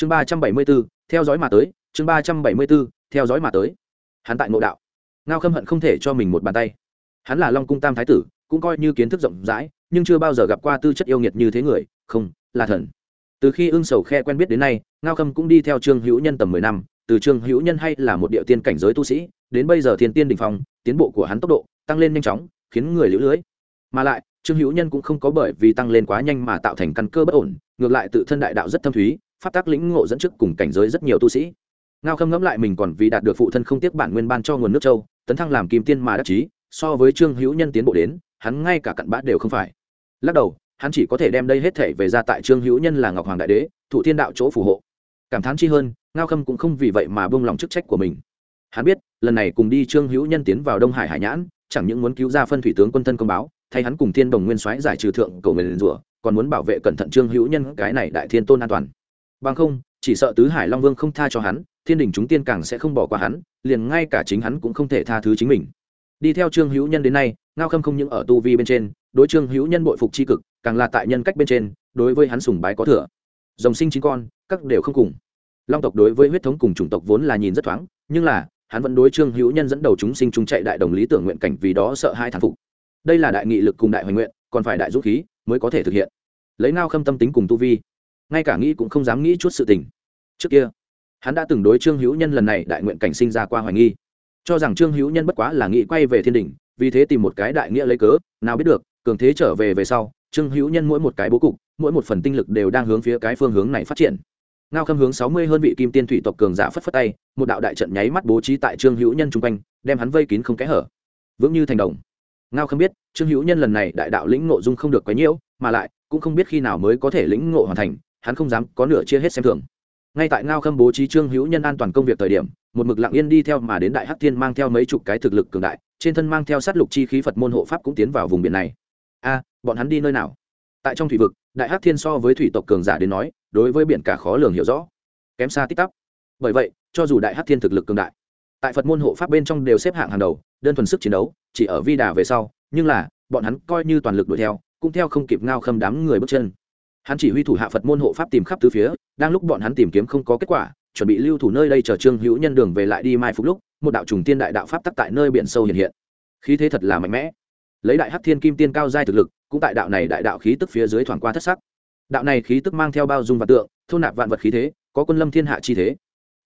chương ba trăm bảy mươi b ố theo dõi mà tới, chương ba trăm bảy mươi b ố theo dõi mà tới. Hắn tại ngộ đạo. Ngao khâm hận không thể cho mình một bàn tay. Hắn là long cung tam thái tử, cũng coi như kiến thức rộng rãi, nhưng chưa bao giờ gặp qua tư chất yêu nghiệt như thế người, không, là thần. Từ khi ưng sầu khe quen biết đến nay, ngao khâm cũng đi theo trương hữu nhân tầm mười năm, từ trương hữu nhân hay là một địa tiên cảnh giới tu sĩ, đến bây giờ thiên tiên đình phong, tiến bộ của hắn tốc độ, tăng lên nhanh chóng, khiến người lũ lưới. Mà lại, trương hữu nhân cũng không có bởi vì tăng lên quá nhanh mà tạo thành căn cơ bất ổn, ngược lại tự thân đại đạo rất thâm thúy phát tác lĩnh ngộ dẫn trước cùng cảnh giới rất nhiều tu sĩ. Ngao khâm ngẫm lại mình còn vì đạt được phụ thân không tiếc bản nguyên ban cho nguồn nước châu, tấn thăng làm kim tiên mà đắc chí, so với trương hữu nhân tiến bộ đến, hắn ngay cả cặn bát đều không phải. Lắc đầu, hắn chỉ có thể đem đây hết thể về ra tại trương hữu nhân là ngọc hoàng đại đế thụ thiên đạo chỗ phù hộ. Cảm thán chi hơn, ngao khâm cũng không vì vậy mà buông lòng chức trách của mình. Hắn biết, lần này cùng đi trương hữu nhân tiến vào đông hải hải nhãn, chẳng những muốn cứu ra phân thủy tướng quân thân công báo, thay hắn cùng thiên đồng nguyên soái giải trừ thượng cầu người rủa, còn muốn bảo vệ cẩn thận trương hữu nhân cái này đại thiên tôn an toàn bằng không, chỉ sợ tứ hải long vương không tha cho hắn, thiên đình chúng tiên càng sẽ không bỏ qua hắn, liền ngay cả chính hắn cũng không thể tha thứ chính mình. Đi theo trương hữu nhân đến nay, ngao khâm không những ở tu vi bên trên, đối trương hữu nhân bội phục c h i cực, càng là tại nhân cách bên trên, đối với hắn sùng bái có thừa. Dòng sinh chính con, các đều không cùng. Long tộc đối với huyết thống cùng chủng tộc vốn là nhìn rất thoáng, nhưng là, hắn vẫn đối trương hữu nhân dẫn đầu chúng sinh chúng chạy đại đồng lý tưởng nguyện cảnh vì đó sợ hai thằng phục. Đây là đại nghị lực cùng đại hoành nguyện, còn phải đại dũng khí mới có thể thực hiện. Lấy ngao khâm tâm tính cùng tu vi ngay cả nghĩ cũng không dám nghĩ chút sự tình. Trước kia, hắn đã từng đối trương hữu nhân lần này đại nguyện cảnh sinh ra qua hoài nghi. Cho rằng trương hữu nhân bất quá là nghĩ quay về thiên đình, vì thế tìm một cái đại nghĩa lấy cớ, nào biết được, cường thế trở về về sau, trương hữu nhân mỗi một cái bố cục, mỗi một phần tinh lực đều đang hướng phía cái phương hướng này phát triển. Ngao khâm hướng sáu mươi hơn vị kim tiên thủy tộc cường giả phất phất tay, một đạo đại trận nháy mắt bố trí tại trương hữu nhân chung quanh, đem hắn vây kín không kẽ hở. Vững như thành đồng. Ngao khâm biết, trương hữu nhân lần này đại đạo lĩnh ngộ dung không được quấy nhiễu mà lại, cũng không biết khi nào mới có thể lĩnh ngộ hoàn thành hắn không dám có nửa chia hết xem thường. Ngay tại ngao khâm bố trí trương hữu nhân an toàn công việc thời điểm, một mực lặng yên đi theo mà đến đại hắc thiên mang theo mấy chục cái thực lực cường đại, trên thân mang theo sát lục chi khí phật môn hộ pháp cũng tiến vào vùng biển này. A, bọn hắn đi nơi nào? Tại trong thủy vực, đại hắc thiên so với thủy tộc cường giả đến nói, đối với biển cả khó lường hiểu rõ. Kém xa tích tắp bởi vậy, cho dù đại hắc thiên thực lực cường đại, tại phật môn hộ pháp bên trong đều xếp hạng hàng đầu, đơn thuần sức chiến đấu, chỉ ở vi đà về sau, nhưng là, bọn hắn coi như toàn lực đuổi theo, cũng theo không kịp ngao khâm đám người bước chân hắn chỉ huy thủ hạ phật môn hộ pháp tìm khắp từ phía, đang lúc bọn hắn tìm kiếm không có kết quả, chuẩn bị lưu thủ nơi đây chờ trương hữu nhân đường về lại đi mai phục lúc, một đạo trùng tiên đại đạo pháp tắc tại nơi biển sâu hiện hiện. Khí thế thật là mạnh mẽ. Lấy đại hắc thiên kim tiên cao giai thực lực, cũng tại đạo này đại đạo khí tức phía dưới thoảng qua thất sắc. Đạo này khí tức mang theo bao dung và tượng, thôn nạp vạn vật khí thế, có quân lâm thiên hạ chi thế.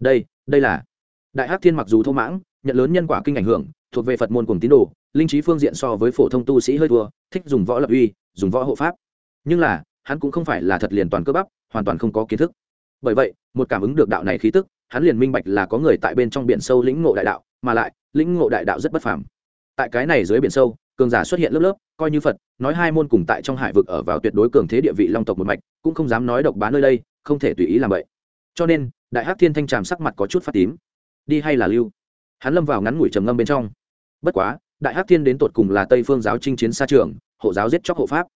Đây đây là đại hắc thiên mặc dù thô mãng, nhận lớn nhân quả kinh ảnh hưởng, thuộc về phật môn cùng tín đồ, linh trí phương diện so với phổ thông tu sĩ hơi thua, thích dùng võ lập uy, dùng võ hộ pháp. Nhưng là hắn cũng không phải là thật liền toàn cơ bắp, hoàn toàn không có kiến thức. Bởi vậy, một cảm ứng được đạo này khí tức, hắn liền minh bạch là có người tại bên trong biển sâu lĩnh ngộ đại đạo, mà lại, lĩnh ngộ đại đạo rất bất phàm. Tại cái này dưới biển sâu, cường giả xuất hiện lớp lớp, coi như phật, nói hai môn cùng tại trong hải vực ở vào tuyệt đối cường thế địa vị long tộc một mạch, cũng không dám nói độc bá nơi đây, không thể tùy ý làm vậy. Cho nên, đại hắc thiên thanh tràm sắc mặt có chút phát tím. Đi hay là lưu? Hắn lâm vào ngắn ngủi trầm ngâm bên trong. Bất quá, đại hắc thiên đến tột cùng là tây phương giáo chinh chiến xa trường, hộ giáo giết chóc hộ pháp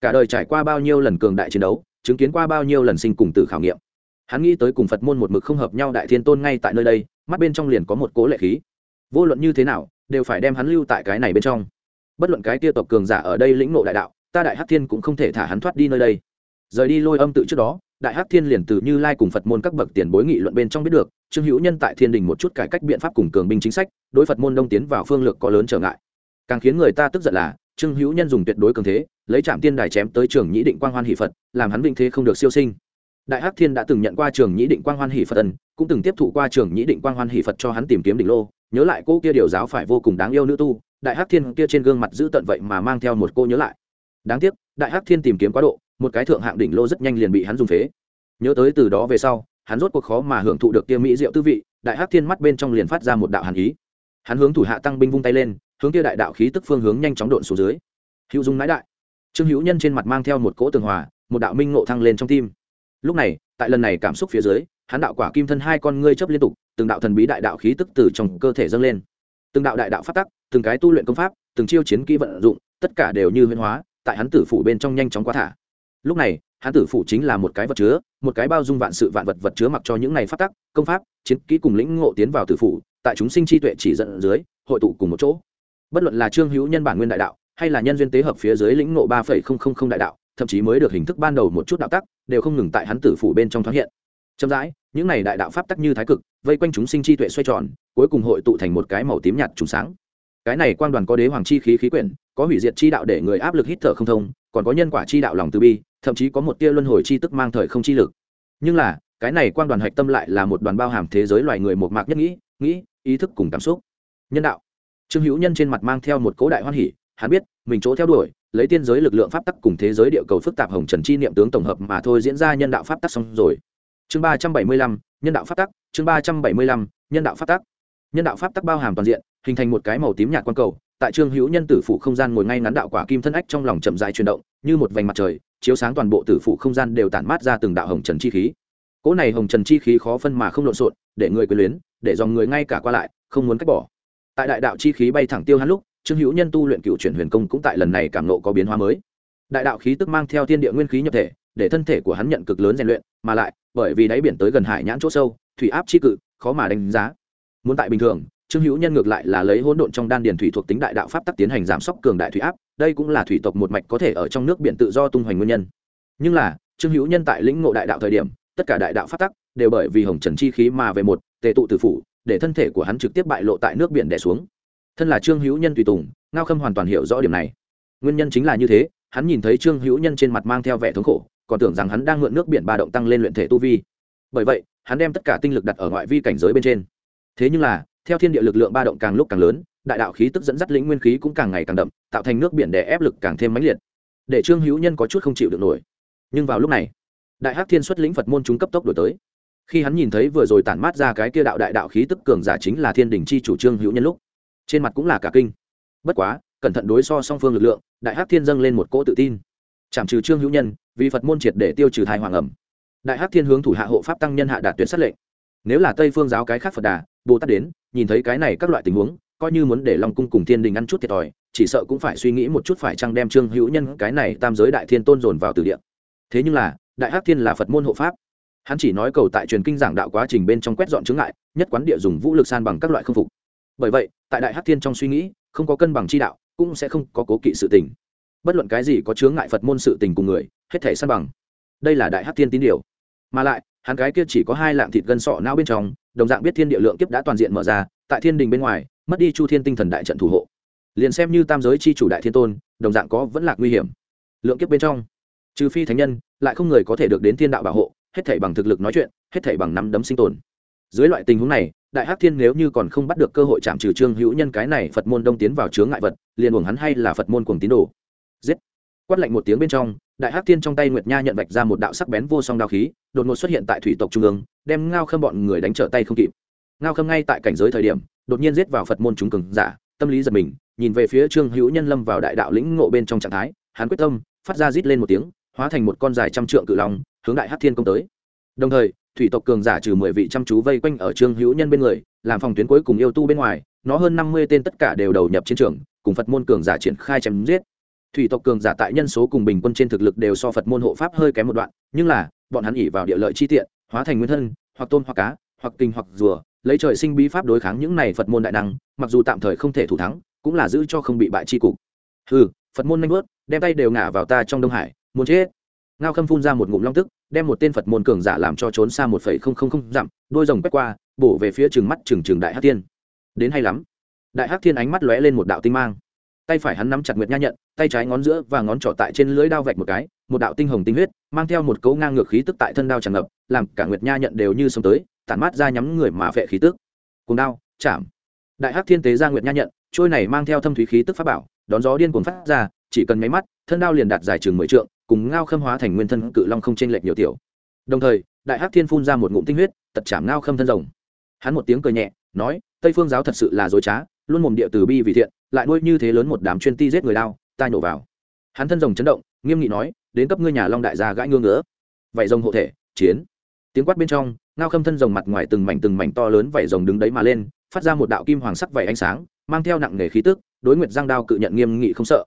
cả đời trải qua bao nhiêu lần cường đại chiến đấu, chứng kiến qua bao nhiêu lần sinh cùng tử khảo nghiệm. Hắn nghĩ tới cùng phật môn một mực không hợp nhau đại thiên tôn ngay tại nơi đây, mắt bên trong liền có một cố lệ khí. Vô luận như thế nào, đều phải đem hắn lưu tại cái này bên trong. Bất luận cái tia tộc cường giả ở đây lĩnh nộ đại đạo, ta đại hắc thiên cũng không thể thả hắn thoát đi nơi đây. Rời đi lôi âm tự trước đó, đại hắc thiên liền từ như lai cùng phật môn các bậc tiền bối nghị luận bên trong biết được, trương hữu nhân tại thiên đình một chút cải cách biện pháp cùng cường binh chính sách, đối phật môn đông tiến vào phương lược có lớn trở ngại. Càng khiến người ta tức giận là, trương hữu nhân dùng tuyệt đối cường thế lấy trạm tiên đài chém tới trường nhĩ định quang hoan hỷ phật, làm hắn vinh thế không được siêu sinh. Đại hắc thiên đã từng nhận qua trường nhĩ định quang hoan hỷ phật ân, cũng từng tiếp thụ qua trường nhĩ định quang hoan hỷ phật cho hắn tìm kiếm đỉnh lô. Nhớ lại cô kia điều giáo phải vô cùng đáng yêu nữ tu, đại hắc thiên kia trên gương mặt giữ tận vậy mà mang theo một cô nhớ lại. Đáng tiếc, đại hắc thiên tìm kiếm quá độ, một cái thượng hạng đỉnh lô rất nhanh liền bị hắn dùng phế. Nhớ tới từ đó về sau, hắn rốt cuộc khó mà hưởng thụ được kia mỹ diệu tư vị, đại hắc thiên mắt bên trong liền phát ra một đạo hàn ý. Hắn hướng thủ hạ tăng binh vung tay lên, hướng kia đại đạo khí tức phương hướng nhanh chóng độn xuống dưới. Hữu dung nãi đại trương hữu nhân trên mặt mang theo một cỗ tường hòa, một đạo minh ngộ thăng lên trong tim. Lúc này, tại lần này cảm xúc phía dưới, hắn đạo quả kim thân hai con ngươi chấp liên tục, từng đạo thần bí đại đạo khí tức từ trong cơ thể dâng lên. Từng đạo đại đạo phát tắc, từng cái tu luyện công pháp, từng chiêu chiến kỹ vận dụng, tất cả đều như huyên hóa, tại hắn tử phủ bên trong nhanh chóng quá thả. Lúc này, hắn tử phủ chính là một cái vật chứa, một cái bao dung vạn sự vạn vật vật chứa mặc cho những này phát tắc, công pháp, chiến kỹ cùng lĩnh ngộ tiến vào tử phủ, tại chúng sinh chi tuệ chỉ dẫn dưới, hội tụ cùng một chỗ. Bất luận là trương hữu nhân bản nguyên đại đạo hay là nhân duyên tế hợp phía dưới lĩnh ngộ ba phẩy không không không đại đạo, thậm chí mới được hình thức ban đầu một chút đạo tắc, đều không ngừng tại hắn tử phủ bên trong thoáng hiện. Chậm rãi, những này đại đạo pháp tắc như thái cực, vây quanh chúng sinh chi tuệ xoay tròn, cuối cùng hội tụ thành một cái màu tím nhạt trùng sáng. Cái này quang đoàn có đế hoàng chi khí khí quyển, có hủy diệt chi đạo để người áp lực hít thở không thông, còn có nhân quả chi đạo lòng từ bi, thậm chí có một tia luân hồi chi tức mang thời không chi lực. Nhưng là, cái này quang đoàn hạch tâm lại là một đoàn bao hàm thế giới loài người một mạc nhất nghĩ nghĩ, ý thức cùng cảm xúc. Nhân đạo. Trương hữu nhân trên mặt mang theo một cố đại hoan hỉ hắn biết, mình chỗ theo đuổi, lấy tiên giới lực lượng pháp tắc cùng thế giới địa cầu phức tạp hồng trần chi niệm tướng tổng hợp mà thôi diễn ra nhân đạo pháp tắc xong rồi. Chương ba trăm bảy mươi lăm, nhân đạo pháp tắc, chương ba trăm bảy mươi lăm, nhân đạo pháp tắc. Nhân đạo pháp tắc bao hàm toàn diện, hình thành một cái màu tím nhạt quan cầu, tại trương hữu nhân tử phụ không gian ngồi ngay ngắn đạo quả kim thân ách trong lòng chậm dài chuyển động, như một vành mặt trời, chiếu sáng toàn bộ tử phụ không gian đều tản mát ra từng đạo hồng trần chi khí. Cỗ này hồng trần chi khí khó phân mà không lộn xộn, để người quyền luyến, để dòng người ngay cả qua lại, không muốn cách bỏ. Tại đại đạo chi khí bay thẳng tiêu hắn lúc trương hữu nhân tu luyện cựu chuyển huyền công cũng tại lần này cảm nộ có biến hóa mới. Đại đạo khí tức mang theo thiên địa nguyên khí nhập thể, để thân thể của hắn nhận cực lớn rèn luyện, mà lại, bởi vì đáy biển tới gần hải nhãn chỗ sâu, thủy áp chi cự, khó mà đánh giá. Muốn tại bình thường, trương hữu nhân ngược lại là lấy hỗn độn trong đan điền thủy thuộc tính đại đạo pháp tắc tiến hành giảm sốc cường đại thủy áp, đây cũng là thủy tộc một mạch có thể ở trong nước biển tự do tung hoành nguyên nhân. Nhưng là, trương hữu nhân tại lĩnh ngộ đại đạo thời điểm, tất cả đại đạo pháp tắc đều bởi vì hồng trần chi khí mà về một, tề tụ từ phủ, để thân thể của hắn trực tiếp bại lộ tại nước biển đè xuống thân là trương hữu nhân tùy tùng ngao khâm hoàn toàn hiểu rõ điểm này nguyên nhân chính là như thế hắn nhìn thấy trương hữu nhân trên mặt mang theo vẻ thống khổ còn tưởng rằng hắn đang mượn nước biển ba động tăng lên luyện thể tu vi bởi vậy hắn đem tất cả tinh lực đặt ở ngoại vi cảnh giới bên trên thế nhưng là theo thiên địa lực lượng ba động càng lúc càng lớn đại đạo khí tức dẫn dắt lĩnh nguyên khí cũng càng ngày càng đậm tạo thành nước biển đè ép lực càng thêm mãnh liệt để trương hữu nhân có chút không chịu được nổi nhưng vào lúc này đại hắc thiên xuất lĩnh phật môn chúng cấp tốc đổi tới khi hắn nhìn thấy vừa rồi tản mát ra cái kia đạo đại đạo khí tức cường giả chính là thiên đình chi chủ trương hữu nhân lúc trên mặt cũng là cả kinh. Bất quá, cẩn thận đối so song phương lực lượng, đại hắc thiên dâng lên một cỗ tự tin. Chảm trừ trương hữu nhân, vì phật môn triệt để tiêu trừ thai hoàng ẩm. Đại hắc thiên hướng thủ hạ hộ pháp tăng nhân hạ đạt tuyệt sát lệnh. Nếu là tây phương giáo cái khác phật đà, bồ tát đến, nhìn thấy cái này các loại tình huống, coi như muốn để long cung cùng thiên đình ăn chút thiệt thòi, chỉ sợ cũng phải suy nghĩ một chút phải chăng đem trương hữu nhân cái này tam giới đại thiên tôn dồn vào từ địa. Thế nhưng là, đại hắc thiên là phật môn hộ pháp. Hắn chỉ nói cầu tại truyền kinh giảng đạo quá trình bên trong quét dọn chứng ngại, nhất quán địa dùng vũ lực san bằng các loại không phục bởi vậy, tại đại hắc thiên trong suy nghĩ, không có cân bằng chi đạo, cũng sẽ không có cố kỵ sự tình. Bất luận cái gì có chướng ngại phật môn sự tình cùng người, hết thể san bằng. Đây là đại hắc thiên tín điều. Mà lại, hắn cái kia chỉ có hai lạng thịt gân sọ não bên trong, đồng dạng biết thiên địa lượng kiếp đã toàn diện mở ra, tại thiên đình bên ngoài, mất đi chu thiên tinh thần đại trận thủ hộ. Liền xem như tam giới c h i chủ đại thiên tôn, đồng dạng có vẫn là nguy hiểm. Lượng kiếp bên trong, trừ phi thánh nhân, lại không người có thể được đến thiên đạo bảo hộ, hết thể bằng thực lực nói chuyện, hết thể bằng nắm đấm sinh tồn. Dưới loại tình huống này đại hắc thiên nếu như còn không bắt được cơ hội chạm trừ trương hữu nhân cái này, phật môn đông tiến vào chướng ngại vật, liền uổng hắn hay là phật môn cuồng tín đồ. Giết. Quát lạnh một tiếng bên trong, đại hắc thiên trong tay nguyệt nha nhận vạch ra một đạo sắc bén vô song đao khí, đột ngột xuất hiện tại thủy tộc trung ương, đem ngao khâm bọn người đánh trở tay không kịp. Ngao khâm ngay tại cảnh giới thời điểm, đột nhiên giết vào phật môn chúng cường giả, tâm lý giật mình, nhìn về phía trương hữu nhân lâm vào đại đạo lĩnh ngộ bên trong trạng thái, hắn quyết tâm, phát ra rít lên một tiếng, hóa thành một con dài trăm trượng cự long, hướng đại hắc thiên công tới. Đồng thời thủy tộc cường giả trừ mười vị chăm chú vây quanh ở trương hữu nhân bên người, làm phòng tuyến cuối cùng yêu tu bên ngoài, nó hơn năm mươi tên tất cả đều đầu nhập chiến trường, cùng phật môn cường giả triển khai chém giết. Thủy tộc cường giả tại nhân số cùng bình quân trên thực lực đều so phật môn hộ pháp hơi kém một đoạn, nhưng là, bọn hắn ỉ vào địa lợi chi tiện, hóa thành nguyên thân, hoặc tôn hoặc cá, hoặc kinh hoặc rùa, lấy trời sinh bí pháp đối kháng những này phật môn đại năng, mặc dù tạm thời không thể thủ thắng, cũng là giữ cho không bị bại chi cục. Ừ phật môn nanh vớt đem tay đều ngả vào ta trong đông hải, muốn chết. Ngao khâm phun ra một ngụm long tức đem một tên phật môn cường giả làm cho trốn xa một phẩy không không không dặm, đôi rồng quét qua, bổ về phía trừng mắt trừng trừng đại hát tiên đến hay lắm. Đại hát thiên ánh mắt lóe lên một đạo tinh mang. Tay phải hắn nắm chặt nguyệt nha nhận, tay trái ngón giữa và ngón trỏ tại trên lưỡi đao vạch một cái, một đạo tinh hồng tinh huyết, mang theo một cấu ngang ngược khí tức tại thân đao tràn ngập, làm cả nguyệt nha nhận đều như sống tới, tản mát ra nhắm người mà phệ khí tức. Cùng đao, chạm. Đại hắc thiên tế ra nguyệt nha nhận, trôi này mang theo thâm thúy khí tức pháp bảo, đón gió điên cuồng phát ra, chỉ cần máy mắt, thân đao liền đạt dài chừng mười trượng cùng ngao khâm hóa thành nguyên thân cự long không chênh lệch nhiều tiểu. Đồng thời, đại hắc thiên phun ra một ngụm tinh huyết, tật chạm ngao khâm thân rồng. Hắn một tiếng cười nhẹ, nói, tây phương giáo thật sự là dối trá, luôn mồm địa từ bi vì thiện, lại nuôi như thế lớn một đám chuyên ti giết người lao ta nhổ vào. Hắn thân rồng chấn động, nghiêm nghị nói, đến cấp ngươi nhà long đại gia gãi ngưỡng ngỡ vậy rồng hộ thể, chiến. Tiếng quát bên trong, ngao khâm thân rồng mặt ngoài từng mảnh từng mảnh to lớn vảy rồng đứng đấy mà lên, phát ra một đạo kim hoàng sắc vảy ánh sáng, mang theo nặng nghề khí tức, đối nguyệt giang đao cự nhận nghiêm nghị không sợ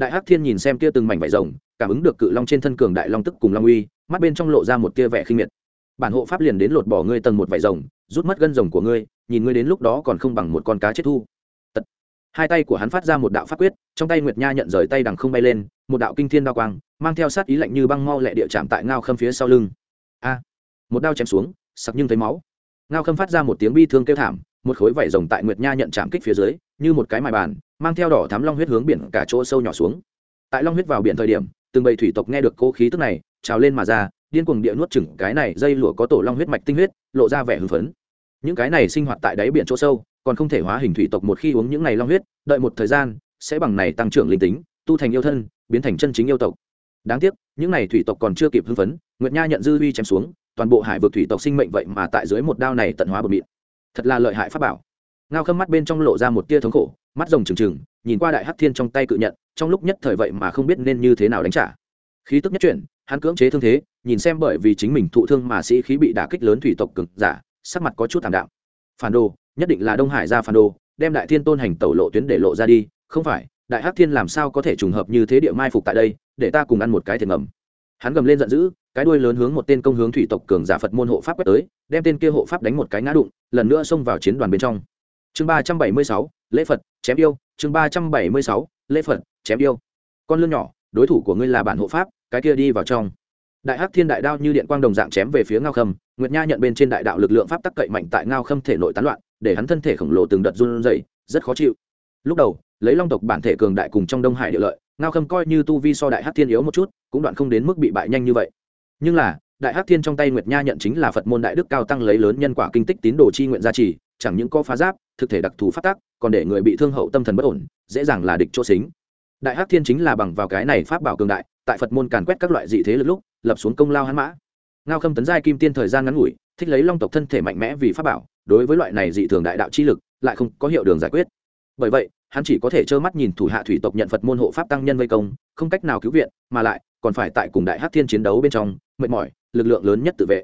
đại hắc thiên nhìn xem kia từng mảnh vảy rồng, cảm ứng được cự long trên thân cường đại long tức cùng long uy, mắt bên trong lộ ra một tia vẻ khinh miệt. Bản hộ pháp liền đến lột bỏ ngươi tầng một vảy rồng, rút mất gân rồng của ngươi, nhìn ngươi đến lúc đó còn không bằng một con cá chết thu. Tật. hai tay của hắn phát ra một đạo pháp quyết, trong tay nguyệt nha nhận rời tay đằng không bay lên, một đạo kinh thiên đao quang, mang theo sát ý lạnh như băng mau lẹ địa chạm tại ngao khâm phía sau lưng. A. Một đao chém xuống, sặc nhưng thấy máu. Ngao khâm phát ra một tiếng bi thương kêu thảm, một khối vảy rồng tại nguyệt nha nhận chạm kích phía dưới, như một cái mài bàn mang theo đỏ thám long huyết hướng biển cả chỗ sâu nhỏ xuống. Tại long huyết vào biển thời điểm, từng bầy thủy tộc nghe được cô khí tức này, trào lên mà ra, điên cuồng địa nuốt chừng cái này dây lụa có tổ long huyết mạch tinh huyết, lộ ra vẻ hưng phấn. Những cái này sinh hoạt tại đáy biển chỗ sâu, còn không thể hóa hình thủy tộc một khi uống những này long huyết, đợi một thời gian, sẽ bằng này tăng trưởng linh tính, tu thành yêu thân, biến thành chân chính yêu tộc. Đáng tiếc, những này thủy tộc còn chưa kịp hưng phấn, nguyệt nha nhận dư huy chém xuống, toàn bộ hải vực thủy tộc sinh mệnh vậy mà tại dưới một đao này tận hóa bột mịn. Thật là lợi hại pháp bảo ngao khâm mắt bên trong lộ ra một tia thống khổ, mắt rồng trừng trừng, nhìn qua đại hắc thiên trong tay cự nhận, trong lúc nhất thời vậy mà không biết nên như thế nào đánh trả. Khí tức nhất chuyển, hắn cưỡng chế thương thế, nhìn xem bởi vì chính mình thụ thương mà sĩ khí bị đả kích lớn thủy tộc cực giả, sắc mặt có chút thảm đạm. Phản đồ, nhất định là đông hải ra phản đồ, đem đại thiên tôn hành tẩu lộ tuyến để lộ ra đi, không phải, đại hắc thiên làm sao có thể trùng hợp như thế địa mai phục tại đây, để ta cùng ăn một cái thiệt ngầm. Hắn gầm lên giận dữ, cái đuôi lớn hướng một tên công hướng thủy tộc cường giả phật môn hộ pháp quét tới, đem tên kia hộ pháp đánh một cái ngã đụng, lần nữa xông vào chiến đoàn bên trong chương ba trăm bảy mươi sáu, lễ phật, chém yêu, chương ba trăm bảy mươi sáu, lễ phật, chém yêu. Con lươn nhỏ, đối thủ của ngươi là bản hộ pháp, cái kia đi vào trong. Đại hắc thiên đại đao như điện quang đồng dạng chém về phía ngao khâm, nguyệt nha nhận bên trên đại đạo lực lượng pháp tắc cậy mạnh tại ngao khâm thể nội tán loạn, để hắn thân thể khổng lồ từng đợt run rẩy, rất khó chịu. Lúc đầu, lấy long tộc bản thể cường đại cùng trong đông hải địa lợi, ngao khâm coi như tu vi so đại hắc thiên yếu một chút, cũng đoạn không đến mức bị bại nhanh như vậy. Nhưng là, đại hắc thiên trong tay nguyệt nha nhận chính là phật môn đại đức cao tăng lấy lớn nhân quả kinh tích tín đồ chi nguyện gia trì chẳng những có phá giáp, thực thể đặc thù phát tác còn để người bị thương hậu tâm thần bất ổn, dễ dàng là địch chỗ xính. Đại hắc thiên chính là bằng vào cái này pháp bảo cường đại, tại phật môn càn quét các loại dị thế lực lúc, lập xuống công lao hắn mã. Ngao khâm tấn giai kim tiên thời gian ngắn ngủi, thích lấy long tộc thân thể mạnh mẽ vì pháp bảo, đối với loại này dị thường đại đạo chi lực, lại không có hiệu đường giải quyết. Bởi vậy, hắn chỉ có thể trơ mắt nhìn thủ hạ thủy tộc nhận phật môn hộ pháp tăng nhân vây công, không cách nào cứu viện, mà lại, còn phải tại cùng đại hắc thiên chiến đấu bên trong, mệt mỏi, lực lượng lớn nhất tự vệ.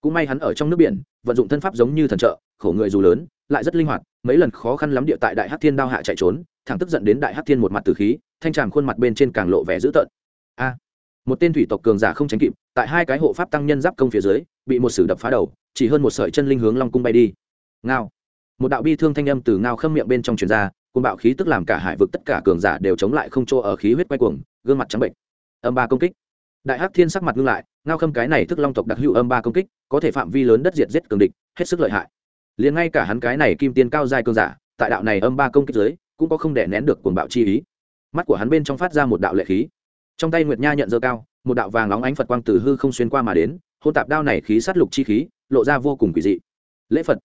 Cũng may hắn ở trong nước biển, vận dụng thân pháp giống như thần trợ khổ người dù lớn, lại rất linh hoạt, mấy lần khó khăn lắm địa tại đại hắc thiên đao hạ chạy trốn, thẳng tức giận đến đại hắc thiên một mặt từ khí, thanh tràng khuôn mặt bên trên càng lộ vẻ dữ tợn. A! Một tên thủy tộc cường giả không tránh kịp, tại hai cái hộ pháp tăng nhân giáp công phía dưới, bị một sử đập phá đầu, chỉ hơn một sợi chân linh hướng long cung bay đi. Ngao! Một đạo bi thương thanh âm từ ngao khâm miệng bên trong truyền ra côn bạo khí tức làm cả hải vực tất cả cường giả đều chống lại không chỗ ở khí huyết quay cuồng, gương mặt trắng bệnh âm ba công kích. Đại hắc thiên sắc mặt ngưng lại, ngao khâm cái này thức long tộc đặc hữu âm ba công kích, có thể phạm vi lớn đất diệt giết cường địch, hết sức lợi hại liền ngay cả hắn cái này kim tiên cao giai cường giả, tại đạo này âm ba công kích dưới, cũng có không đè nén được cuồng bạo chi ý. Mắt của hắn bên trong phát ra một đạo lệ khí. Trong tay nguyệt nha nhận dơ cao, một đạo vàng nóng ánh phật quang từ hư không xuyên qua mà đến, hôn tạp đao này khí sát lục chi khí, lộ ra vô cùng quỷ dị. Lễ phật.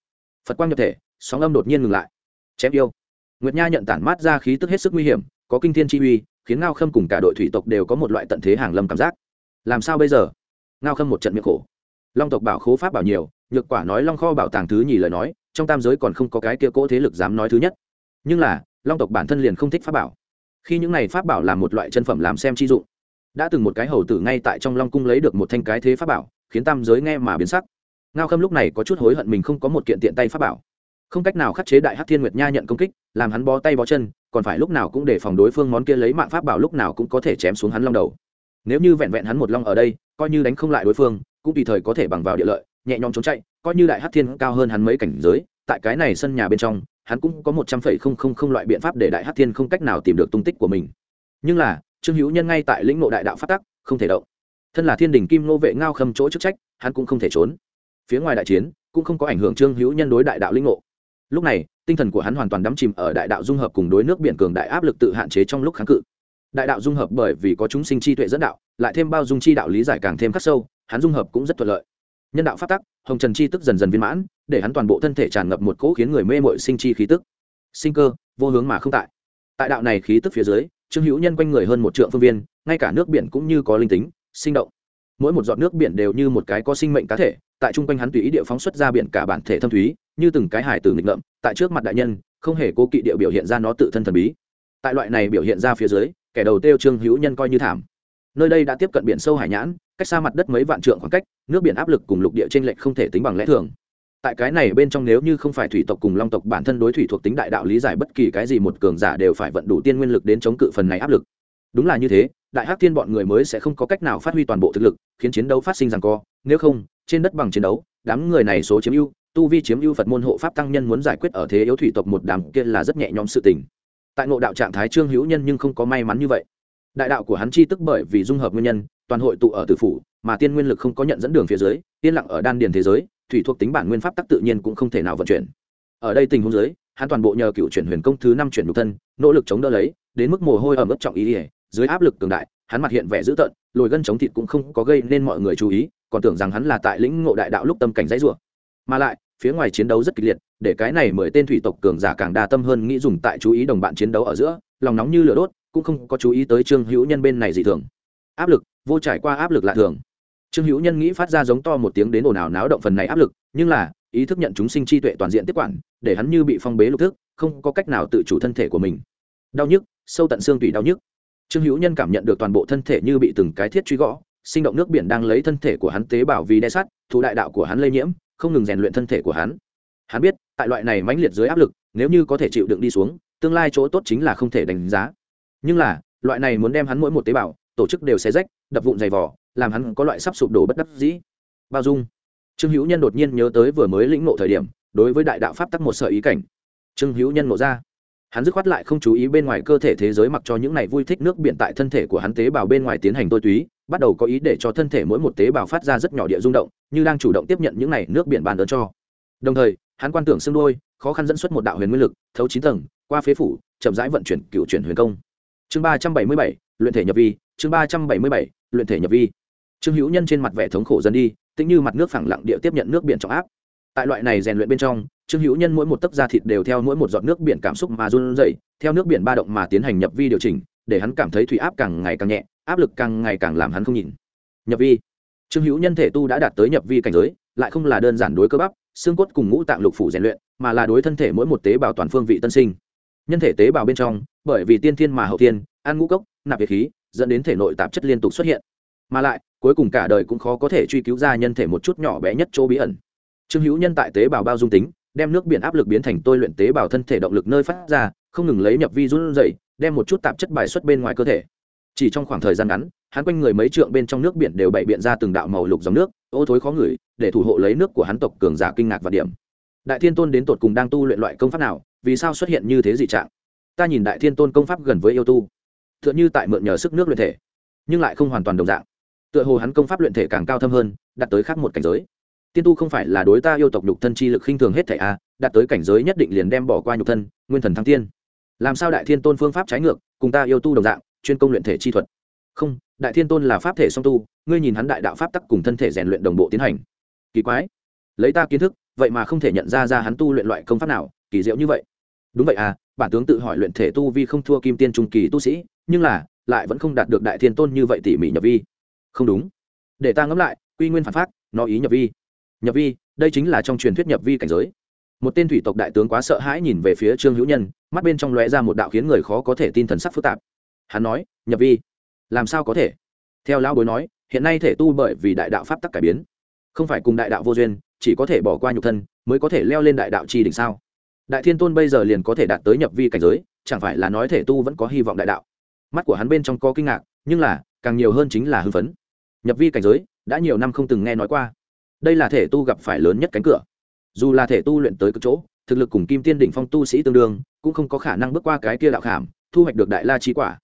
Phật quang nhập thể, sóng âm đột nhiên ngừng lại. Chém yêu. Nguyệt nha nhận tản mát ra khí tức hết sức nguy hiểm, có kinh thiên chi uy, khiến ngao khâm cùng cả đội thủy tộc đều có một loại tận thế hàng lâm cảm giác. Làm sao bây giờ? Ngao khâm một trận miệng khổ. Long tộc bảo khố pháp bảo nhiều nhược quả nói long kho bảo tàng thứ nhì lời nói, trong tam giới còn không có cái kia cỗ thế lực dám nói thứ nhất. Nhưng là, long tộc bản thân liền không thích pháp bảo. Khi những này pháp bảo là một loại chân phẩm làm xem chi dụng. Đã từng một cái hầu tử ngay tại trong long cung lấy được một thanh cái thế pháp bảo, khiến tam giới nghe mà biến sắc. Ngao khâm lúc này có chút hối hận mình không có một kiện tiện tay pháp bảo. Không cách nào khắc chế đại hát thiên nguyệt nha nhận công kích, làm hắn bó tay bó chân, còn phải lúc nào cũng để phòng đối phương món kia lấy mạng pháp bảo lúc nào cũng có thể chém xuống hắn long đầu. Nếu như vẹn vẹn hắn một long ở đây, coi như đánh không lại đối phương, cũng tùy thời có thể bằng vào địa lợi nhẹ nhõm trốn chạy, coi như đại hát thiên cao hơn hắn mấy cảnh giới, tại cái này sân nhà bên trong, hắn cũng có một trăm phẩy không không không loại biện pháp để đại hát thiên không cách nào tìm được tung tích của mình. Nhưng là, trương hữu nhân ngay tại lĩnh ngộ đại đạo phát tắc, không thể động. Thân là thiên đình kim nô vệ ngao khâm chỗ chức trách, hắn cũng không thể trốn. Phía ngoài đại chiến, cũng không có ảnh hưởng trương hữu nhân đối đại đạo lĩnh ngộ. Lúc này, tinh thần của hắn hoàn toàn đắm chìm ở đại đạo dung hợp cùng đối nước biển cường đại áp lực tự hạn chế trong lúc kháng cự. Đại đạo dung hợp bởi vì có chúng sinh chi tuệ dẫn đạo, lại thêm bao dung chi đạo lý giải càng thêm khắc sâu, hắn dung hợp cũng rất thuận lợi nhân đạo phát tắc, hồng trần chi tức dần dần viên mãn, để hắn toàn bộ thân thể tràn ngập một cỗ khiến người mê mội sinh chi khí tức. Sinh cơ, vô hướng mà không tại. Tại đạo này khí tức phía dưới, trương hữu nhân quanh người hơn một trượng phương viên, ngay cả nước biển cũng như có linh tính, sinh động. Mỗi một giọt nước biển đều như một cái có sinh mệnh cá thể, tại chung quanh hắn tùy ý địa phóng xuất ra biển cả bản thể thâm thúy, như từng cái hải từ nghịch ngợm, tại trước mặt đại nhân, không hề cố kỵ địa biểu hiện ra nó tự thân thần bí. Tại loại này biểu hiện ra phía dưới, kẻ đầu tiêu trương hữu nhân coi như thảm. Nơi đây đã tiếp cận biển sâu hải nhãn, cách xa mặt đất mấy vạn trượng khoảng cách nước biển áp lực cùng lục địa trên lệch không thể tính bằng lẽ thường. Tại cái này bên trong nếu như không phải thủy tộc cùng long tộc bản thân đối thủy thuộc tính đại đạo lý giải bất kỳ cái gì một cường giả đều phải vận đủ tiên nguyên lực đến chống cự phần này áp lực. Đúng là như thế, đại hắc thiên bọn người mới sẽ không có cách nào phát huy toàn bộ thực lực, khiến chiến đấu phát sinh rằng co. Nếu không, trên đất bằng chiến đấu, đám người này số chiếm ưu, tu vi chiếm ưu phật môn hộ pháp tăng nhân muốn giải quyết ở thế yếu thủy tộc một đám kia là rất nhẹ nhõm sự tình. Tại ngộ đạo trạng thái trương hữu nhân nhưng không có may mắn như vậy đại đạo của hắn chi tức bởi vì dung hợp nguyên nhân toàn hội tụ ở tử phủ mà tiên nguyên lực không có nhận dẫn đường phía dưới yên lặng ở đan điền thế giới thủy thuộc tính bản nguyên pháp tắc tự nhiên cũng không thể nào vận chuyển. Ở đây tình huống dưới, hắn toàn bộ nhờ cựu chuyển huyền công thứ năm chuyển nhục thân nỗ lực chống đỡ lấy đến mức mồ hôi ở mức trọng ý ỉa dưới áp lực cường đại hắn mặt hiện vẻ dữ tợn lồi gân chống thịt cũng không có gây nên mọi người chú ý còn tưởng rằng hắn là tại lĩnh ngộ đại đạo lúc tâm cảnh dãy rủa. Mà lại phía ngoài chiến đấu rất kịch liệt để cái này mời tên thủy tộc cường giả càng đa tâm hơn nghĩ dùng tại chú ý đồng bạn chiến đấu ở giữa lòng nóng như lửa đốt cũng không có chú ý tới trương hữu nhân bên này dị thường. Áp lực, vô trải qua áp lực lạ thường. Trương hữu nhân nghĩ phát ra giống to một tiếng đến ồn ào náo động phần này áp lực, nhưng là, ý thức nhận chúng sinh chi tuệ toàn diện tiếp quản, để hắn như bị phong bế lục thức, không có cách nào tự chủ thân thể của mình. Đau nhức, sâu tận xương tủy đau nhức. Trương hữu nhân cảm nhận được toàn bộ thân thể như bị từng cái thiết truy gõ, sinh động nước biển đang lấy thân thể của hắn tế bào vì đe sắt thủ đại đạo của hắn lây nhiễm, không ngừng rèn luyện thân thể của hắn. Hắn biết, tại loại này mãnh liệt dưới áp lực, nếu như có thể chịu đựng đi xuống, tương lai chỗ tốt chính là không thể đánh giá nhưng là, loại này muốn đem hắn mỗi một tế bào, tổ chức đều xé rách, đập vụn dày vỏ làm hắn có loại sắp sụp đổ bất đắc dĩ. Bao dung. Trương hữu nhân đột nhiên nhớ tới vừa mới lĩnh ngộ thời điểm, đối với đại đạo pháp tắc một sợ ý cảnh. Trương hữu nhân ngộ ra. Hắn dứt khoát lại không chú ý bên ngoài cơ thể thế giới mặc cho những này vui thích nước biển tại thân thể của hắn tế bào bên ngoài tiến hành tôi túy, bắt đầu có ý để cho thân thể mỗi một tế bào phát ra rất nhỏ địa rung động, như đang chủ động tiếp nhận những này nước biển bàn ơn cho. Đồng thời, hắn quan tưởng xương đôi khó khăn dẫn xuất một đạo huyền nguyên lực, thấu chín tầng, qua phế phủ, chậm rãi vận chuyển cựu chuyển huyền công chương ba trăm bảy mươi bảy, luyện thể nhập vi, chương ba trăm bảy mươi bảy, luyện thể nhập vi. Trương hữu nhân trên mặt vẻ thống khổ dần đi tính như mặt nước phẳng lặng địa tiếp nhận nước biển trọng áp. Tại loại này rèn luyện bên trong, trương hữu nhân mỗi một tấc da thịt đều theo mỗi một giọt nước biển cảm xúc mà run rẩy, theo nước biển ba động mà tiến hành nhập vi điều chỉnh, để hắn cảm thấy thủy áp càng ngày càng nhẹ, áp lực càng ngày càng làm hắn không nhìn nhập vi. Trương hữu nhân thể tu đã đạt tới nhập vi cảnh giới, lại không là đơn giản đối cơ bắp, xương cốt cùng ngũ tạng lục phủ rèn luyện, mà là đối thân thể mỗi một tế bào toàn phương vị tân sinh. Nhân thể tế bào bên trong bởi vì tiên thiên mà hậu tiên, ăn ngũ cốc, nạp việt khí, dẫn đến thể nội tạp chất liên tục xuất hiện. Mà lại, cuối cùng cả đời cũng khó có thể truy cứu ra nhân thể một chút nhỏ bé nhất chỗ bí ẩn. Trương hữu nhân tại tế bào bao dung tính, đem nước biển áp lực biến thành tôi luyện tế bào thân thể động lực nơi phát ra, không ngừng lấy nhập vi run dậy đem một chút tạp chất bài xuất bên ngoài cơ thể. Chỉ trong khoảng thời gian ngắn, hắn quanh người mấy trượng bên trong nước biển đều bày biện ra từng đạo màu lục dòng nước, ô thối khó ngửi, để thủ hộ lấy nước của hắn tộc cường giả kinh ngạc và điểm. Đại thiên tôn đến tột cùng đang tu luyện loại công pháp nào, vì sao xuất hiện như thế dị trạng? Ta nhìn đại thiên tôn công pháp gần với yêu tu t h ư ợ n như tại mượn nhờ sức nước luyện thể, nhưng lại không hoàn toàn đồng dạng. Tựa hồ hắn công pháp luyện thể càng cao thâm hơn, đạt tới khác một cảnh giới. Tiên tu không phải là đối ta yêu tộc nhục thân chi lực khinh thường hết thể a à, đạt tới cảnh giới nhất định liền đem bỏ qua nhục thân, nguyên thần thăng tiên. Làm sao đại thiên tôn phương pháp trái ngược, cùng ta yêu tu đồng dạng, chuyên công luyện thể chi thuật? Không, đại thiên tôn là pháp thể song tu, ngươi nhìn hắn đại đạo pháp tắc cùng thân thể rèn luyện đồng bộ tiến hành. Kỳ quái. Lấy ta kiến thức, vậy mà không thể nhận ra ra hắn tu luyện loại công pháp nào, kỳ diệu như vậy đúng vậy à bản tướng tự hỏi luyện thể tu vi không thua kim tiên trung kỳ tu sĩ, nhưng là, lại vẫn không đạt được đại thiên tôn như vậy tỉ mỉ nhập vi. Không đúng. Để ta ngẫm lại, quy nguyên phản phát nó ý nhập vi. Nhập vi, đây chính là trong truyền thuyết nhập vi cảnh giới. Một tên thủy tộc đại tướng quá sợ hãi nhìn về phía trương hữu nhân, mắt bên trong lóe ra một đạo khiến người khó có thể tin thần sắc phức tạp. Hắn nói, nhập vi. Làm sao có thể? Theo lão bối nói, hiện nay thể tu bởi vì đại đạo pháp tắc cải biến. Không phải cùng đại đạo vô duyên, chỉ có thể bỏ qua nhục thân, mới có thể leo lên đại đạo chi đỉnh sao? Đại thiên tôn bây giờ liền có thể đạt tới nhập vi cảnh giới, chẳng phải là nói thể tu vẫn có hy vọng đại đạo. Mắt của hắn bên trong có kinh ngạc, nhưng là, càng nhiều hơn chính là hưng phấn. Nhập vi cảnh giới, đã nhiều năm không từng nghe nói qua. Đây là thể tu gặp phải lớn nhất cánh cửa. Dù là thể tu luyện tới cực chỗ, thực lực cùng kim tiên đỉnh phong tu sĩ tương đương, cũng không có khả năng bước qua cái kia đạo khảm, thu hoạch được đại la trí quả.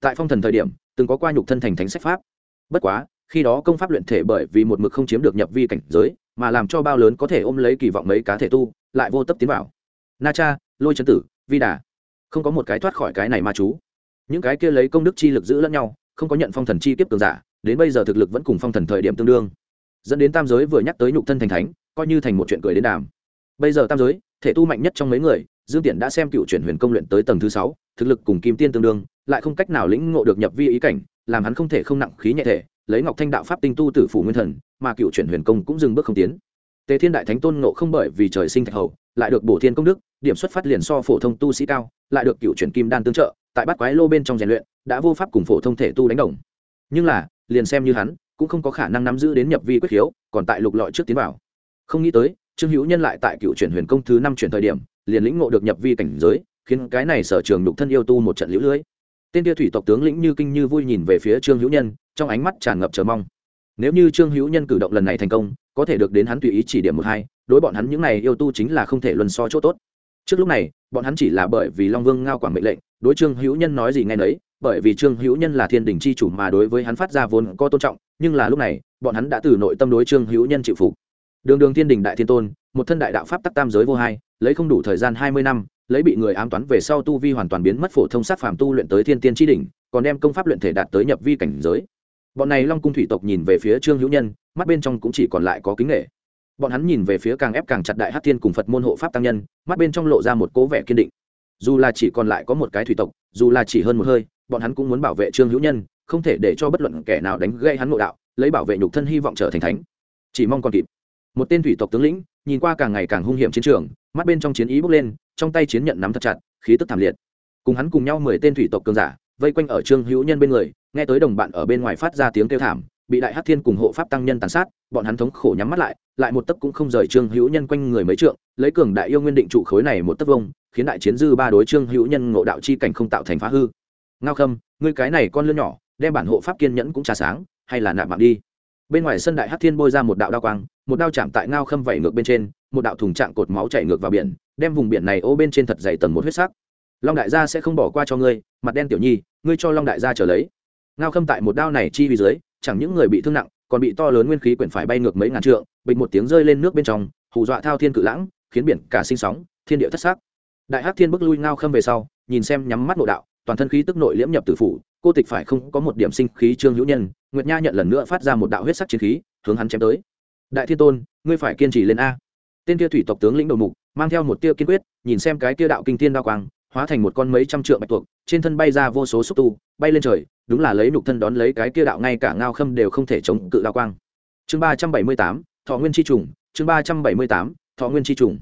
Tại phong thần thời điểm, từng có qua nhục thân thành thánh sách pháp. Bất quá, khi đó công pháp luyện thể bởi vì một mực không chiếm được nhập vi cảnh giới, mà làm cho bao lớn có thể ôm lấy kỳ vọng mấy cá thể tu, lại vô tấp tiến vào na cha, lôi trấn tử, vi đà. Không có một cái thoát khỏi cái này ma chú. Những cái kia lấy công đức chi lực giữ lẫn nhau, không có nhận phong thần chi tiếp tường giả, đến bây giờ thực lực vẫn cùng phong thần thời điểm tương đương. Dẫn đến tam giới vừa nhắc tới nhục thân thành thánh, coi như thành một chuyện cười đến đàm. Bây giờ tam giới, thể tu mạnh nhất trong mấy người, dương tiện đã xem cựu chuyển huyền công luyện tới tầng thứ sáu, thực lực cùng kim tiên tương đương, lại không cách nào lĩnh ngộ được nhập vi ý cảnh, làm hắn không thể không nặng khí nhẹ thể, lấy ngọc thanh đạo pháp tinh tu tử phủ nguyên thần, mà cựu chuyển huyền công cũng dừng bước không tiến tề thiên đại thánh tôn ngộ không bởi vì trời sinh thạch hầu, lại được bổ thiên công đức, điểm xuất phát liền so phổ thông tu sĩ cao, lại được cựu chuyển kim đan tương trợ, tại bát quái lô bên trong rèn luyện, đã vô pháp cùng phổ thông thể tu đánh đồng. Nhưng là, liền xem như hắn, cũng không có khả năng nắm giữ đến nhập vi quyết khiếu, còn tại lục lọi trước tiến vào. Không nghĩ tới, trương hữu nhân lại tại cựu chuyển huyền công thứ năm chuyển thời điểm, liền lĩnh ngộ được nhập vi cảnh giới, khiến cái này sở trường nhục thân yêu tu một trận lũ lưới. Tên kia thủy tộc tướng lĩnh như kinh như vui nhìn về phía trương hữu nhân, trong ánh mắt tràn ngập chờ mong. Nếu như trương hữu nhân cử động lần này thành công có thể được đến hắn tùy ý chỉ điểm một hai, đối bọn hắn những này yêu tu chính là không thể luân so chỗ tốt. Trước lúc này, bọn hắn chỉ là bởi vì long vương ngao quảng mệnh lệnh, đối trương hữu nhân nói gì nghe nấy, bởi vì trương hữu nhân là thiên đình c h i chủ mà đối với hắn phát ra vốn có tôn trọng, nhưng là lúc này, bọn hắn đã từ nội tâm đối trương hữu nhân chịu phục. Đường đường thiên đình đại thiên tôn, một thân đại đạo pháp tắc tam giới vô hai, lấy không đủ thời gian hai mươi năm, lấy bị người ám toán về sau tu vi hoàn toàn biến mất phổ thông sát phàm tu luyện tới thiên tiên tri đỉnh, còn đem công pháp luyện thể đạt tới nhập vi cảnh giới bọn này long cung thủy tộc nhìn về phía trương hữu nhân, mắt bên trong cũng chỉ còn lại có kính nghệ bọn hắn nhìn về phía càng ép càng chặt đại hát thiên cùng phật môn hộ pháp tăng nhân, mắt bên trong lộ ra một cố vẻ kiên định. Dù là chỉ còn lại có một cái thủy tộc, dù là chỉ hơn một hơi, bọn hắn cũng muốn bảo vệ trương hữu nhân, không thể để cho bất luận kẻ nào đánh gây hắn ngộ đạo, lấy bảo vệ nhục thân hy vọng trở thành thánh. Chỉ mong còn kịp. Một tên thủy tộc tướng lĩnh, nhìn qua càng ngày càng hung hiểm chiến trường, mắt bên trong chiến ý bốc lên, trong tay chiến nhận nắm thật chặt, khí tức thảm liệt. Cùng hắn cùng nhau mười tên thủy tộc cường giả, vây quanh ở trương hữu nhân bên người nghe tới đồng bạn ở bên ngoài phát ra tiếng kêu thảm, bị đại hát thiên cùng hộ pháp tăng nhân tàn sát, bọn hắn thống khổ nhắm mắt lại lại một tấc cũng không rời trương hữu nhân quanh người mấy trượng, lấy cường đại yêu nguyên định trụ khối này một tấc vông, khiến đại chiến dư ba đối trương hữu nhân ngộ đạo chi cảnh không tạo thành phá hư. Ngao khâm, ngươi cái này con lươn nhỏ, đem bản hộ pháp kiên nhẫn cũng trà sáng, hay là nạp mạng đi. Bên ngoài sân đại hát thiên bôi ra một đạo đao quang, một đao chạm tại ngao khâm vẩy ngược bên trên, một đạo thùng trạng cột máu chảy ngược vào biển, đem vùng biển này ô bên trên thật dày tầng một huyết sắc. Long đại gia sẽ không bỏ qua cho ngươi, mặt đen tiểu nhi, ngươi cho long đại gia trở lấy ngao khâm tại một đao này chi vì dưới, chẳng những người bị thương nặng, còn bị to lớn nguyên khí quyển phải bay ngược mấy ngàn trượng, bịch một tiếng rơi lên nước bên trong, hù dọa thao thiên cự lãng, khiến biển cả sinh sóng, thiên địa thất sắc đại hắc thiên bước lui ngao khâm về sau, nhìn xem nhắm mắt nội đạo, toàn thân khí tức nội liễm nhập tử phủ, cô tịch phải không có một điểm sinh khí trương hữu nhân, nguyệt nha nhận lần nữa phát ra một đạo huyết sắc chiến khí, hướng hắn chém tới. Đại thiên tôn, ngươi phải kiên trì lên a. Tên kia thủy tộc tướng lĩnh đầu mục, mang theo một tia kiên quyết, nhìn xem cái kia đạo kinh thiên đao quang hóa thành một con mấy trăm trượng bạch tuộc, trên thân bay ra vô số xúc tu, bay lên trời, đúng là lấy nục thân đón lấy cái kia đạo ngay cả ngao khâm đều không thể chống cự đao quang. Chương ba trăm bảy mươi tám, thọ nguyên chi trùng, chương ba trăm bảy mươi tám, thọ nguyên chi trùng.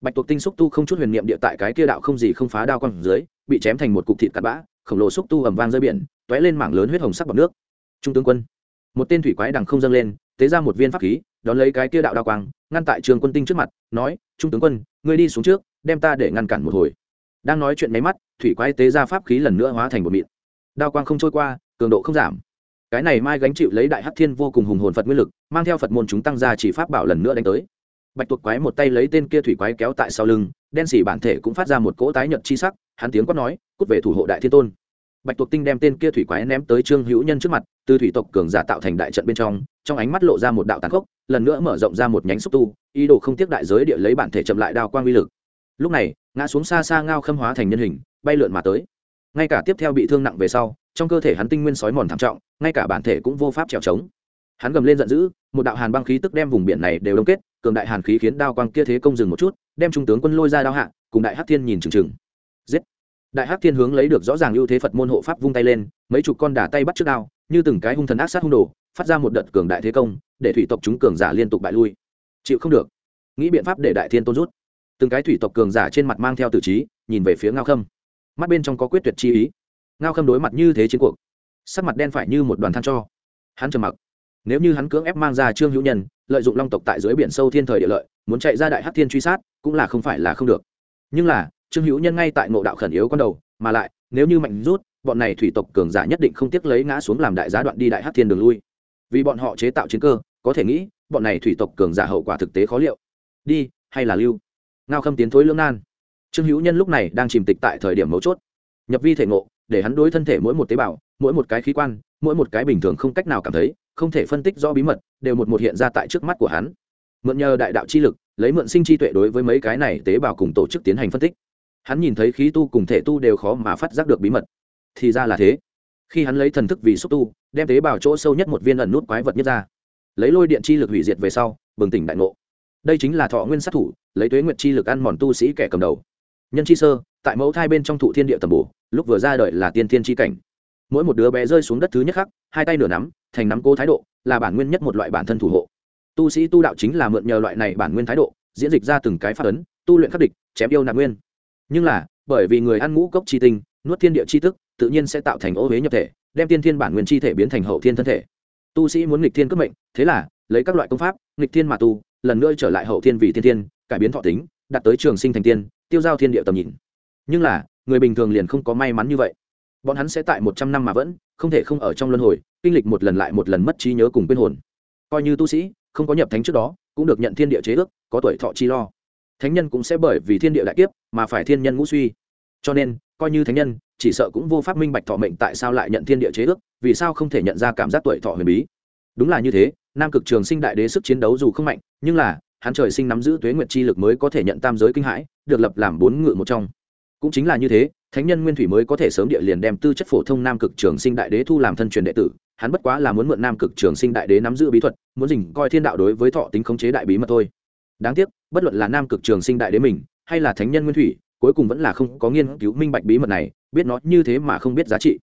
Bạch tuộc tinh xúc tu không chút huyền niệm địa tại cái kia đạo không gì không phá đao quang dưới, bị chém thành một cục thịt cắt bã, khổng lồ xúc tu ầm vang rơi biển t lên mảng lớn huyết hồng sắc bọc nước. Trung tướng quân. Một tên thủy quái đằng không dâng lên, tế ra một viên pháp khí, đón lấy cái kia đạo đao quang, ngăn tại trường quân tinh trước mặt, nói, trung tướng quân, ngươi đi xuống trước đem ta để ngăn cản một hồi. Đang nói chuyện máy mắt, thủy quái tế ra pháp khí lần nữa hóa thành một mịn. Đao quang không trôi qua, cường độ không giảm. Cái này mai gánh chịu lấy đại hắc thiên vô cùng hùng hồn phật nguyên lực, mang theo phật môn chúng tăng ra chỉ pháp bảo lần nữa đánh tới. Bạch tuộc quái một tay lấy tên kia thủy quái kéo tại sau lưng, đen xỉ bản thể cũng phát ra một cỗ tái nhợt chi sắc, hắn tiếng quát nói, cút về thủ hộ đại thiên tôn. Bạch tuộc tinh đem tên kia thủy quái ném tới trương hữu nhân trước mặt, từ thủy tộc cường giả tạo thành đại trận bên trong trong ánh mắt lộ ra một đạo tàn khốc, lần nữa mở rộng ra một nhánh xúc tu, ý đồ không tiếc đại giới địa lấy bản thể chậm lại đao quang uy lực lúc này, ngã xuống xa xa ngao khâm hóa thành nhân hình, bay lượn mà tới. Ngay cả tiếp theo bị thương nặng về sau, trong cơ thể hắn tinh nguyên sói mòn thảm trọng, ngay cả bản thể cũng vô pháp trèo trống. Hắn gầm lên giận dữ, một đạo hàn băng khí tức đem vùng biển này đều đông kết, cường đại hàn khí khiến đao quang kia thế công dừng một chút, đem trung tướng quân lôi ra đao hạ, cùng đại hắc thiên nhìn chừng chừng. Giết! Đại hắc thiên hướng lấy được rõ ràng ưu thế phật môn hộ pháp vung tay lên, mấy chục con đà tay bắt trước đao, như từng cái hung thần ác sát hung đồ, phát ra một đợt cường đại thế công, để thủy tộc chúng cường giả liên tục bại lui. Chịu không được. Nghĩ biện pháp để đại thiên tôn rút từng cái thủy tộc cường giả trên mặt mang theo tử trí, nhìn về phía ngao khâm. Mắt bên trong có quyết tuyệt chi ý. Ngao khâm đối mặt như thế chiến cuộc, sắc mặt đen phải như một đoàn than cho. Hắn trầm mặc. Nếu như hắn cưỡng ép mang ra trương hữu nhân, lợi dụng long tộc tại dưới biển sâu thiên thời địa lợi, muốn chạy ra đại hát thiên truy sát, cũng là không phải là không được. Nhưng là, trương hữu nhân ngay tại ngộ đạo khẩn yếu con đầu, mà lại, nếu như mạnh rút, bọn này thủy tộc cường giả nhất định không tiếc lấy ngã xuống làm đại giá đoạn đi đại hát thiên đường lui. Vì bọn họ chế tạo chiến cơ, có thể nghĩ, bọn này thủy tộc cường giả hậu quả thực tế khó liệu. Đi, hay là lưu? Ngao khâm tiến thối lưỡng nan. Trương hữu nhân lúc này đang chìm tịch tại thời điểm mấu chốt. Nhập vi thể ngộ, để hắn đối thân thể mỗi một tế bào, mỗi một cái khí quan, mỗi một cái bình thường không cách nào cảm thấy, không thể phân tích do bí mật, đều một một hiện ra tại trước mắt của hắn. Mượn nhờ đại đạo chi lực, lấy mượn sinh chi tuệ đối với mấy cái này tế bào cùng tổ chức tiến hành phân tích. Hắn nhìn thấy khí tu cùng thể tu đều khó mà phát giác được bí mật. Thì ra là thế. Khi hắn lấy thần thức vì xúc tu, đem tế bào chỗ sâu nhất một viên ẩn nút quái vật nhất ra. Lấy lôi điện chi lực hủy diệt về sau, bừng tỉnh đại ngộ đây chính là thọ nguyên sát thủ, lấy tuế nguyệt chi lực ăn mòn tu sĩ kẻ cầm đầu. Nhân chi sơ, tại mẫu thai bên trong thụ thiên địa tầm bổ, lúc vừa ra đời là tiên thiên chi cảnh. Mỗi một đứa bé rơi xuống đất thứ nhất khắc, hai tay nửa nắm, thành nắm cố thái độ, là bản nguyên nhất một loại bản thân thủ hộ. Tu sĩ tu đạo chính là mượn nhờ loại này bản nguyên thái độ, diễn dịch ra từng cái phát ấn, tu luyện khắc địch, chém yêu nạp nguyên. Nhưng là, bởi vì người ăn ngũ cốc chi tinh, nuốt thiên địa chi tức, tự nhiên sẽ tạo thành ô huế nhập thể, đem tiên thiên bản nguyên chi thể biến thành hậu thiên thân thể. Tu sĩ muốn nghịch thiên cướp mệnh, thế là, lấy các loại công pháp, nghịch thiên mà tu lần nữa trở lại hậu thiên vì thiên thiên, cải biến thọ tính, đạt tới trường sinh thành tiên, tiêu giao thiên địa tầm nhìn. Nhưng là, người bình thường liền không có may mắn như vậy. Bọn hắn sẽ tại một trăm năm mà vẫn, không thể không ở trong luân hồi, kinh lịch một lần lại một lần mất trí nhớ cùng quên hồn. Coi như tu sĩ, không có nhập thánh trước đó, cũng được nhận thiên địa chế ước, có tuổi thọ chi lo. Thánh nhân cũng sẽ bởi vì thiên địa đại kiếp mà phải thiên nhân ngũ suy. Cho nên, coi như thánh nhân, chỉ sợ cũng vô pháp minh bạch thọ mệnh tại sao lại nhận thiên địa chế ước, vì sao không thể nhận ra cảm giác tuổi thọ huyền bí đúng là như thế, nam cực trường sinh đại đế sức chiến đấu dù không mạnh, nhưng là, hắn trời sinh nắm giữ tuế nguyệt chi lực mới có thể nhận tam giới kinh hãi, được lập làm bốn ngự một trong. Cũng chính là như thế, thánh nhân nguyên thủy mới có thể sớm địa liền đem tư chất phổ thông nam cực trường sinh đại đế thu làm thân truyền đệ tử, hắn bất quá là muốn mượn nam cực trường sinh đại đế nắm giữ bí thuật, muốn dình coi thiên đạo đối với thọ tính khống chế đại bí mật thôi. Đáng tiếc, bất luận là nam cực trường sinh đại đế mình, hay là thánh nhân nguyên thủy, cuối cùng vẫn là không có nghiên cứu minh bạch bí mật này, biết nó như thế mà không biết giá trị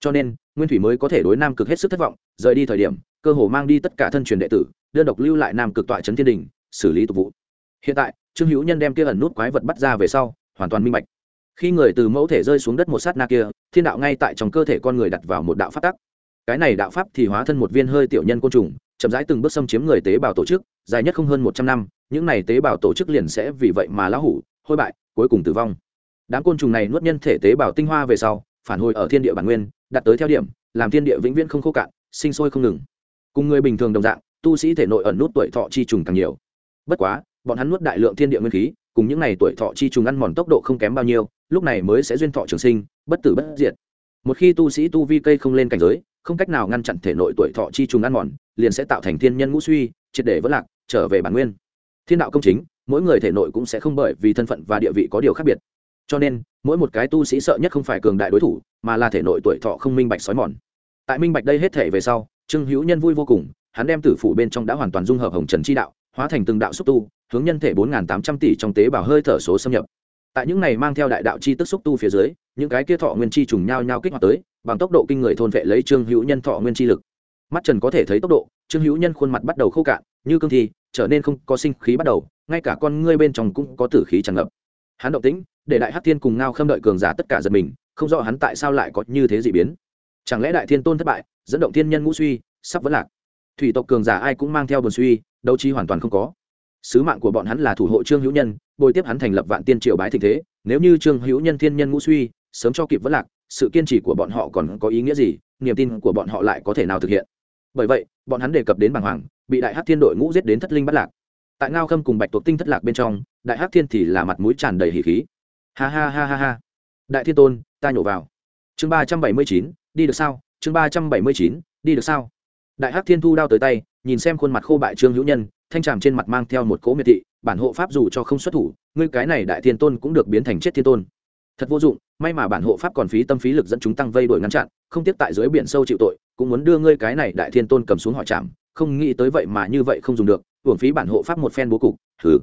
cho nên, nguyên thủy mới có thể đối nam cực hết sức thất vọng, rời đi thời điểm, cơ hồ mang đi tất cả thân truyền đệ tử, đơn độc lưu lại nam cực tọa trấn thiên đình, xử lý tục vụ. Hiện tại, trương hữu nhân đem kia ẩn nút quái vật bắt ra về sau, hoàn toàn minh bạch. Khi người từ mẫu thể rơi xuống đất một sát na kia, thiên đạo ngay tại trong cơ thể con người đặt vào một đạo pháp tắc. Cái này đạo pháp thì hóa thân một viên hơi tiểu nhân côn trùng, chậm rãi từng bước xâm chiếm người tế bào tổ chức, dài nhất không hơn một trăm năm, những này tế bào tổ chức liền sẽ vì vậy mà lão hủ, hôi bại, cuối cùng tử vong. Đám côn trùng này nuốt nhân thể tế bào tinh hoa về sau, phản hồi ở thiên địa bản nguyên đặt tới theo điểm, làm thiên địa vĩnh viễn không khô cạn, sinh sôi không ngừng. Cùng người bình thường đồng dạng, tu sĩ thể nội ẩn nút tuổi thọ chi trùng càng nhiều. Bất quá, bọn hắn nuốt đại lượng thiên địa nguyên khí, cùng những n à y tuổi thọ chi trùng ăn mòn tốc độ không kém bao nhiêu, lúc này mới sẽ duyên thọ trường sinh, bất tử bất diệt. Một khi tu sĩ tu vi cây không lên cảnh giới, không cách nào ngăn chặn thể nội tuổi thọ chi trùng ăn mòn, liền sẽ tạo thành thiên nhân ngũ suy, triệt để vỡ lạc, trở về bản nguyên. Thiên đạo công chính, mỗi người thể nội cũng sẽ không bởi vì thân phận và địa vị có điều khác biệt. Cho nên, mỗi một cái tu sĩ sợ nhất không phải cường đại đối thủ mà là thể nội tuổi thọ không minh bạch sói mòn. Tại minh bạch đây hết thể về sau, trương hữu nhân vui vô cùng, hắn đem tử phủ bên trong đã hoàn toàn dung hợp hồng trần chi đạo, hóa thành từng đạo xúc tu, hướng nhân thể bốn tám trăm tỷ trong tế bào hơi thở số xâm nhập. Tại những này mang theo đại đạo chi tức xúc tu phía dưới, những cái kia thọ nguyên chi trùng nhau nhau kích hoạt tới, bằng tốc độ kinh người thôn vệ lấy trương hữu nhân thọ nguyên chi lực. Mắt trần có thể thấy tốc độ, trương hữu nhân khuôn mặt bắt đầu khô cạn, như cương thi, trở nên không có sinh khí bắt đầu, ngay cả con ngươi bên trong cũng có tử khí tràn ngập. Hắn động tĩnh, để đại hắc thiên cùng ngao khâm đợi cường giả tất cả giật mình không rõ hắn tại sao lại có như thế dị biến. Chẳng lẽ đại thiên tôn thất bại, dẫn động thiên nhân ngũ suy, sắp vẫn lạc? Thủy tộc cường giả ai cũng mang theo buồn suy, đấu trí hoàn toàn không có. Sứ mạng của bọn hắn là thủ hộ trương hữu nhân, bồi tiếp hắn thành lập vạn tiên triều bái thịnh thế, nếu như trương hữu nhân thiên nhân ngũ suy, sớm cho kịp vẫn lạc, sự kiên trì của bọn họ còn có ý nghĩa gì, niềm tin của bọn họ lại có thể nào thực hiện? Bởi vậy, bọn hắn đề cập đến bàng hoàng, bị đại hát thiên đội ngũ giết đến thất linh bắt lạc. Tại ngao khâm cùng bạch tuộc tinh thất lạc bên trong, đại hát thiên thì là mặt mũi tràn đầy hỉ khí. Ha ha ha ha ha đại thiên tôn, ta nhổ vào. Chương ba trăm bảy mươi chín, đi được sao? Chương ba trăm bảy mươi chín, đi được sao? Đại hắc thiên thu đao tới tay, nhìn xem khuôn mặt khô bại trương hữu nhân, thanh tràm trên mặt mang theo một cỗ miệt thị, bản hộ pháp dù cho không xuất thủ, ngươi cái này đại thiên tôn cũng được biến thành chết thiên tôn. Thật vô dụng, may mà bản hộ pháp còn phí tâm phí lực dẫn chúng tăng vây đuổi ngăn chặn, không tiếp tại dưới biển sâu chịu tội, cũng muốn đưa ngươi cái này đại thiên tôn cầm xuống hỏi chạm không nghĩ tới vậy mà như vậy không dùng được hưởng phí bản hộ pháp một phen bố cục thử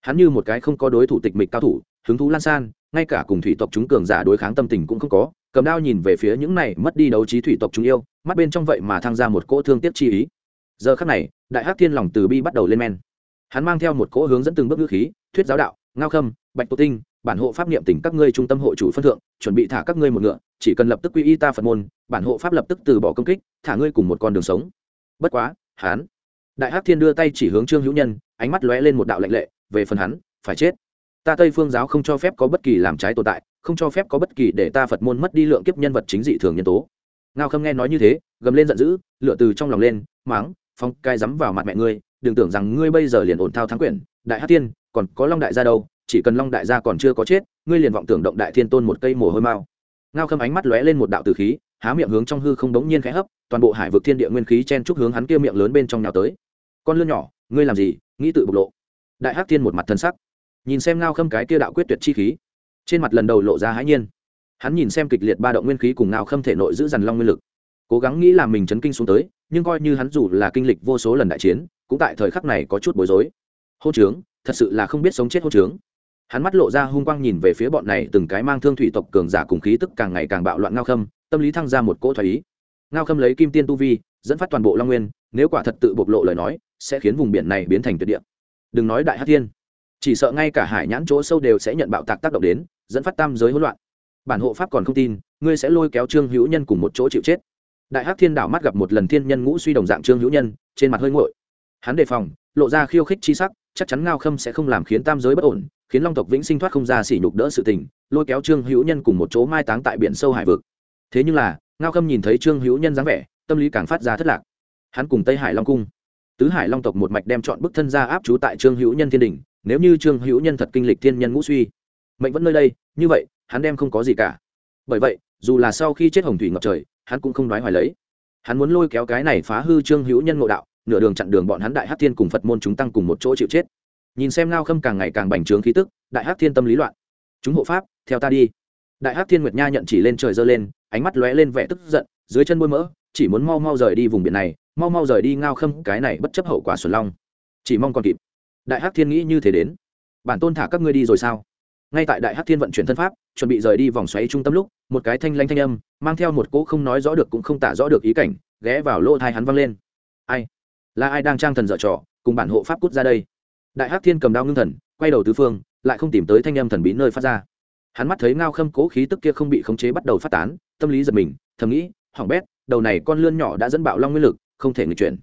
hắn như một cái không có đối thủ tịch mịch cao thủ hứng thú lan san, ngay cả cùng thủy tộc chúng cường giả đối kháng tâm tình cũng không có, cầm đao nhìn về phía những này mất đi đấu trí thủy tộc chúng yêu, mắt bên trong vậy mà thăng ra một cỗ thương tiếc chi ý. Giờ khắc này, đại hắc thiên lòng từ bi bắt đầu lên men. Hắn mang theo một cỗ hướng dẫn từng bước ngữ khí, thuyết giáo đạo, ngao khâm, bạch tô tinh, bản hộ pháp niệm tỉnh các ngươi trung tâm hộ chủ phân thượng, chuẩn bị thả các ngươi một ngựa, chỉ cần lập tức quy y ta phật môn, bản hộ pháp lập tức từ bỏ công kích, thả ngươi cùng một con đường sống. Bất quá, hắn, đại hắc thiên đưa tay chỉ hướng trương hữu nhân, ánh mắt lóe lên một đạo lệnh lệ, về phần hắn, phải chết ta tây phương giáo không cho phép có bất kỳ làm trái tồn tại, không cho phép có bất kỳ để ta phật môn mất đi lượng kiếp nhân vật chính dị thường nhân tố. Ngao khâm nghe nói như thế, gầm lên giận dữ lựa từ trong lòng lên máng phong cai dám vào mặt mẹ ngươi, đừng tưởng rằng ngươi bây giờ liền ổn thao thắng quyển. Đại hát tiên, còn có long đại gia đâu? Chỉ cần long đại gia còn chưa có chết, ngươi liền vọng tưởng động đại thiên tôn một cây mồ hôi mao ngao khâm ánh mắt lóe lên một đạo từ khí, há miệng hướng trong hư không đống nhiên khẽ hấp, toàn bộ hải vực thiên địa nguyên khí chen chúc hướng hắn kia miệng lớn bên trong nhào tới. Con lươn nhỏ, ngươi làm gì? Nghĩ tự bộc lộ. Đại hắc thiên một mặt thân sắc nhìn xem ngao khâm cái kia đạo quyết tuyệt chi khí, trên mặt lần đầu lộ ra hãi nhiên. Hắn nhìn xem kịch liệt ba động nguyên khí cùng ngao khâm thể nội giữ dằn long nguyên lực, cố gắng nghĩ làm mình chấn kinh xuống tới, nhưng coi như hắn dù là kinh lịch vô số lần đại chiến, cũng tại thời khắc này có chút bối rối. Hôn trướng, thật sự là không biết sống chết hôn trướng. Hắn mắt lộ ra hung quang nhìn về phía bọn này từng cái mang thương thủy tộc cường giả cùng khí tức càng ngày càng bạo loạn ngao khâm, tâm lý thăng ra một cỗ thoái ý. Ngao khâm lấy kim tiên tu vi, dẫn phát toàn bộ long nguyên, nếu quả thật tự bộc lộ lời nói, sẽ khiến vùng biển này biến thành tuyệt địa. Đừng nói đại hát thiên chỉ sợ ngay cả hải nhãn chỗ sâu đều sẽ nhận bạo tạc tác động đến dẫn phát tam giới hỗn loạn. Bản hộ pháp còn không tin ngươi sẽ lôi kéo trương hữu nhân cùng một chỗ chịu chết. Đại hắc thiên đảo mắt gặp một lần thiên nhân ngũ suy đồng dạng trương hữu nhân trên mặt hơi nguội, hắn đề phòng lộ ra khiêu khích chi sắc chắc chắn ngao khâm sẽ không làm khiến tam giới bất ổn khiến long tộc vĩnh sinh thoát không ra xỉ nhục đỡ sự tình lôi kéo trương hữu nhân cùng một chỗ mai táng tại biển sâu hải vực. Thế nhưng là ngao khâm nhìn thấy trương hữu nhân dáng vẻ tâm lý càng phát ra thất lạc. Hắn cùng tây hải long cung. Tứ hải long tộc một mạch đem chọn bức thân ra áp trú tại trương hữu nhân thiên đình nếu như trương hữu nhân thật kinh lịch thiên nhân ngũ suy, mệnh vẫn nơi đây, như vậy, hắn đem không có gì cả. Bởi vậy, dù là sau khi chết hồng thủy ngập trời, hắn cũng không nói hoài lấy. Hắn muốn lôi kéo cái này phá hư trương hữu nhân ngộ đạo, nửa đường chặn đường bọn hắn đại hát thiên cùng phật môn chúng tăng cùng một chỗ chịu chết. Nhìn xem ngao khâm càng ngày càng bành trướng khí tức, đại hát thiên tâm lý loạn. Chúng hộ pháp, theo ta đi. Đại hát thiên nguyệt nha nhận chỉ lên trời giơ lên, ánh mắt lóe lên vẻ tức giận, dưới chân môi mỡ, chỉ muốn mau mau rời đi vùng biển này, mau mau rời đi ngao khâm, cái này bất chấp hậu quả xuân long. Chỉ mong còn kịp đại hắc thiên nghĩ như thế đến. Bản tôn thả các ngươi đi rồi sao? Ngay tại đại hắc thiên vận chuyển thân pháp, chuẩn bị rời đi vòng xoáy trung tâm lúc, một cái thanh lanh thanh âm, mang theo một cỗ không nói rõ được cũng không tả rõ được ý cảnh, ghé vào lỗ thai hắn văng lên. Ai? Là ai đang trang thần dở trò, cùng bản hộ pháp cút ra đây? Đại hắc thiên cầm đao ngưng thần, quay đầu tứ phương, lại không tìm tới thanh âm thần bí nơi phát ra. Hắn mắt thấy ngao khâm cố khí tức kia không bị khống chế bắt đầu phát tán, tâm lý giật mình, thầm nghĩ hỏng bét, đầu này con lươn nhỏ đã dẫn bạo long nguyên lực, không thể nghịch chuyển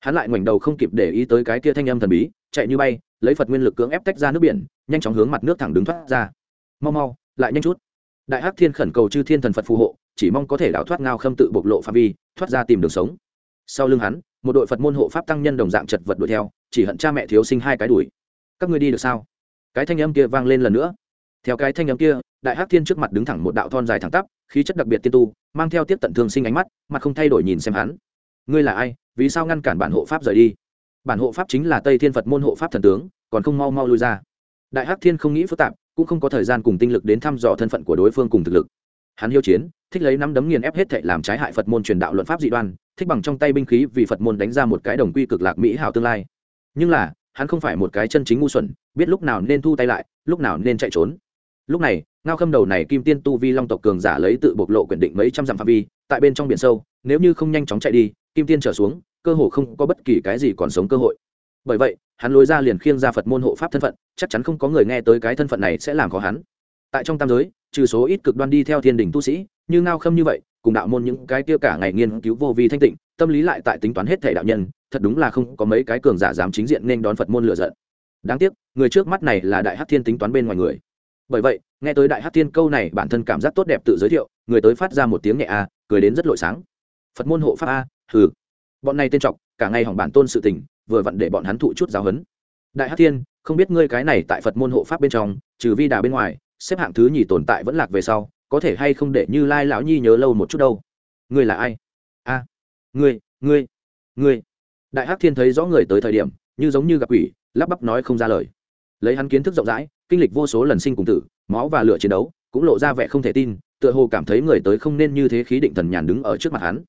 hắn lại ngoảnh đầu không kịp để ý tới cái kia thanh âm thần bí, chạy như bay, lấy phật nguyên lực cưỡng ép tách ra nước biển, nhanh chóng hướng mặt nước thẳng đứng thoát ra. Mau mau, lại nhanh chút. Đại hắc thiên khẩn cầu chư thiên thần phật phù hộ, chỉ mong có thể đào thoát ngao khâm tự bộc lộ phạm vi, thoát ra tìm đường sống. Sau lưng hắn, một đội phật môn hộ pháp tăng nhân đồng dạng chật vật đuổi theo, chỉ hận cha mẹ thiếu sinh hai cái đuổi. Các ngươi đi được sao? Cái thanh âm kia vang lên lần nữa. Theo cái thanh âm kia, đại hắc thiên trước mặt đứng thẳng một đạo thon dài thẳng tắp, khí chất đặc biệt tiên tu, mang theo tiếp tận thương sinh ánh mắt, mặt không thay đổi nhìn xem hắn ngươi là ai, vì sao ngăn cản bản hộ pháp rời đi? Bản hộ pháp chính là tây thiên phật môn hộ pháp thần tướng, còn không mau mau lui ra. Đại hắc thiên không nghĩ phức tạp, cũng không có thời gian cùng tinh lực đến thăm dò thân phận của đối phương cùng thực lực. Hắn hiếu chiến, thích lấy năm đấm nghiền ép hết thệ làm trái hại phật môn truyền đạo luận pháp dị đoan, thích bằng trong tay binh khí vì phật môn đánh ra một cái đồng quy cực lạc mỹ hảo tương lai. Nhưng là, hắn không phải một cái chân chính ngu xuẩn, biết lúc nào nên thu tay lại, lúc nào nên chạy trốn. Lúc này, ngao khâm đầu này kim tiên tu vi long tộc cường giả lấy tự bộc lộ quyển định mấy trăm dặm phạm vi, tại bên trong biển sâu, nếu như không nhanh chóng chạy đi kim tiên trở xuống, cơ hồ không có bất kỳ cái gì còn sống cơ hội. Bởi vậy, hắn lối ra liền khiêng ra phật môn hộ pháp thân phận, chắc chắn không có người nghe tới cái thân phận này sẽ làm khó hắn. Tại trong tam giới, trừ số ít cực đoan đi theo thiên đình tu sĩ, như ngao khâm như vậy, cùng đạo môn những cái kia cả ngày nghiên cứu vô vi thanh tịnh, tâm lý lại tại tính toán hết thể đạo nhân, thật đúng là không có mấy cái cường giả dám chính diện nên đón phật môn lựa giận. Đáng tiếc, người trước mắt này là đại hát thiên tính toán bên ngoài người. Bởi vậy, nghe tới đại hát thiên câu này, bản thân cảm giác tốt đẹp tự giới thiệu, người tới phát ra một tiếng nhẹ a cười đến rất lội sáng phật môn hộ pháp a, hừ. Bọn này tên trọc cả ngày hỏng bản tôn sự tình, vừa vặn để bọn hắn thụ chút giáo huấn. Đại hát thiên, không biết ngươi cái này tại phật môn hộ pháp bên trong, trừ vi đà bên ngoài, xếp hạng thứ nhì tồn tại vẫn lạc về sau, có thể hay không để như lai lão nhi nhớ lâu một chút đâu? Ngươi là ai? A. Ngươi ngươi ngươi. Đại hắc thiên thấy rõ người tới thời điểm, như giống như gặp quỷ, lắp bắp nói không ra lời. Lấy hắn kiến thức rộng rãi, kinh lịch vô số lần sinh cùng tử, máu và lửa chiến đấu, cũng lộ ra vẻ không thể tin, tựa hồ cảm thấy người tới không nên như thế khí định thần nhàn đứng ở trước mặt hắn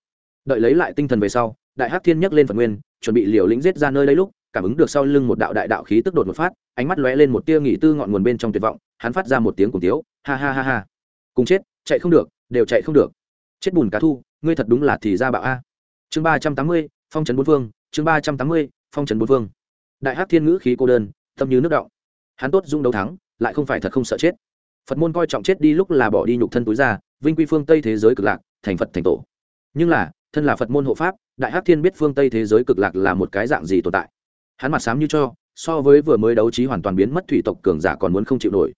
đợi lấy lại tinh thần về sau, đại hắc thiên nhấc lên phật nguyên, chuẩn bị liều lĩnh giết ra nơi đây lúc, cảm ứng được sau lưng một đạo đại đạo khí tức đột một phát, ánh mắt lóe lên một tia nghỉ tư ngọn nguồn bên trong tuyệt vọng, hắn phát ra một tiếng cùng tiếu, ha ha ha ha. Cùng chết, chạy không được, đều chạy không được. Chết bùn cá thu, ngươi thật đúng là thì ra bạo a. Chương ba trăm tám mươi, phong trấn bốn phương chương ba trăm tám mươi, phong trấn bốn phương đại hắc thiên ngữ khí cô đơn, tâm như nước động hắn tốt dung đấu thắng, lại không phải thật không sợ chết. Phật môn coi trọng chết đi lúc là bỏ đi nhục thân túi ra, vinh quy phương tây thế giới cực lạc, thành phật thành tổ. Nhưng là thân là phật môn hộ pháp, đại hắc thiên biết phương tây thế giới cực lạc là một cái dạng gì tồn tại. Hắn mặt sám như cho, so với vừa mới đấu trí hoàn toàn biến mất thủy tộc cường giả còn muốn không chịu nổi.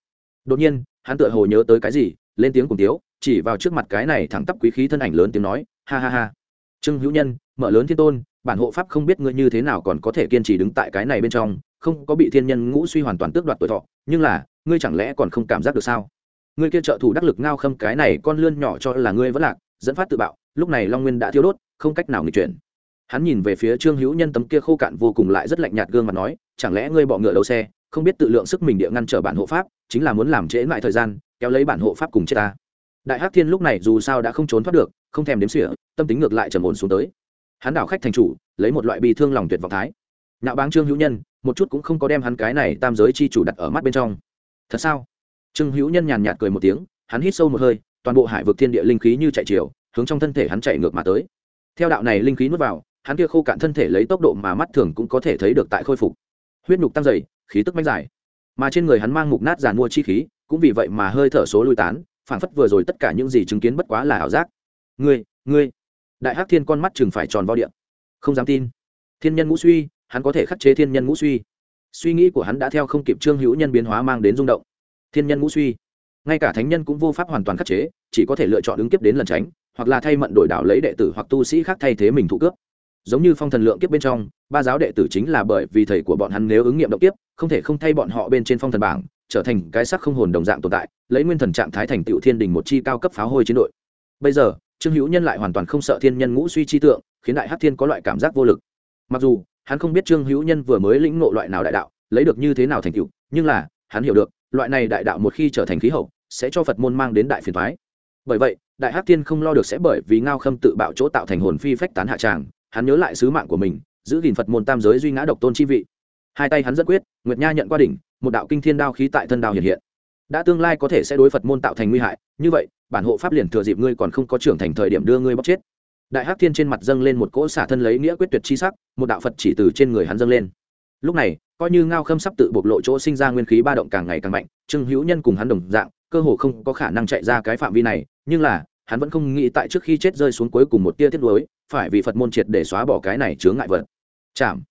Đột nhiên, hắn tựa hồ nhớ tới cái gì, lên tiếng cùng tiếu, chỉ vào trước mặt cái này thẳng tắp quý khí thân ảnh lớn tiếng nói, ha ha ha. Trương hữu nhân, mở lớn thiên tôn, bản hộ pháp không biết ngươi như thế nào còn có thể kiên trì đứng tại cái này bên trong, không có bị thiên nhân ngũ suy hoàn toàn tước đoạt tuổi thọ, nhưng là, ngươi chẳng lẽ còn không cảm giác được sao? Ngươi kia trợ thủ đắc lực ngao khâm cái này con lươn nhỏ cho là ngươi vẫn lạc, dẫn phát tự bạo lúc này long nguyên đã thiêu đốt, không cách nào nghịch chuyển. Hắn nhìn về phía trương hữu nhân tấm kia khô cạn vô cùng lại rất lạnh nhạt gương mặt nói, chẳng lẽ ngươi bọ ngựa đầu xe, không biết tự lượng sức mình địa ngăn trở bản hộ pháp, chính là muốn làm trễ lại thời gian, kéo lấy bản hộ pháp cùng chết ta. Đại hắc thiên lúc này dù sao đã không trốn thoát được, không thèm đếm xỉa, tâm tính ngược lại trầm ổn xuống tới. Hắn đảo khách thành chủ, lấy một loại bi thương lòng tuyệt vọng thái. Nạo báng trương hữu nhân, một chút cũng không có đem hắn cái này tam giới chi chủ đặt ở mắt bên trong. Thật sao? Trương hữu nhân nhàn nhạt cười một tiếng, hắn hít sâu một hơi, toàn bộ hải vực thiên địa linh khí như chạy chiều hướng trong thân thể hắn chạy ngược mà tới. Theo đạo này linh khí nuốt vào, hắn kia khô cạn thân thể lấy tốc độ mà mắt thường cũng có thể thấy được tại khôi phục. Huyết nhục tăng dày, khí tức manh dài. Mà trên người hắn mang mục nát giàn mua chi khí, cũng vì vậy mà hơi thở số lui tán phản phất vừa rồi tất cả những gì chứng kiến bất quá là ảo giác. Ngươi ngươi. Đại hắc thiên con mắt chừng phải tròn vo điện. Không dám tin. Thiên nhân ngũ suy, hắn có thể khắc chế thiên nhân ngũ suy. Suy nghĩ của hắn đã theo không kịp trương hữu nhân biến hóa mang đến rung động. Thiên nhân ngũ suy. Ngay cả thánh nhân cũng vô pháp hoàn toàn khắc chế, chỉ có thể lựa chọn ứng kiếp đến lần tránh hoặc là thay mận đổi đảo lấy đệ tử hoặc tu sĩ khác thay thế mình thụ cướp. Giống như phong thần lượng kiếp bên trong, ba giáo đệ tử chính là bởi vì thầy của bọn hắn nếu ứng nghiệm động kiếp, không thể không thay bọn họ bên trên phong thần bảng, trở thành cái sắc không hồn đồng dạng tồn tại, lấy nguyên thần trạng thái thành tựu thiên đình một chi cao cấp pháo hôi chiến đội. Bây giờ, trương hữu nhân lại hoàn toàn không sợ thiên nhân ngũ suy chi tượng, khiến đại hát thiên có loại cảm giác vô lực. Mặc dù, hắn không biết trương hữu nhân vừa mới lĩnh ngộ loại nào đại đạo, lấy được như thế nào thành tựu, nhưng là, hắn hiểu được, loại này đại đạo một khi trở thành khí hậu, sẽ cho phật môn mang đến đại phiền thoái bởi vậy đại Hắc thiên không lo được sẽ bởi vì ngao khâm tự bạo chỗ tạo thành hồn phi phách tán hạ tràng, hắn nhớ lại sứ mạng của mình, giữ gìn phật môn tam giới duy ngã độc tôn chi vị. Hai tay hắn rất quyết, nguyệt nha nhận qua đỉnh, một đạo kinh thiên đao khí tại thân đao hiện hiện. Đã tương lai có thể sẽ đối phật môn tạo thành nguy hại, như vậy, bản hộ pháp liền thừa dịp ngươi còn không có trưởng thành thời điểm đưa ngươi bóc chết. Đại hắc thiên trên mặt dâng lên một cỗ xả thân lấy nghĩa quyết tuyệt chi sắc, một đạo phật chỉ từ trên người hắn dâng lên. Lúc này, coi như ngao khâm sắp tự bộc lộ chỗ sinh ra nguyên khí ba động càng ngày càng mạnh, trương hữu nhân cùng hắn đồng dạng, cơ hồ không có khả năng chạy ra cái phạm vi này, nhưng là hắn vẫn không nghĩ tại trước khi chết rơi xuống cuối cùng một tia tiết lối, phải vì phật môn triệt để xóa bỏ cái này chướng ngại vật. Chạm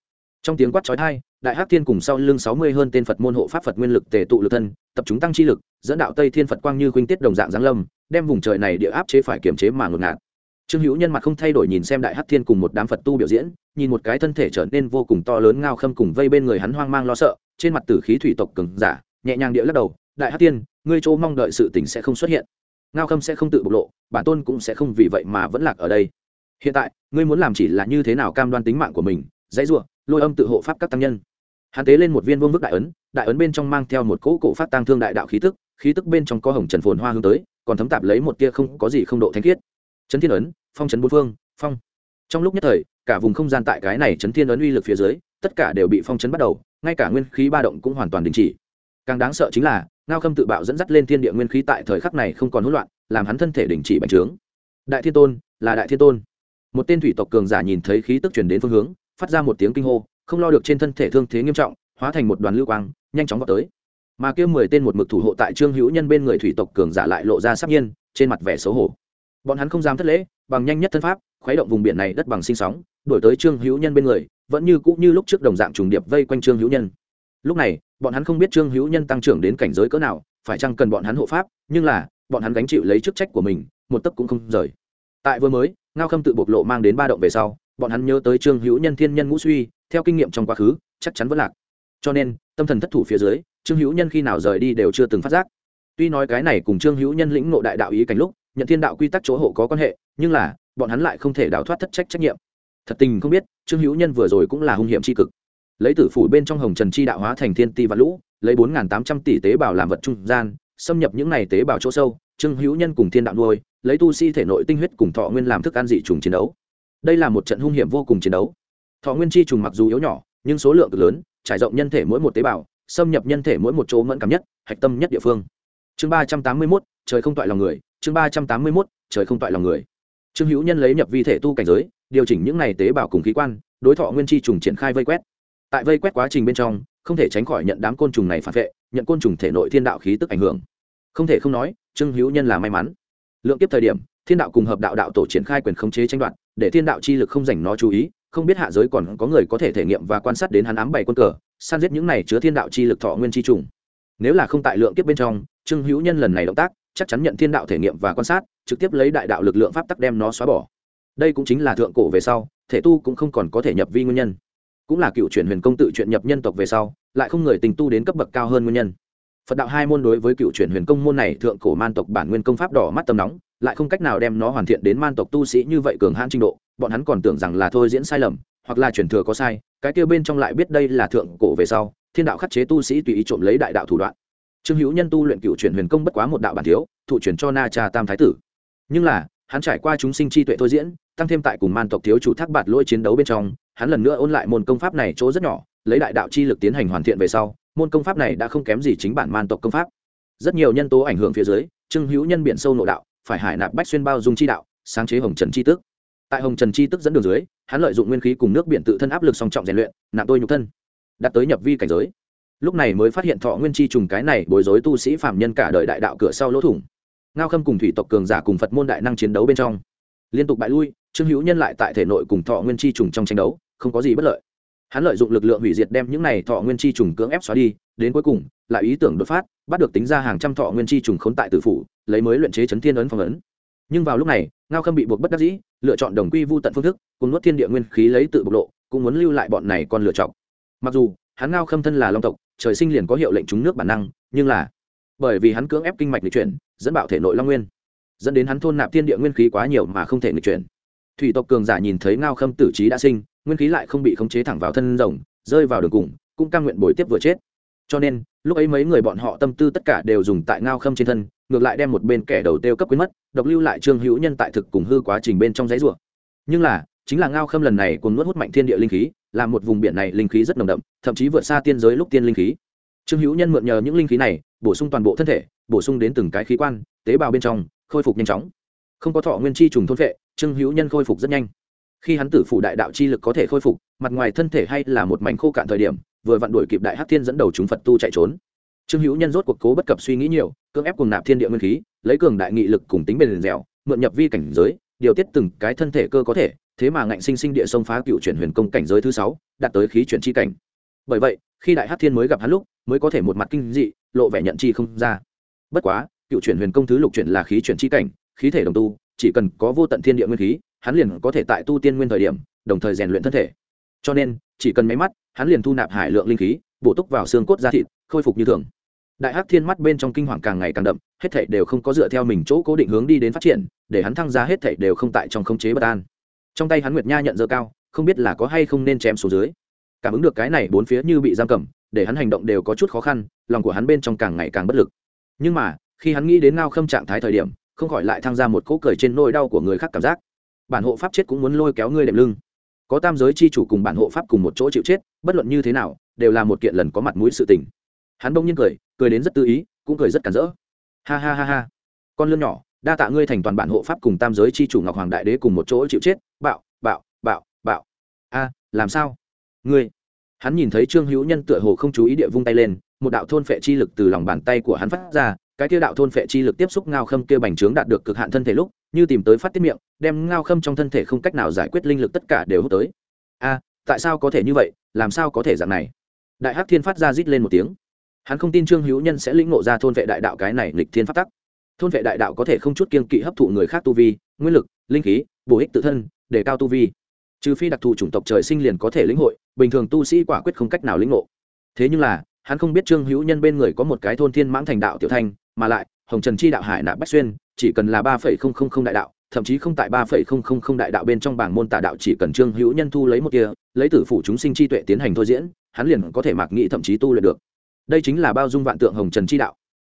trong tiếng quát trói thai đại hắc thiên cùng sau lưng sáu mươi hơn tên phật môn hộ pháp phật nguyên lực tề tụ lực thân, tập chúng tăng chi lực, dẫn đạo tây thiên phật quang như khuynh tiết đồng dạng giáng lâm, đem vùng trời này địa áp chế phải kiềm chế mà ngột ngạt. Trương hữu nhân mặt không thay đổi nhìn xem đại hắc thiên cùng một đám phật tu biểu diễn, nhìn một cái thân thể trở nên vô cùng to lớn ngao khâm cùng vây bên người hắn hoang mang lo sợ, trên mặt tử khí thủy tộc cứng giả, nhẹ nhàng địa lắc đầu, đại hắc thiên, ngươi chỗ mong đợi sự tình sẽ không xuất hiện ngao khâm sẽ không tự bộc lộ, bản tôn cũng sẽ không vì vậy mà vẫn lạc ở đây. Hiện tại, ngươi muốn làm chỉ là như thế nào cam đoan tính mạng của mình, dãy ruộng lôi âm tự hộ pháp các tăng nhân. Hắn tế lên một viên vương vức đại ấn đại ấn bên trong mang theo một cỗ cổ phát tăng thương đại đạo khí tức khí tức bên trong có hồng trần phồn hoa hướng tới, còn thấm tạp lấy một tia không có gì không độ thanh khiết. Trấn thiên ấn, phong trấn bốn phương, phong. Trong lúc nhất thời, cả vùng không gian tại cái này trấn thiên ấn uy lực phía dưới, tất cả đều bị phong trấn bắt đầu, ngay cả nguyên khí ba động cũng hoàn toàn đình chỉ càng đáng sợ chính là, ngao khâm tự bạo dẫn dắt lên thiên địa nguyên khí tại thời khắc này không còn hỗn loạn, làm hắn thân thể đình chỉ bành trướng. Đại thiên tôn, là đại thiên tôn. Một tên thủy tộc cường giả nhìn thấy khí tức chuyển đến phương hướng, phát ra một tiếng kinh hô, không lo được trên thân thể thương thế nghiêm trọng, hóa thành một đoàn lưu quang, nhanh chóng vào tới. Mà kêu mười tên một mực thủ hộ tại trương hữu nhân bên người thủy tộc cường giả lại lộ ra sắc nhiên, trên mặt vẻ xấu hổ. Bọn hắn không dám thất lễ, bằng nhanh nhất thân pháp, khuấy động vùng biển này đất bằng sinh sóng đổi tới trương hữu nhân bên người, vẫn như cũ như lúc trước đồng dạng trùng điệp vây quanh trương hữu nhân lúc này, bọn hắn không biết trương hữu nhân tăng trưởng đến cảnh giới cỡ nào, phải chăng cần bọn hắn hộ pháp, nhưng là, bọn hắn gánh chịu lấy chức trách của mình, một tấc cũng không rời. Tại vừa mới, ngao khâm tự bộc lộ mang đến ba động về sau, bọn hắn nhớ tới trương hữu nhân thiên nhân ngũ suy, theo kinh nghiệm trong quá khứ, chắc chắn vẫn lạc. Cho nên, tâm thần thất thủ phía dưới, trương hữu nhân khi nào rời đi đều chưa từng phát giác. Tuy nói cái này cùng trương hữu nhân lĩnh ngộ đại đạo ý cảnh lúc, nhận thiên đạo quy tắc chỗ hộ có quan hệ, nhưng là, bọn hắn lại không thể đào thoát thất trách trách nhiệm. Thật tình không biết, trương hữu nhân vừa rồi cũng là hung hiểm tri cực lấy tử phủ bên trong hồng trần chi đạo hóa thành thiên ti và lũ, lấy bốn tám trăm tỷ tế bào làm vật trung gian, xâm nhập những này tế bào chỗ sâu trương hữu nhân cùng thiên đạo nuôi, lấy tu sĩ thể nội tinh huyết cùng thọ nguyên làm thức ăn dị trùng chiến đấu. Đây là một trận hung hiểm vô cùng chiến đấu. Thọ nguyên chi trùng mặc dù yếu nhỏ, nhưng số lượng cực lớn, trải rộng nhân thể mỗi một tế bào, xâm nhập nhân thể mỗi một chỗ mẫn cảm nhất, hạch tâm nhất địa phương. Chương ba trăm tám mươi mốt, trời không toại lòng người, chương ba trăm tám mươi mốt, trời không toại lòng người. Trương hữu nhân lấy nhập vi thể tu cảnh giới, điều chỉnh những này tế bào cùng khí quan, đối thọ nguyên chi trùng triển khai vây quét tại vây quét quá trình bên trong, không thể tránh khỏi nhận đám côn trùng này phản vệ, nhận côn trùng thể nội thiên đạo khí tức ảnh hưởng. Không thể không nói, trương hữu nhân là may mắn. Lượng kiếp thời điểm, thiên đạo cùng hợp đạo đạo tổ triển khai quyền khống chế tranh đoạt, để thiên đạo chi lực không dành nó chú ý, không biết hạ giới còn có người có thể thể nghiệm và quan sát đến hắn ám bảy quân cờ, san giết những này chứa thiên đạo chi lực thọ nguyên chi trùng. Nếu là không tại lượng kiếp bên trong, trương hữu nhân lần này động tác, chắc chắn nhận thiên đạo thể nghiệm và quan sát, trực tiếp lấy đại đạo lực lượng pháp tắc đem nó xóa bỏ. Đây cũng chính là thượng cổ về sau, thể tu cũng không còn có thể nhập vi nguyên nhân cũng là cựu chuyển huyền công tự chuyện nhập nhân tộc về sau, lại không người tình tu đến cấp bậc cao hơn nguyên nhân. Phật đạo hai môn đối với cựu chuyển huyền công môn này thượng cổ man tộc bản nguyên công pháp đỏ mắt tầm nóng, lại không cách nào đem nó hoàn thiện đến man tộc tu sĩ như vậy cường hãn trình độ, bọn hắn còn tưởng rằng là thôi diễn sai lầm, hoặc là truyền thừa có sai, cái kia bên trong lại biết đây là thượng cổ về sau, thiên đạo khắc chế tu sĩ tùy ý trộm lấy đại đạo thủ đoạn. Trương hữu nhân tu luyện cựu chuyển huyền công bất quá một đạo bản thiếu, thụ chuyển cho na cha tam thái tử. Nhưng là, hắn trải qua chúng sinh chi tuệ thôi diễn, tăng thêm tại cùng man tộc thiếu chủ thác bạt lỗi chiến đấu bên trong hắn lần nữa ôn lại môn công pháp này chỗ rất nhỏ, lấy đại đạo chi lực tiến hành hoàn thiện về sau, môn công pháp này đã không kém gì chính bản man tộc công pháp. Rất nhiều nhân tố ảnh hưởng phía dưới, trương hữu nhân biển sâu nội đạo, phải hải nạp bách xuyên bao dung chi đạo, sáng chế hồng trần chi tức. Tại hồng trần chi tức dẫn đường dưới, hắn lợi dụng nguyên khí cùng nước biển tự thân áp lực song trọng rèn luyện, nạp tôi nhục thân, đạt tới nhập vi cảnh giới. Lúc này mới phát hiện thọ nguyên chi trùng cái này bối rối tu sĩ phạm nhân cả đời đại đạo cửa sau lỗ thủng. Ngao khâm cùng thủy tộc cường giả cùng phật môn đại năng chiến đấu bên trong. Liên tục bại lui, trương hữu nhân lại tại thể nội cùng thọ nguyên chi trùng trong tranh đấu không có gì bất lợi. Hắn lợi dụng lực lượng hủy diệt đem những này thọ nguyên chi trùng cưỡng ép xóa đi, đến cuối cùng, lại ý tưởng đột phát, bắt được tính ra hàng trăm thọ nguyên chi trùng khốn tại tử phủ, lấy mới luyện chế chấn thiên ấn phong ấn. Nhưng vào lúc này, ngao khâm bị buộc bất đắc dĩ, lựa chọn đồng quy vô tận phương thức, cùng nuốt thiên địa nguyên khí lấy tự bộc lộ, cũng muốn lưu lại bọn này còn lựa chọn mặc dù, hắn ngao khâm thân là long tộc, trời sinh liền có hiệu lệnh trúng nước bản năng, nhưng là, bởi vì hắn cưỡng ép kinh mạch lịch chuyển, dẫn bạo thể nội long nguyên, dẫn đến hắn thôn nạp thiên địa nguyên khí quá nhiều mà không thể nghịch chuyển. Thủy tộc cường giả nhìn thấy ngao khâm tử trí đã sinh nguyên khí lại không bị khống chế thẳng vào thân rồng, rơi vào đường cùng, cũng cam nguyện bồi tiếp vừa chết. Cho nên, lúc ấy mấy người bọn họ tâm tư tất cả đều dùng tại ngao khâm trên thân, ngược lại đem một bên kẻ đầu tiêu cấp quyến mất, độc lưu lại trương hữu nhân tại thực cùng hư quá trình bên trong giấy rùa. Nhưng là, chính là ngao khâm lần này cùng nuốt hút mạnh thiên địa linh khí làm một vùng biển này linh khí rất nồng đậm, thậm chí vượt xa tiên giới lúc tiên linh khí. Trương hữu nhân mượn nhờ những linh khí này, bổ sung toàn bộ thân thể, bổ sung đến từng cái khí quan, tế bào bên trong, khôi phục nhanh chóng. Không có thọ nguyên chi trùng thôn vệ trương hữu nhân khôi phục rất nhanh khi hắn tử phủ đại đạo chi lực có thể khôi phục, mặt ngoài thân thể hay là một mảnh khô cạn thời điểm, vừa vặn đuổi kịp đại hắc thiên dẫn đầu chúng phật tu chạy trốn. Trương hữu nhân rốt cuộc cố bất cập suy nghĩ nhiều, cưỡng ép cùng nạp thiên địa nguyên khí, lấy cường đại nghị lực cùng tính bền dẻo, mượn nhập vi cảnh giới, điều tiết từng cái thân thể cơ có thể, thế mà ngạnh sinh sinh địa sông phá cựu chuyển huyền công cảnh giới thứ sáu, đạt tới khí chuyển chi cảnh. Bởi vậy, khi đại hắc thiên mới gặp hắn lúc, mới có thể một mặt kinh dị, lộ vẻ nhận chi không ra. Bất quá, cựu chuyển huyền công thứ lục chuyển là khí chuyển chi cảnh, khí thể đồng tu, chỉ cần có vô tận thiên địa nguyên khí hắn liền có thể tại tu tiên nguyên thời điểm, đồng thời rèn luyện thân thể. Cho nên, chỉ cần máy mắt, hắn liền thu nạp hải lượng linh khí, bổ túc vào xương cốt da thịt, khôi phục như thường. Đại hắc thiên mắt bên trong kinh hoàng càng ngày càng đậm, hết thảy đều không có dựa theo mình chỗ cố định hướng đi đến phát triển, để hắn thăng ra hết thảy đều không tại trong khống chế bất an. Trong tay hắn nguyệt nha nhận dơ cao, không biết là có hay không nên chém xuống dưới. Cảm ứng được cái này bốn phía như bị giam cầm, để hắn hành động đều có chút khó khăn, lòng của hắn bên trong càng ngày càng bất lực. Nhưng mà, khi hắn nghĩ đến ngao khâm trạng thái thời điểm, không khỏi lại thăng ra một cỗ cười trên nỗi đau của người khác cảm giác bản hộ pháp chết cũng muốn lôi kéo ngươi đệm lưng. Có tam giới chi chủ cùng bản hộ pháp cùng một chỗ chịu chết, bất luận như thế nào, đều là một kiện lần có mặt mũi sự tình. Hắn bỗng nhiên cười cười đến rất tư ý, cũng cười rất cản rỡ. Ha ha ha ha. Con lươn nhỏ, đa tạ ngươi thành toàn bản hộ pháp cùng tam giới chi chủ ngọc hoàng đại đế cùng một chỗ chịu chết. Bạo bạo bạo bạo. A, làm sao? Ngươi. Hắn nhìn thấy trương hữu nhân tựa hồ không chú ý địa vung tay lên, một đạo thôn phệ chi lực từ lòng bàn tay của hắn phát ra, cái kia đạo thôn phệ chi lực tiếp xúc ngao khâm kia bành trướng đạt được cực hạn thân thể lúc như tìm tới phát tiết miệng, đem ngao khâm trong thân thể không cách nào giải quyết linh lực tất cả đều hút tới. A, tại sao có thể như vậy? Làm sao có thể dạng này? Đại hắc thiên phát ra rít lên một tiếng. Hắn không tin trương hữu nhân sẽ lĩnh ngộ ra thôn vệ đại đạo cái này lịch thiên phát tắc. Thôn vệ đại đạo có thể không chút kiên kỵ hấp thụ người khác tu vi, nguyên lực, linh khí, bổ ích tự thân, để cao tu vi. Trừ phi đặc thù chủng tộc trời sinh liền có thể lĩnh hội, bình thường tu sĩ quả quyết không cách nào lĩnh ngộ. Thế nhưng là, hắn không biết trương hữu nhân bên người có một cái thôn thiên mãng thành đạo tiểu thanh, mà lại, hồng trần chi đạo hải nạp bách xuyên chỉ cần là ba phẩy không không không đại đạo, thậm chí không tại ba phẩy không không không đại đạo bên trong bảng môn tà đạo chỉ cần trương hữu nhân thu lấy một kia, lấy tử phủ chúng sinh chi tuệ tiến hành thôi diễn, hắn liền có thể mạc nghị thậm chí tu luyện được. Đây chính là bao dung vạn tượng hồng trần chi đạo.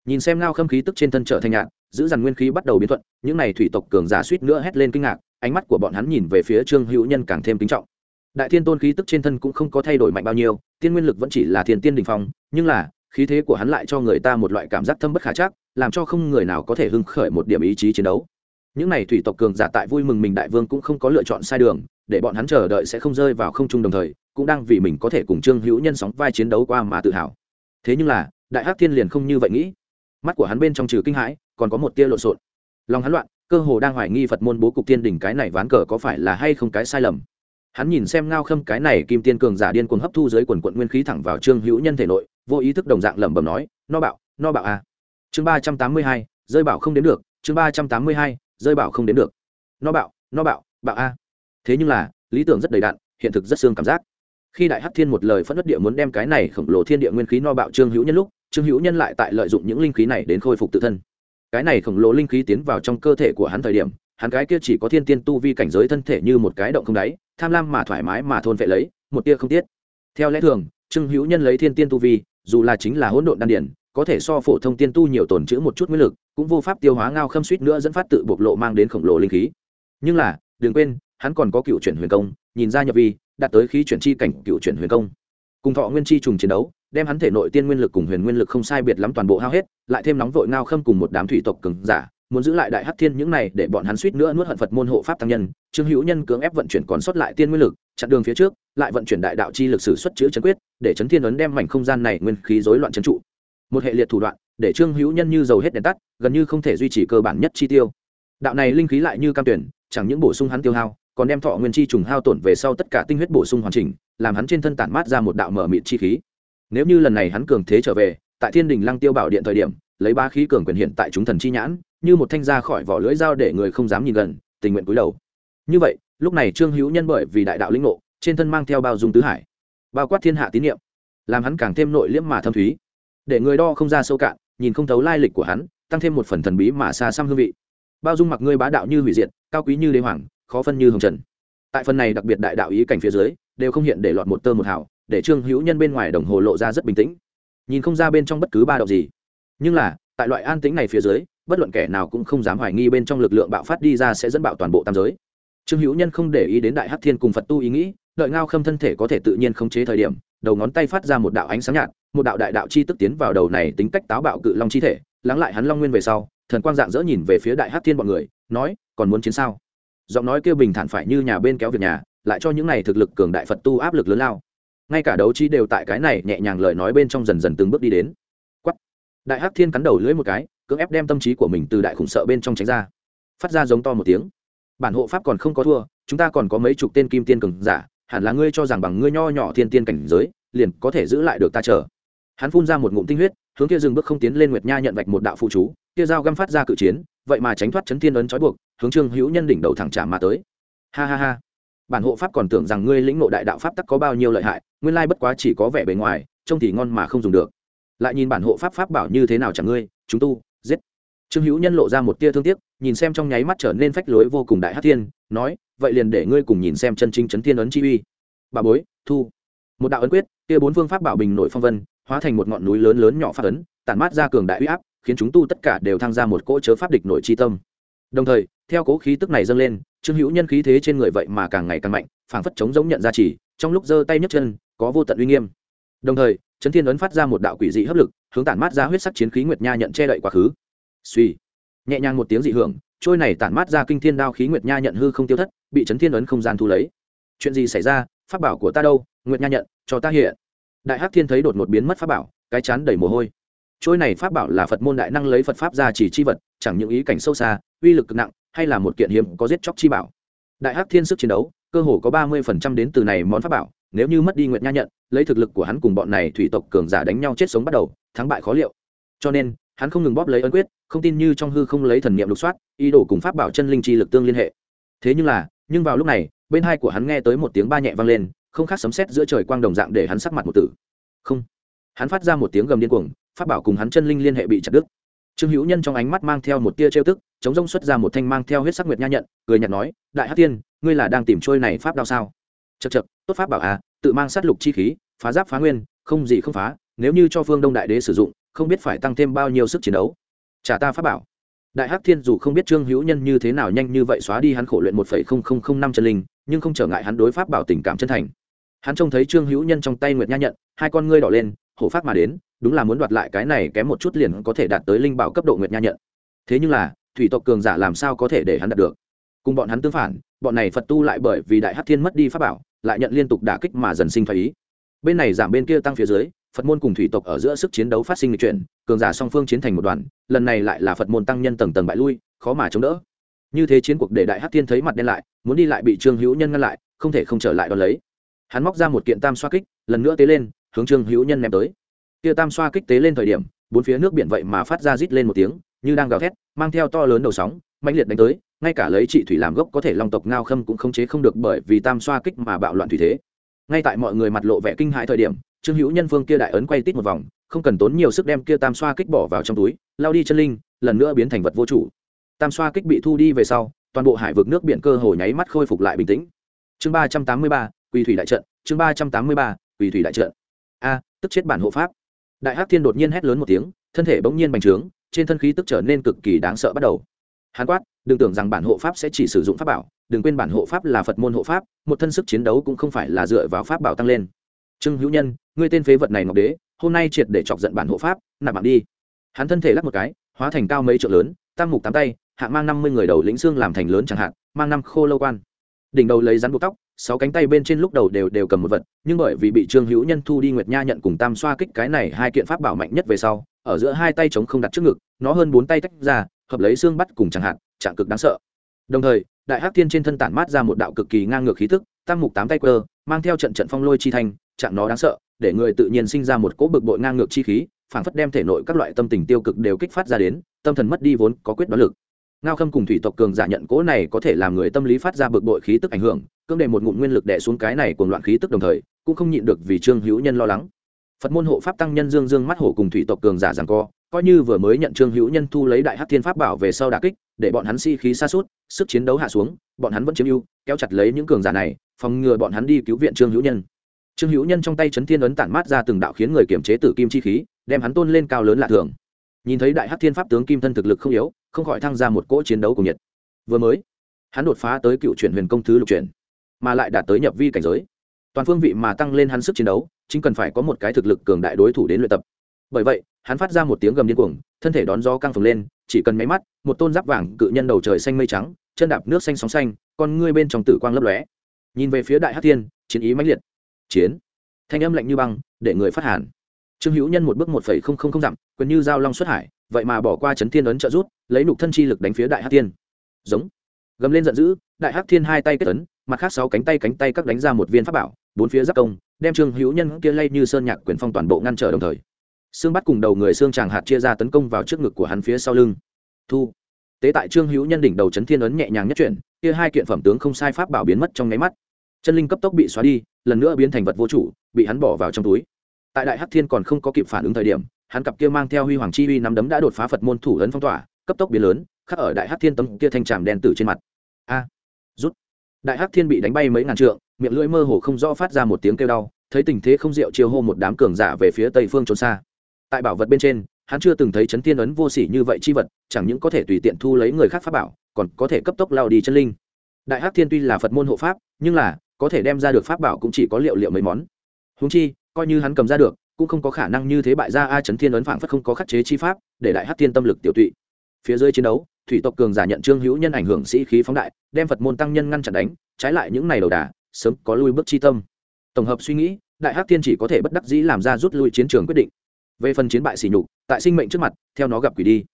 Nhìn xem ngao khâm khí tức trên thân trở thành nhạn giữ dằn nguyên khí bắt đầu biến thuận, những n à y thủy tộc cường giả suýt nữa hét lên kinh ngạc, ánh mắt của bọn hắn nhìn về phía trương hữu nhân càng thêm kính trọng. Đại thiên tôn khí tức trên thân cũng không có thay đổi mạnh bao nhiêu, tiên nguyên lực vẫn chỉ là thiên tiên đình phong, nhưng là, khí thế của hắn lại cho người ta một loại cảm giác thâm bất khả chắc làm cho không người nào có thể hưng khởi một điểm ý chí chiến đấu. Những n à y thủy tộc cường giả tại vui mừng mình đại vương cũng không có lựa chọn sai đường, để bọn hắn chờ đợi sẽ không rơi vào không trung đồng thời, cũng đang vì mình có thể cùng trương hữu nhân sóng vai chiến đấu qua mà tự hào. Thế nhưng là, đại hắc thiên liền không như vậy nghĩ. Mắt của hắn bên trong trừ kinh hãi, còn có một tia lộn xộn. Lòng hắn loạn, cơ hồ đang hoài nghi phật môn bố cục tiên đỉnh cái này ván cờ có phải là hay không cái sai lầm. Hắn nhìn xem ngao khâm cái này kim tiên cường giả điên cuồng hấp thu dưới quần quận nguyên khí thẳng vào trương hữu nhân thể nội, vô ý thức đồng dạng lẩm bẩm nói no bạo no bạo à chương ba trăm tám mươi hai, rơi bảo không đến được, chương ba trăm tám mươi hai, rơi bảo không đến được. No bạo no bạo bạo a. Thế nhưng là, lý tưởng rất đầy đạn hiện thực rất xương cảm giác. Khi đại hắc thiên một lời phất đất địa muốn đem cái này khổng lồ thiên địa nguyên khí no bạo trương hữu nhân lúc, trương hữu nhân lại tại lợi dụng những linh khí này đến khôi phục tự thân. Cái này khổng lồ linh khí tiến vào trong cơ thể của hắn thời điểm, hắn cái kia chỉ có thiên tiên tu vi cảnh giới thân thể như một cái động không đáy, tham lam mà thoải mái mà thôn vệ lấy, một tia không tiết theo lẽ thường, trương hữu nhân lấy thiên tiên tu vi, dù là chính là hỗn độn đan điển có thể so phổ thông tiên tu nhiều tồn chữ một chút nguyên lực, cũng vô pháp tiêu hóa ngao khâm suýt nữa dẫn phát tự bộc lộ mang đến khổng lồ linh khí. Nhưng là, đừng quên, hắn còn có cựu chuyển huyền công, nhìn ra nhập vi, đạt tới khí chuyển chi cảnh cựu chuyển huyền công. Cùng thọ nguyên chi trùng chiến đấu, đem hắn thể nội tiên nguyên lực cùng huyền nguyên lực không sai biệt lắm toàn bộ hao hết, lại thêm nóng vội ngao khâm cùng một đám thủy tộc cường giả, muốn giữ lại đại hắc thiên những này để bọn hắn suýt nữa nuốt hận phật môn hộ pháp tăng nhân, trương hữu nhân cưỡng ép vận chuyển còn sót lại tiên nguyên lực, chặn đường phía trước, lại vận chuyển đại đạo chi lực sử xuất chữ chấn quyết, để chấn thiên ấn đem mảnh không gian này nguyên khí rối loạn chấn trụ một hệ liệt thủ đoạn để trương hữu nhân như dầu hết đèn tắt, gần như không thể duy trì cơ bản nhất chi tiêu. Đạo này linh khí lại như cam tuyển, chẳng những bổ sung hắn tiêu hao, còn đem thọ nguyên chi trùng hao tổn về sau tất cả tinh huyết bổ sung hoàn chỉnh, làm hắn trên thân tản mát ra một đạo mở mịt chi khí. Nếu như lần này hắn cường thế trở về, tại thiên đình lăng tiêu bảo điện thời điểm, lấy ba khí cường quyền hiện tại chúng thần chi nhãn, như một thanh ra khỏi vỏ lưỡi dao để người không dám nhìn gần, tình nguyện cúi đầu. Như vậy, lúc này trương hữu nhân bởi vì đại đạo lĩnh ngộ, trên thân mang theo bao dung tứ hải, bao quát thiên hạ tín nhiệm làm hắn càng thêm nội liễm mà thâm thúy để người đo không ra sâu cạn, nhìn không thấu lai lịch của hắn, tăng thêm một phần thần bí mà xa xăm hương vị. Bao dung mặc ngươi bá đạo như hủy diệt, cao quý như đế hoàng, khó phân như hồng trần. Tại phần này đặc biệt đại đạo ý cảnh phía dưới, đều không hiện để lọt một tơ một hào, để trương hữu nhân bên ngoài đồng hồ lộ ra rất bình tĩnh. Nhìn không ra bên trong bất cứ ba động gì. Nhưng là, tại loại an tĩnh này phía dưới, bất luận kẻ nào cũng không dám hoài nghi bên trong lực lượng bạo phát đi ra sẽ dẫn bạo toàn bộ tam giới. Trương hữu nhân không để ý đến đại hắc thiên cùng phật tu ý nghĩ, đợi ngao khâm thân thể có thể tự nhiên khống chế thời điểm, đầu ngón tay phát ra một đạo ánh sáng nhạt một đạo đại đạo chi tức tiến vào đầu này tính cách táo bạo cự long chi thể, lắng lại hắn long nguyên về sau, thần quang dạng dỡ nhìn về phía đại hắc thiên bọn người, nói, còn muốn chiến sao? Giọng nói kêu bình thản phải như nhà bên kéo việc nhà, lại cho những này thực lực cường đại phật tu áp lực lớn lao. Ngay cả đấu trí đều tại cái này nhẹ nhàng lời nói bên trong dần dần từng bước đi đến. Quắt đại hắc thiên cắn đầu lưỡi một cái, cưỡng ép đem tâm trí của mình từ đại khủng sợ bên trong tránh ra. Phát ra giống to một tiếng. Bản hộ pháp còn không có thua, chúng ta còn có mấy chục tên kim tiên cường giả, hẳn là ngươi cho rằng bằng ngươi nho nhỏ thiên tiên cảnh giới, liền có thể giữ lại được ta chờ hắn phun ra một ngụm tinh huyết, hướng kia dừng bước không tiến lên nguyệt nha nhận vạch một đạo phụ chú, kia dao găm phát ra cự chiến, vậy mà tránh thoát chấn thiên ấn trói buộc, hướng trương hữu nhân đỉnh đầu thẳng trả mà tới. Ha ha ha. Bản hộ pháp còn tưởng rằng ngươi lĩnh ngộ đại đạo pháp tắc có bao nhiêu lợi hại, nguyên lai bất quá chỉ có vẻ bề ngoài, trông thì ngon mà không dùng được. Lại nhìn bản hộ pháp pháp bảo như thế nào chẳng ngươi, chúng tu, giết. Trương hữu nhân lộ ra một tia thương tiếc, nhìn xem trong nháy mắt trở nên phách lối vô cùng đại hát thiên, nói, vậy liền để ngươi cùng nhìn xem chân chính chấn thiên ấn chi uy. Bà bối, thu. Một đạo ấn quyết, kia bốn phương pháp bảo bình nội phong vân hóa thành một ngọn núi lớn lớn nhỏ phát ấn, tản mát ra cường đại uy áp, khiến chúng tu tất cả đều tham gia một cỗ chớ pháp địch nội chi tâm. Đồng thời, theo cố khí tức này dâng lên, trương hữu nhân khí thế trên người vậy mà càng ngày càng mạnh, phảng phất chống giống nhận ra chỉ, trong lúc giơ tay nhấc chân, có vô tận uy nghiêm. Đồng thời trấn thiên ấn phát ra một đạo quỷ dị hấp lực, hướng tản mát ra huyết sắc chiến khí nguyệt nha nhận che đậy quá khứ. Suy nhẹ nhàng một tiếng dị hưởng, trôi này tản mát ra kinh thiên đao khí nguyệt nha nhận hư không tiêu thất, bị trấn thiên ấn không gian thu lấy. Chuyện gì xảy ra? Pháp bảo của ta đâu? Nguyệt nha nhận, cho ta hiện đại hắc thiên thấy đột ngột biến mất pháp bảo, cái chán đầy mồ hôi. Trôi này pháp bảo là phật môn đại năng lấy phật pháp ra chỉ chi vật, chẳng những ý cảnh sâu xa, uy lực cực nặng, hay là một kiện hiếm có giết chóc chi bảo. Đại hắc thiên sức chiến đấu, cơ hồ có ba mươi phần trăm đến từ này món pháp bảo, nếu như mất đi nguyện nha nhận, lấy thực lực của hắn cùng bọn này thủy tộc cường giả đánh nhau chết sống bắt đầu, thắng bại khó liệu. Cho nên, hắn không ngừng bóp lấy ấn quyết, không tin như trong hư không lấy thần niệm lục soát, ý đồ cùng pháp bảo chân linh chi lực tương liên hệ. Thế nhưng là, nhưng vào lúc này, bên hai của hắn nghe tới một tiếng ba nhẹ vang lên không khác sấm sét giữa trời quang đồng dạng để hắn sắc mặt một tử. Không. Hắn phát ra một tiếng gầm điên cuồng, pháp bảo cùng hắn chân linh liên hệ bị chặt đứt. Trương hữu nhân trong ánh mắt mang theo một tia trêu tức, chống rông xuất ra một thanh mang theo huyết sắc nguyệt nha nhận, cười nhạt nói, đại hát tiên, ngươi là đang tìm trôi này pháp đao sao? Chật chật tốt pháp bảo à tự mang sát lục chi khí, phá giáp phá nguyên, không gì không phá, nếu như cho phương đông đại đế sử dụng, không biết phải tăng thêm bao nhiêu sức chiến đấu. Trả ta pháp bảo. Đại hắc thiên dù không biết trương hữu nhân như thế nào nhanh như vậy xóa đi hắn khổ luyện một phẩy không không không năm chân linh, nhưng không trở ngại hắn đối pháp bảo tình cảm chân thành hắn trông thấy trương hữu nhân trong tay nguyệt nha nhận, hai con ngươi đỏ lên, hổ pháp mà đến, đúng là muốn đoạt lại cái này kém một chút liền có thể đạt tới linh bảo cấp độ nguyệt nha nhận. Thế nhưng là, thủy tộc cường giả làm sao có thể để hắn đạt được? Cùng bọn hắn tương phản, bọn này phật tu lại bởi vì đại hát thiên mất đi pháp bảo, lại nhận liên tục đả kích mà dần sinh phải ý. Bên này giảm bên kia tăng phía dưới, phật môn cùng thủy tộc ở giữa sức chiến đấu phát sinh lịch chuyển, cường giả song phương chiến thành một đoàn, lần này lại là phật môn tăng nhân tầng tầng bại lui, khó mà chống đỡ. Như thế chiến cuộc để đại hát thiên thấy mặt đen lại, muốn đi lại bị trương hữu nhân ngăn lại, không thể không trở lại đón lấy hắn móc ra một kiện tam xoa kích, lần nữa tế lên, hướng trương hữu nhân ném tới. Kia tam xoa kích tế lên thời điểm, bốn phía nước biển vậy mà phát ra rít lên một tiếng, như đang gào thét, mang theo to lớn đầu sóng mạnh liệt đánh tới, ngay cả lấy trị thủy làm gốc có thể long tộc ngao khâm cũng không chế không được bởi vì tam xoa kích mà bạo loạn thủy thế. Ngay tại mọi người mặt lộ vẻ kinh hãi thời điểm, trương hữu nhân phương kia đại ấn quay tít một vòng, không cần tốn nhiều sức đem kia tam xoa kích bỏ vào trong túi, lao đi chân linh, lần nữa biến thành vật vô chủ. Tam xoa kích bị thu đi về sau, toàn bộ hải vực nước biển cơ hồ nháy mắt khôi phục lại bình tĩnh. Chương ba trăm tám mươi ba quỳ thủy đại trận, chương ba trăm tám mươi ba, quỳ thủy đại trận. A, tức chết bản hộ pháp. Đại hắc thiên đột nhiên hét lớn một tiếng, thân thể bỗng nhiên bành trướng, trên thân khí tức trở nên cực kỳ đáng sợ bắt đầu. Hán quát, đừng tưởng rằng bản hộ pháp sẽ chỉ sử dụng pháp bảo, đừng quên bản hộ pháp là phật môn hộ pháp, một thân sức chiến đấu cũng không phải là dựa vào pháp bảo tăng lên. Trương hữu nhân, ngươi tên phế vật này ngọc đế, hôm nay triệt để chọc giận bản hộ pháp, nạp mạng đi. Hắn thân thể lắc một cái, hóa thành cao mấy trượng lớn, tam mục tám tay, hạng mang năm mươi người đầu lĩnh xương làm thành lớn chẳng hạn, mang năm khô lâu quan. Đỉnh đầu lấy rắn buộc tóc sáu cánh tay bên trên lúc đầu đều đều cầm một vật, nhưng bởi vì bị trương hữu nhân thu đi nguyệt nha nhận cùng tam xoa kích cái này hai kiện pháp bảo mạnh nhất về sau, ở giữa hai tay chống không đặt trước ngực, nó hơn bốn tay tách ra, hợp lấy xương bắt cùng chẳng hạn, trạng cực đáng sợ. Đồng thời, đại hắc thiên trên thân tản mát ra một đạo cực kỳ ngang ngược khí tức, tam mục tám tay cơ mang theo trận trận phong lôi chi thanh, trạng nó đáng sợ, để người tự nhiên sinh ra một cỗ bực bội ngang ngược chi khí, phảng phất đem thể nội các loại tâm tình tiêu cực đều kích phát ra đến, tâm thần mất đi vốn có quyết đoán lực. Ngao khâm cùng thủy tộc cường giả nhận cỗ này có thể làm người tâm lý phát ra bực bội khí tức ảnh hưởng cưỡng để một ngụm nguyên lực đè xuống cái này cuồng loạn khí tức đồng thời, cũng không nhịn được vì trương hữu nhân lo lắng. Phật môn hộ pháp tăng nhân dương dương mắt hổ cùng thủy tộc cường giả rằng co, coi như vừa mới nhận trương hữu nhân thu lấy đại hắc thiên pháp bảo về sau đà kích, để bọn hắn si khí xa suốt sức chiến đấu hạ xuống, bọn hắn vẫn chiếm ưu, kéo chặt lấy những cường giả này, phòng ngừa bọn hắn đi cứu viện trương hữu nhân. Trương hữu nhân trong tay chấn thiên ấn tản mát ra từng đạo khiến người kiểm chế tử kim chi khí, đem hắn tôn lên cao lớn lạ thường. Nhìn thấy đại hắc thiên pháp tướng kim thân thực lực không yếu, không khỏi thăng ra một cỗ chiến đấu cùng nhiệt. Vừa mới, hắn đột phá tới cựu chuyển huyền công thứ lục chuyển mà lại đạt tới nhập vi cảnh giới. Toàn phương vị mà tăng lên hắn sức chiến đấu, chính cần phải có một cái thực lực cường đại đối thủ đến luyện tập. Bởi vậy, hắn phát ra một tiếng gầm điên cuồng, thân thể đón gió căng phồng lên, chỉ cần máy mắt, một tôn giáp vàng cự nhân đầu trời xanh mây trắng, chân đạp nước xanh sóng xanh, con ngươi bên trong tử quang lấp lóe. Nhìn về phía đại hát thiên, chiến ý mãnh liệt. Chiến. Thanh âm lạnh như băng, để người phát hàn. Trương hữu nhân một bước một phẩy không không không dặm, quyền như giao long xuất hải, vậy mà bỏ qua chấn thiên ấn trợ rút lấy nục thân chi lực đánh phía đại hát thiên. Giống. Gầm lên giận dữ, đại hát thiên hai tay kết ấn mặt khác sáu cánh tay cánh tay các đánh ra một viên pháp bảo, bốn phía giáp công, đem trương hữu nhân kia lay như sơn nhạc quyền phong toàn bộ ngăn trở đồng thời. Xương bắt cùng đầu người xương chàng hạt chia ra tấn công vào trước ngực của hắn phía sau lưng. Thu. Tế tại trương hữu nhân đỉnh đầu chấn thiên ấn nhẹ nhàng nhất chuyển, kia hai kiện phẩm tướng không sai pháp bảo biến mất trong nháy mắt. Chân linh cấp tốc bị xóa đi, lần nữa biến thành vật vô chủ, bị hắn bỏ vào trong túi. Tại đại hắc thiên còn không có kịp phản ứng thời điểm, hắn cặp kia mang theo huy hoàng chi uy nắm đấm đã đột phá phật môn thủ ấn phong tỏa, cấp tốc biến lớn, khắc ở đại hắc thiên tấm kia thanh tràm đen tử trên mặt. A. Rút đại hắc thiên bị đánh bay mấy ngàn trượng, miệng lưỡi mơ hồ không rõ phát ra một tiếng kêu đau, thấy tình thế không diệu chiêu hô một đám cường giả về phía tây phương trốn xa. Tại bảo vật bên trên, hắn chưa từng thấy chấn thiên ấn vô sỉ như vậy chi vật, chẳng những có thể tùy tiện thu lấy người khác pháp bảo, còn có thể cấp tốc lao đi chân linh. Đại hắc thiên tuy là phật môn hộ pháp, nhưng là, có thể đem ra được pháp bảo cũng chỉ có liệu liệu mấy món. Húng chi, coi như hắn cầm ra được, cũng không có khả năng như thế bại ra a chấn thiên ấn phảng phất không có khắc chế chi pháp, để đại hắc thiên tâm lực tiểu tụy. Phía dưới chiến đấu thủy tộc cường giả nhận trương hữu nhân ảnh hưởng sĩ khí phóng đại, đem phật môn tăng nhân ngăn chặn đánh, trái lại những này đầu đà, sớm có lui bước chi tâm. Tổng hợp suy nghĩ, đại hắc thiên chỉ có thể bất đắc dĩ làm ra rút lui chiến trường quyết định. Về phần chiến bại xỉ nhục, tại sinh mệnh trước mặt, theo nó gặp quỷ đi.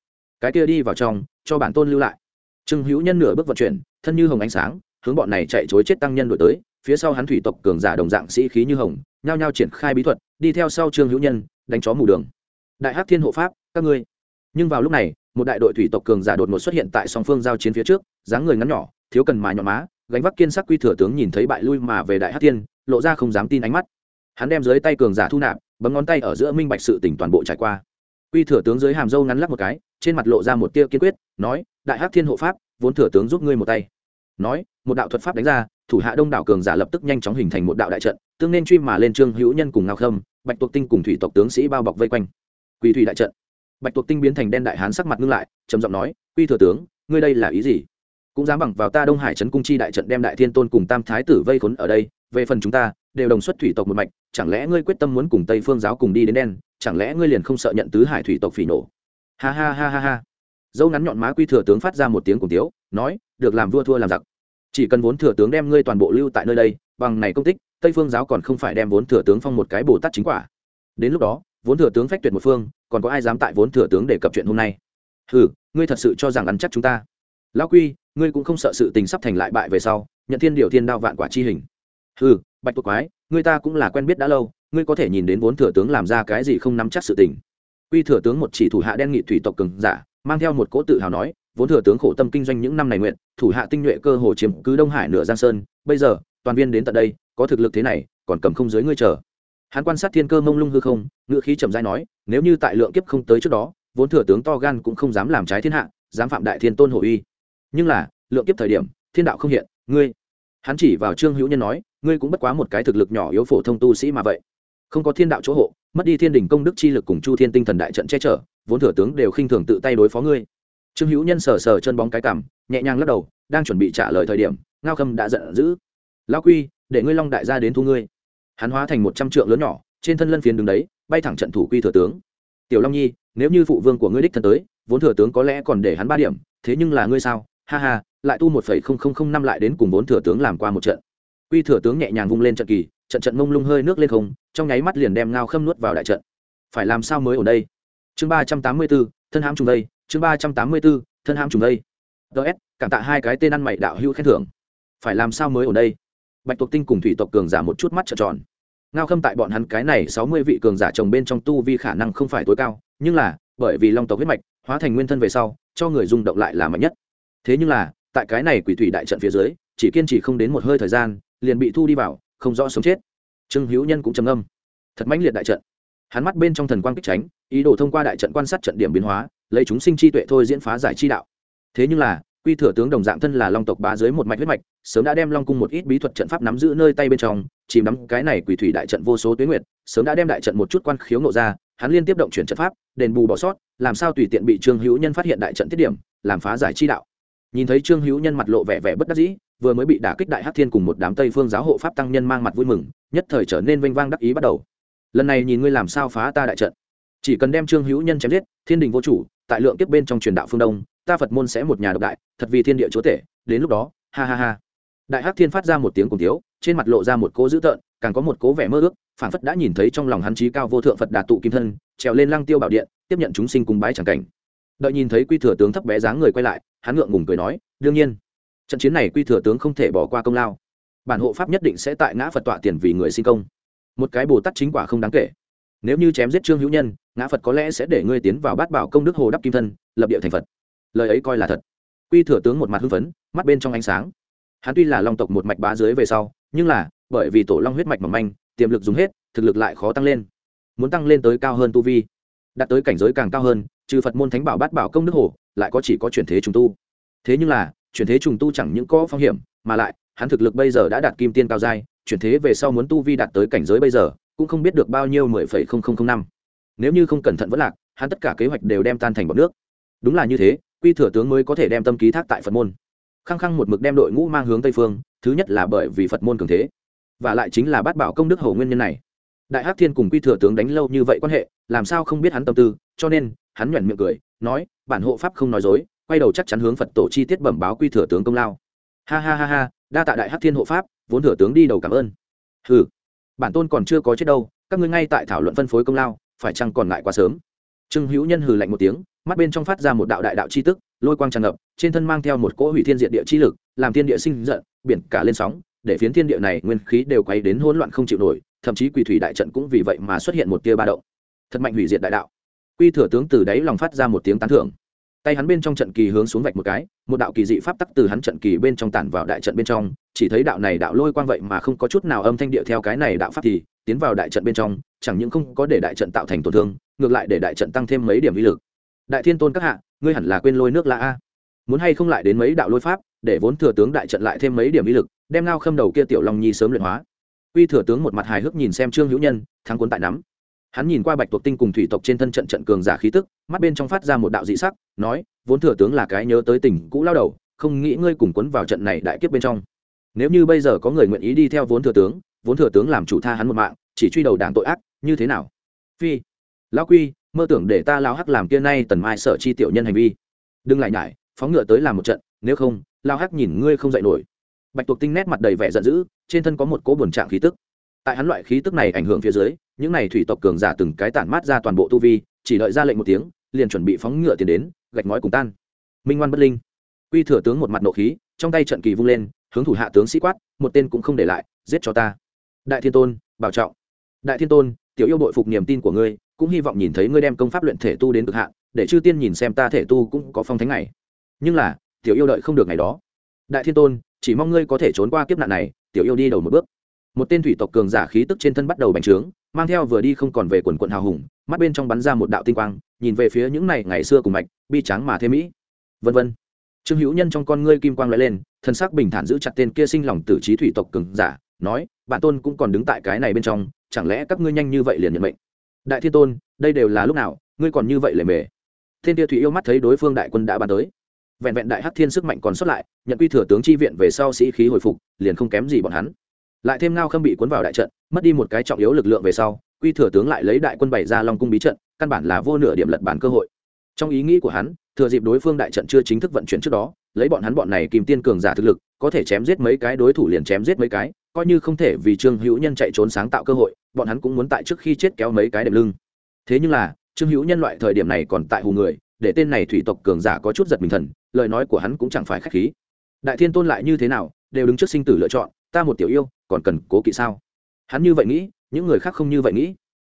Cái kia đi vào trong, cho bản tôn lưu lại. Trương hữu nhân nửa bước vận chuyển, thân như hồng ánh sáng, hướng bọn này chạy chối chết tăng nhân đổi tới, phía sau hắn thủy tộc cường giả đồng dạng sĩ khí như hồng, nhao nhao triển khai bí thuật, đi theo sau trương hữu nhân, đánh chó mù đường. Đại hắc thiên hộ pháp, các ngươi. Nhưng vào lúc này một đại đội thủy tộc cường giả đột ngột xuất hiện tại song phương giao chiến phía trước, dáng người ngắn nhỏ, thiếu cần mà nhọn má, gánh vác kiên sắc quy thừa tướng nhìn thấy bại lui mà về đại hắc thiên, lộ ra không dám tin ánh mắt. Hắn đem dưới tay cường giả thu nạp, bấm ngón tay ở giữa minh bạch sự tỉnh toàn bộ trải qua. Quy thừa tướng dưới hàm dâu ngắn lắc một cái, trên mặt lộ ra một tia kiên quyết, nói, đại hắc thiên hộ pháp, vốn thừa tướng giúp ngươi một tay. Nói, một đạo thuật pháp đánh ra, thủ hạ đông đảo cường giả lập tức nhanh chóng hình thành một đạo đại trận, tương nên truy mà lên trương hữu nhân cùng ngao khâm, bạch tuộc tinh cùng thủy tộc tướng sĩ bao bọc vây quanh. Quỳ thủy đại trận bạch tuộc tinh biến thành đen đại hán sắc mặt ngưng lại, trầm giọng nói, quy thừa tướng, ngươi đây là ý gì? Cũng dám bằng vào ta đông hải trấn cung chi đại trận đem đại thiên tôn cùng tam thái tử vây khốn ở đây, về phần chúng ta, đều đồng xuất thủy tộc một mạch, chẳng lẽ ngươi quyết tâm muốn cùng tây phương giáo cùng đi đến đen, chẳng lẽ ngươi liền không sợ nhận tứ hải thủy tộc phỉ nổ? Ha ha ha ha ha. Dâu ngắn nhọn má quy thừa tướng phát ra một tiếng cùng tiếu, nói, được làm vua thua làm giặc. Chỉ cần vốn thừa tướng đem ngươi toàn bộ lưu tại nơi đây, bằng này công tích, tây phương giáo còn không phải đem vốn thừa tướng phong một cái bồ tát chính quả. Đến lúc đó, vốn thừa tướng phách tuyệt một phương còn có ai dám tại vốn thừa tướng để cập chuyện hôm nay? Ừ ngươi thật sự cho rằng ăn chắc chúng ta? Lão quy, ngươi cũng không sợ sự tình sắp thành lại bại về sau, nhận thiên điều thiên đao vạn quả chi hình. Ừ bạch tuộc quái, ngươi ta cũng là quen biết đã lâu, ngươi có thể nhìn đến vốn thừa tướng làm ra cái gì không nắm chắc sự tình. Quy thừa tướng một chỉ thủ hạ đen nghị thủy tộc cường giả, mang theo một cỗ tự hào nói, vốn thừa tướng khổ tâm kinh doanh những năm này nguyện, thủ hạ tinh nhuệ cơ hồ chiếm cứ đông hải nửa giang sơn, bây giờ, toàn viên đến tận đây, có thực lực thế này, còn cầm không dưới ngươi chờ hắn quan sát thiên cơ mông lung hư không ngự khí trầm dai nói, nếu như tại lượng kiếp không tới trước đó, vốn thừa tướng to gan cũng không dám làm trái thiên hạ, dám phạm đại thiên tôn hổ uy. Nhưng là, lượng kiếp thời điểm, thiên đạo không hiện, ngươi hắn chỉ vào trương hữu nhân nói, ngươi cũng bất quá một cái thực lực nhỏ yếu phổ thông tu sĩ mà vậy. Không có thiên đạo chỗ hộ, mất đi thiên đình công đức chi lực cùng chu thiên tinh thần đại trận che chở, vốn thừa tướng đều khinh thường tự tay đối phó ngươi. Trương hữu nhân sờ sờ chân bóng cái cảm nhẹ nhàng lắc đầu, đang chuẩn bị trả lời thời điểm, ngao khâm đã giận dữ. Lao quy, để ngươi long đại gia đến thu ngươi hắn hóa thành một trăm trượng lớn nhỏ, trên thân lân phiến đứng đấy, bay thẳng trận thủ quy thừa tướng. Tiểu long nhi, nếu như phụ vương của ngươi đích thân tới, vốn thừa tướng có lẽ còn để hắn ba điểm, thế nhưng là ngươi sao? Ha ha, lại tu một phẩy không không không năm lại đến cùng vốn thừa tướng làm qua một trận. Quy thừa tướng nhẹ nhàng vung lên trận kỳ, trận trận mông lung hơi nước lên không, trong nháy mắt liền đem ngao khâm nuốt vào đại trận. Phải làm sao mới ở đây? Chương ba trăm tám mươi bốn, thân hãm trùng đây, chương ba trăm tám mươi bốn, thân hãm trùng đây. Ts cảm tạ hai cái tên ăn mày đạo hữu khen thưởng. Phải làm sao mới ở đây? Bạch tuộc tinh cùng thủy tộc cường giả một chút mắt trợn tròn. Ngao khâm tại bọn hắn cái này sáu mươi vị cường giả trồng bên trong tu vi khả năng không phải tối cao, nhưng là, bởi vì long tộc huyết mạch, hóa thành nguyên thân về sau, cho người rung động lại là mạnh nhất. Thế nhưng là, tại cái này quỷ thủy đại trận phía dưới, chỉ kiên trì không đến một hơi thời gian, liền bị thu đi vào, không rõ sống chết. Trương hữu nhân cũng trầm âm thật mãnh liệt đại trận. Hắn mắt bên trong thần quang kích tránh, ý đồ thông qua đại trận quan sát trận điểm biến hóa, lấy chúng sinh chi tuệ thôi diễn phá giải chi đạo. Thế nhưng là quy thừa tướng đồng dạng thân là long tộc bá dưới một mạch huyết mạch, sớm đã đem long cung một ít bí thuật trận pháp nắm giữ nơi tay bên trong, chìm nắm cái này quỷ thủy đại trận vô số tuyến nguyệt, sớm đã đem đại trận một chút quan khiếu nộ ra, hắn liên tiếp động chuyển trận pháp, đền bù bỏ sót, làm sao tùy tiện bị trương hữu nhân phát hiện đại trận tiết điểm, làm phá giải chi đạo. Nhìn thấy trương hữu nhân mặt lộ vẻ vẻ bất đắc dĩ, vừa mới bị đả kích đại hát thiên cùng một đám tây phương giáo hộ pháp tăng nhân mang mặt vui mừng, nhất thời trở nên vênh vang đắc ý bắt đầu. Lần này nhìn ngươi làm sao phá ta đại trận? Chỉ cần đem trương hữu nhân chém giết, thiên đình vô chủ tại lượng kiếp bên trong truyền đạo phương đông, ta phật môn sẽ một nhà độc đại, thật vì thiên địa chúa tể, đến lúc đó, ha ha ha. Đại hắc thiên phát ra một tiếng cùng thiếu, trên mặt lộ ra một cố dữ tợn, càng có một cố vẻ mơ ước, phản phất đã nhìn thấy trong lòng hắn trí cao vô thượng phật đạt tụ kim thân, trèo lên lăng tiêu bảo điện, tiếp nhận chúng sinh cùng bái chẳng cảnh. Đợi nhìn thấy quy thừa tướng thấp bé dáng người quay lại, hắn ngượng ngùng cười nói, đương nhiên, trận chiến này quy thừa tướng không thể bỏ qua công lao. Bản hộ pháp nhất định sẽ tại ngã phật tọa tiền vì người sinh công. Một cái bồ tát chính quả không đáng kể. Nếu như chém giết trương hữu nhân ngã phật có lẽ sẽ để ngươi tiến vào bát bảo công đức hồ đắp kim thân, lập địa thành phật. Lời ấy coi là thật. Quy thừa tướng một mặt hưng phấn, mắt bên trong ánh sáng. Hắn tuy là long tộc một mạch bá dưới về sau, nhưng là, bởi vì tổ long huyết mạch mỏng manh, tiềm lực dùng hết, thực lực lại khó tăng lên. Muốn tăng lên tới cao hơn tu vi, đạt tới cảnh giới càng cao hơn, trừ phật môn thánh bảo bát bảo công đức hồ, lại có chỉ có chuyển thế trùng tu. Thế nhưng là, chuyển thế trùng tu chẳng những có phong hiểm, mà lại, hắn thực lực bây giờ đã đạt kim tiên cao giai, chuyển thế về sau muốn tu vi đạt tới cảnh giới bây giờ, cũng không biết được bao nhiêu mười phẩy không không không năm nếu như không cẩn thận vẫn lạc, hắn tất cả kế hoạch đều đem tan thành bọc nước. Đúng là như thế, quy thừa tướng mới có thể đem tâm ký thác tại phật môn. Khăng khăng một mực đem đội ngũ mang hướng tây phương, thứ nhất là bởi vì phật môn cường thế, và lại chính là bát bảo công đức hầu nguyên nhân này. Đại hắc thiên cùng quy thừa tướng đánh lâu như vậy quan hệ, làm sao không biết hắn tâm tư, cho nên, hắn nhoẻn miệng cười, nói, bản hộ pháp không nói dối, quay đầu chắc chắn hướng phật tổ chi tiết bẩm báo quy thừa tướng công lao. Ha ha ha ha, đa tạ đại hắc thiên hộ pháp, vốn thừa tướng đi đầu cảm ơn. Ừ bản tôn còn chưa có chết đâu, các ngươi ngay tại thảo luận phân phối công lao phải chăng còn ngại quá sớm? Trương hữu nhân hừ lạnh một tiếng, mắt bên trong phát ra một đạo đại đạo c h i tức, lôi quang tràn ngập, trên thân mang theo một cỗ hủy thiên diện địa chi lực, làm thiên địa sinh giận, biển cả lên sóng, để phiến thiên địa này nguyên khí đều quay đến hỗn loạn không chịu nổi, thậm chí quỳ thủy đại trận cũng vì vậy mà xuất hiện một tia ba động. Thật mạnh hủy diệt đại đạo. Quy thừa tướng từ đáy lòng phát ra một tiếng tán thưởng. Tay hắn bên trong trận kỳ hướng xuống vạch một cái, một đạo kỳ dị pháp tắc từ hắn trận kỳ bên trong tản vào đại trận bên trong, chỉ thấy đạo này đạo lôi quang vậy mà không có chút nào âm thanh địa theo cái này đạo pháp thì tiến vào đại trận bên trong, chẳng những không có để đại trận tạo thành tổn thương, ngược lại để đại trận tăng thêm mấy điểm uy lực. Đại thiên tôn các hạ, ngươi hẳn là quên lôi nước là a. Muốn hay không lại đến mấy đạo lôi pháp, để vốn thừa tướng đại trận lại thêm mấy điểm uy lực, đem ngao khâm đầu kia tiểu long nhi sớm luyện hóa. Uy thừa tướng một mặt hài hước nhìn xem trương hữu nhân, thắng cuốn tại nắm. Hắn nhìn qua bạch tuộc tinh cùng thủy tộc trên thân trận trận cường giả khí tức, mắt bên trong phát ra một đạo dị sắc, nói, vốn thừa tướng là cái nhớ tới tình cũ lao đầu, không nghĩ ngươi cùng quấn vào trận này đại kiếp bên trong. Nếu như bây giờ có người nguyện ý đi theo vốn thừa tướng vốn thừa tướng làm chủ tha hắn một mạng, chỉ truy đầu đảng tội ác, như thế nào? Phi, lão quy, mơ tưởng để ta lao hắc làm kia nay tần mai sợ chi tiểu nhân hành vi. Đừng lại nhải, phóng ngựa tới làm một trận, nếu không lao hắc nhìn ngươi không dạy nổi. Bạch tuộc tinh nét mặt đầy vẻ giận dữ, trên thân có một cỗ buồn trạng khí tức. Tại hắn loại khí tức này ảnh hưởng phía dưới, những này thủy tộc cường giả từng cái tản mát ra toàn bộ tu vi, chỉ đợi ra lệnh một tiếng, liền chuẩn bị phóng ngựa tiền đến, gạch ngói cùng tan. Minh ngoan bất linh. Quy thừa tướng một mặt nộ khí, trong tay trận kỳ vung lên, hướng thủ hạ tướng sĩ quát, một tên cũng không để lại, giết cho ta đại thiên tôn, bảo trọng. Đại thiên tôn, tiểu yêu đội phục niềm tin của ngươi, cũng hy vọng nhìn thấy ngươi đem công pháp luyện thể tu đến cực hạn, để chư tiên nhìn xem ta thể tu cũng có phong thánh này nhưng là, tiểu yêu đợi không được ngày đó. Đại thiên tôn, chỉ mong ngươi có thể trốn qua kiếp nạn này, tiểu yêu đi đầu một bước. Một tên thủy tộc cường giả khí tức trên thân bắt đầu bành trướng, mang theo vừa đi không còn về quần quận hào hùng, mắt bên trong bắn ra một đạo tinh quang, nhìn về phía những này ngày xưa cùng mạch, bi tráng mà thế mỹ. Vân vân. Trương hữu nhân trong con ngươi kim quang lại lên thân xác bình thản giữ chặt tên kia sinh lòng tử trí thủy tộc cường giả nói bản tôn cũng còn đứng tại cái này bên trong, chẳng lẽ các ngươi nhanh như vậy liền nhận mệnh? Đại thiên tôn, đây đều là lúc nào, ngươi còn như vậy lề mề? Thiên tia thủy yêu mắt thấy đối phương đại quân đã bàn tới. Vẹn vẹn đại hắc thiên sức mạnh còn sót lại, nhận quy thừa tướng chi viện về sau sĩ khí hồi phục, liền không kém gì bọn hắn. Lại thêm ngao khâm bị cuốn vào đại trận, mất đi một cái trọng yếu lực lượng về sau, quy thừa tướng lại lấy đại quân bày ra long cung bí trận, căn bản là vô nửa điểm lật bản cơ hội trong ý nghĩ của hắn, thừa dịp đối phương đại trận chưa chính thức vận chuyển trước đó, lấy bọn hắn bọn này kìm tiên cường giả thực lực, có thể chém giết mấy cái đối thủ liền chém giết mấy cái, coi như không thể vì trương hữu nhân chạy trốn sáng tạo cơ hội, bọn hắn cũng muốn tại trước khi chết kéo mấy cái đệm lưng. Thế nhưng là, trương hữu nhân loại thời điểm này còn tại hù người, để tên này thủy tộc cường giả có chút giật mình thần, lời nói của hắn cũng chẳng phải k h á c h khí. Đại thiên tôn lại như thế nào, đều đứng trước sinh tử lựa chọn, ta một tiểu yêu, còn cần cố kỵ sao? Hắn như vậy nghĩ, những người khác không như vậy nghĩ.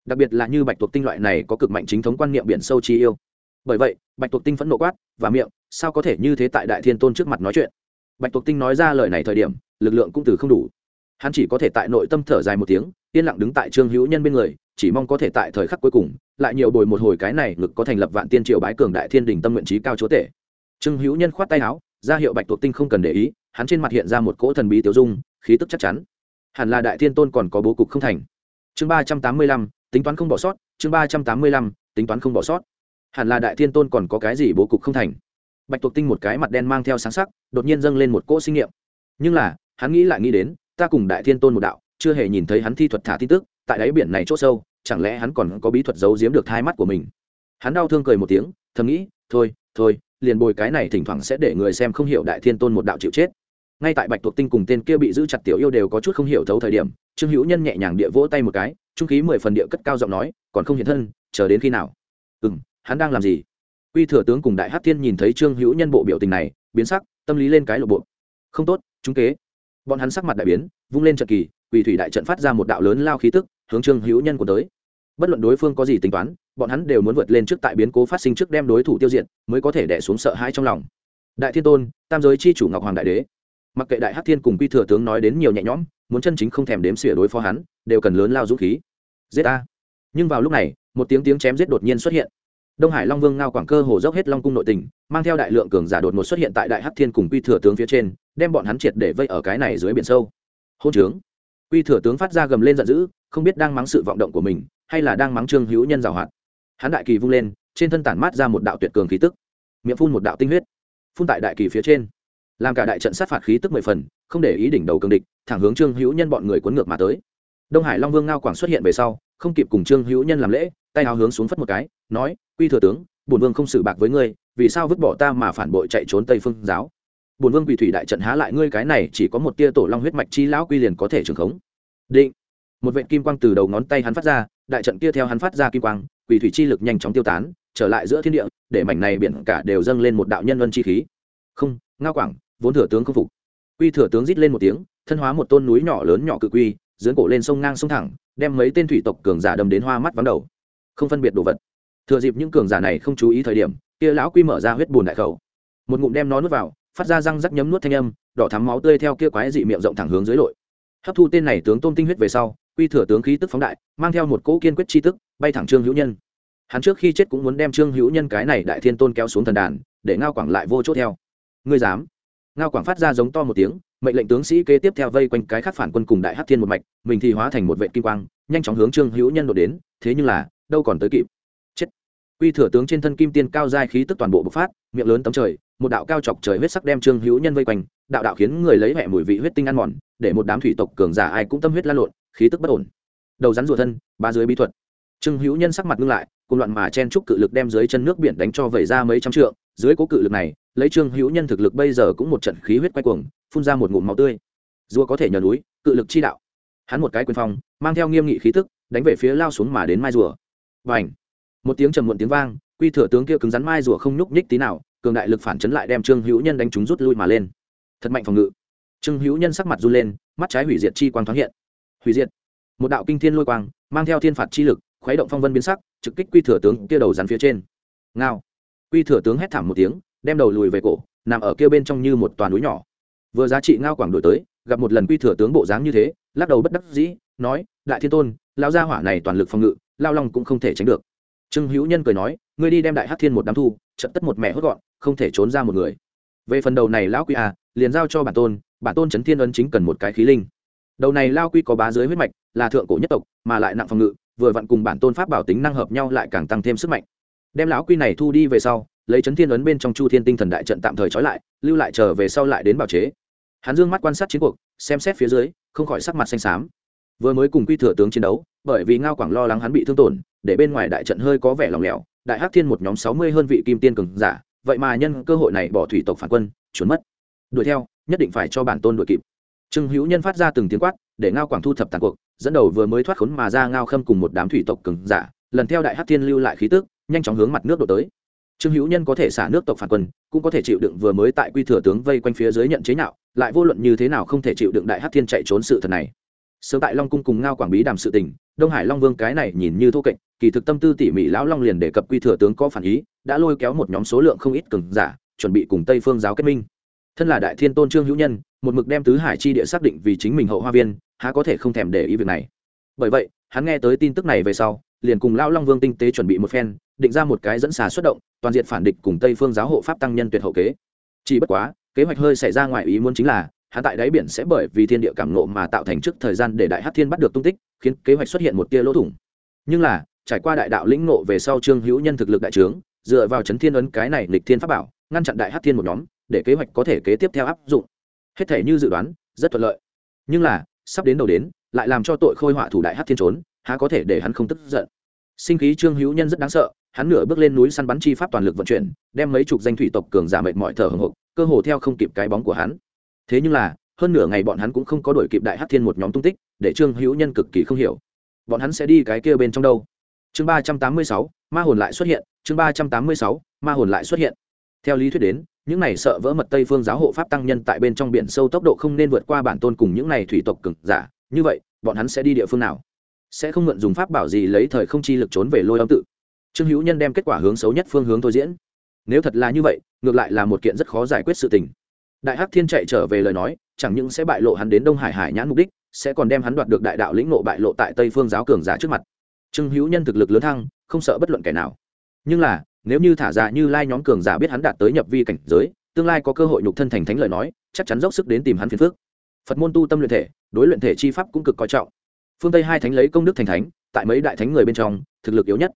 Đặc biệt là như bạch tuộc tinh loại này có cực mạnh chính thống quan niệm biển sâu chi yêu bởi vậy, bạch tuộc tinh phẫn nộ quát và miệng, sao có thể như thế tại đại thiên tôn trước mặt nói chuyện? Bạch tuộc tinh nói ra lời này thời điểm, lực lượng cũng từ không đủ. Hắn chỉ có thể tại nội tâm thở dài một tiếng, yên lặng đứng tại trương hữu nhân bên người, chỉ mong có thể tại thời khắc cuối cùng, lại nhiều bồi một hồi cái này ngực có thành lập vạn tiên triều bái cường đại thiên đình tâm nguyện trí cao chúa tể. Trương hữu nhân khoát tay áo, ra hiệu bạch tuộc tinh không cần để ý, hắn trên mặt hiện ra một cỗ thần bí tiêu dung, khí tức chắc chắn. Hẳn là đại thiên tôn còn có bố cục không thành. Chương ba trăm tám mươi lăm, tính toán không bỏ sót, chương ba trăm tám mươi lăm, tính toán không bỏ sót hẳn là đại thiên tôn còn có cái gì bố cục không thành. Bạch tuộc tinh một cái mặt đen mang theo sáng sắc, đột nhiên dâng lên một cỗ sinh nghiệm nhưng là, hắn nghĩ lại nghĩ đến, ta cùng đại thiên tôn một đạo, chưa hề nhìn thấy hắn thi thuật thả tin tức, tại đáy biển này c h ỗ sâu, chẳng lẽ hắn còn có bí thuật giấu giếm được hai mắt của mình? Hắn đau thương cười một tiếng, thầm nghĩ, thôi thôi, liền bồi cái này thỉnh thoảng sẽ để người xem không hiểu đại thiên tôn một đạo chịu chết. Ngay tại bạch tuộc tinh cùng tên kia bị giữ chặt tiểu yêu đều có chút không hiểu thấu thời điểm, trương hữu nhân nhẹ nhàng địa vỗ tay một cái, trung khí mười phần địa cất cao giọng nói, còn không hiện thân, chờ đến khi nào? Ừ m hắn đang làm gì? Quy thừa tướng cùng đại hát thiên nhìn thấy trương hữu nhân bộ biểu tình này, biến sắc, tâm lý lên cái lộ bộ. Không tốt, chúng kế. Bọn hắn sắc mặt đại biến, vung lên trận kỳ, quỳ thủy đại trận phát ra một đạo lớn lao khí tức, hướng trương hữu nhân của tới. Bất luận đối phương có gì tính toán, bọn hắn đều muốn vượt lên trước tại biến cố phát sinh trước đem đối thủ tiêu diệt, mới có thể đẻ xuống sợ hãi trong lòng. Đại thiên tôn, tam giới chi chủ ngọc hoàng đại đế. Mặc kệ đại hắc thiên cùng quy thừa tướng nói đến nhiều nhẹ nhõm, muốn chân chính không thèm đếm xỉa đối phó hắn, đều cần lớn lao dũng khí. Giết a nhưng vào lúc này, một tiếng tiếng chém giết đột nhiên xuất hiện đông hải long vương ngao quảng cơ hồ dốc hết long cung nội tình, mang theo đại lượng cường giả đột ngột xuất hiện tại đại hắc thiên cùng quy thừa tướng phía trên, đem bọn hắn triệt để vây ở cái này dưới biển sâu. Hôn trướng. Quy thừa tướng phát ra gầm lên giận dữ, không biết đang mắng sự vọng động của mình, hay là đang mắng trương hữu nhân giảo hoạt. Hắn đại kỳ vung lên, trên thân tản mát ra một đạo tuyệt cường khí tức. Miệng phun một đạo tinh huyết. Phun tại đại kỳ phía trên. Làm cả đại trận sát phạt khí tức mười phần, không để ý đỉnh đầu cường địch, thẳng hướng trương hữu nhân bọn người cuốn ngược mà tới. Đông hải long vương ngao quảng xuất hiện về sau, không kịp cùng trương hữu nhân làm lễ tay áo hướng xuống phất một cái, nói, quy thừa tướng, bổn vương không xử bạc với ngươi, vì sao vứt bỏ ta mà phản bội chạy trốn tây phương giáo? Bổn vương quỷ thủy đại trận há lại ngươi cái này, chỉ có một tia tổ long huyết mạch chi lão quy liền có thể trường khống. Định. Một vệt kim quang từ đầu ngón tay hắn phát ra, đại trận kia theo hắn phát ra kim quang, quỷ thủy chi lực nhanh chóng tiêu tán, trở lại giữa thiên địa, để mảnh này biển cả đều dâng lên một đạo nhân vân chi khí. Không, ngao quảng, vốn thừa tướng không phục. Quy thừa tướng rít lên một tiếng, thân hóa một tôn núi nhỏ lớn nhỏ cự quy dưỡng cổ lên sông ngang sông thẳng, đem mấy tên thủy tộc cường giả đâm đến hoa mắt vắng đầu không phân biệt đồ vật. Thừa dịp những cường giả này không chú ý thời điểm, kia lão quy mở ra huyết bùn đại khẩu. Một ngụm đem nó nuốt vào, phát ra răng rắc nhấm nuốt thanh âm, đỏ thắm máu tươi theo kia quái dị miệng rộng thẳng hướng dưới lội. Hấp thu tên này tướng tôm tinh huyết về sau, quy thừa tướng khí tức phóng đại, mang theo một cỗ kiên quyết chi tức, bay thẳng trương hữu nhân. Hắn trước khi chết cũng muốn đem trương hữu nhân cái này đại thiên tôn kéo xuống thần đàn, để ngao quảng lại vô chốt theo. Ngươi dám? Ngao quảng phát ra giống to một tiếng, mệnh lệnh tướng sĩ kế tiếp theo vây quanh cái khác phản quân cùng đại hát thiên một mạch, mình thì hóa thành một vệ kim quang, nhanh chóng hướng trương hữu nhân đột đến, thế nhưng là đâu còn tới kịp. Chết. Quy thừa tướng trên thân kim tiên cao giai khí tức toàn bộ bộc phát, miệng lớn tấm trời, một đạo cao chọc trời huyết sắc đem trương hữu nhân vây quanh, đạo đạo khiến người lấy mẹ mùi vị huyết tinh ăn mòn, để một đám thủy tộc cường giả ai cũng tâm huyết lan lộn, khí tức bất ổn. Đầu rắn rùa thân, ba dưới bí thuật. Trương hữu nhân sắc mặt ngưng lại cùng loạn mà chen trúc cự lực đem dưới chân nước biển đánh cho vẩy ra mấy trăm trượng, dưới cố cự lực này, lấy trương hữu nhân thực lực bây giờ cũng một trận khí huyết quay cuồng, phun ra một ngụm máu tươi. Rùa có thể nhờ núi, cự lực chi đạo. Hắn một cái quyền phong, mang theo nghiêm nghị khí tức, đánh về phía lao xuống mà đến mai rùa và một tiếng trầm muộn tiếng vang, quy thừa tướng kia cứng rắn mai rùa không nhúc nhích tí nào, cường đại lực phản chấn lại đem trương hữu nhân đánh chúng rút lui mà lên. Thật mạnh phòng ngự. Trương hữu nhân sắc mặt run lên, mắt trái hủy diệt chi quang thoáng hiện. Hủy diệt. Một đạo kinh thiên lôi quang, mang theo thiên phạt chi lực, khuấy động phong vân biến sắc, trực kích quy thừa tướng kia đầu rắn phía trên. Ngao. Quy thừa tướng hét thảm một tiếng, đem đầu lùi về cổ, nằm ở kia bên trong như một toàn núi nhỏ. Vừa giá trị ngao quảng đổi tới, gặp một lần quy thừa tướng bộ dáng như thế, lắc đầu bất đắc dĩ, nói, đại thiên tôn, lão gia hỏa này toàn lực phòng ngự lao long cũng không thể tránh được. Trương hữu nhân cười nói, ngươi đi đem đại hát thiên một đám thu trận tất một mẹ hốt gọn, không thể trốn ra một người. Về phần đầu này lão quy à liền giao cho bản tôn bản tôn trấn thiên ấn chính cần một cái khí linh. Đầu này lao quy có bá dưới huyết mạch, là thượng cổ nhất tộc, mà lại nặng phòng ngự, vừa vặn cùng bản tôn pháp bảo tính năng hợp nhau lại càng tăng thêm sức mạnh. Đem lão quy này thu đi về sau, lấy Trấn thiên ấn bên trong chu thiên tinh thần đại trận tạm thời trói lại, lưu lại trở về sau lại đến bảo chế. Hắn dương mắt quan sát chiến cuộc, xem xét phía dưới, không khỏi sắc mặt xanh xám vừa mới cùng quy thừa tướng chiến đấu, bởi vì ngao quảng lo lắng hắn bị thương tổn, để bên ngoài đại trận hơi có vẻ lỏng lẻo, đại hắc thiên một nhóm sáu mươi hơn vị kim tiên cường giả, vậy mà nhân cơ hội này bỏ thủy tộc phản quân, trốn mất. Đuổi theo, nhất định phải cho bản tôn đuổi kịp. Trương hữu nhân phát ra từng tiếng quát, để ngao quảng thu thập tàn cuộc, dẫn đầu vừa mới thoát khốn mà ra ngao khâm cùng một đám thủy tộc cường giả, lần theo đại hắc thiên lưu lại khí tức, nhanh chóng hướng mặt nước đổ tới. Trương hữu nhân có thể xả nước tộc phản quân, cũng có thể chịu đựng vừa mới tại quy thừa tướng vây quanh phía dưới nhận chế nhạo, lại vô luận như thế nào không thể chịu đựng đại hắc thiên chạy trốn sự thật này sớm tại long cung cùng ngao quảng bí đàm sự tình, đông hải long vương cái này nhìn như thô kệch, kỳ thực tâm tư tỉ mỉ lão long liền đề cập quy thừa tướng có phản ý, đã lôi kéo một nhóm số lượng không ít cường giả, chuẩn bị cùng tây phương giáo kết minh. Thân là đại thiên tôn trương hữu nhân, một mực đem tứ hải chi địa xác định vì chính mình hậu hoa viên, há có thể không thèm để ý việc này. Bởi vậy, hắn nghe tới tin tức này về sau, liền cùng Lão long vương tinh tế chuẩn bị một phen, định ra một cái dẫn xà xuất động, toàn diện phản địch cùng tây phương giáo hộ pháp tăng nhân tuyệt hậu kế. Chỉ bất quá, kế hoạch hơi xảy ra ngoài ý muốn chính là hạ tại đáy biển sẽ bởi vì thiên địa cảm nộ mà tạo thành trước thời gian để đại hát thiên bắt được tung tích, khiến kế hoạch xuất hiện một tia lỗ thủng. Nhưng là, trải qua đại đạo lĩnh nộ về sau trương hữu nhân thực lực đại trướng, dựa vào chấn thiên ấn cái này lịch thiên pháp bảo, ngăn chặn đại hát thiên một nhóm, để kế hoạch có thể kế tiếp theo áp dụng. Hết thể như dự đoán, rất thuận lợi. Nhưng là, sắp đến đầu đến, lại làm cho tội khôi họa thủ đại hát thiên trốn, há có thể để hắn không tức giận. Sinh khí trương hữu nhân rất đáng sợ, hắn nửa bước lên núi săn bắn chi pháp toàn lực vận chuyển, đem mấy chục danh thủy tộc cường giả mệt mọi thở hồng hộc, cơ hồ theo không kịp cái bóng của hắn thế nhưng là, hơn nửa ngày bọn hắn cũng không có đổi kịp đại hát thiên một nhóm tung tích, để trương hữu nhân cực kỳ không hiểu. Bọn hắn sẽ đi cái kia bên trong đâu? Chương ba trăm tám mươi sáu, ma hồn lại xuất hiện, chương ba trăm tám mươi sáu, ma hồn lại xuất hiện. Theo lý thuyết đến, những này sợ vỡ mật tây phương giáo hộ pháp tăng nhân tại bên trong biển sâu tốc độ không nên vượt qua bản tôn cùng những này thủy tộc cực giả. Như vậy, bọn hắn sẽ đi địa phương nào? Sẽ không mượn dùng pháp bảo gì lấy thời không chi lực trốn về lôi âm tự? Trương hữu nhân đem kết quả hướng xấu nhất phương hướng thôi diễn. Nếu thật là như vậy, ngược lại là một kiện rất khó giải quyết sự tình đại hắc thiên chạy trở về lời nói, chẳng những sẽ bại lộ hắn đến đông hải hải nhãn mục đích, sẽ còn đem hắn đoạt được đại đạo lĩnh nộ bại lộ tại tây phương giáo cường giả trước mặt. Trương hữu nhân thực lực lớn thăng, không sợ bất luận kẻ nào. Nhưng là, nếu như thả ra như lai nhóm cường giả biết hắn đạt tới nhập vi cảnh giới, tương lai có cơ hội nhục thân thành thánh lời nói, chắc chắn dốc sức đến tìm hắn phiền phước phật môn tu tâm luyện thể, đối luyện thể chi pháp cũng cực coi trọng. Phương tây hai thánh lấy công đức thành thánh, tại mấy đại thánh người bên trong, thực lực yếu nhất.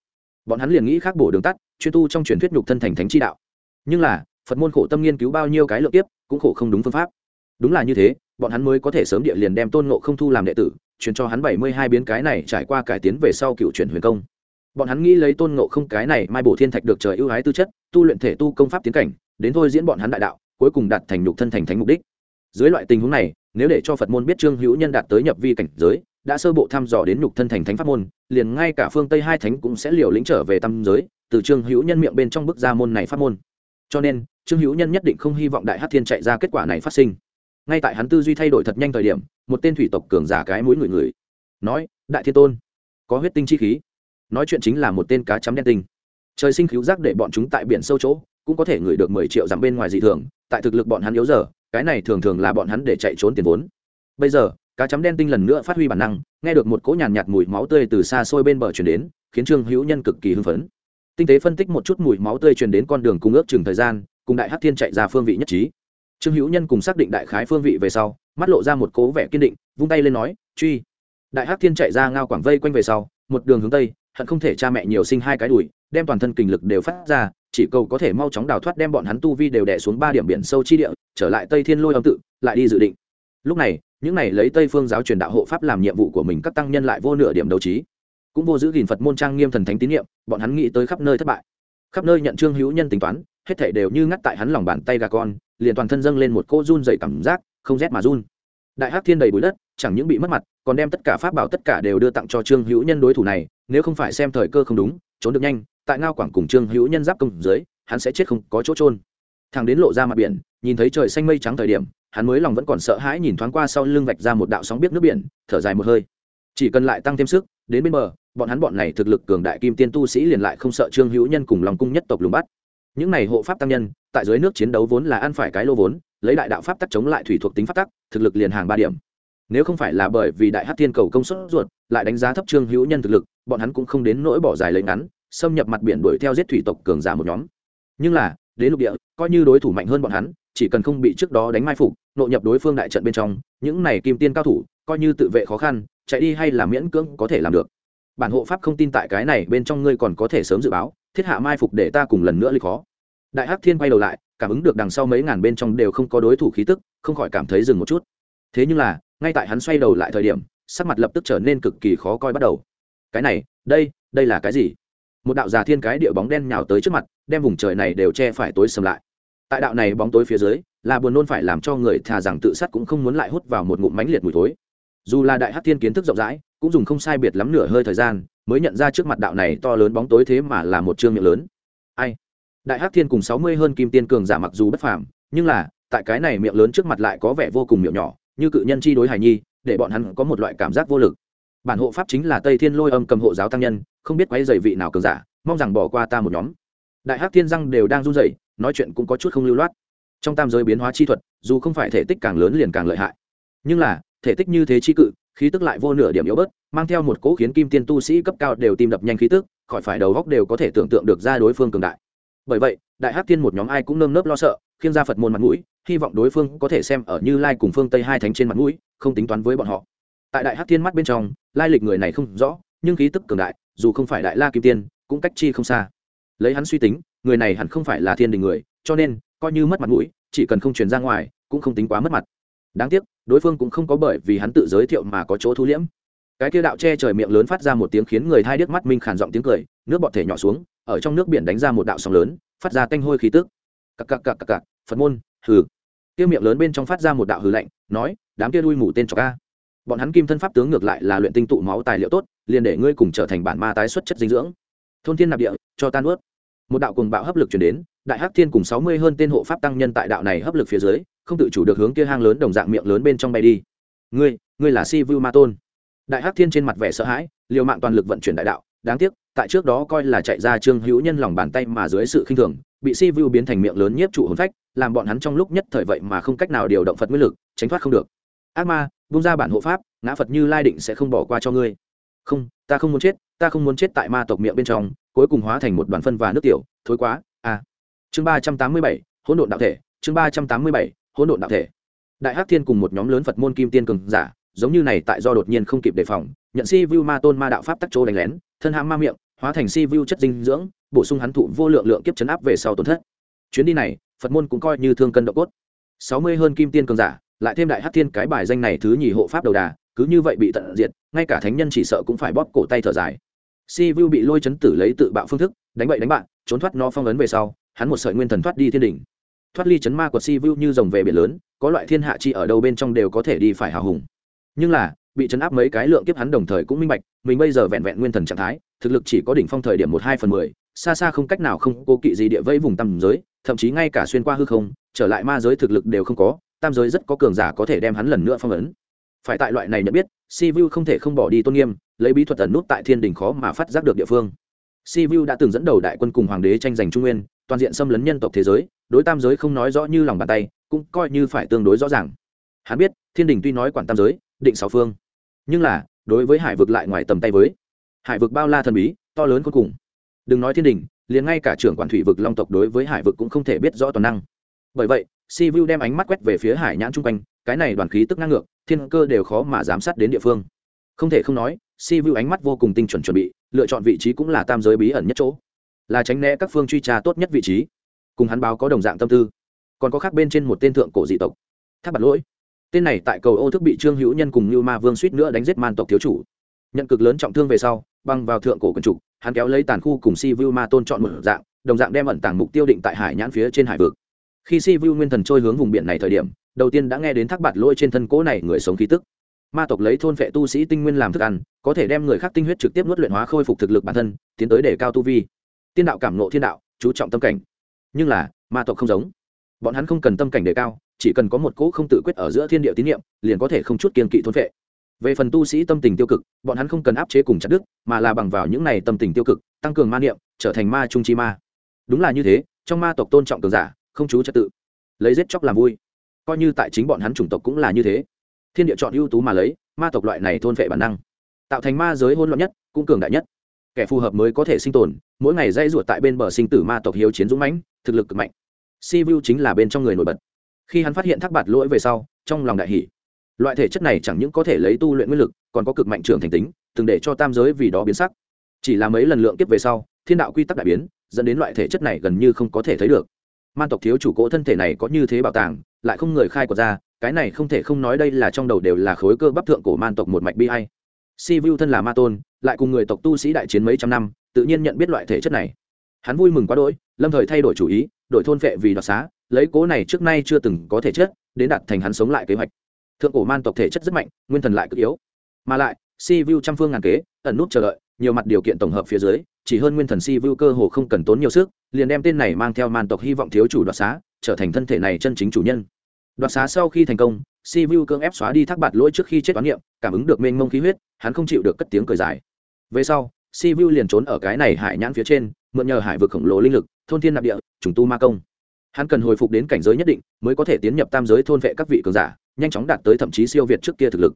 Bọn hắn liền nghĩ khác bổ đường tắt, chuyên tu trong truyền thuyết nhục thân thành thánh chi đạo. Nhưng là phật môn khổ tâm nghiên cứu bao nhiêu cái lượng tiếp cũng khổ không đúng phương pháp. Đúng là như thế, bọn hắn mới có thể sớm địa liền đem tôn ngộ không thu làm đệ tử, truyền cho hắn bảy mươi hai biến cái này trải qua cải tiến về sau cựu chuyển huyền công. Bọn hắn nghĩ lấy tôn ngộ không cái này mai bổ thiên thạch được trời ưu ái tư chất, tu luyện thể tu công pháp tiến cảnh, đến thôi diễn bọn hắn đại đạo, cuối cùng đạt thành nhục thân thành thánh mục đích. Dưới loại tình huống này, nếu để cho phật môn biết trương hữu nhân đạt tới nhập vi cảnh giới, đã sơ bộ thăm dò đến nhục thân thành thánh pháp môn, liền ngay cả phương tây hai thánh cũng sẽ liều lĩnh trở về tam giới, từ trương hữu nhân miệng bên trong bức ra môn này pháp môn. Cho nên trương hữu nhân nhất định không hy vọng đại hát thiên chạy ra kết quả này phát sinh. Ngay tại hắn tư duy thay đổi thật nhanh thời điểm một tên thủy tộc cường giả cái mũi người người nói đại thiên tôn có huyết tinh chi khí. Nói chuyện chính là một tên cá chấm đen tinh. Trời sinh cứu giác để bọn chúng tại biển sâu chỗ cũng có thể ngửi được mười triệu dặm bên ngoài dị thường tại thực lực bọn hắn yếu giờ cái này thường thường là bọn hắn để chạy trốn tiền vốn. Bây giờ cá chấm đen tinh lần nữa phát huy bản năng nghe được một cỗ nhàn nhạt, nhạt mùi máu tươi từ xa xôi bên bờ chuyển đến khiến trương hữu nhân cực kỳ hưng phấn. Tinh tế phân tích một chút mùi máu tươi truyền đến con đường cung ước chừng thời gian cùng đại hát thiên chạy ra phương vị nhất trí. Trương hữu nhân cùng xác định đại khái phương vị về sau, mắt lộ ra một cố vẻ kiên định, vung tay lên nói, truy. Đại hát thiên chạy ra ngao quảng vây quanh về sau, một đường hướng tây, hận không thể cha mẹ nhiều sinh hai cái đùi, đem toàn thân kình lực đều phát ra, chỉ cầu có thể mau chóng đào thoát đem bọn hắn tu vi đều đẻ xuống ba điểm biển sâu chi địa, trở lại tây thiên lôi âm tự, lại đi dự định. Lúc này, những này lấy tây phương giáo truyền đạo hộ pháp làm nhiệm vụ của mình các tăng nhân lại vô nửa điểm đấu trí. Cũng vô giữ gìn phật môn trang nghiêm thần thánh tín nhiệm, bọn hắn nghĩ tới khắp nơi thất bại khắp nơi nhận trương hữu nhân tính toán, hết thể đều như ngắt tại hắn lòng bàn tay gà con, liền toàn thân dâng lên một cô run dày cảm giác, không rét mà run. Đại hắc thiên đầy bụi đất, chẳng những bị mất mặt, còn đem tất cả pháp bảo tất cả đều đưa tặng cho trương hữu nhân đối thủ này, nếu không phải xem thời cơ không đúng, trốn được nhanh, tại ngao quảng cùng trương hữu nhân giáp công dưới, hắn sẽ chết không có chỗ trôn thằng đến lộ ra mặt biển, nhìn thấy trời xanh mây trắng thời điểm, hắn mới lòng vẫn còn sợ hãi nhìn thoáng qua sau lưng vạch ra một đạo sóng biết nước biển, thở dài một hơi. Chỉ cần lại tăng thêm sức, đến bên bờ bọn hắn bọn này thực lực cường đại kim tiên tu sĩ liền lại không sợ trương hữu nhân cùng lòng cung nhất tộc lùng bắt. Những này hộ pháp tăng nhân, tại dưới nước chiến đấu vốn là ăn phải cái lô vốn, lấy đại đạo pháp tắc chống lại thủy thuộc tính pháp tắc, thực lực liền hàng ba điểm. Nếu không phải là bởi vì đại hát thiên cầu công suất ruột, lại đánh giá thấp trương hữu nhân thực lực, bọn hắn cũng không đến nỗi bỏ dài lấy ngắn, xâm nhập mặt biển đuổi theo giết thủy tộc cường giả một nhóm. Nhưng là, đến lục địa, coi như đối thủ mạnh hơn bọn hắn, chỉ cần không bị trước đó đánh mai phục, nội nhập đối phương đại trận bên trong, những này kim tiên cao thủ, coi như tự vệ khó khăn, chạy đi hay là miễn cưỡng có thể làm được bản hộ pháp không tin tại cái này bên trong ngươi còn có thể sớm dự báo, thiết hạ mai phục để ta cùng lần nữa lịch khó. Đại hắc thiên quay đầu lại, cảm ứng được đằng sau mấy ngàn bên trong đều không có đối thủ khí tức, không khỏi cảm thấy dừng một chút. Thế nhưng là, ngay tại hắn xoay đầu lại thời điểm, sắc mặt lập tức trở nên cực kỳ khó coi bắt đầu. Cái này, đây đây là cái gì? Một đạo già thiên cái địa bóng đen nhào tới trước mặt, đem vùng trời này đều che phải tối sầm lại. Tại đạo này bóng tối phía dưới, là buồn nôn phải làm cho người thà rằng tự sát cũng không muốn lại hút vào một ngụm mánh liệt mùi thối. Dù là đại hát thiên kiến thức rộng rãi cũng dùng không sai biệt lắm nửa hơi thời gian, mới nhận ra trước mặt đạo này to lớn bóng tối thế mà là một chương miệng lớn. Ai? Đại hắc thiên cùng sáu mươi hơn kim tiên cường giả mặc dù bất phàm, nhưng là, tại cái này miệng lớn trước mặt lại có vẻ vô cùng miệng nhỏ, như cự nhân chi đối hài nhi, để bọn hắn có một loại cảm giác vô lực. Bản hộ pháp chính là tây thiên lôi âm cầm hộ giáo tăng nhân, không biết quay dày vị nào cường giả, mong rằng bỏ qua ta một nhóm. Đại hắc thiên răng đều đang run rẩy, nói chuyện cũng có chút không lưu loát. Trong tam giới biến hóa chi thuật, dù không phải thể tích càng lớn liền càng lợi hại. Nhưng là thể tích như thế chi cự, khí tức lại vô nửa điểm yếu bớt, mang theo một cỗ khiến kim tiên tu sĩ cấp cao đều tim đập nhanh khí tức, khỏi phải đầu góc đều có thể tưởng tượng được ra đối phương cường đại. Bởi vậy, đại hắc tiên một nhóm ai cũng nơm nớp lo sợ, khiêng ra phật môn mặt mũi, hy vọng đối phương có thể xem ở như lai cùng phương tây hai thánh trên mặt mũi, không tính toán với bọn họ. Tại đại hắc tiên mắt bên trong, lai lịch người này không rõ, nhưng khí tức cường đại, dù không phải đại la kim tiên, cũng cách chi không xa. Lấy hắn suy tính, người này hẳn không phải là thiên đình người, cho nên, coi như mất mặt mũi, chỉ cần không truyền ra ngoài, cũng không tính quá mất mặt đáng tiếc, đối phương cũng không có bởi vì hắn tự giới thiệu mà có chỗ thu liễm. Cái kia đạo che trời miệng lớn phát ra một tiếng khiến người thai điếc mắt minh khản giọng tiếng cười, nước bọt thể nhỏ xuống, ở trong nước biển đánh ra một đạo sóng lớn, phát ra tanh hôi khí tức. Cặc cặc cặc cặc cặc, phật môn, hừ. Kia miệng lớn bên trong phát ra một đạo hừ lạnh, nói, đám kia đuôi mù tên cho ca bọn hắn kim thân pháp tướng ngược lại là luyện tinh tụ máu tài liệu tốt, liền để ngươi cùng trở thành bản ma tái xuất chất dinh dưỡng. Thôn thiên nạp địa, cho tan ướt một đạo cùng bạo hấp lực chuyển đến, đại hắc thiên cùng sáu mươi hơn tên hộ pháp tăng nhân tại đạo này hấp lực phía dưới không tự chủ được hướng kia hang lớn đồng dạng miệng lớn bên trong bay đi. Ngươi ngươi là si vu ma tôn. Đại hắc thiên trên mặt vẻ sợ hãi, liều mạng toàn lực vận chuyển đại đạo. Đáng tiếc, tại trước đó coi là chạy ra trương hữu nhân lòng bàn tay mà dưới sự khinh thường, bị si vu biến thành miệng lớn nhiếp trụ hồn phách, làm bọn hắn trong lúc nhất thời vậy mà không cách nào điều động phật nguyên lực, tránh thoát không được. Ác ma bung ra bản hộ pháp, ngã phật như lai định sẽ không bỏ qua cho ngươi. Không, ta không muốn chết, ta không muốn chết tại ma tộc miệng bên trong, cuối cùng hóa thành một đoàn phân và nước tiểu, thối quá à. Chương ba trăm tám mươi bảy, hỗn độn đạo thể, chương ba trăm tám mươi bảy hỗn độn đạo thể. Đại hắc thiên cùng một nhóm lớn phật môn kim tiên cường giả, giống như này tại do đột nhiên không kịp đề phòng, nhận si vu ma tôn ma đạo pháp tắc chỗ đánh lén, thân hãm ma miệng, hóa thành si vu chất dinh dưỡng, bổ sung hắn thụ vô lượng lượng kiếp chấn áp về sau tổn thất. Chuyến đi này, phật môn cũng coi như thương cân độ cốt. Sáu mươi hơn kim tiên cường giả, lại thêm đại hắc thiên cái bài danh này thứ nhì hộ pháp đầu đà, cứ như vậy bị tận diệt, ngay cả thánh nhân chỉ sợ cũng phải bóp cổ tay thở dài. Si vu bị lôi chấn tử lấy tự bạo phương thức, đánh bậy đánh bạn trốn thoát nó phong ấn về sau, hắn một sợi nguyên thần thoát đi thiên đỉnh thoát ly chấn ma của si vu như rồng về biển lớn, có loại thiên hạ chi ở đâu bên trong đều có thể đi phải hào hùng. Nhưng là, bị chấn áp mấy cái lượng kiếp hắn đồng thời cũng minh bạch, mình bây giờ vẹn vẹn nguyên thần trạng thái, thực lực chỉ có đỉnh phong thời điểm một hai phần mười, xa xa không cách nào không cố kỵ gì địa vây vùng tầm giới, thậm chí ngay cả xuyên qua hư không, trở lại ma giới thực lực đều không có, tam giới rất có cường giả có thể đem hắn lần nữa phong ấn. Phải tại loại này nhận biết, si vu không thể không bỏ đi tôn nghiêm, lấy bí thuật tần nút tại thiên đình khó mà phát giác được địa phương. Si vu đã từng dẫn đầu đại quân cùng hoàng đế tranh giành trung nguyên, toàn diện xâm lấn nhân tộc thế giới đối tam giới không nói rõ như lòng bàn tay, cũng coi như phải tương đối rõ ràng. Hắn biết, thiên đình tuy nói quản tam giới, định sáu phương, nhưng là, đối với hải vực lại ngoài tầm tay với. Hải vực bao la thần bí, to lớn cuối cùng. Đừng nói thiên đình, liền ngay cả trưởng quản thủy vực long tộc đối với hải vực cũng không thể biết rõ toàn năng. Bởi vậy, si vu đem ánh mắt quét về phía hải nhãn chung quanh, cái này đoàn khí tức ngang ngược, thiên cơ đều khó mà giám sát đến địa phương. Không thể không nói, si vu ánh mắt vô cùng tinh chuẩn chuẩn bị, lựa chọn vị trí cũng là tam giới bí ẩn nhất chỗ, là tránh né các phương truy tra tốt nhất vị trí cùng hắn báo có đồng dạng tâm tư. Còn có khác bên trên một tên thượng cổ dị tộc. Tháp bạt lỗi. Tên này tại cầu ô thức bị trương hữu nhân cùng như ma vương suýt nữa đánh giết man tộc thiếu chủ. Nhận cực lớn trọng thương về sau, băng vào thượng cổ quần trục, hắn kéo lấy tàn khu cùng si vu ma tôn chọn một dạng, đồng dạng đem ẩn tàng mục tiêu định tại hải nhãn phía trên hải vực. Khi si vu nguyên thần trôi hướng vùng biển này thời điểm, đầu tiên đã nghe đến thác bạt lôi trên thân cỗ này người sống khí tức. Ma tộc lấy thôn phệ tu sĩ tinh nguyên làm thức ăn, có thể đem người khác tinh huyết trực tiếp nuốt luyện hóa khôi phục thực lực bản thân, tiến tới để cao tu vi. Tiên đạo cảm nộ thiên đạo, chú trọng tâm cảnh nhưng là, ma tộc không giống. Bọn hắn không cần tâm cảnh đề cao, chỉ cần có một cỗ không tự quyết ở giữa thiên địa tín nhiệm liền có thể không chút kiên kỵ thôn phệ. Về phần tu sĩ tâm tình tiêu cực, bọn hắn không cần áp chế cùng chặt đức mà là bằng vào những này tâm tình tiêu cực, tăng cường ma niệm, trở thành ma trung chi ma. Đúng là như thế, trong ma tộc tôn trọng cường giả, không chú trật tự. Lấy giết chóc làm vui. Coi như tại chính bọn hắn chủng tộc cũng là như thế. Thiên địa chọn ưu tú mà lấy, ma tộc loại này thôn vệ bản năng, tạo thành ma giới hôn loạn nhất, cũng cường đại nhất. Kẻ phù hợp mới có thể sinh tồn mỗi ngày dây ruột tại bên bờ sinh tử ma tộc hiếu chiến dũng mãnh, thực lực cực mạnh. Si vu chính là bên trong người nổi bật. Khi hắn phát hiện thác bạt lỗi về sau, trong lòng đại hỷ loại thể chất này chẳng những có thể lấy tu luyện nguyên lực, còn có cực mạnh trưởng thành tính, từng để cho tam giới vì đó biến sắc. Chỉ là mấy lần lượng kiếp về sau, thiên đạo quy tắc đại biến, dẫn đến loại thể chất này gần như không có thể thấy được. Man tộc thiếu chủ cỗ thân thể này có như thế bảo tàng, lại không người khai quật ra, cái này không thể không nói đây là trong đầu đều là khối cơ bắp thượng cổ man tộc một mạch bi hay si vu thân là ma tôn, lại cùng người tộc tu sĩ đại chiến mấy trăm năm, tự nhiên nhận biết loại thể chất này. Hắn vui mừng quá đỗi, lâm thời thay đổi chủ ý, đổi thôn vệ vì đoạt xá, lấy cố này trước nay chưa từng có thể chất, đến đạt thành hắn sống lại kế hoạch. Thượng cổ man tộc thể chất rất mạnh, nguyên thần lại cực yếu. Mà lại, si vu trăm phương ngàn kế, ẩn nút chờ đợi, nhiều mặt điều kiện tổng hợp phía dưới, chỉ hơn nguyên thần si vu cơ hồ không cần tốn nhiều sức, liền đem tên này mang theo man tộc hy vọng thiếu chủ đoạt xá, trở thành thân thể này chân chính chủ nhân. Đoạt xá sau khi thành công si vu cưỡng ép xóa đi thác bạt lỗi trước khi chết toán niệm, cảm ứng được mênh mông khí huyết, hắn không chịu được cất tiếng cười dài. Về sau, si vu liền trốn ở cái này hải nhãn phía trên, mượn nhờ hải vực khổng lồ linh lực, thôn thiên nạp địa, trùng tu ma công. Hắn cần hồi phục đến cảnh giới nhất định, mới có thể tiến nhập tam giới thôn vệ các vị cường giả, nhanh chóng đạt tới thậm chí siêu việt trước kia thực lực.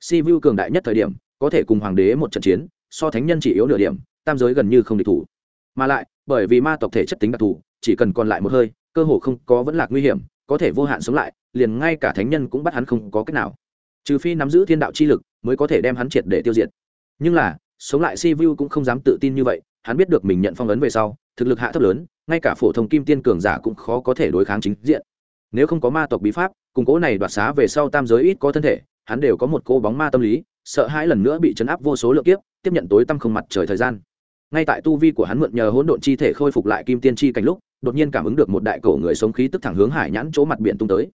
Si vu cường đại nhất thời điểm, có thể cùng hoàng đế một trận chiến, so thánh nhân chỉ yếu nửa điểm, tam giới gần như không địch thủ. Mà lại, bởi vì ma tộc thể chất tính đặc thù, chỉ cần còn lại một hơi, cơ hồ không có vẫn lạc nguy hiểm có thể vô hạn sống lại, liền ngay cả thánh nhân cũng bắt hắn không có cách nào. Trừ phi nắm giữ thiên đạo chi lực mới có thể đem hắn triệt để tiêu diệt. Nhưng là, sống lại si vu cũng không dám tự tin như vậy, hắn biết được mình nhận phong ấn về sau, thực lực hạ thấp lớn, ngay cả phổ thông kim tiên cường giả cũng khó có thể đối kháng chính diện. Nếu không có ma tộc bí pháp, cùng cố này đoạt xá về sau tam giới ít có thân thể, hắn đều có một cô bóng ma tâm lý, sợ hãi lần nữa bị chấn áp vô số lượng kiếp, tiếp nhận tối tăm không mặt trời thời gian ngay tại tu vi của hắn mượn nhờ hỗn độn chi thể khôi phục lại kim tiên chi cảnh lúc, đột nhiên cảm ứng được một đại cổ người sống khí tức thẳng hướng hải nhãn chỗ mặt biển tung tới.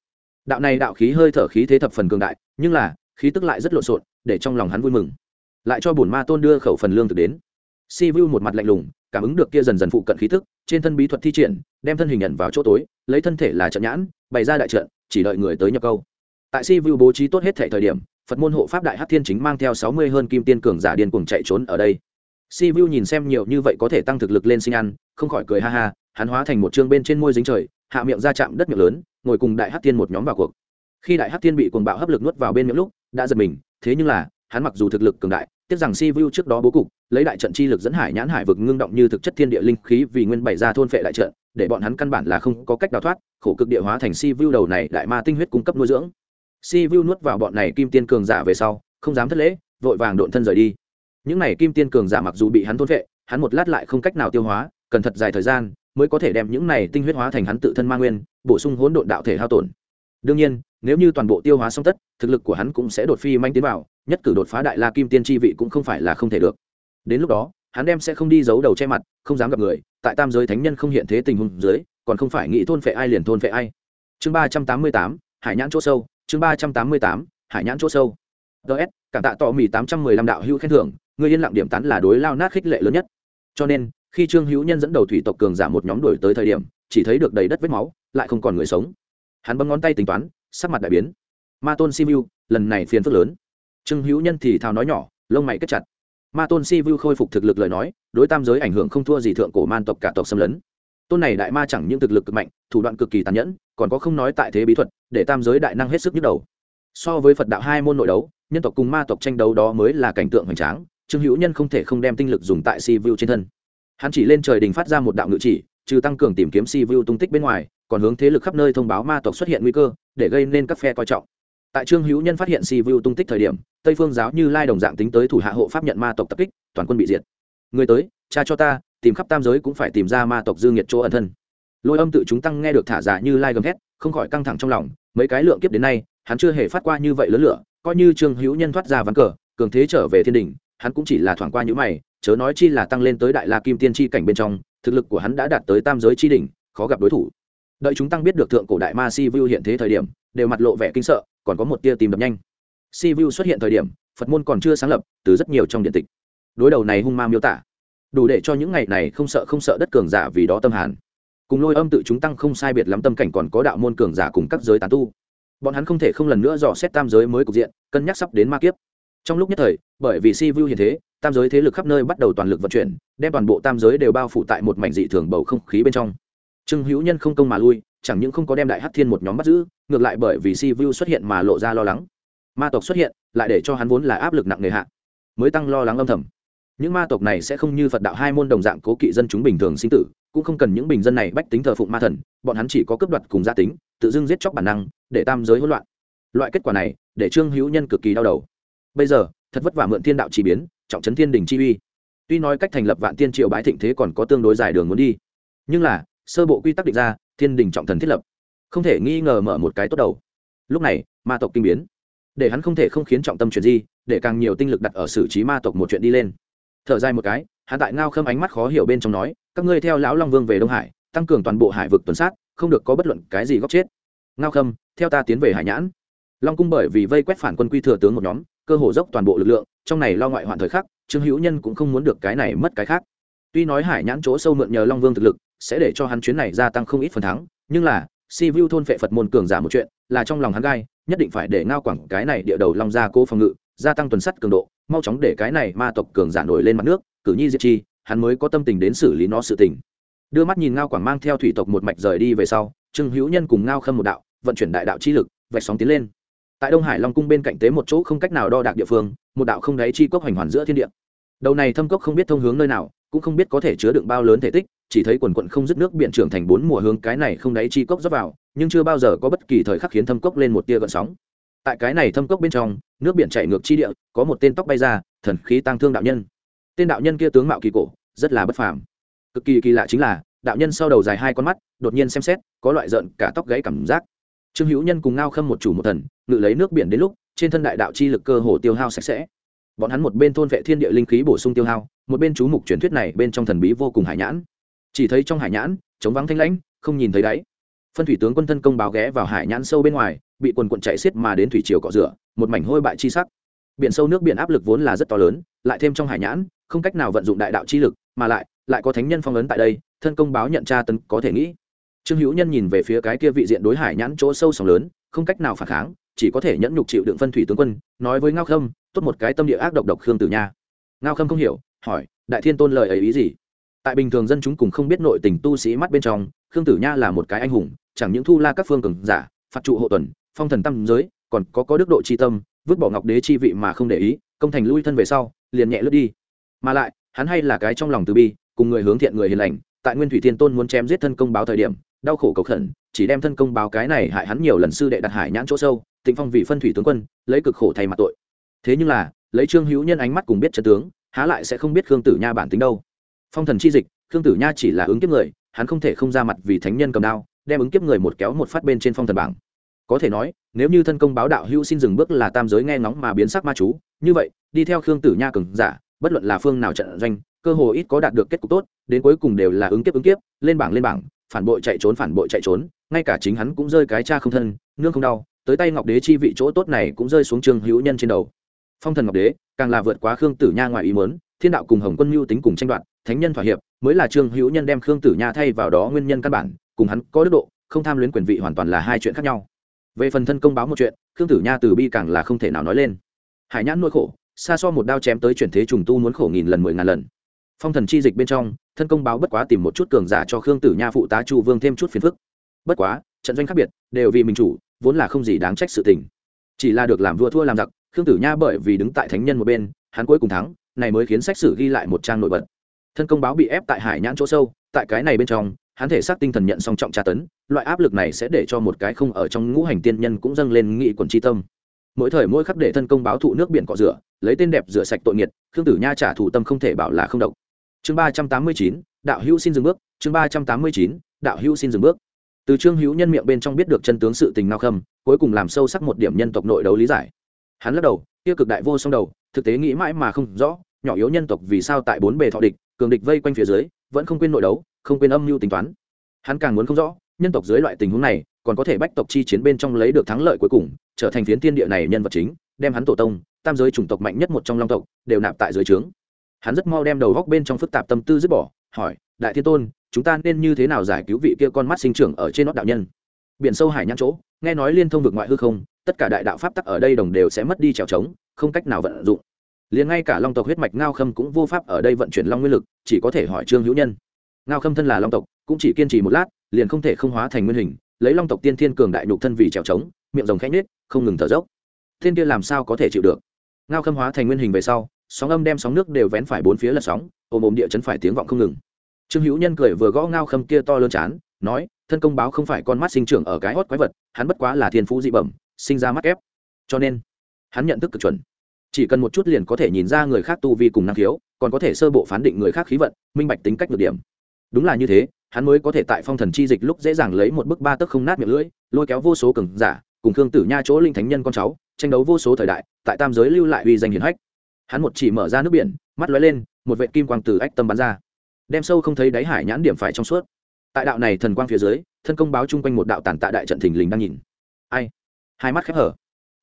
Đạo này đạo khí hơi thở khí thế thập phần cường đại, nhưng là, khí tức lại rất lộn xộn, để trong lòng hắn vui mừng. Lại cho bổn ma tôn đưa khẩu phần lương thực đến. Si vu một mặt lạnh lùng, cảm ứng được kia dần dần phụ cận khí tức, trên thân bí thuật thi triển, đem thân hình nhận vào chỗ tối, lấy thân thể là trận nhãn, bày ra đại trận, chỉ đợi người tới nhập câu. Tại si vu bố trí tốt hết thể thời điểm, phật môn hộ pháp đại hát thiên chính mang theo sáu mươi hơn kim tiên cường giả điên cuồng chạy trốn ở đây si vu nhìn xem nhiều như vậy có thể tăng thực lực lên sinh ăn, không khỏi cười ha ha, hắn hóa thành một chương bên trên môi dính trời, hạ miệng ra chạm đất miệng lớn, ngồi cùng đại hát thiên một nhóm vào cuộc. Khi đại hát thiên bị cuồng bạo hấp lực nuốt vào bên miệng lúc, đã giật mình, thế nhưng là, hắn mặc dù thực lực cường đại, tiếc rằng si vu trước đó bố cục, lấy đại trận chi lực dẫn hải nhãn hải vực ngưng động như thực chất thiên địa linh khí vì nguyên bày ra thôn phệ đại trận, để bọn hắn căn bản là không có cách đào thoát, khổ cực địa hóa thành si vu đầu này đại ma tinh huyết cung cấp nuôi dưỡng. Si vu nuốt vào bọn này kim tiên cường giả về sau, không dám thất lễ, vội vàng độn thân rời đi những này kim tiên cường giả mặc dù bị hắn thôn phệ, hắn một lát lại không cách nào tiêu hóa, cần thật dài thời gian mới có thể đem những này tinh huyết hóa thành hắn tự thân ma nguyên, bổ sung hỗn độn đạo thể hao tổn. Đương nhiên, nếu như toàn bộ tiêu hóa xong tất, thực lực của hắn cũng sẽ đột phi manh tiến vào, nhất cử đột phá đại la kim tiên tri vị cũng không phải là không thể được. Đến lúc đó, hắn đem sẽ không đi giấu đầu che mặt, không dám gặp người, tại tam giới thánh nhân không hiện thế tình huống dưới, còn không phải nghĩ thôn phệ ai liền thôn phệ ai. Chương ba trăm tám mươi tám, hải nhãn chỗ sâu, chương ba trăm tám mươi tám, hải nhãn chỗ sâu. Ts cảm tạ tỏ mì tám trăm mười lăm đạo hữu khen thưởng người yên lặng điểm tán là đối lao nát khích lệ lớn nhất. Cho nên, khi trương hữu nhân dẫn đầu thủy tộc cường giả một nhóm đổi tới thời điểm, chỉ thấy được đầy đất vết máu, lại không còn người sống. Hắn bấm ngón tay tính toán, sắc mặt đại biến. Ma tôn simu lần này phiền phức lớn. Trương hữu nhân thì thào nói nhỏ, lông mày kết chặt. Ma tôn si vu khôi phục thực lực lời nói, đối tam giới ảnh hưởng không thua gì thượng cổ man tộc cả tộc xâm lấn. Tôn này đại ma chẳng những thực lực cực mạnh, thủ đoạn cực kỳ tàn nhẫn, còn có không nói tại thế bí thuật, để tam giới đại năng hết sức nhức đầu. So với phật đạo hai môn nội đấu, nhân tộc cùng ma tộc tranh đấu đó mới là cảnh tượng hoành tráng trương hữu nhân không thể không đem tinh lực dùng tại si vu trên thân. Hắn chỉ lên trời đình phát ra một đạo ngự chỉ, trừ tăng cường tìm kiếm si vu tung tích bên ngoài, còn hướng thế lực khắp nơi thông báo ma tộc xuất hiện nguy cơ, để gây nên các phe coi trọng. Tại trương hữu nhân phát hiện si vu tung tích thời điểm, tây phương giáo như lai đồng dạng tính tới thủ hạ hộ pháp nhận ma tộc tập kích, toàn quân bị diệt. Người tới, cha cho ta, tìm khắp tam giới cũng phải tìm ra ma tộc dương nhiệt chỗ ẩn thân. Lôi âm tự chúng tăng nghe được thả giả như lai gầm thét, không khỏi căng thẳng trong lòng, mấy cái lượng kiếp đến nay, hắn chưa hề phát qua như vậy lớn lửa, coi như trương hữu nhân thoát ra ván cờ, cường thế trở về thiên đình hắn cũng chỉ là thoảng qua những mày, chớ nói chi là tăng lên tới đại la kim tiên chi cảnh bên trong, thực lực của hắn đã đạt tới tam giới tri đỉnh, khó gặp đối thủ. Đợi chúng tăng biết được thượng cổ đại ma si vu hiện thế thời điểm, đều mặt lộ vẻ kinh sợ, còn có một tia tìm đập nhanh. Si vu xuất hiện thời điểm, phật môn còn chưa sáng lập, từ rất nhiều trong điện tịch. Đối đầu này hung ma miêu tả, đủ để cho những ngày này không sợ không sợ đất cường giả vì đó tâm hàn. Cùng lôi âm tự chúng tăng không sai biệt lắm tâm cảnh còn có đạo môn cường giả cùng các giới tán tu. Bọn hắn không thể không lần nữa dò xét tam giới mới cục diện, cân nhắc sắp đến ma kiếp trong lúc nhất thời, bởi vì si vu hiện thế, tam giới thế lực khắp nơi bắt đầu toàn lực vận chuyển, đem toàn bộ tam giới đều bao phủ tại một mảnh dị thường bầu không khí bên trong. Trương hữu nhân không công mà lui, chẳng những không có đem đại hát thiên một nhóm bắt giữ, ngược lại bởi vì si vu xuất hiện mà lộ ra lo lắng. Ma tộc xuất hiện, lại để cho hắn vốn là áp lực nặng nề hạ, mới tăng lo lắng âm thầm. Những ma tộc này sẽ không như phật đạo hai môn đồng dạng cố kỵ dân chúng bình thường sinh tử, cũng không cần những bình dân này bách tính thờ phụng ma thần, bọn hắn chỉ có cướp đoạt cùng gia tính, tự dưng giết chóc bản năng, để tam giới hỗn loạn. Loại kết quả này, để trương hữu nhân cực kỳ đau đầu bây giờ, thật vất vả mượn thiên đạo chi biến, trọng trấn thiên đình chi uy. Tuy nói cách thành lập vạn tiên triệu bái thịnh thế còn có tương đối dài đường muốn đi, nhưng là, sơ bộ quy tắc định ra, thiên đình trọng thần thiết lập. Không thể nghi ngờ mở một cái tốt đầu. Lúc này, ma tộc kinh biến. Để hắn không thể không khiến trọng tâm chuyện gì để càng nhiều tinh lực đặt ở xử trí ma tộc một chuyện đi lên. Thở dài một cái, hắn tại ngao khâm ánh mắt khó hiểu bên trong nói, các ngươi theo lão long vương về đông hải, tăng cường toàn bộ hải vực tuần sát, không được có bất luận cái gì góc chết. Ngao khâm, theo ta tiến về hải nhãn. Long cung bởi vì vây quét phản quân quy thừa tướng một nhóm cơ hồ dốc toàn bộ lực lượng, trong này lo ngoại hoạn thời khắc, trương hữu nhân cũng không muốn được cái này mất cái khác. Tuy nói hải nhãn chỗ sâu mượn nhờ long vương thực lực, sẽ để cho hắn chuyến này gia tăng không ít phần thắng, nhưng là, si vu thôn phệ phật môn cường giả một chuyện, là trong lòng hắn gai, nhất định phải để ngao quẳng cái này địa đầu long ra cố phòng ngự, gia tăng tuần sắt cường độ, mau chóng để cái này ma tộc cường giả nổi lên mặt nước, cử nhi diệt chi, hắn mới có tâm tình đến xử lý nó sự tình. Đưa mắt nhìn ngao quảng mang theo thủy tộc một mạch rời đi về sau, trương hữu nhân cùng ngao khâm một đạo, vận chuyển đại đạo chi lực, vạch sóng tiến lên tại đông hải long cung bên cạnh tế một chỗ không cách nào đo đạc địa phương, một đạo không đáy chi cốc hoành hoàn giữa thiên địa. Đầu này thâm cốc không biết thông hướng nơi nào, cũng không biết có thể chứa đựng bao lớn thể tích, chỉ thấy quần quận không dứt nước biển trưởng thành bốn mùa hướng cái này không đáy chi cốc dốc vào, nhưng chưa bao giờ có bất kỳ thời khắc khiến thâm cốc lên một tia gợn sóng. Tại cái này thâm cốc bên trong, nước biển chảy ngược chi địa, có một tên tóc bay ra, thần khí tăng thương đạo nhân. Tên đạo nhân kia tướng mạo kỳ cổ, rất là bất phàm. Cực kỳ kỳ lạ chính là, đạo nhân sau đầu dài hai con mắt, đột nhiên xem xét, có loại giận cả tóc gãy cảm giác trương hữu nhân cùng ngao khâm một chủ một thần, ngự lấy nước biển đến lúc, trên thân đại đạo chi lực cơ hồ tiêu hao sạch sẽ. Bọn hắn một bên thôn vệ thiên địa linh khí bổ sung tiêu hao, một bên chú mục truyền thuyết này bên trong thần bí vô cùng hải nhãn. Chỉ thấy trong hải nhãn, chống vắng thanh lãnh, không nhìn thấy đáy. Phân thủy tướng quân thân công báo ghé vào hải nhãn sâu bên ngoài, bị quần quận chạy xiết mà đến thủy triều cọ rửa, một mảnh hôi bại chi sắc. Biển sâu nước biển áp lực vốn là rất to lớn, lại thêm trong hải nhãn, không cách nào vận dụng đại đạo chi lực, mà lại lại có thánh nhân phong ấn tại đây, thân công báo nhận tra tấn có thể nghĩ trương hữu nhân nhìn về phía cái kia vị diện đối hải nhãn chỗ sâu sóng lớn, không cách nào phản kháng, chỉ có thể nhẫn nhục chịu đựng phân thủy tướng quân, nói với ngao khâm, tốt một cái tâm địa ác độc độc khương tử nha. Ngao khâm không hiểu, hỏi, đại thiên tôn lời ấy ý gì? Tại bình thường dân chúng cùng không biết nội tình tu sĩ mắt bên trong, khương tử nha là một cái anh hùng, chẳng những thu la các phương cường giả, phạt trụ hộ tuần, phong thần tâm giới, còn có có đức độ chi tâm, vứt bỏ ngọc đế chi vị mà không để ý, công thành lui thân về sau, liền nhẹ lướt đi. Mà lại, hắn hay là cái trong lòng từ bi, cùng người hướng thiện người hiền lành, tại nguyên thủy thiên tôn muốn chém giết thân công báo thời điểm đau khổ cầu khẩn, chỉ đem thân công báo cái này hại hắn nhiều lần sư đệ đặt hải nhãn chỗ sâu, tịnh phong vì phân thủy tướng quân, lấy cực khổ thay mặt tội. Thế nhưng là, lấy trương hữu nhân ánh mắt cùng biết chân tướng, há lại sẽ không biết khương tử nha bản tính đâu. Phong thần chi dịch, khương tử nha chỉ là ứng kiếp người, hắn không thể không ra mặt vì thánh nhân cầm đao, đem ứng kiếp người một kéo một phát bên trên phong thần bảng. Có thể nói, nếu như thân công báo đạo hữu xin dừng bước là tam giới nghe ngóng mà biến sắc ma chú, như vậy, đi theo khương tử nha cường giả, bất luận là phương nào trận doanh, cơ hồ ít có đạt được kết cục tốt, đến cuối cùng đều là ứng kiếp ứng kiếp, lên bảng lên bảng phản bội chạy trốn, phản bội chạy trốn, ngay cả chính hắn cũng rơi cái cha không thân, nương không đau, tới tay ngọc đế chi vị chỗ tốt này cũng rơi xuống trường hữu nhân trên đầu. Phong thần ngọc đế, càng là vượt quá khương tử nha ngoài ý mớn thiên đạo cùng hồng quân mưu tính cùng tranh đoạt, thánh nhân thỏa hiệp, mới là trương hữu nhân đem khương tử nha thay vào đó nguyên nhân căn bản, cùng hắn có đức độ, không tham luyến quyền vị hoàn toàn là hai chuyện khác nhau. Về phần thân công báo một chuyện, khương tử nha từ bi càng là không thể nào nói lên. Hải nhãn nuôi khổ, xa so một đao chém tới chuyển thế trùng tu muốn khổ nghìn lần, mười ngàn lần. Phong thần chi dịch bên trong thân công báo bất quá tìm một chút cường giả cho khương tử nha phụ tá chu vương thêm chút phiền phức. Bất quá, trận doanh khác biệt, đều vì mình chủ, vốn là không gì đáng trách sự tình. Chỉ là được làm vua thua làm giặc, khương tử nha bởi vì đứng tại thánh nhân một bên, hắn cuối cùng thắng, này mới khiến sách sử ghi lại một trang nổi bật. Thân công báo bị ép tại hải nhãn chỗ sâu, tại cái này bên trong, hắn thể xác tinh thần nhận song trọng tra tấn, loại áp lực này sẽ để cho một cái không ở trong ngũ hành tiên nhân cũng dâng lên nghị quần tri tâm. Mỗi thời mỗi khắc để thân công báo thụ nước biển cọ rửa, lấy tên đẹp rửa sạch tội nghiệt, khương tử nha trả thù tâm không thể bảo là không độc chương ba trăm tám mươi chín, đạo hữu xin dừng bước. Chương ba trăm tám mươi chín, đạo hữu xin dừng bước. Từ trương hữu nhân miệng bên trong biết được chân tướng sự tình nao khâm cuối cùng làm sâu sắc một điểm nhân tộc nội đấu lý giải. Hắn lắc đầu tiêu cực đại vô song đầu, thực tế nghĩ mãi mà không rõ, nhỏ yếu nhân tộc vì sao tại bốn bề thọ địch, cường địch vây quanh phía dưới, vẫn không quên nội đấu, không quên âm mưu tính toán. Hắn càng muốn không rõ, nhân tộc dưới loại tình huống này, còn có thể bách tộc chi chiến bên trong lấy được thắng lợi cuối cùng, trở thành phiến tiên địa này nhân vật chính, đem hắn tổ tông, tam giới chủng tộc mạnh nhất một trong long tộc, đều nạp tại dưới trướng hắn rất mau đem đầu góc bên trong phức tạp tâm tư dứt bỏ, hỏi, đại thiên tôn, chúng ta nên như thế nào giải cứu vị kia con mắt sinh trưởng ở trên nót đạo nhân? Biển sâu hải nhãn chỗ, nghe nói liên thông vực ngoại hư không, tất cả đại đạo pháp tắc ở đây đồng đều sẽ mất đi trèo trống, không cách nào vận dụng. Liền ngay cả long tộc huyết mạch ngao khâm cũng vô pháp ở đây vận chuyển long nguyên lực, chỉ có thể hỏi trương hữu nhân. Ngao khâm thân là long tộc, cũng chỉ kiên trì một lát, liền không thể không hóa thành nguyên hình, lấy long tộc tiên thiên cường đại nhục thân vì trèo trống, miệng rồng khẽ nết không ngừng thở dốc. Thiên kia làm sao có thể chịu được? Ngao khâm hóa thành nguyên hình về sau sóng âm đem sóng nước đều vén phải bốn phía lật sóng ôm ôm địa chấn phải tiếng vọng không ngừng. Trương hữu nhân cười vừa gõ ngao khâm kia to lớn chán, nói, thân công báo không phải con mắt sinh trưởng ở cái hót quái vật, hắn bất quá là thiên phú dị bẩm, sinh ra mắt ép cho nên, hắn nhận thức cực chuẩn. Chỉ cần một chút liền có thể nhìn ra người khác tu vi cùng năng khiếu, còn có thể sơ bộ phán định người khác khí vận, minh bạch tính cách được điểm. Đúng là như thế, hắn mới có thể tại phong thần chi dịch lúc dễ dàng lấy một bức ba tấc không nát miệng lưỡi, lôi kéo vô số cường giả, cùng khương tử nha chỗ linh thánh nhân con cháu, tranh đấu vô số thời đại, tại tam giới lưu lại uy danh hiển hách hắn một chỉ mở ra nước biển, mắt lóe lên, một vệ kim quang từ ách tâm bắn ra. Đem sâu không thấy đáy hải nhãn điểm phải trong suốt. Tại đạo này thần quang phía dưới, thân công báo chung quanh một đạo tàn tạ đại trận thình lình đang nhìn. Ai? Hai mắt khép hở.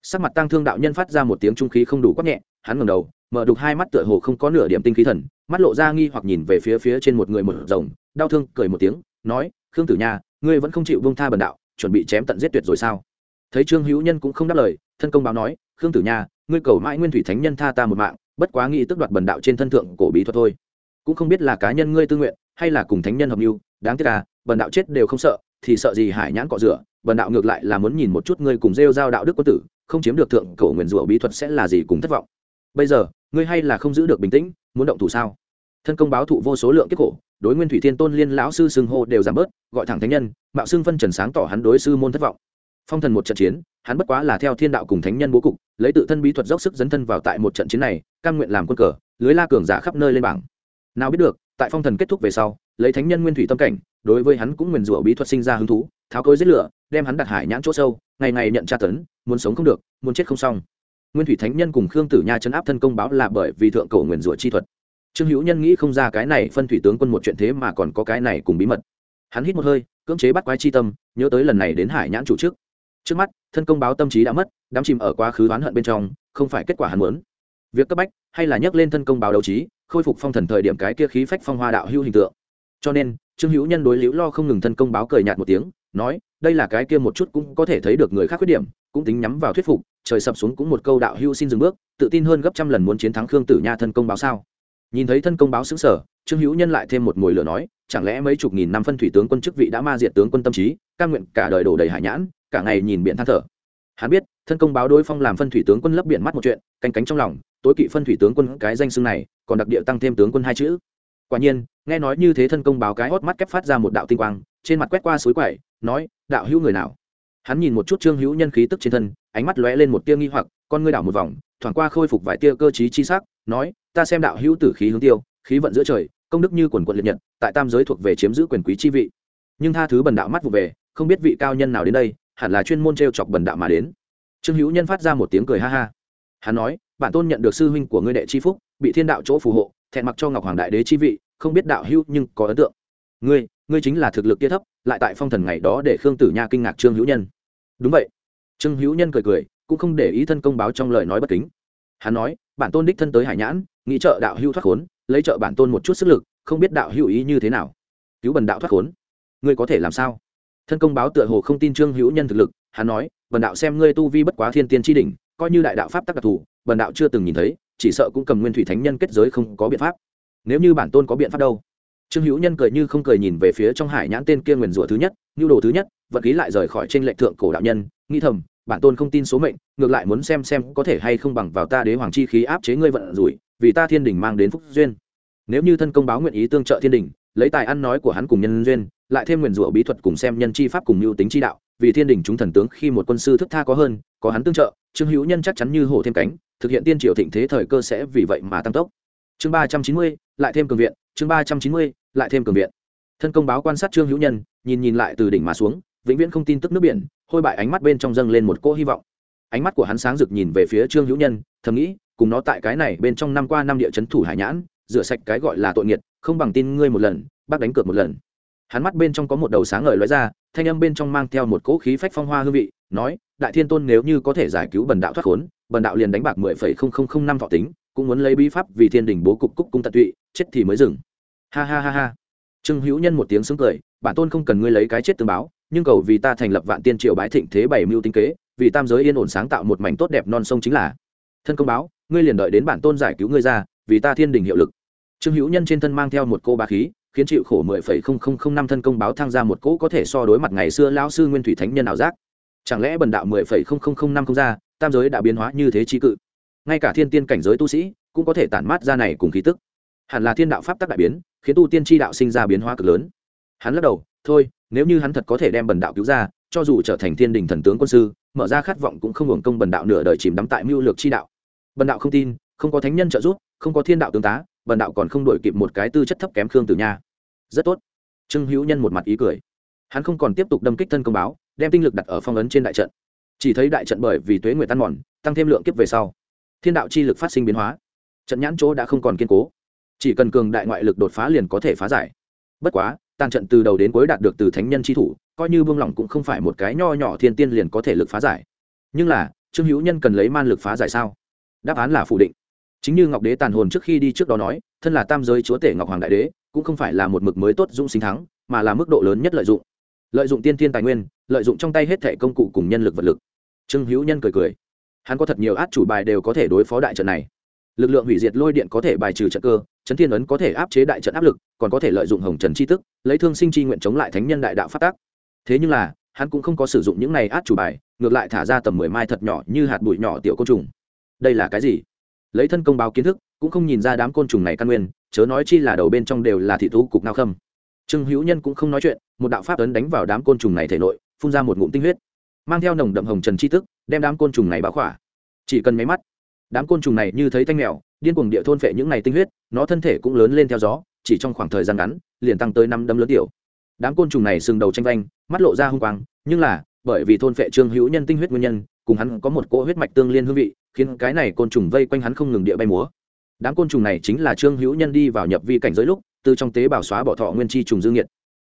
Sắc mặt tăng thương đạo nhân phát ra một tiếng trung khí không đủ quát nhẹ, hắn ngầm đầu, mở đục hai mắt tựa hồ không có nửa điểm tinh khí thần, mắt lộ ra nghi hoặc nhìn về phía phía trên một người một rồng, đau thương, cười một tiếng, nói, khương tử nha, ngươi vẫn không chịu bông tha bần đạo, chuẩn bị chém tận giết tuyệt rồi sao? Thấy trương hữu nhân cũng không đáp lời, thân công báo nói khương tử nha, ngươi cầu mãi nguyên thủy thánh nhân tha ta một mạng, bất quá nghĩ tức đoạt bần đạo trên thân thượng cổ bí thuật thôi. Cũng không biết là cá nhân ngươi tư nguyện, hay là cùng thánh nhân hợp mưu, đáng tiếc là bần đạo chết đều không sợ, thì sợ gì hải nhãn cọ rửa, bần đạo ngược lại là muốn nhìn một chút ngươi cùng rêu giao đạo đức quân tử, không chiếm được thượng cổ nguyền rủa bí thuật sẽ là gì cùng thất vọng. Bây giờ, ngươi hay là không giữ được bình tĩnh, muốn động thủ sao? Thân công báo thụ vô số lượng kết cổ, đối nguyên thủy thiên tôn liên lão sư xưng hô đều giảm bớt, gọi thẳng thánh nhân, mạo xưng phân trần sáng tỏ hắn đối sư môn thất vọng phong thần một trận chiến, hắn bất quá là theo thiên đạo cùng thánh nhân bố cục, lấy tự thân bí thuật dốc sức dấn thân vào tại một trận chiến này, cam nguyện làm quân cờ, lưới la cường giả khắp nơi lên bảng. Nào biết được, tại phong thần kết thúc về sau, lấy thánh nhân nguyên thủy tâm cảnh, đối với hắn cũng nguyền rủa bí thuật sinh ra hứng thú, tháo cối giết lửa, đem hắn đặt hải nhãn chỗ sâu, ngày ngày nhận tra tấn, muốn sống không được, muốn chết không xong. Nguyên thủy thánh nhân cùng khương tử nha chấn áp thân công báo là bởi vì thượng cổ nguyền rủa chi thuật. Trương hữu nhân nghĩ không ra cái này phân thủy tướng quân một chuyện thế mà còn có cái này cùng bí mật. Hắn hít một hơi, cưỡng chế bắt quái chi tâm, nhớ tới lần này đến hải nhãn chủ trước trước mắt, thân công báo tâm trí đã mất đắm chìm ở quá khứ oán hận bên trong, không phải kết quả hắn muốn. Việc cấp bách, hay là nhắc lên thân công báo đấu trí, khôi phục phong thần thời điểm cái kia khí phách phong hoa đạo hưu hình tượng. Cho nên, trương hữu nhân đối liễu lo không ngừng thân công báo cười nhạt một tiếng, nói, đây là cái kia một chút cũng có thể thấy được người khác khuyết điểm, cũng tính nhắm vào thuyết phục, trời sập xuống cũng một câu đạo hưu xin dừng bước, tự tin hơn gấp trăm lần muốn chiến thắng khương tử nha thân công báo sao? Nhìn thấy thân công báo xứng sở trương hữu nhân lại thêm một mồi lửa nói, chẳng lẽ mấy chục nghìn năm phân thủy tướng quân chức vị đã ma diệt tướng quân tâm trí ca nguyện cả đời đổ đầy hải nhãn cả ngày nhìn biển than thở. Hắn biết, thân công báo đối phong làm phân thủy tướng quân lấp biển mắt một chuyện, canh cánh trong lòng, tối kỵ phân thủy tướng quân cái danh xưng này, còn đặc địa tăng thêm tướng quân hai chữ. Quả nhiên, nghe nói như thế thân công báo cái hót mắt kép phát ra một đạo tinh quang, trên mặt quét qua suối quậy nói, đạo hữu người nào? Hắn nhìn một chút trương hữu nhân khí tức trên thân, ánh mắt lóe lên một tia nghi hoặc, con ngươi đảo một vòng, thoảng qua khôi phục vài tia cơ chí chi sắc, nói, ta xem đạo hữu tử khí hướng tiêu, khí vận giữa trời, công đức như quần quận liệt nhật, tại tam giới thuộc về chiếm giữ quyền quý chi vị. Nhưng tha thứ bần đạo mắt vụ về, không biết vị cao nhân nào đến đây hẳn là chuyên môn t r e o chọc bần đạo mà đến. Trương hữu nhân phát ra một tiếng cười ha ha. Hắn nói bản tôn nhận được sư huynh của ngươi đệ chi phúc, bị thiên đạo chỗ phù hộ, thẹn mặc cho ngọc hoàng đại đế chi vị, không biết đạo hữu nhưng có ấn tượng. Ngươi ngươi chính là thực lực kia thấp, lại tại phong thần ngày đó để khương tử nha kinh ngạc trương hữu nhân. Đúng vậy. Trương hữu nhân cười cười, cũng không để ý thân công báo trong lời nói bất kính. Hắn nói bản tôn đích thân tới hải nhãn, nghĩ trợ đạo hữu thoát khốn, lấy trợ bản tôn một chút sức lực, không biết đạo hữu ý như thế nào. Cứu bần đạo thoát khốn. Ngươi có thể làm sao? Thân công báo tựa hồ không tin trương hữu nhân thực lực, hắn nói, bần đạo xem ngươi tu vi bất quá thiên tiên tri đỉnh, coi như đại đạo pháp tắc đặc thù, bần đạo chưa từng nhìn thấy, chỉ sợ cũng cầm nguyên thủy thánh nhân kết giới không có biện pháp. Nếu như bản tôn có biện pháp đâu? Trương hữu nhân cười như không cười nhìn về phía trong hải nhãn tên kia nguyền rủa thứ nhất, nhu đồ thứ nhất vật khí lại rời khỏi trên lệnh thượng cổ đạo nhân, nghĩ thầm, bản tôn không tin số mệnh, ngược lại muốn xem xem có thể hay không bằng vào ta đế hoàng chi khí áp chế ngươi vận rủi, vì ta thiên đình mang đến phúc duyên. Nếu như thân công báo nguyện ý tương trợ thiên đình lấy tài ăn nói của hắn cùng nhân duyên lại thêm nguyền rủa bí thuật cùng xem nhân chi pháp cùng mưu tính chi đạo, vì thiên đình chúng thần tướng khi một quân sư thức tha có hơn, có hắn tương trợ, trương hữu nhân chắc chắn như hổ thêm cánh, thực hiện tiên triều thịnh thế thời cơ sẽ vì vậy mà tăng tốc. Chương ba trăm chín mươi, lại thêm cường viện, chương ba trăm chín mươi, lại thêm cường viện. Thân công báo quan sát trương hữu nhân, nhìn nhìn lại từ đỉnh mà xuống, vĩnh viễn không tin tức nước biển, hôi bại ánh mắt bên trong dâng lên một cỗ hy vọng. Ánh mắt của hắn sáng rực nhìn về phía trương hữu nhân, thầm nghĩ, cùng nó tại cái này bên trong năm qua năm địa chấn thủ hải nhãn, rửa sạch cái gọi là tội nghiệt, không bằng tin ngươi một lần, bác đánh cược một lần hắn mắt bên trong có một đầu sáng ngời lóe ra, thanh âm bên trong mang theo một cỗ khí phách phong hoa hương vị, nói, đại thiên tôn nếu như có thể giải cứu bần đạo thoát khốn, bần đạo liền đánh bạc mười phẩy không không không năm thọ tính, cũng muốn lấy bí pháp vì thiên đình bố cục cúc cung tận tụy, chết thì mới dừng. Ha ha ha ha. Trương hữu nhân một tiếng sướng cười, bản tôn không cần ngươi lấy cái chết tương báo, nhưng cầu vì ta thành lập vạn tiên triều bái thịnh thế bảy mưu tinh kế, vì tam giới yên ổn sáng tạo một mảnh tốt đẹp non sông chính là thân công báo, ngươi liền đợi đến bản tôn giải cứu ngươi ra, vì ta thiên đình hiệu lực. Trương hữu nhân trên thân mang theo một cô bá khí khiến chịu khổ mười phẩy không không không năm thân công báo thăng ra một cỗ có thể so đối mặt ngày xưa lão sư nguyên thủy thánh nhân ảo giác. Chẳng lẽ bần đạo mười phẩy không không không năm không ra, tam giới đã biến hóa như thế trí cự? Ngay cả thiên tiên cảnh giới tu sĩ cũng có thể tản mát ra này cùng khí tức. Hẳn là thiên đạo pháp tắc đại biến, khiến tu tiên tri đạo sinh ra biến hóa cực lớn. Hắn lắc đầu, thôi, nếu như hắn thật có thể đem bần đạo cứu ra, cho dù trở thành thiên đình thần tướng quân sư, mở ra khát vọng cũng không hưởng công bần đạo nửa đời chìm đắm tại mưu lược chi đạo. Bần đạo không tin, không có thánh nhân trợ giúp, không có thiên đạo tướng tá bần đạo còn không đổi kịp một cái tư chất thấp kém khương tử nha. Rất tốt. Trương hữu nhân một mặt ý cười. Hắn không còn tiếp tục đâm kích thân công báo, đem tinh lực đặt ở phong ấn trên đại trận. Chỉ thấy đại trận bởi vì tuế nguyệt tan mòn, tăng thêm lượng kiếp về sau. Thiên đạo chi lực phát sinh biến hóa. Trận nhãn chỗ đã không còn kiên cố. Chỉ cần cường đại ngoại lực đột phá liền có thể phá giải. Bất quá, tàn trận từ đầu đến cuối đạt được từ thánh nhân chi thủ, coi như buông lỏng cũng không phải một cái nho nhỏ thiên tiên liền có thể lực phá giải. Nhưng là, trương hữu nhân cần lấy man lực phá giải sao? Đáp án là phủ định chính như ngọc đế tàn hồn trước khi đi trước đó nói, thân là tam giới chúa tể ngọc hoàng đại đế, cũng không phải là một mực mới tốt dũng sinh thắng, mà là mức độ lớn nhất lợi dụng. Lợi dụng tiên thiên tài nguyên, lợi dụng trong tay hết thẻ công cụ cùng nhân lực vật lực. Trương hữu nhân cười cười. Hắn có thật nhiều át chủ bài đều có thể đối phó đại trận này. Lực lượng hủy diệt lôi điện có thể bài trừ trận cơ, chấn thiên ấn có thể áp chế đại trận áp lực, còn có thể lợi dụng hồng trần chi tức, lấy thương sinh chi nguyện chống lại thánh nhân đại đạo phát tác. Thế nhưng là, hắn cũng không có sử dụng những này át chủ bài, ngược lại thả ra tầm mười mai thật nhỏ như hạt bụi nhỏ tiểu côn trùng. Đây là cái gì? Lấy thân công báo kiến thức, cũng không nhìn ra đám côn trùng này căn nguyên, chớ nói chi là đầu bên trong đều là thị thú cục nao khâm. Trương hữu nhân cũng không nói chuyện, một đạo pháp ấn đánh vào đám côn trùng này thể nội, phun ra một ngụm tinh huyết, mang theo nồng đậm hồng trần chi tức, đem đám côn trùng này báo khỏa. Chỉ cần máy mắt, đám côn trùng này như thấy thanh mèo, điên cuồng địa thôn phệ những này tinh huyết, nó thân thể cũng lớn lên theo gió, chỉ trong khoảng thời gian ngắn, liền tăng tới năm đấm lớn tiểu. Đám côn trùng này sừng đầu tranh vanh, mắt lộ ra hung quang, nhưng là, bởi vì thôn phệ trương hữu nhân tinh huyết nguyên nhân, cùng hắn có một cỗ huyết mạch tương liên hương vị khiến cái này côn trùng vây quanh hắn không ngừng địa bay múa. Đám côn trùng này chính là trương hữu nhân đi vào nhập vi cảnh giới lúc, từ trong tế bào xóa bỏ thọ nguyên chi trùng dương nhiệt.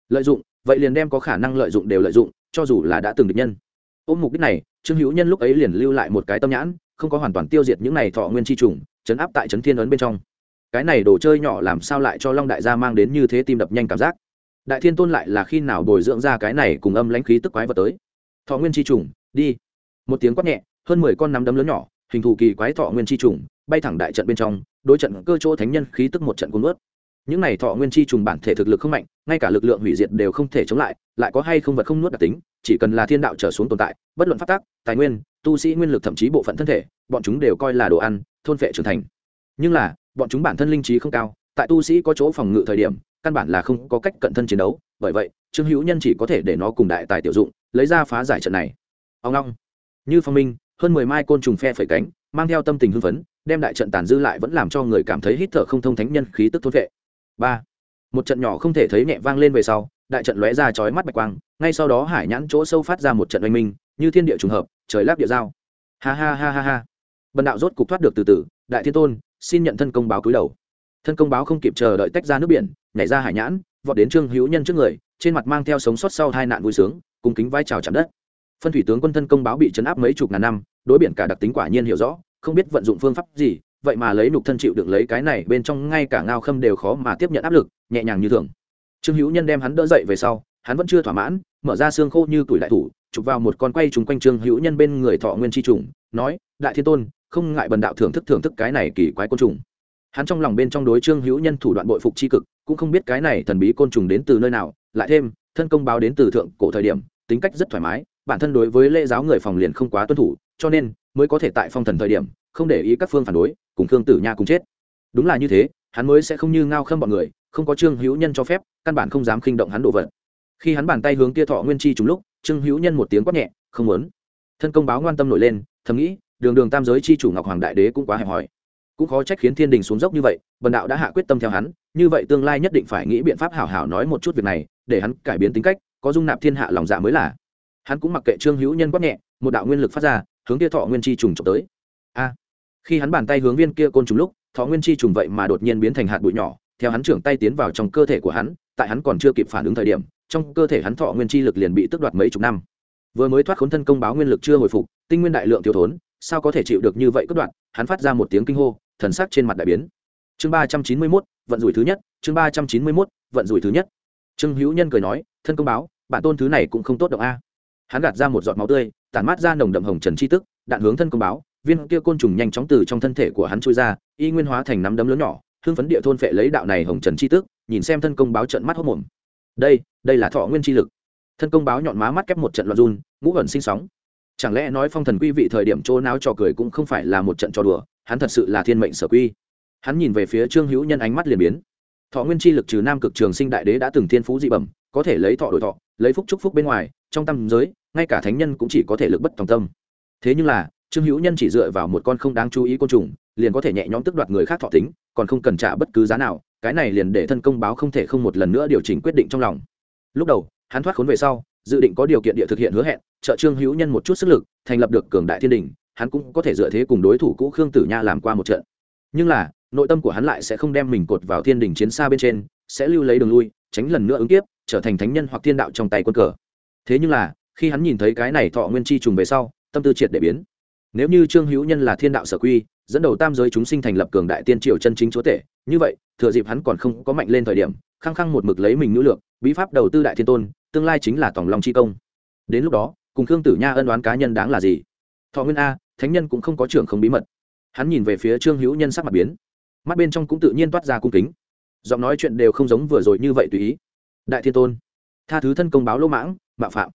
Lợi dụng, vậy liền đem có khả năng lợi dụng đều lợi dụng, cho dù là đã từng được nhân. Ôm mục đích này, trương hữu nhân lúc ấy liền lưu lại một cái tâm nhãn, không có hoàn toàn tiêu diệt những này thọ nguyên chi trùng, chấn áp tại trấn thiên ấn bên trong. Cái này đồ chơi nhỏ làm sao lại cho long đại gia mang đến như thế tim đập nhanh cảm giác? Đại thiên tôn lại là khi nào bồi dưỡng ra cái này cùng âm lãnh khí tức quái vật tới? Thọ nguyên chi trùng, đi. Một tiếng quát nhẹ, hơn mười con nắm đấm lớn nhỏ hình thù kỳ quái thọ nguyên chi trùng, bay thẳng đại trận bên trong, đối trận cơ chỗ thánh nhân khí tức một trận cuốn ướt những này thọ nguyên chi trùng bản thể thực lực không mạnh, ngay cả lực lượng hủy diệt đều không thể chống lại lại có hay không vật không nuốt đặc tính, chỉ cần là thiên đạo trở xuống tồn tại, bất luận phát tác tài nguyên, tu sĩ nguyên lực thậm chí bộ phận thân thể, bọn chúng đều coi là đồ ăn, thôn phệ trưởng thành. Nhưng là, bọn chúng bản thân linh trí không cao, tại tu sĩ có chỗ phòng ngự thời điểm, căn bản là không có cách cận thân chiến đấu, bởi vậy, trương hữu nhân chỉ có thể để nó cùng đại tài tiểu dụng, lấy ra phá giải trận này. Ông long, như phong minh hơn mười mai côn trùng phe phẩy cánh, mang theo tâm tình hưng phấn, đem đại trận tàn dư lại vẫn làm cho người cảm thấy hít thở không thông thánh nhân khí tức thốt vệ. Ba, một trận nhỏ không thể thấy nhẹ vang lên về sau, đại trận lóe ra chói mắt bạch quang, ngay sau đó hải nhãn chỗ sâu phát ra một trận oanh minh, như thiên địa trùng hợp, trời láp địa giao. Ha ha ha ha ha. Bần đạo rốt cục thoát được từ từ, đại thiên tôn, xin nhận thân công báo cúi đầu. Thân công báo không kịp chờ đợi tách ra nước biển, nhảy ra hải nhãn, vọt đến trương hữu nhân trước người, trên mặt mang theo sống sót sau hai nạn vui sướng cùng kính vai trào chạm đất phân thủy tướng quân thân công báo bị chấn áp mấy chục ngàn năm, đối biển cả đặc tính quả nhiên hiểu rõ, không biết vận dụng phương pháp gì, vậy mà lấy nục thân chịu được lấy cái này, bên trong ngay cả ngao khâm đều khó mà tiếp nhận áp lực, nhẹ nhàng như thường. Trương hữu nhân đem hắn đỡ dậy về sau, hắn vẫn chưa thỏa mãn, mở ra xương khô như tuổi đại thủ, chụp vào một con quay trúng quanh trương hữu nhân bên người thọ nguyên tri trùng, nói, đại thiên tôn, không ngại bần đạo thưởng thức thưởng thức cái này kỳ quái côn trùng. Hắn trong lòng bên trong đối trương hữu nhân thủ đoạn bội phục tri cực, cũng không biết cái này thần bí côn trùng đến từ nơi nào, lại thêm, thân công báo đến từ thượng cổ thời điểm, tính cách rất thoải mái bản thân đối với lễ giáo người phòng liền không quá tuân thủ, cho nên mới có thể tại phong thần thời điểm không để ý các phương phản đối, cùng khương tử nha cùng chết. Đúng là như thế, hắn mới sẽ không như ngao khâm bọn người, không có trương hữu nhân cho phép, căn bản không dám khinh động hắn độ vật. Khi hắn bàn tay hướng kia thọ nguyên chi trùng lúc, trương hữu nhân một tiếng quát nhẹ, không muốn. Thân công báo ngoan tâm nổi lên, thầm nghĩ, đường đường tam giới chi chủ ngọc hoàng đại đế cũng quá hẹp hòi. Cũng khó trách khiến thiên đình xuống dốc như vậy, bần đạo đã hạ quyết tâm theo hắn, như vậy tương lai nhất định phải nghĩ biện pháp hảo hảo nói một chút việc này, để hắn cải biến tính cách, có dung nạp thiên hạ lòng dạ mới là hắn cũng mặc kệ trương hữu nhân quát nhẹ, một đạo nguyên lực phát ra, hướng kia thọ nguyên chi trùng trộm tới. A, khi hắn bàn tay hướng viên kia côn trùng lúc, thọ nguyên chi trùng vậy mà đột nhiên biến thành hạt bụi nhỏ, theo hắn trưởng tay tiến vào trong cơ thể của hắn, tại hắn còn chưa kịp phản ứng thời điểm, trong cơ thể hắn thọ nguyên chi lực liền bị tước đoạt mấy chục năm. Vừa mới thoát khốn thân công báo nguyên lực chưa hồi phục, tinh nguyên đại lượng thiếu thốn, sao có thể chịu được như vậy cất đoạn? Hắn phát ra một tiếng kinh hô, thần sắc trên mặt đại biến. Chương ba trăm chín mươi mốt, vận rủi thứ nhất, chương ba trăm chín mươi mốt, vận rủi thứ nhất. Trương hữu nhân cười nói, thân công báo, bản tôn thứ này cũng không tốt động a hắn gạt ra một giọt máu tươi, tản mát ra nồng đậm hồng trần chi tức, đạn hướng thân công báo, viên kia côn trùng nhanh chóng từ trong thân thể của hắn chui ra, y nguyên hóa thành nắm đấm lớn nhỏ hương phấn địa thôn phệ lấy đạo này hồng trần chi tức, nhìn xem thân công báo trận mắt hốc mồm đây đây là thọ nguyên chi lực. Thân công báo nhọn má mắt kép một trận loạn run, ngũ ẩn sinh sóng. Chẳng lẽ nói phong thần quy vị thời điểm chỗ náo trò cười cũng không phải là một trận trò đùa, hắn thật sự là thiên mệnh sở quy. Hắn nhìn về phía trương hữu nhân ánh mắt liền biến. Thọ nguyên chi lực trừ nam cực trường sinh đại đế đã từng thiên phú dị bẩm, có thể lấy thọ đổi thọ, lấy phúc chúc phúc bên ngoài trong tâm giới, ngay cả thánh nhân cũng chỉ có thể lực bất tòng tâm. Thế nhưng là, trương hữu nhân chỉ dựa vào một con không đáng chú ý côn trùng, liền có thể nhẹ nhõm tức đoạt người khác thọ tính, còn không cần trả bất cứ giá nào, cái này liền để thân công báo không thể không một lần nữa điều chỉnh quyết định trong lòng. Lúc đầu, hắn thoát khốn về sau, dự định có điều kiện địa thực hiện hứa hẹn, trợ trương hữu nhân một chút sức lực, thành lập được cường đại thiên đình, hắn cũng có thể dựa thế cùng đối thủ cũ khương tử nha làm qua một trận. Nhưng là, nội tâm của hắn lại sẽ không đem mình cột vào thiên đình chiến xa bên trên, sẽ lưu lấy đường lui, tránh lần nữa ứng kiếp, trở thành thánh nhân hoặc thiên đạo trong tay quân cờ thế nhưng là, khi hắn nhìn thấy cái này thọ nguyên chi trùng về sau, tâm tư triệt để biến. Nếu như trương hữu nhân là thiên đạo sở quy, dẫn đầu tam giới chúng sinh thành lập cường đại tiên triều chân chính chúa tể, như vậy, thừa dịp hắn còn không có mạnh lên thời điểm, khăng khăng một mực lấy mình nữ lượng bí pháp đầu tư đại thiên tôn, tương lai chính là tòng long chi công. Đến lúc đó, cùng khương tử nha ân đoán cá nhân đáng là gì? Thọ nguyên a, thánh nhân cũng không có trưởng không bí mật. Hắn nhìn về phía trương hữu nhân sắc mặt biến. Mắt bên trong cũng tự nhiên toát ra cung kính. Giọng nói chuyện đều không giống vừa rồi như vậy tùy ý. Đại thiên tôn tha thứ thân công báo lỗ mãng, mạo phạm.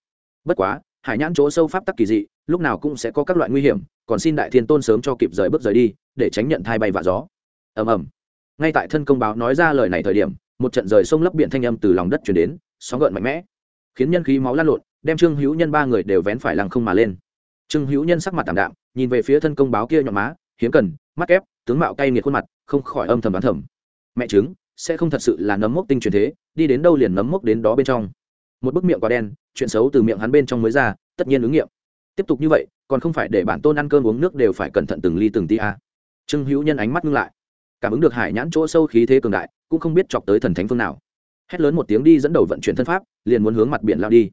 Bất quá, hải nhãn chỗ sâu pháp tắc kỳ dị, lúc nào cũng sẽ có các loại nguy hiểm, còn xin đại thiên tôn sớm cho kịp rời bước rời đi, để tránh nhận thai bay vạ gió. Ầm ầm. Ngay tại thân công báo nói ra lời này thời điểm, một trận rời sông lấp biển thanh âm từ lòng đất chuyển đến, sóng gợn mạnh mẽ, khiến nhân khí máu lan lộn, đem trương hữu nhân ba người đều vén phải lăng không mà lên. Trương hữu nhân sắc mặt tảm đạm, nhìn về phía thân công báo kia nhọn má, hiếm cần, mắt ép tướng mạo cay nghiệt khuôn mặt, không khỏi âm thầm đoán thầm. Mẹ chứng sẽ không thật sự là nấm mốc tinh truyền thế, đi đến đâu liền nấm mốc đến đó bên trong một bức miệng quá đen, chuyện xấu từ miệng hắn bên trong mới ra, tất nhiên ứng nghiệm. Tiếp tục như vậy, còn không phải để bản tôn ăn cơm uống nước đều phải cẩn thận từng ly từng tí a à. trương hữu nhân ánh mắt ngưng lại. Cảm ứng được hải nhãn chỗ sâu khí thế cường đại, cũng không biết chọc tới thần thánh phương nào. Hét lớn một tiếng đi dẫn đầu vận chuyển thân pháp, liền muốn hướng mặt biển lao đi.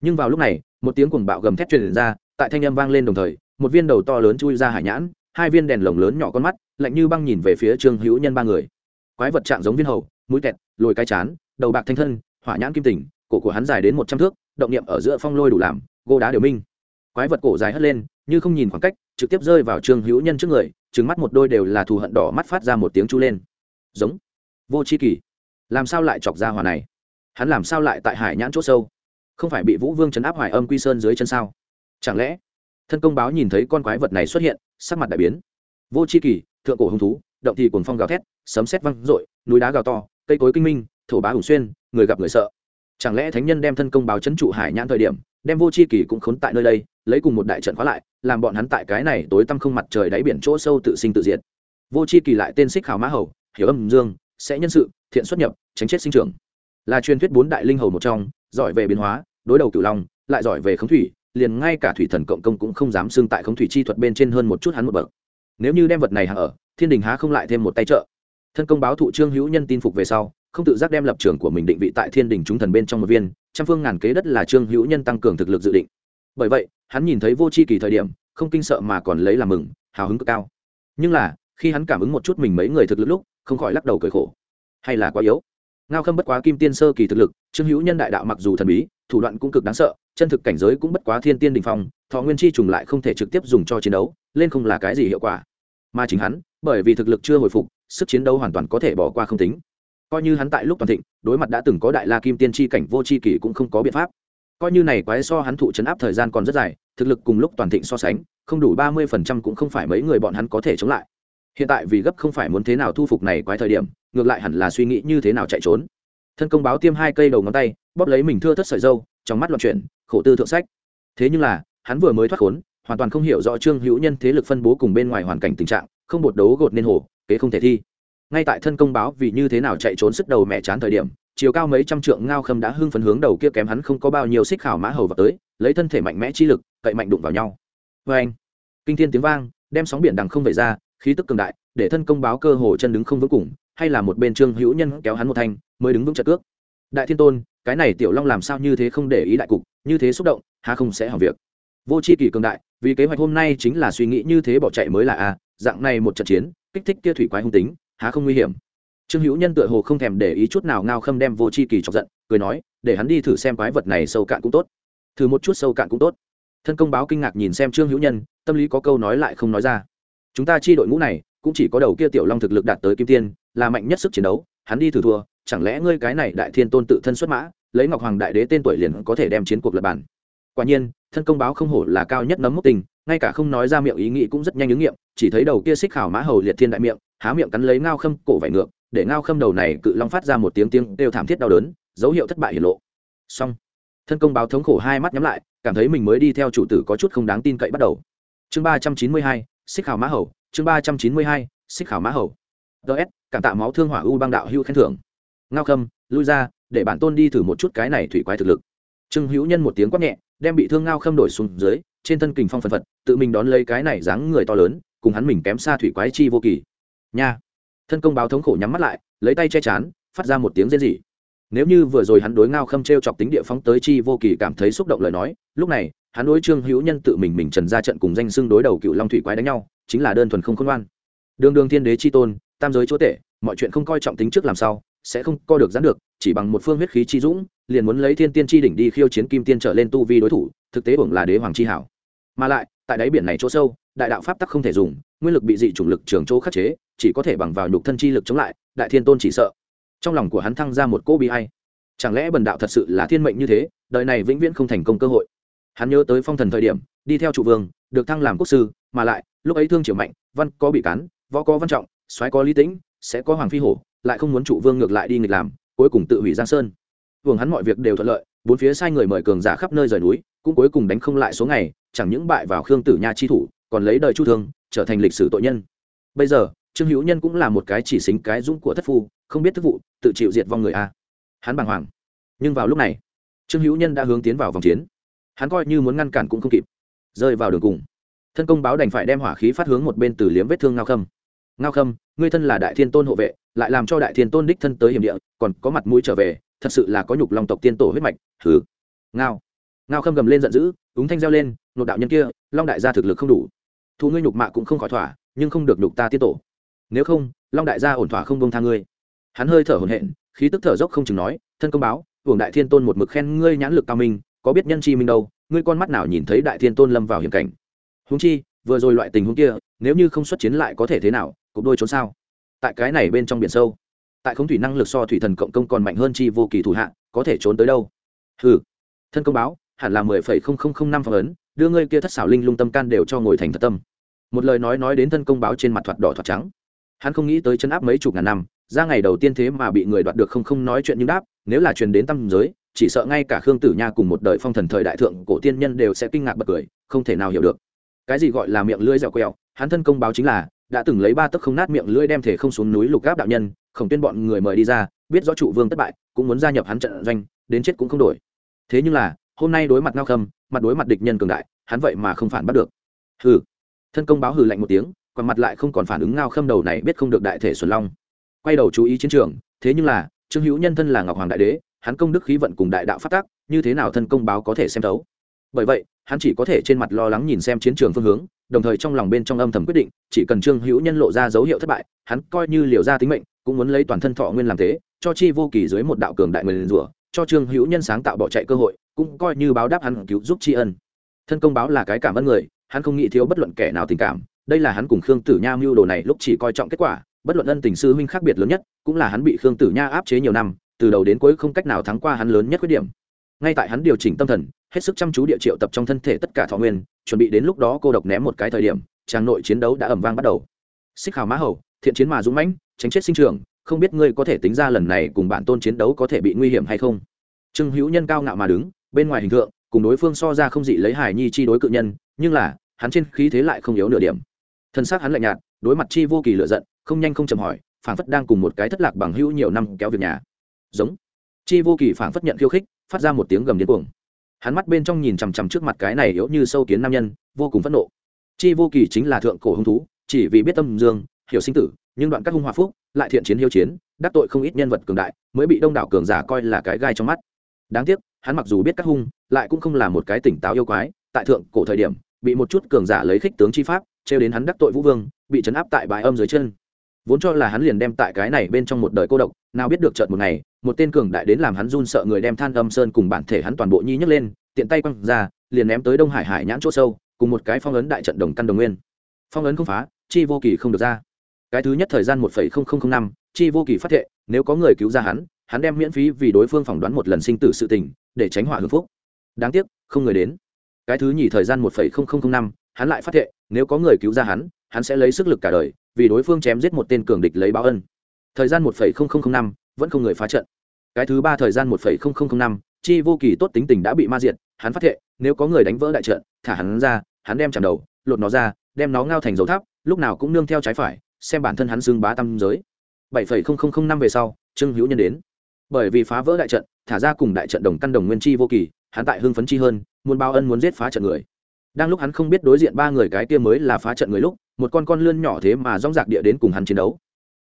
Nhưng vào lúc này, một tiếng cuồng bạo gầm thét truyền ra, tại thanh âm vang lên đồng thời, một viên đầu to lớn chui ra hải nhãn, hai viên đèn lồng lớn nhỏ con mắt, lạnh như băng nhìn về phía trương hữu nhân ba người. Quái vật trạng giống viên hầu, mũi kẹt lồi cái chán, đầu bạc thanh thân, hỏa nhãn kim tỉnh cổ của hắn dài đến một trăm thước, động niệm ở giữa phong lôi đủ làm, gô đá đều minh. Quái vật cổ dài hất lên, như không nhìn khoảng cách, trực tiếp rơi vào trương hữu nhân trước người trứng mắt một đôi đều là thù hận đỏ mắt phát ra một tiếng chu lên. Giống. Vô c h i kỳ. Làm sao lại chọc ra hòa này? Hắn làm sao lại tại hải nhãn c h ỗ sâu? Không phải bị vũ vương chấn áp hoài âm quy sơn dưới chân sao? Chẳng lẽ, thân công báo nhìn thấy con quái vật này xuất hiện, sắc mặt đại biến? Vô c h i kỳ, thượng cổ hung thú, động thì cuồng phong gào thét, sấm xét văng r núi đá gào to, cây cối kinh minh, thổ bá hùng xuyên, người gặp người sợ chẳng lẽ thánh nhân đem thân công báo c h ấ n trụ hải nhãn thời điểm, đem vô c h i kỳ cũng khốn tại nơi đây, lấy cùng một đại trận khóa lại, làm bọn hắn tại cái này tối tăm không mặt trời đáy biển chỗ sâu tự sinh tự diệt. Vô c h i kỳ lại tên xích khảo mã hầu, hiểu âm dương, sẽ nhân sự, thiện xuất nhập, tránh chết sinh trưởng. Là truyền thuyết bốn đại linh hầu một trong, giỏi về biến hóa, đối đầu cửu long, lại giỏi về khống thủy, liền ngay cả thủy thần cộng công cũng không dám xưng tại khống thủy chi thuật bên trên hơn một chút hắn một bậc. Nếu như đem vật này hạ ở, thiên đình há không lại thêm một tay trợ thân công báo thụ trương hữu nhân tin phục về sau, không tự giác đem lập trường của mình định vị tại thiên đình chúng thần bên trong một viên, trăm phương ngàn kế đất là trương hữu nhân tăng cường thực lực dự định. Bởi vậy, hắn nhìn thấy vô c h i kỳ thời điểm, không kinh sợ mà còn lấy làm mừng, hào hứng cực cao. Nhưng là, khi hắn cảm ứng một chút mình mấy người thực lực lúc, không khỏi lắc đầu cười khổ. Hay là quá yếu. Ngao khâm bất quá kim tiên sơ kỳ thực lực, trương hữu nhân đại đạo mặc dù thần bí, thủ đoạn cũng cực đáng sợ, chân thực cảnh giới cũng bất quá thiên tiên đình phong, thọ nguyên chi trùng lại không thể trực tiếp dùng cho chiến đấu, lên không là cái gì hiệu quả. Mà chính hắn, bởi vì thực lực chưa hồi phục sức chiến đấu hoàn toàn có thể bỏ qua không tính. Coi như hắn tại lúc toàn thịnh, đối mặt đã từng có đại la kim tiên chi cảnh vô chi kỷ cũng không có biện pháp. Coi như này quái so hắn thụ chấn áp thời gian còn rất dài, thực lực cùng lúc toàn thịnh so sánh, không đủ ba mươi phần trăm cũng không phải mấy người bọn hắn có thể chống lại. Hiện tại vì gấp không phải muốn thế nào thu phục này quái thời điểm, ngược lại hẳn là suy nghĩ như thế nào chạy trốn. Thân công báo tiêm hai cây đầu ngón tay, bóp lấy mình thưa thất sợi dâu, trong mắt loạn chuyển, khổ tư thượng sách. Thế nhưng là, hắn vừa mới thoát khốn, hoàn toàn không hiểu rõ trương hữu nhân thế lực phân bố cùng bên ngoài hoàn cảnh tình trạng, không bột đấu gột nên hồ kế không thể thi. Ngay tại thân công báo vì như thế nào chạy trốn sức đầu mẹ chán thời điểm, chiều cao mấy trăm trượng ngao khâm đã hưng phấn hướng đầu kia kém hắn không có bao nhiêu xích khảo mã hầu vào tới, lấy thân thể mạnh mẽ chi lực, cậy mạnh đụng vào nhau. Vê anh, kinh thiên tiếng vang, đem sóng biển đằng không về ra, khí tức cường đại, để thân công báo cơ hồ chân đứng không vững cùng, hay là một bên trương hữu nhân kéo hắn một thanh, mới đứng vững chặt cước. Đại thiên tôn, cái này tiểu long làm sao như thế không để ý đại cục, như thế xúc động, há không sẽ hỏng việc. Vô c h i kỳ cường đại vì kế hoạch hôm nay chính là suy nghĩ như thế bỏ chạy mới là a, dạng này một trận chiến, kích thích kia thủy quái hung tính, há không nguy hiểm. Trương hữu nhân tựa hồ không thèm để ý chút nào ngao khâm đem vô c h i kỳ chọc giận, cười nói, để hắn đi thử xem quái vật này sâu cạn cũng tốt. Thử một chút sâu cạn cũng tốt. Thân công báo kinh ngạc nhìn xem trương hữu nhân, tâm lý có câu nói lại không nói ra. Chúng ta chi đội ngũ này, cũng chỉ có đầu kia tiểu long thực lực đạt tới kim tiên, là mạnh nhất sức chiến đấu, hắn đi thử thua, chẳng lẽ ngươi cái này đại thiên tôn tự thân xuất mã, lấy ngọc hoàng đại đế tên tuổi liền có thể đem chiến cuộc lập bản? Quả nhiên, thân công báo không hổ là cao nhất nấm mốc tình, ngay cả không nói ra miệng ý nghĩ cũng rất nhanh ứng nghiệm, chỉ thấy đầu kia xích khảo mã hầu liệt thiên đại miệng, há miệng cắn lấy ngao khâm cổ vải ngược, để ngao khâm đầu này cự long phát ra một tiếng tiếng đều thảm thiết đau đớn, dấu hiệu thất bại hiển lộ. Xong, thân công báo thống khổ hai mắt nhắm lại, cảm thấy mình mới đi theo chủ tử có chút không đáng tin cậy bắt đầu. Chương ba trăm chín mươi hai, xích khảo mã hầu, chương ba trăm chín mươi hai, xích khảo mã hầu. Ts cảm tạ máu thương hỏa u bang đạo hưu khen thưởng. Ngao khâm, lui ra, để bản tôn đi thử một chút cái này thủy quái thực lực. Trương hữu nhân một tiếng quát nhẹ đem bị thương ngao khâm đổi xuống dưới, trên thân kình phong phần phật, tự mình đón lấy cái này dáng người to lớn, cùng hắn mình kém xa thủy quái chi vô kỳ. Nha! Thân công báo thống khổ nhắm mắt lại, lấy tay che chán, phát ra một tiếng rên rỉ. Nếu như vừa rồi hắn đối ngao khâm t r e o chọc tính địa phóng tới chi vô kỳ cảm thấy xúc động lời nói, lúc này, hắn đối trương hữu nhân tự mình mình trần ra trận cùng danh xưng đối đầu cựu long thủy quái đánh nhau, chính là đơn thuần không khôn ngoan. Đường đường thiên đế chi tôn, tam giới chúa tể, mọi chuyện không coi trọng tính trước làm sao, sẽ không co được dán được, chỉ bằng một phương huyết khí chi dũng liền muốn lấy thiên tiên chi đỉnh đi khiêu chiến kim tiên trở lên tu vi đối thủ, thực tế hưởng là đế hoàng chi hảo. Mà lại, tại đáy biển này chỗ sâu, đại đạo pháp tắc không thể dùng, nguyên lực bị dị chủng lực trường chỗ khắc chế, chỉ có thể bằng vào nhục thân chi lực chống lại, đại thiên tôn chỉ sợ. Trong lòng của hắn thăng ra một cỗ bi hay chẳng lẽ bần đạo thật sự là thiên mệnh như thế, đời này vĩnh viễn không thành công cơ hội? Hắn nhớ tới phong thần thời điểm, đi theo trụ vương, được thăng làm quốc sư, mà lại, lúc ấy thương triều mạnh, văn có bị cán, võ có văn trọng, soái có lý tĩnh, sẽ có hoàng phi hổ, lại không muốn trụ vương ngược lại đi nghịch làm, cuối cùng tự hủy giang sơn hưởng hắn mọi việc đều thuận lợi, bốn phía sai người mời cường giả khắp nơi rời núi, cũng cuối cùng đánh không lại số ngày, chẳng những bại vào khương tử nha chi thủ, còn lấy đời chu thương, trở thành lịch sử tội nhân. Bây giờ, trương hữu nhân cũng là một cái chỉ xính cái dũng của thất phu, không biết thức vụ, tự chịu diệt vong người a. Hắn bàng hoàng. Nhưng vào lúc này, trương hữu nhân đã hướng tiến vào vòng chiến. Hắn coi như muốn ngăn cản cũng không kịp. Rơi vào đường cùng. Thân công báo đành phải đem hỏa khí phát hướng một bên từ liếm vết thương ngao khâm. Ngao khâm, ngươi thân là đại thiên tôn hộ vệ lại làm cho đại thiên tôn đích thân tới hiểm địa, còn có mặt mũi trở về, thật sự là có nhục lòng tộc tiên tổ huyết mạch. Thứ ngao. Ngao khâm gầm lên giận dữ, úng thanh reo lên nộp đạo nhân kia, long đại gia thực lực không đủ. Thu ngươi nhục mạ cũng không khỏi thỏa, nhưng không được nhục ta tiên tổ. Nếu không, long đại gia ổn thỏa không bông tha ngươi. Hắn hơi thở hổn hển, khí tức thở dốc không chừng nói, thân công báo, hưởng đại thiên tôn một mực khen ngươi nhãn lực cao minh, có biết nhân chi minh đâu, ngươi con mắt nào nhìn thấy đại thiên tôn lâm vào hiểm cảnh? Húng chi, vừa rồi loại tình huống kia, nếu như không xuất chiến lại có thể thế nào, cục đôi trốn sao? Tại cái này bên trong biển sâu. Tại không thủy năng lực so thủy thần cộng công còn mạnh hơn chi vô kỳ thủ hạ có thể trốn tới đâu? Hừ, thân công báo hẳn là mười phẩy không không không năm phong ấn đưa ngươi kia thất xảo linh lung tâm can đều cho ngồi thành thật tâm. Một lời nói nói đến thân công báo trên mặt thoạt đỏ thoạt trắng. Hắn không nghĩ tới chân áp mấy chục ngàn năm ra ngày đầu tiên thế mà bị người đoạt được không không nói chuyện như đáp nếu là truyền đến tâm giới chỉ sợ ngay cả khương tử nha cùng một đời phong thần thời đại thượng cổ tiên nhân đều sẽ kinh ngạc bật cười không thể nào hiểu được. Cái gì gọi là miệng lưỡi dẻo quẹo hắn thân công báo chính là đã từng lấy ba tấc không nát miệng lưỡi đem thể không xuống núi lục gáp đạo nhân, khổng tuyên bọn người mời đi ra, biết rõ trụ vương thất bại, cũng muốn gia nhập hắn trận doanh, đến chết cũng không đổi. Thế nhưng là, hôm nay đối mặt ngao khâm, mặt đối mặt địch nhân cường đại, hắn vậy mà không phản bắt được. Hừ. Thân công báo hừ lạnh một tiếng còn mặt lại không còn phản ứng ngao khâm đầu này biết không được đại thể xuân long. Quay đầu chú ý chiến trường, thế nhưng là, trương hữu nhân thân là ngọc hoàng đại đế, hắn công đức khí vận cùng đại đạo phát tác, như thế nào thân công báo có thể xem thấu? Bởi vậy, hắn chỉ có thể trên mặt lo lắng nhìn xem chiến trường phương hướng, đồng thời trong lòng bên trong âm thầm quyết định, chỉ cần trương hữu nhân lộ ra dấu hiệu thất bại, hắn coi như liều ra tính mệnh, cũng muốn lấy toàn thân thọ nguyên làm thế, cho chi vô kỳ dưới một đạo cường đại người rủa, cho trương hữu nhân sáng tạo bỏ chạy cơ hội, cũng coi như báo đáp hắn cứu giúp tri ân. Thân công báo là cái cảm ơn người, hắn không nghĩ thiếu bất luận kẻ nào tình cảm, đây là hắn cùng khương tử nha mưu đồ này lúc chỉ coi trọng kết quả, bất luận ân tình sư huynh khác biệt lớn nhất, cũng là hắn bị khương tử nha áp chế nhiều năm, từ đầu đến cuối không cách nào thắng qua hắn lớn nhất khuyết điểm. Ngay tại hắn điều chỉnh tâm thần hết sức chăm chú địa triệu tập trong thân thể tất cả thọ nguyên, chuẩn bị đến lúc đó cô độc ném một cái thời điểm trang nội chiến đấu đã ẩm vang bắt đầu. Xích hào mã hầu, thiện chiến mà dũng mãnh, tránh chết sinh trường không biết ngươi có thể tính ra lần này cùng bản tôn chiến đấu có thể bị nguy hiểm hay không? Trương hữu nhân cao ngạo mà đứng, bên ngoài hình tượng, cùng đối phương so ra không dị lấy hải nhi chi đối cự nhân, nhưng là, hắn trên khí thế lại không yếu nửa điểm. Thân xác hắn lạnh nhạt, đối mặt chi vô kỳ lựa giận, không nhanh không chậm hỏi, phảng phất đang cùng một cái thất lạc bằng hữu nhiều năm kéo việc nhà. Giống. Chi vô kỳ phảng phất nhận khiêu khích, phát ra một tiếng gầm điên cuồng hắn mắt bên trong nhìn chằm chằm trước mặt cái này yếu như sâu kiến nam nhân, vô cùng phẫn nộ. Chi vô kỳ chính là thượng cổ hung thú, chỉ vì biết tâm dương, hiểu sinh tử, nhưng đoạn các hung hòa phúc, lại thiện chiến hiếu chiến, đắc tội không ít nhân vật cường đại, mới bị đông đảo cường giả coi là cái gai trong mắt. Đáng tiếc, hắn mặc dù biết các hung, lại cũng không là một cái tỉnh táo yêu quái, tại thượng cổ thời điểm, bị một chút cường giả lấy khích tướng chi pháp, trêu đến hắn đắc tội vũ vương, bị chấn áp tại bãi âm dưới chân. Vốn cho là hắn liền đem tại cái này bên trong một đời cô độc nào biết được chợt một ngày, một tên cường đại đến làm hắn run sợ người đem than âm sơn cùng bản thể hắn toàn bộ nhi nhấc lên, tiện tay quăng ra, liền ném tới đông hải hải nhãn chỗ sâu, cùng một cái phong ấn đại trận đồng căn đồng nguyên. Phong ấn không phá, chi vô kỳ không được ra. Cái thứ nhất thời gian một năm, chi vô kỳ phát thệ, nếu có người cứu ra hắn hắn đem miễn phí vì đối phương phỏng đoán một lần sinh tử sự tình, để tránh họa hưng phúc. Đáng tiếc, không người đến. Cái thứ nhì thời gian một năm, hắn lại phát thệ, nếu có người cứu ra hắn hắn sẽ lấy sức lực cả đời, vì đối phương chém giết một tên cường địch lấy báo ân thời gian một năm, vẫn không người phá trận. Cái thứ ba thời gian một năm, chi vô kỳ tốt tính tình đã bị ma diệt, hắn phát thệ, nếu có người đánh vỡ đại trận, thả hắn ra, hắn đem chạm đầu, lột nó ra, đem nó ngao thành dấu tháp, lúc nào cũng nương theo trái phải, xem bản thân hắn xưng bá tâm giới. Bảy năm về sau, trương hữu nhân đến. Bởi vì phá vỡ đại trận, thả ra cùng đại trận đồng căn đồng nguyên chi vô kỳ, hắn tại hưng phấn chi hơn, muốn bao ân muốn giết phá trận người. Đang lúc hắn không biết đối diện ba người cái kia mới là phá trận người lúc, một con con lươn nhỏ thế mà rong rạc địa đến cùng hắn chiến đấu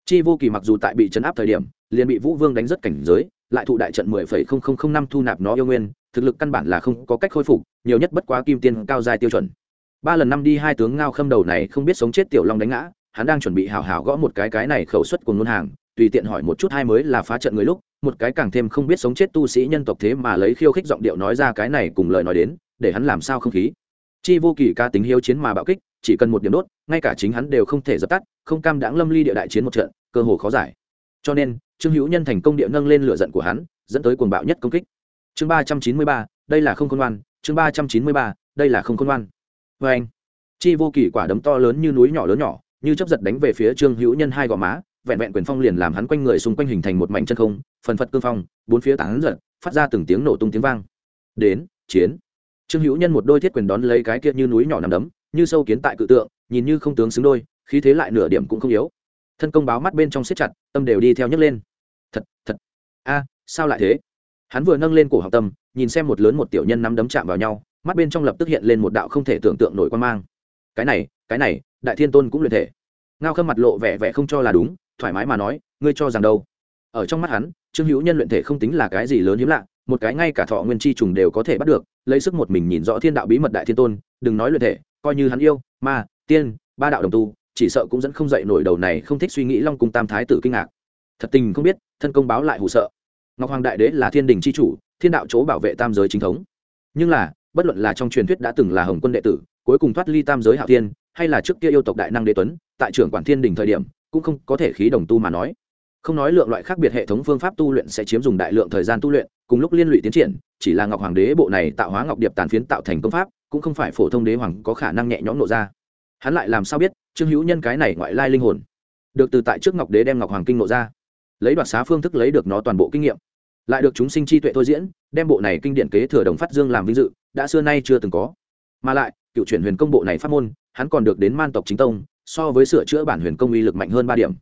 chi vô kỳ mặc dù tại bị chấn áp thời điểm, liền bị vũ vương đánh rất cảnh giới, lại thụ đại trận mười phẩy không không không năm thu nạp nó yêu nguyên, thực lực căn bản là không có cách khôi phục, nhiều nhất bất quá kim tiên cao dài tiêu chuẩn. Ba lần năm đi hai tướng ngao khâm đầu này không biết sống chết tiểu long đánh ngã, hắn đang chuẩn bị hào hào gõ một cái cái này khẩu suất của ngôn hàng, tùy tiện hỏi một chút hai mới là phá trận người lúc, một cái càng thêm không biết sống chết tu sĩ nhân tộc thế mà lấy khiêu khích giọng điệu nói ra cái này cùng lời nói đến, để hắn làm sao không khí. Chi vô kỳ ca tính hiếu chiến mà bạo kích, chỉ cần một điểm đốt, ngay cả chính hắn đều không thể dập tắt, không cam đáng lâm ly địa đại chiến một trận cơ hồ khó giải. Cho nên, trương hữu nhân thành công địa nâng lên lửa giận của hắn, dẫn tới cuồng bạo nhất công kích. Chương ba trăm chín mươi ba, đây là không khôn ngoan. Chương ba trăm chín mươi ba, đây là không khôn ngoan. Vê anh, chi vô kỳ quả đấm to lớn như núi nhỏ lớn nhỏ, như chấp giật đánh về phía trương hữu nhân hai gò má, vẹn vẹn quyền phong liền làm hắn quanh người xung quanh hình thành một mảnh chân không, phần phật cương phong, bốn phía tán giật phát ra từng tiếng nổ tung tiếng vang. Đến, chiến. Trương hữu nhân một đôi thiết quyền đón lấy cái kia như núi nhỏ nằm đấm, như sâu kiến tại cự tượng, nhìn như không tướng xứng đôi, khí thế lại nửa điểm cũng không yếu thân công báo mắt bên trong siết chặt, tâm đều đi theo nhấc lên. Thật thật. A, sao lại thế? Hắn vừa nâng lên cổ học tâm, nhìn xem một lớn một tiểu nhân nắm đấm chạm vào nhau, mắt bên trong lập tức hiện lên một đạo không thể tưởng tượng nổi quan mang. Cái này cái này, đại thiên tôn cũng luyện thể. Ngao khâm mặt lộ vẻ vẻ không cho là đúng, thoải mái mà nói, ngươi cho rằng đâu? Ở trong mắt hắn, trương hữu nhân luyện thể không tính là cái gì lớn hiếm lạ, một cái ngay cả thọ nguyên chi trùng đều có thể bắt được, lấy sức một mình nhìn rõ thiên đạo bí mật đại thiên tôn, đừng nói luyện thể, coi như hắn yêu, ma, tiên, ba đạo đồng tu chỉ sợ cũng dẫn không dậy nổi đầu này không thích suy nghĩ long cung tam thái tử kinh ngạc. Thật tình không biết, thân công báo lại hụ sợ. Ngọc hoàng đại đế là thiên đình c h i chủ, thiên đạo chỗ bảo vệ tam giới chính thống. Nhưng là, bất luận là trong truyền thuyết đã từng là hồng quân đệ tử, cuối cùng thoát ly tam giới hạo thiên, hay là trước kia yêu tộc đại năng đế tuấn, tại trưởng quản thiên đình thời điểm, cũng không có thể khí đồng tu mà nói. Không nói lượng loại khác biệt hệ thống phương pháp tu luyện sẽ chiếm dùng đại lượng thời gian tu luyện, cùng lúc liên lụy tiến triển, chỉ là ngọc hoàng đế bộ này tạo hóa ngọc điệp tàn phiến tạo thành công pháp, cũng không phải phổ thông đế hoàng có khả năng nhẹ nhõm nộ ra hắn lại làm sao biết trương hữu nhân cái này ngoại lai linh hồn? Được từ tại trước ngọc đế đem ngọc hoàng kinh nộ ra. Lấy đoạt xá phương thức lấy được nó toàn bộ kinh nghiệm. Lại được chúng sinh chi tuệ thôi diễn, đem bộ này kinh điển kế thừa đồng phát dương làm vinh dự, đã xưa nay chưa từng có. Mà lại, cựu chuyển huyền công bộ này phát môn, hắn còn được đến man tộc chính tông, so với sửa chữa bản huyền công uy lực mạnh hơn ba điểm.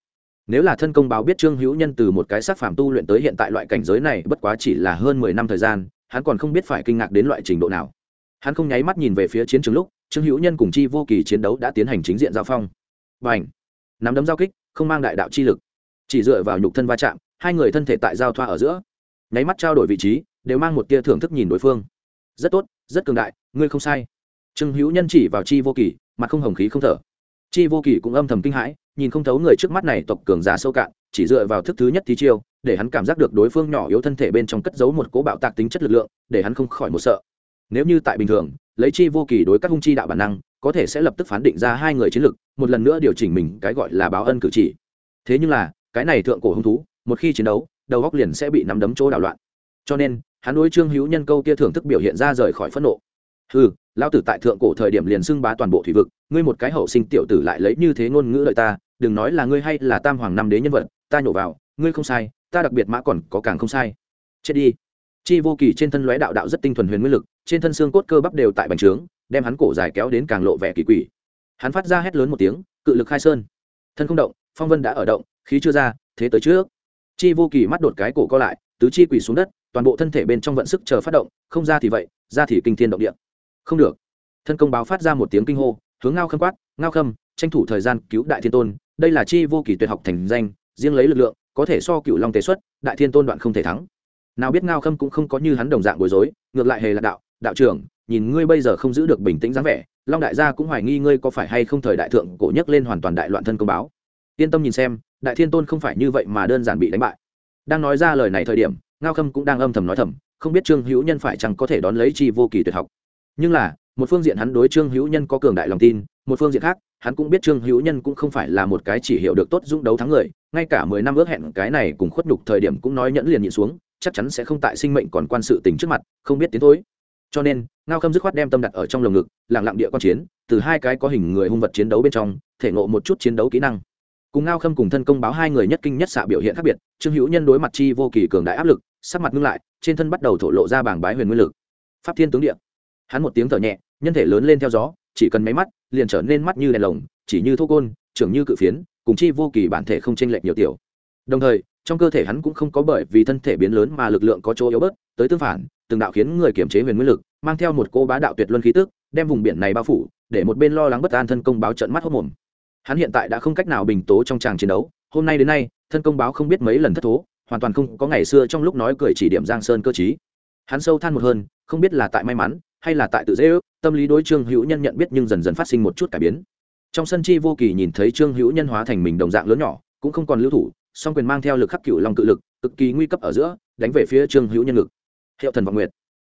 Nếu là thân công báo biết trương hữu nhân từ một cái sắc phàm tu luyện tới hiện tại loại cảnh giới này, bất quá chỉ là hơn mười năm thời gian, hắn còn không biết phải kinh ngạc đến loại trình độ nào. Hắn không nháy mắt nhìn về phía chiến trường lúc trương hữu nhân cùng chi vô kỳ chiến đấu đã tiến hành chính diện giao phong. Và ảnh nắm đấm giao kích, không mang đại đạo chi lực. Chỉ dựa vào nhục thân va chạm, hai người thân thể tại giao thoa ở giữa. Nháy mắt trao đổi vị trí, đều mang một tia thưởng thức nhìn đối phương. Rất tốt, rất cường đại, ngươi không sai. Trương hữu nhân chỉ vào chi vô kỳ, mặt không hồng khí không thở. Chi vô kỳ cũng âm thầm kinh hãi, nhìn không thấu người trước mắt này tộc cường giả sâu cạn, chỉ dựa vào thức thứ nhất tí chiêu, để hắn cảm giác được đối phương nhỏ yếu thân thể bên trong cất giấu một cố bạo tạc tính chất lực lượng, để hắn không khỏi một sợ. Nếu như tại bình thường lấy chi vô kỳ đối các hung chi đạo bản năng, có thể sẽ lập tức phán định ra hai người chiến lực, một lần nữa điều chỉnh mình cái gọi là báo ân cử chỉ. Thế nhưng là, cái này thượng cổ hung thú, một khi chiến đấu, đầu góc liền sẽ bị nắm đấm chỗ đảo loạn. Cho nên, hắn đối trương hữu nhân câu kia thưởng thức biểu hiện ra rời khỏi phẫn nộ. Ừ lão tử tại thượng cổ thời điểm liền xưng bá toàn bộ thủy vực, ngươi một cái hậu sinh tiểu tử lại lấy như thế ngôn ngữ lợi ta, đừng nói là ngươi hay là tam hoàng năm đế nhân vật, ta nhổ vào, ngươi không sai, ta đặc biệt mã còn có càng không sai. Chết đi chi vô kỳ trên thân lóe đạo đạo rất tinh thuần huyền nguyên lực, trên thân xương cốt cơ bắp đều tại bành trướng, đem hắn cổ dài kéo đến càng lộ vẻ kỳ quỷ. Hắn phát ra hét lớn một tiếng, cự lực khai sơn. Thân không động, phong vân đã ở động, khí chưa ra, thế tới trước. Chi vô kỳ mắt đột cái cổ co lại, tứ chi quỳ xuống đất, toàn bộ thân thể bên trong vận sức chờ phát động, không ra thì vậy, ra thì kinh thiên động địa. Không được. Thân công báo phát ra một tiếng kinh hô, hướng ngao khâm quát, ngao khâm, tranh thủ thời gian cứu đại thiên tôn, đây là chi vô kỳ tuyệt học thành danh, riêng lấy lực lượng, có thể so cựu long tế xuất, đại thiên tôn đoạn không thể thắng nào biết ngao khâm cũng không có như hắn đồng dạng bối rối, ngược lại hề là đạo đạo trưởng, nhìn ngươi bây giờ không giữ được bình tĩnh dáng vẻ, long đại gia cũng hoài nghi ngươi có phải hay không thời đại thượng cổ nhấc lên hoàn toàn đại loạn thân công báo. Yên tâm nhìn xem, đại thiên tôn không phải như vậy mà đơn giản bị đánh bại. Đang nói ra lời này thời điểm, ngao khâm cũng đang âm thầm nói thầm, không biết trương hữu nhân phải chăng có thể đón lấy chi vô kỳ tuyệt học. Nhưng là, một phương diện hắn đối trương hữu nhân có cường đại lòng tin, một phương diện khác, hắn cũng biết trương hữu nhân cũng không phải là một cái chỉ hiểu được tốt dũng đấu thắng người, ngay cả mười năm ước hẹn cái này cùng khuất nhục thời điểm cũng nói nhẫn liền nhịn xuống chắc chắn sẽ không tại sinh mệnh còn quan sự tình trước mặt, không biết tiến thối. Cho nên, ngao khâm dứt khoát đem tâm đặt ở trong lồng ngực lẳng lặng địa quan chiến, từ hai cái có hình người hung vật chiến đấu bên trong, thể ngộ một chút chiến đấu kỹ năng. Cùng ngao khâm cùng thân công báo hai người nhất kinh nhất xạ biểu hiện khác biệt, trương hữu nhân đối mặt chi vô kỳ cường đại áp lực, sắc mặt ngưng lại, trên thân bắt đầu thổ lộ ra bảng bái huyền nguyên lực. Pháp thiên tướng địa. Hắn một tiếng thở nhẹ, nhân thể lớn lên theo gió, chỉ cần máy mắt, liền trở nên mắt như đèn lồng, chỉ như thô côn, trưởng như cự phiến, cùng chi vô kỳ bản thể không chênh lệch nhiều tiểu đồng thời, trong cơ thể hắn cũng không có bởi vì thân thể biến lớn mà lực lượng có chỗ yếu bớt, tới tương phản, từng đạo khiến người kiểm chế huyền nguyên lực, mang theo một cô bá đạo tuyệt luân khí tức, đem vùng biển này bao phủ, để một bên lo lắng bất an thân công báo trận mắt hốc mồm. Hắn hiện tại đã không cách nào bình tố trong tràng chiến đấu, hôm nay đến nay, thân công báo không biết mấy lần thất thố, hoàn toàn không có ngày xưa trong lúc nói cười chỉ điểm giang sơn cơ chí hắn sâu than một hơn, không biết là tại may mắn, hay là tại tự dễ ước, tâm lý đối trương hữu nhân nhận biết nhưng dần dần phát sinh một chút cải biến. Trong sân chi vô kỳ nhìn thấy trương hữu nhân hóa thành mình đồng dạng lớn nhỏ, cũng không còn lưu thủ song quyền mang theo lực khắc cựu long cự lực, cực kỳ nguy cấp ở giữa, đánh về phía trương hữu nhân ngực. Hiệu thần vọng nguyệt.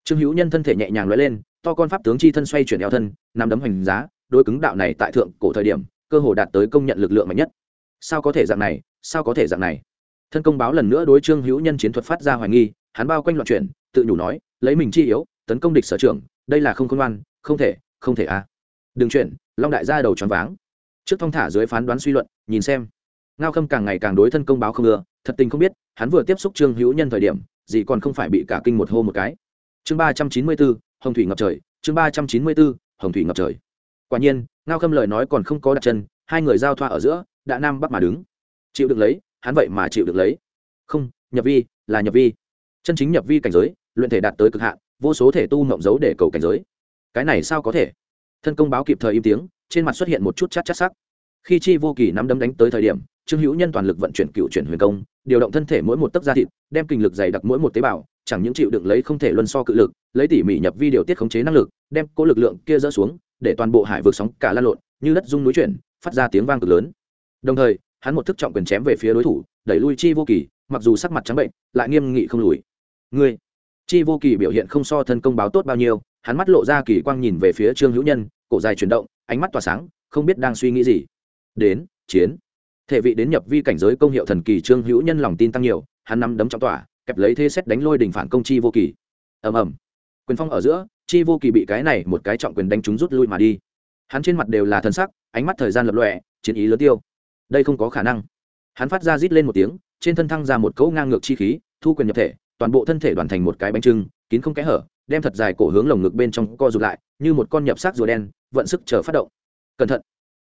Trương hữu nhân thân thể nhẹ nhàng lóe lên, to con pháp tướng chi thân xoay chuyển eo thân nằm đấm hoành giá đôi cứng đạo này tại thượng cổ thời điểm, cơ hồ đạt tới công nhận lực lượng mạnh nhất. Sao có thể dạng này, sao có thể dạng này? Thân công báo lần nữa đối trương hữu nhân chiến thuật phát ra hoài nghi, hắn bao quanh loạn chuyển, tự nhủ nói, lấy mình chi yếu, tấn công địch sở trường đây là không công an không thể không thể à. Đừng chuyển, long đại ra đầu tròn váng. Trước thong thả dưới phán đoán suy luận, nhìn xem ngao khâm càng ngày càng đối thân công báo không ưa, thật tình không biết, hắn vừa tiếp xúc trương hữu nhân thời điểm, gì còn không phải bị cả kinh một hô một cái. Chương ba trăm chín mươi bốn, hồng thủy ngập trời, chương ba trăm chín mươi bốn, hồng thủy ngập trời. Quả nhiên, ngao khâm lời nói còn không có đặt chân, hai người giao thoa ở giữa, đã nam bắc mà đứng. Chịu được lấy, hắn vậy mà chịu được lấy. Không, nhập vi, là nhập vi. Chân chính nhập vi cảnh giới, luyện thể đạt tới cực hạn, vô số thể tu mộng dấu để cầu cảnh giới. Cái này sao có thể? Thân công báo kịp thời im tiếng, trên mặt xuất hiện một chút chát chát sắc. Khi chi vô kỳ nắm đấm đánh tới thời điểm trương hữu nhân toàn lực vận chuyển cựu chuyển huyền công, điều động thân thể mỗi một tấc da thịt, đem kinh lực dày đặc mỗi một tế bào, chẳng những chịu đựng lấy không thể luân so cự lực, lấy tỉ mỉ nhập vi điều tiết khống chế năng lực, đem cố lực lượng kia dỡ xuống, để toàn bộ hải vượt sóng cả lan lộn, như đất rung núi chuyển, phát ra tiếng vang cực lớn. Đồng thời, hắn một thức trọng quyền chém về phía đối thủ, đẩy lui chi vô kỳ, mặc dù sắc mặt trắng bệnh, lại nghiêm nghị không lùi. Ngươi, chi vô kỳ biểu hiện không so thân công báo tốt bao nhiêu. Hắn mắt lộ ra kỳ quang nhìn về phía trương hữu nhân, cổ dài chuyển động, ánh mắt tỏa sáng, không biết đang suy nghĩ gì. Đến, chiến thể vị đến nhập vi cảnh giới công hiệu thần kỳ trương hữu nhân lòng tin tăng nhiều, hắn nắm đấm trong tỏa, kẹp lấy thế xét đánh lôi đỉnh phản công chi vô kỳ. Ầm ầm. Quyền phong ở giữa, chi vô kỳ bị cái này một cái trọng quyền đánh trúng rút lui mà đi. Hắn trên mặt đều là thân sắc, ánh mắt thời gian lập lọe chiến ý lớn tiêu. Đây không có khả năng. Hắn phát ra rít lên một tiếng, trên thân thăng ra một cỗ ngang ngược chi khí, thu quyền nhập thể, toàn bộ thân thể đoàn thành một cái bánh trưng, kín không kẽ hở, đem thật dài cổ hướng lồng ngực bên trong co rụt lại, như một con nhập xác rùa đen, vận sức chờ phát động. Cẩn thận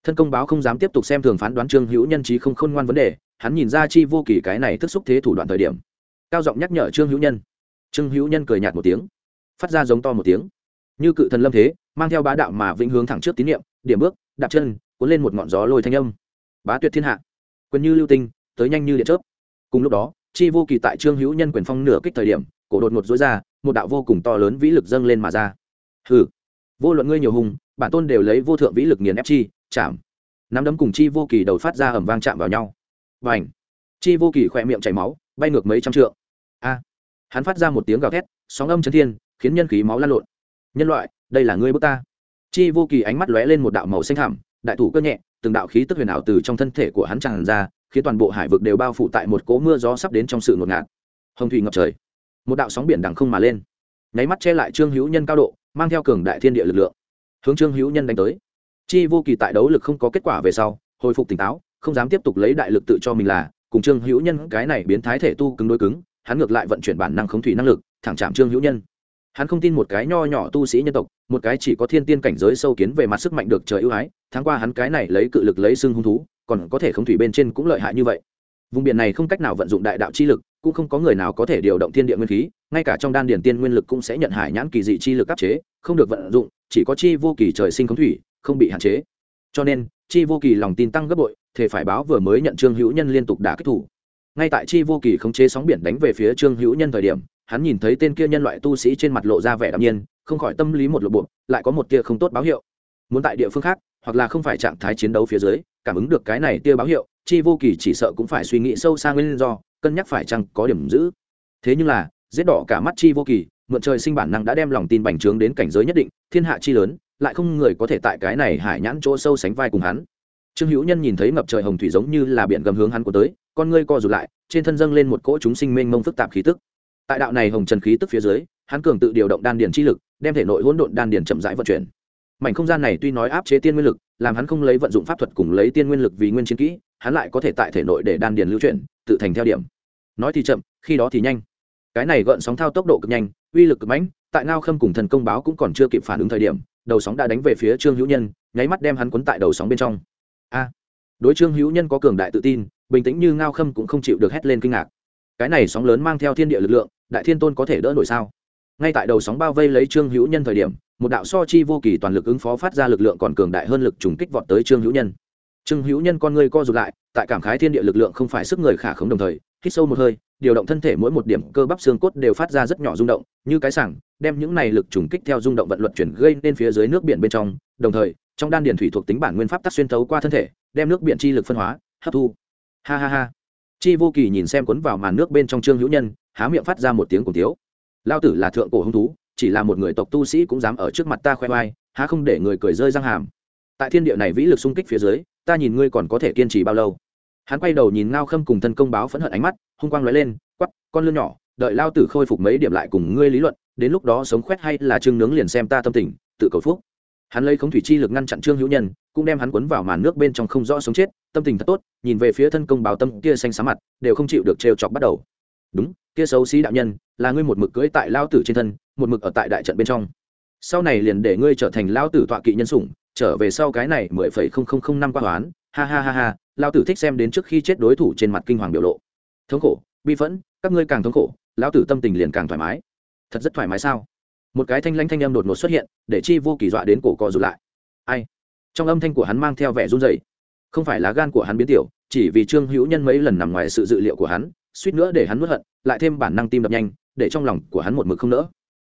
thân công báo không dám tiếp tục xem thường phán đoán trương hữu nhân trí không khôn ngoan vấn đề, hắn nhìn ra chi vô kỳ cái này thức xúc thế thủ đoạn thời điểm. Cao giọng nhắc nhở trương hữu nhân. Trương hữu nhân cười nhạt một tiếng. Phát ra giống to một tiếng. Như cự thần lâm thế, mang theo bá đạo mà vĩnh hướng thẳng trước tín niệm, điểm bước, đạp chân, cuốn lên một ngọn gió lôi thanh âm. Bá tuyệt thiên hạ. Quyền như lưu tinh, tới nhanh như điện chớp. Cùng lúc đó, chi vô kỳ tại trương hữu nhân quyền phong nửa kích thời điểm, cổ đột ngột dối ra, một đạo vô cùng to lớn vĩ lực dâng lên mà ra. Hừ. Vô luận ngươi nhiều hùng bản tôn đều lấy vô thượng vĩ lực nghiền ép chi, chạm. Nắm đấm cùng chi vô kỳ đầu phát ra ẩm vang chạm vào nhau. Và ảnh chi vô kỳ khỏe miệng chảy máu, bay ngược mấy trăm trượng. A. Hắn phát ra một tiếng gào thét, sóng âm chấn thiên, khiến nhân khí máu lan lộn. Nhân loại, đây là ngươi bước ta. Chi vô kỳ ánh mắt lóe lên một đạo màu xanh thẳm, đại thủ cơ nhẹ, từng đạo khí tức huyền ảo từ trong thân thể của hắn tràn ra, khiến toàn bộ hải vực đều bao phủ tại một cỗ mưa gió sắp đến trong sự ngột ngạt. Hồng thủy ngập trời. Một đạo sóng biển đằng không mà lên. Nháy mắt che lại trương hữu nhân cao độ, mang theo cường đại thiên địa lực lượng hướng trương hữu nhân đánh tới. Chi vô kỳ tại đấu lực không có kết quả về sau, hồi phục tỉnh táo, không dám tiếp tục lấy đại lực tự cho mình là, cùng trương hữu nhân cái này biến thái thể tu cứng đối cứng, hắn ngược lại vận chuyển bản năng khống thủy năng lực, thẳng chạm trương hữu nhân. Hắn không tin một cái nho nhỏ tu sĩ nhân tộc, một cái chỉ có thiên tiên cảnh giới sâu kiến về mặt sức mạnh được trời ưu ái, tháng qua hắn cái này lấy cự lực lấy xương hung thú, còn có thể khống thủy bên trên cũng lợi hại như vậy. Vùng biển này không cách nào vận dụng đại đạo chi lực, cũng không có người nào có thể điều động thiên địa nguyên khí ngay cả trong đan điển tiên nguyên lực cũng sẽ nhận hải nhãn kỳ dị chi lực áp chế, không được vận dụng, chỉ có chi vô kỳ trời sinh khống thủy, không bị hạn chế. Cho nên, chi vô kỳ lòng tin tăng gấp bội thể phải báo vừa mới nhận trương hữu nhân liên tục đả kích thủ. Ngay tại chi vô kỳ khống chế sóng biển đánh về phía trương hữu nhân thời điểm, hắn nhìn thấy tên kia nhân loại tu sĩ trên mặt lộ ra vẻ đạm nhiên, không khỏi tâm lý một lộ bộ, lại có một tia không tốt báo hiệu. Muốn tại địa phương khác, hoặc là không phải trạng thái chiến đấu phía dưới, cảm ứng được cái này tia báo hiệu, chi vô kỳ chỉ sợ cũng phải suy nghĩ sâu xa nguyên do, cân nhắc phải chăng có điểm giữ. Thế nhưng là giết đỏ cả mắt chi vô kỳ, mượn trời sinh bản năng đã đem lòng tin bành trướng đến cảnh giới nhất định, thiên hạ chi lớn, lại không người có thể tại cái này hải nhãn chỗ sâu sánh vai cùng hắn. Trương hữu nhân nhìn thấy ngập trời hồng thủy giống như là biển gầm hướng hắn của tới, con ngươi co rụt lại, trên thân dâng lên một cỗ chúng sinh mênh mông phức tạp khí tức. Tại đạo này hồng trần khí tức phía dưới, hắn cường tự điều động đan điền chi lực, đem thể nội hỗn độn đan điền chậm rãi vận chuyển. Mảnh không gian này tuy nói áp chế tiên nguyên lực, làm hắn không lấy vận dụng pháp thuật cùng lấy tiên nguyên lực vì nguyên chiến kỹ, hắn lại có thể tại thể nội để đan điền lưu chuyển, tự thành theo điểm. Nói thì chậm, khi đó thì nhanh cái này gợn sóng thao tốc độ cực nhanh, uy lực cực mãnh tại ngao khâm cùng thần công báo cũng còn chưa kịp phản ứng thời điểm, đầu sóng đã đánh về phía trương hữu nhân, nháy mắt đem hắn quấn tại đầu sóng bên trong. A! Đối trương hữu nhân có cường đại tự tin, bình tĩnh như ngao khâm cũng không chịu được hét lên kinh ngạc. Cái này sóng lớn mang theo thiên địa lực lượng, đại thiên tôn có thể đỡ nổi sao? Ngay tại đầu sóng bao vây lấy trương hữu nhân thời điểm, một đạo so chi vô kỳ toàn lực ứng phó phát ra lực lượng còn cường đại hơn lực trùng kích vọt tới trương hữu nhân. Trương hữu nhân con ngươi co rụt lại, tại cảm khái thiên địa lực lượng không phải sức người khả khống đồng thời, hít sâu một hơi điều động thân thể mỗi một điểm cơ bắp xương cốt đều phát ra rất nhỏ rung động, như cái sảng, đem những này lực trùng kích theo rung động vận luật chuyển gây nên phía dưới nước biển bên trong. Đồng thời, trong đan điền thủy thuộc tính bản nguyên pháp tắc xuyên thấu qua thân thể, đem nước biển chi lực phân hóa, hấp thu. Ha ha ha. Chi vô kỳ nhìn xem cuốn vào màn nước bên trong trương hữu nhân, há miệng phát ra một tiếng cùng tiếu. Lao tử là thượng cổ hung thú, chỉ là một người tộc tu sĩ cũng dám ở trước mặt ta khoe oai há không để người cười rơi răng hàm. Tại thiên địa này vĩ lực xung kích phía dưới, ta nhìn ngươi còn có thể kiên trì bao lâu? Hắn quay đầu nhìn ngao khâm cùng thân công báo phẫn hận ánh mắt hung quang lóe lên quắp con lươn nhỏ, đợi lao tử khôi phục mấy điểm lại cùng ngươi lý luận, đến lúc đó sống khoét hay là trương nướng liền xem ta tâm tình, tự cầu phúc. Hắn lấy khống thủy chi lực ngăn chặn trương hữu nhân, cũng đem hắn cuốn vào màn nước bên trong không rõ sống chết, tâm tình thật tốt, nhìn về phía thân công báo tâm kia xanh xám mặt, đều không chịu được trêu chọc bắt đầu. Đúng, kia xấu xí đạo nhân, là ngươi một mực cưỡi tại lao tử trên thân, một mực ở tại đại trận bên trong. Sau này liền để ngươi trở thành lao tử tọa kỵ nhân sủng, trở về sau cái này mười phẩy không không không năm qua toán ha ha ha ha, lao tử thích xem đến trước khi chết đối thủ trên mặt kinh hoàng biểu lộ thống khổ, bi phẫn, các ngươi càng thống khổ, lão tử tâm tình liền càng thoải mái. Thật rất thoải mái sao? Một cái thanh lanh thanh âm đột ngột xuất hiện, để chi vô kỳ dọa đến cổ cò rụt lại. Ai? Trong âm thanh của hắn mang theo vẻ run dày không phải lá gan của hắn biến tiểu, chỉ vì trương hữu nhân mấy lần nằm ngoài sự dự liệu của hắn, suýt nữa để hắn nuốt hận, lại thêm bản năng tim đập nhanh, để trong lòng của hắn một mực không nỡ.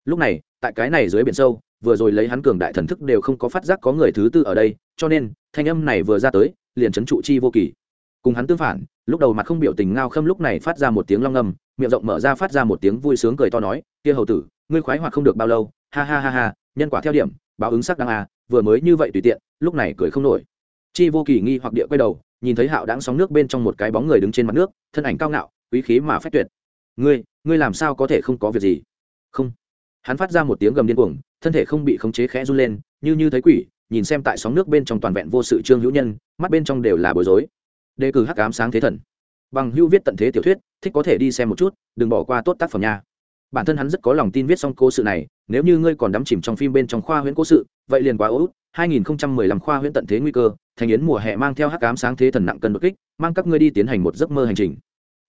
Lúc này, tại cái này dưới biển sâu, vừa rồi lấy hắn cường đại thần thức đều không có phát giác có người thứ tư ở đây, cho nên, thanh âm này vừa ra tới, liền trấn trụ chi vô kỳ cùng hắn tương phản, lúc đầu mặt không biểu tình ngao khâm lúc này phát ra một tiếng long ngầm miệng rộng mở ra phát ra một tiếng vui sướng cười to nói, kia hầu tử, ngươi khoái hoặc không được bao lâu, ha ha ha ha, nhân quả theo điểm, báo ứng sắc đăng a, vừa mới như vậy tùy tiện, lúc này cười không nổi. Chi vô kỳ nghi hoặc địa quay đầu, nhìn thấy hạo đáng sóng nước bên trong một cái bóng người đứng trên mặt nước, thân ảnh cao ngạo, quý khí mà phách tuyệt. Ngươi ngươi làm sao có thể không có việc gì? Không. Hắn phát ra một tiếng gầm điên cuồng, thân thể không bị khống chế khẽ run lên, như như thấy quỷ, nhìn xem tại sóng nước bên trong toàn vẹn vô sự trương hữu nhân, mắt bên trong đều là bối rối đề cử hắc ám sáng thế thần. Bằng hữu viết tận thế tiểu thuyết thích có thể đi xem một chút đừng bỏ qua tốt tác phẩm nha. Bản thân hắn rất có lòng tin viết xong cố sự này nếu như ngươi còn đắm chìm trong phim bên trong khoa huyễn cố sự vậy liền quá út 2015 khoa huyễn tận thế nguy cơ thành yến mùa hè mang theo hắc ám sáng thế thần nặng cân đột kích mang các ngươi đi tiến hành một giấc mơ hành trình.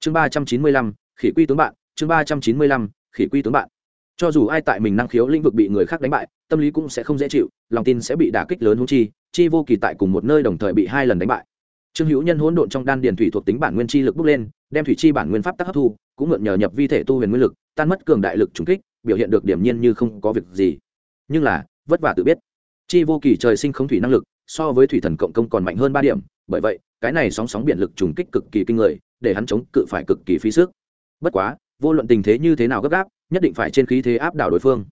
Chương 395, khỉ quy tướng bạn chương 395, khỉ quy tướng bạn. Cho dù ai tại mình năng khiếu lĩnh vực bị người khác đánh bại tâm lý cũng sẽ không dễ chịu lòng tin sẽ bị đả kích lớn hung chi chi vô kỳ tại cùng một nơi đồng thời bị hai lần đánh bại trương hữu nhân hỗn độn trong đan điền thủy thuộc tính bản nguyên chi lực bốc lên, đem thủy chi bản nguyên pháp tắc hấp thu, cũng mượn nhờ nhập vi thể tu huyền nguyên lực, tan mất cường đại lực trùng kích, biểu hiện được điểm nhiên như không có việc gì. Nhưng là, vất vả tự biết, chi vô kỳ trời sinh không thủy năng lực, so với thủy thần cộng công còn mạnh hơn ba điểm, bởi vậy, cái này sóng sóng biển lực trùng kích cực kỳ kinh người, để hắn chống cự phải cực kỳ phí sức. Bất quá, vô luận tình thế như thế nào gấp gáp, nhất định phải trên khí thế áp đảo đối phương.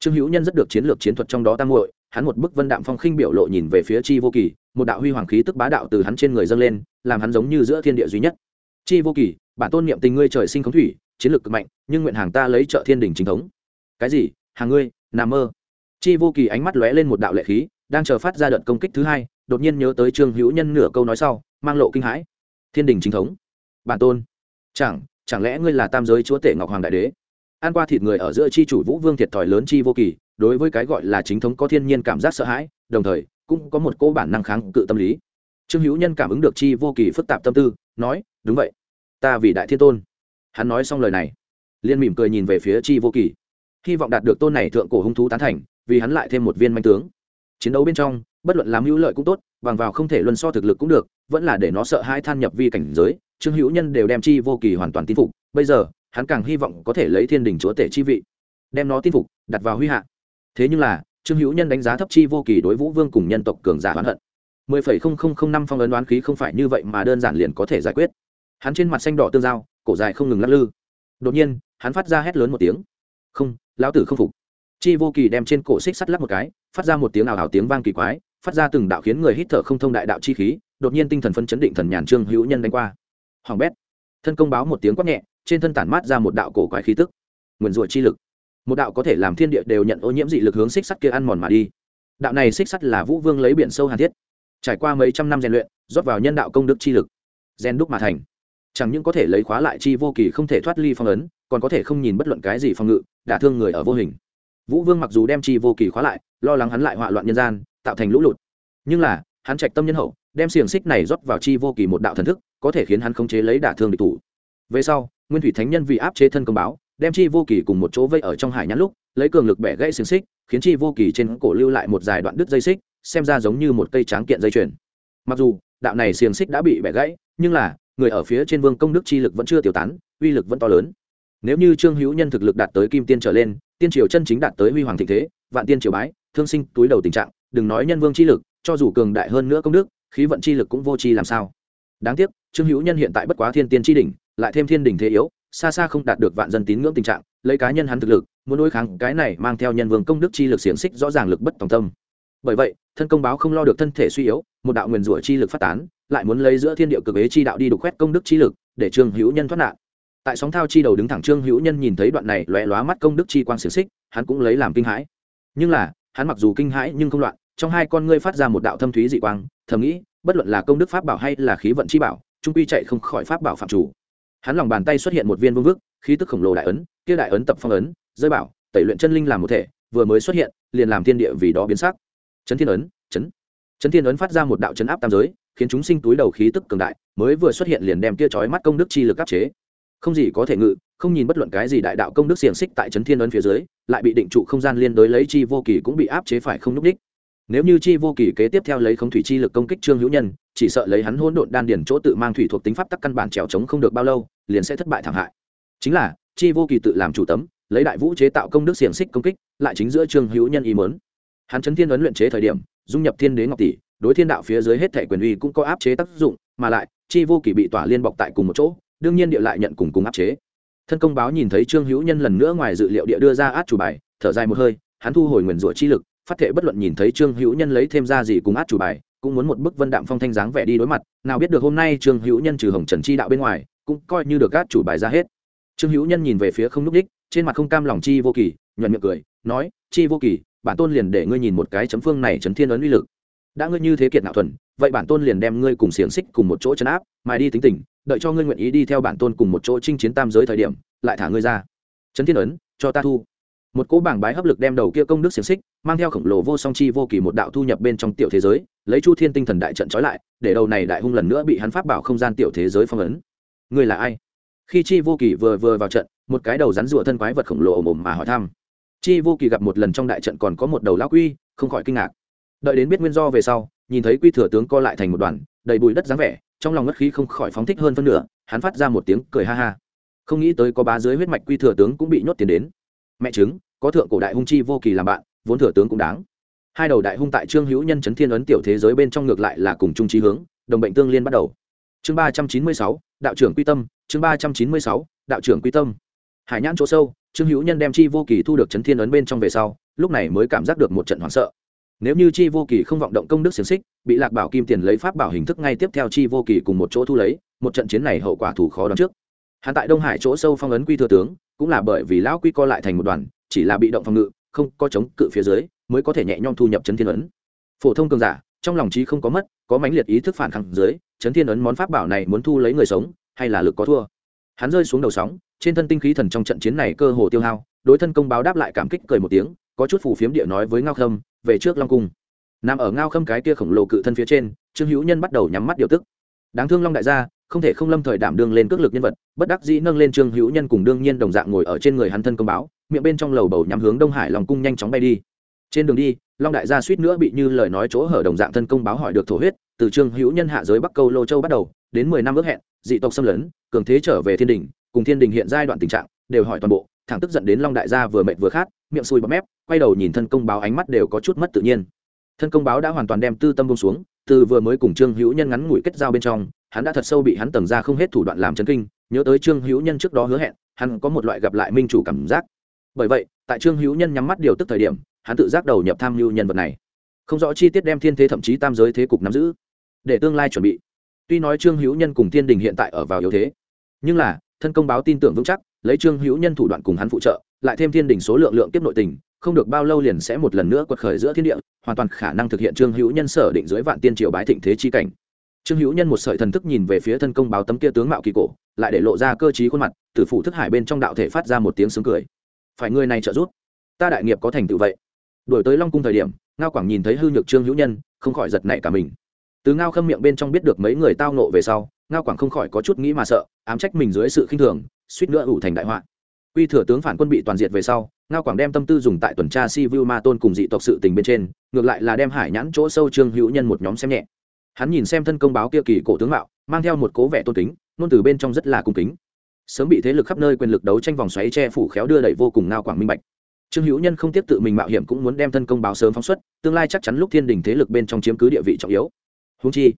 Trương hữu nhân rất được chiến lược chiến thuật trong đó tăng muội hắn một bức vân đạm phong khinh biểu lộ nhìn về phía chi vô kỳ, một đạo huy hoàng khí tức bá đạo từ hắn trên người dâng lên, làm hắn giống như giữa thiên địa duy nhất. Chi vô kỳ, bản tôn niệm tình ngươi trời sinh khống thủy, chiến lược cực mạnh, nhưng nguyện hàng ta lấy trợ thiên đình chính thống. Cái gì? Hàng ngươi nằm mơ. Chi vô kỳ ánh mắt lóe lên một đạo lệ khí, đang chờ phát ra đợt công kích thứ hai, đột nhiên nhớ tới trương hữu nhân nửa câu nói sau, mang lộ kinh hãi. Thiên đình chính thống. Bản tôn. Chẳng chẳng lẽ ngươi là tam giới chúa tể ngọc hoàng đại đế? An qua thịt người ở giữa chi chủ vũ vương thiệt thòi lớn chi vô kỳ đối với cái gọi là chính thống có thiên nhiên cảm giác sợ hãi, đồng thời, cũng có một cô bản năng kháng cự tâm lý. Trương hữu nhân cảm ứng được chi vô kỳ phức tạp tâm tư, nói, đúng vậy, ta vì đại thiên tôn. Hắn nói xong lời này liên mỉm cười nhìn về phía chi vô kỳ. Hy vọng đạt được tôn này thượng cổ hung thú tán thành, vì hắn lại thêm một viên manh tướng. Chiến đấu bên trong, bất luận làm hữu lợi cũng tốt, bằng vào không thể luân so thực lực cũng được, vẫn là để nó sợ hai than nhập vi cảnh giới, trương hữu nhân đều đem chi vô kỳ hoàn toàn tin phục. Bây giờ, hắn càng hy vọng có thể lấy thiên đình chúa tể chi vị, đem nó tin phục, đặt vào huy hạ thế nhưng là, trương hữu nhân đánh giá thấp chi vô kỳ đối vũ vương cùng nhân tộc cường giả oán hận. Mười phẩy không không không năm phong ấn đoán khí không phải như vậy mà đơn giản liền có thể giải quyết. Hắn trên mặt xanh đỏ tương giao, cổ dài không ngừng lắc lư. Đột nhiên, hắn phát ra hét lớn một tiếng. Không, lão tử không phục. Chi vô kỳ đem trên cổ xích sắt lắc một cái, phát ra một tiếng ảo ảo tiếng vang kỳ quái, phát ra từng đạo khiến người hít thở không thông đại đạo chi khí, đột nhiên tinh thần phân chấn định thần nhàn trương hữu nhân đánh qua. Hoàng bét. Thân công báo một tiếng quát nhẹ, trên thân tản mát ra một đạo cổ quái khí tức. Nguyền rủa chi lực một đạo có thể làm thiên địa đều nhận ô nhiễm dị lực hướng xích sắt kia ăn mòn mà đi. Đạo này xích sắt là vũ vương lấy biển sâu hàn thiết. Trải qua mấy trăm năm rèn luyện, rót vào nhân đạo công đức chi lực gen đúc mà thành. Chẳng những có thể lấy khóa lại chi vô kỳ không thể thoát ly phong ấn, còn có thể không nhìn bất luận cái gì phong ngự, đả thương người ở vô hình. Vũ vương mặc dù đem chi vô kỳ khóa lại, lo lắng hắn lại hoạ loạn nhân gian, tạo thành lũ lụt. Nhưng là, hắn trạch tâm nhân hậu, đem xiềng xích này rót vào chi vô kỳ một đạo thần thức, có thể khiến hắn khống chế lấy đả thương địch thủ. Về sau, nguyên thủy thánh nhân vì áp chế thân công báo đem chi vô kỳ cùng một chỗ vây ở trong hải nhãn lúc, lấy cường lực bẻ gãy xiềng xích, khiến chi vô kỳ trên cổ lưu lại một dài đoạn đứt dây xích, xem ra giống như một cây tráng kiện dây chuyền. Mặc dù, đạo này xiềng xích đã bị bẻ gãy, nhưng là, người ở phía trên vương công đức chi lực vẫn chưa tiêu tán, uy lực vẫn to lớn. Nếu như trương hữu nhân thực lực đạt tới kim tiên trở lên, tiên triều chân chính đạt tới huy hoàng thịnh thế, vạn tiên triều bái, thương sinh, túi đầu tình trạng, đừng nói nhân vương chi lực, cho dù cường đại hơn nữa công đức, khí vận chi lực cũng vô chi làm sao. Đáng tiếc, trương hữu nhân hiện tại bất quá thiên tiên chi đỉnh, lại thêm thiên đỉnh thế yếu xa xa không đạt được vạn dân tín ngưỡng tình trạng, lấy cá nhân hắn thực lực, muốn đối kháng cái này mang theo nhân vương công đức chi lực xiềng xích rõ ràng lực bất tòng tâm. Bởi vậy, thân công báo không lo được thân thể suy yếu, một đạo nguyền rủa chi lực phát tán, lại muốn lấy giữa thiên địa cực ế chi đạo đi đục khoét công đức chi lực, để trương hữu nhân thoát nạn. Tại sóng thao chi đầu đứng thẳng trương hữu nhân nhìn thấy đoạn này lóe lóa mắt công đức chi quang xiềng xích, hắn cũng lấy làm kinh hãi. Nhưng là, hắn mặc dù kinh hãi nhưng không loạn, trong hai con ngươi phát ra một đạo thâm thúy dị quang, thầm nghĩ, bất luận là công đức pháp bảo hay là khí vận chi bảo, trung quy chạy không khỏi pháp bảo phạm chủ hắn lòng bàn tay xuất hiện một viên vương vức, khí tức khổng lồ đại ấn, kia đại ấn tập phong ấn, rơi bảo, tẩy luyện chân linh làm một thể, vừa mới xuất hiện, liền làm thiên địa vì đó biến sắc. Chấn thiên ấn, chấn. Chấn thiên ấn phát ra một đạo chấn áp tam giới, khiến chúng sinh túi đầu khí tức cường đại, mới vừa xuất hiện liền đem kia chói mắt công đức chi lực áp chế. Không gì có thể ngự, không nhìn bất luận cái gì đại đạo công đức xiềng xích tại chấn thiên ấn phía dưới, lại bị định trụ không gian liên đối lấy chi vô kỳ cũng bị áp chế phải không núp đích nếu như chi vô kỳ kế tiếp theo lấy không thủy chi lực công kích trương hữu nhân, chỉ sợ lấy hắn hỗn độn đan điển chỗ tự mang thủy thuộc tính pháp tắc căn bản trèo trống không được bao lâu, liền sẽ thất bại thảm hại. Chính là, chi vô kỳ tự làm chủ tấm, lấy đại vũ chế tạo công đức xiềng xích công kích, lại chính giữa trương hữu nhân ý mớn hắn chấn thiên ấn luyện chế thời điểm, dung nhập thiên đế ngọc tỷ, đối thiên đạo phía dưới hết thể quyền uy cũng có áp chế tác dụng, mà lại, chi vô kỳ bị tỏa liên bọc tại cùng một chỗ, đương nhiên địa lại nhận cùng cùng áp chế. Thân công báo nhìn thấy trương hữu nhân lần nữa ngoài dự liệu địa đưa ra át chủ bài, thở dài một hơi, hắn thu hồi nguyền rủa chi lực phát thệ bất luận nhìn thấy trương hữu nhân lấy thêm ra gì cùng át chủ bài, cũng muốn một bức vân đạm phong thanh dáng vẻ đi đối mặt, nào biết được hôm nay trương hữu nhân trừ hồng trần chi đạo bên ngoài, cũng coi như được át chủ bài ra hết. Trương hữu nhân nhìn về phía không núp đích, trên mặt không cam lòng chi vô kỳ, nhuận miệng cười, nói, chi vô kỳ, bản tôn liền để ngươi nhìn một cái chấm phương này chấn thiên ấn uy lực. Đã ngươi như thế kiệt nạo thuần, vậy bản tôn liền đem ngươi cùng xiềng xích cùng một chỗ chấn áp, mài đi tính tình, đợi cho ngươi nguyện ý đi theo bản tôn cùng một chỗ chinh chiến tam giới thời điểm, lại thả ngươi ra. Chấn thiên ấn, cho ta thu một cỗ bảng bái hấp lực đem đầu kia công đức xiềng xích, mang theo khổng lồ vô song chi vô kỳ một đạo thu nhập bên trong tiểu thế giới, lấy chu thiên tinh thần đại trận trói lại, để đầu này đại hung lần nữa bị hắn pháp bảo không gian tiểu thế giới phong ấn. Người là ai? Khi chi vô kỳ vừa vừa vào trận, một cái đầu rắn rùa thân quái vật khổng lồ mồm mà hỏi thăm. Chi vô kỳ gặp một lần trong đại trận còn có một đầu lão quy, không khỏi kinh ngạc. Đợi đến biết nguyên do về sau, nhìn thấy quy thừa tướng co lại thành một đoàn, đầy bụi đất dáng vẻ, trong lòng ngất khí không khỏi phóng thích hơn phân nửa, hắn phát ra một tiếng cười ha ha. Không nghĩ tới có bá dưới huyết mạch quy thừa tướng cũng bị nhốt tiền đến mẹ chứng, có thượng cổ đại hung chi vô kỳ làm bạn, vốn thừa tướng cũng đáng. Hai đầu đại hung tại trương hữu nhân chấn thiên ấn tiểu thế giới bên trong ngược lại là cùng trung trí hướng, đồng bệnh tương liên bắt đầu. Chương ba trăm chín mươi sáu, đạo trưởng quy tâm, chương ba trăm chín mươi sáu, đạo trưởng quy tâm. Hải nhãn chỗ sâu, trương hữu nhân đem chi vô kỳ thu được chấn thiên ấn bên trong về sau, lúc này mới cảm giác được một trận hoảng sợ. Nếu như chi vô kỳ không vọng động công đức xiềng xích, bị lạc bảo kim tiền lấy pháp bảo hình thức ngay tiếp theo chi vô kỳ cùng một chỗ thu lấy, một trận chiến này hậu quả thủ khó đoán trước hắn tại đông hải chỗ sâu phong ấn quy thừa tướng, cũng là bởi vì lão quy co lại thành một đoàn, chỉ là bị động phòng ngự, không có chống cự phía dưới, mới có thể nhẹ nhõm thu nhập chấn thiên ấn. Phổ thông cường giả, trong lòng trí không có mất, có mãnh liệt ý thức phản kháng dưới, chấn thiên ấn món pháp bảo này muốn thu lấy người sống, hay là lực có thua? Hắn rơi xuống đầu sóng, trên thân tinh khí thần trong trận chiến này cơ hồ tiêu hao, đối thân công báo đáp lại cảm kích cười một tiếng, có chút phù phiếm địa nói với ngao khâm, về trước long cung. Nằm ở ngao khâm cái kia khổng lồ cự thân phía trên, trương hữu nhân bắt đầu nhắm mắt điều tức. Đáng thương long đại gia không thể không lâm thời đảm đương lên cước lực nhân vật, bất đắc dĩ nâng lên trương hữu nhân cùng đương nhiên đồng dạng ngồi ở trên người hắn thân công báo, miệng bên trong lầu bầu nhắm hướng đông hải lòng cung nhanh chóng bay đi. Trên đường đi, long đại gia suýt nữa bị như lời nói chỗ hở đồng dạng thân công báo hỏi được thổ huyết, từ trương hữu nhân hạ giới bắc câu lô châu bắt đầu, đến mười năm ước hẹn, dị tộc xâm lấn, cường thế trở về thiên đình, cùng thiên đình hiện giai đoạn tình trạng, đều hỏi toàn bộ, thẳng tức giận đến long đại gia vừa mệt vừa khát, miệng sùi bọt mép, quay đầu nhìn thân công báo ánh mắt đều có chút mất tự nhiên. Thân công báo đã hoàn toàn đem tư tâm bông xuống, từ vừa mới cùng trương hữu nhân ngắn ngủi kết giao bên trong hắn đã thật sâu bị hắn tầng ra không hết thủ đoạn làm chấn kinh, nhớ tới trương hữu nhân trước đó hứa hẹn, hắn có một loại gặp lại minh chủ cảm giác. Bởi vậy, tại trương hữu nhân nhắm mắt điều tức thời điểm, hắn tự giác đầu nhập tham mưu nhân vật này. Không rõ chi tiết đem thiên thế thậm chí tam giới thế cục nắm giữ, để tương lai chuẩn bị. Tuy nói trương hữu nhân cùng thiên đình hiện tại ở vào yếu thế, nhưng là, thân công báo tin tưởng vững chắc, lấy trương hữu nhân thủ đoạn cùng hắn phụ trợ, lại thêm thiên đình số lượng lượng tiếp nội tình, không được bao lâu liền sẽ một lần nữa quật khởi giữa thiên địa, hoàn toàn khả năng thực hiện trương hữu nhân sở định dưới vạn tiên triều bái thịnh thế chi cảnh trương hữu nhân một sợi thần thức nhìn về phía thân công báo tấm kia tướng mạo kỳ cổ, lại để lộ ra cơ t khuôn mặt tử phủ thức hải bên trong đạo thể phát ra một tiếng sướng cười. Phải người này trợ giúp. Ta đại nghiệp có thành tựu vậy. Đổi tới long cung thời điểm, ngao quảng nhìn thấy hư nhược trương hữu nhân, không khỏi giật nảy cả mình. Từ ngao khâm miệng bên trong biết được mấy người tao nộ về sau, ngao quảng không khỏi có chút nghĩ mà sợ, ám trách mình dưới sự khinh thường, suýt nữa ủ thành đại họa. Quy thừa tướng phản quân bị toàn diệt về sau, ngao quảng đem tâm tư dùng tại tuần tra si vu ma tôn cùng dị tộc sự tình bên trên, ngược lại là đem hải nhãn chỗ sâu trương hữu nhân một nhóm xem nhẹ hắn nhìn xem thân công báo kia kỳ cổ tướng mạo, mang theo một cố vẻ tôn kính nôn từ bên trong rất là cung kính. Sớm bị thế lực khắp nơi quyền lực đấu tranh vòng xoáy che phủ khéo đưa đẩy vô cùng ngao quảng minh bạch. Trương hữu nhân không tiếp tự mình mạo hiểm cũng muốn đem thân công báo sớm phóng xuất, tương lai chắc chắn lúc thiên đình thế lực bên trong chiếm cứ địa vị trọng yếu. Húng chi,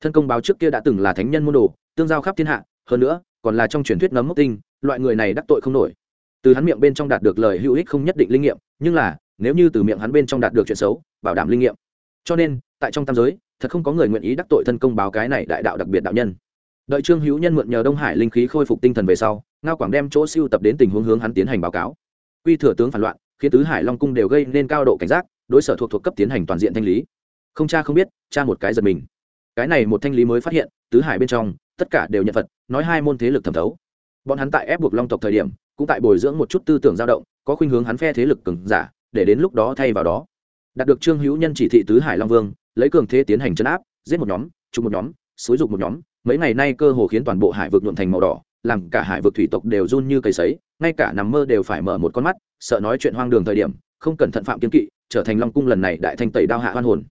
thân công báo trước kia đã từng là thánh nhân môn đồ, tương giao khắp thiên hạ, hơn nữa, còn là trong truyền thuyết nấm mốc tinh, loại người này đắc tội không nổi. Từ hắn miệng bên trong đạt được lời hữu ích không nhất định linh nghiệm, nhưng là, nếu như từ miệng hắn bên trong đạt được chuyện xấu, bảo đảm linh nghiệm. Cho nên, tại trong tam giới thật không có người nguyện ý đắc tội thân công báo cái này đại đạo đặc biệt đạo nhân. Đợi trương hữu nhân mượn nhờ đông hải linh khí khôi phục tinh thần về sau, ngao quảng đem chỗ siêu tập đến tình huống hướng hắn tiến hành báo cáo. Quy thừa tướng phản loạn, khiến tứ hải long cung đều gây nên cao độ cảnh giác, đối sở thuộc thuộc cấp tiến hành toàn diện thanh lý. Không cha không biết, cha một cái giật mình. Cái này một thanh lý mới phát hiện, tứ hải bên trong, tất cả đều nhận phật, nói hai môn thế lực thẩm thấu. Bọn hắn tại ép buộc long tộc thời điểm, cũng tại bồi dưỡng một chút tư tưởng dao động, có khuynh hướng hắn phe thế lực cường giả, để đến lúc đó thay vào đó. Đạt được trương hữu nhân chỉ thị tứ hải long vương lấy cường thế tiến hành chấn áp, giết một nhóm trúng một nhóm, xúi dục một nhóm. Mấy ngày nay cơ hồ khiến toàn bộ hải vực nhuộm thành màu đỏ, làm cả hải vực thủy tộc đều run như cây sấy, ngay cả nằm mơ đều phải mở một con mắt, sợ nói chuyện hoang đường thời điểm, không cẩn thận phạm kiến kỵ, trở thành long cung lần này đại thanh tẩy đao hạ hoan hồn.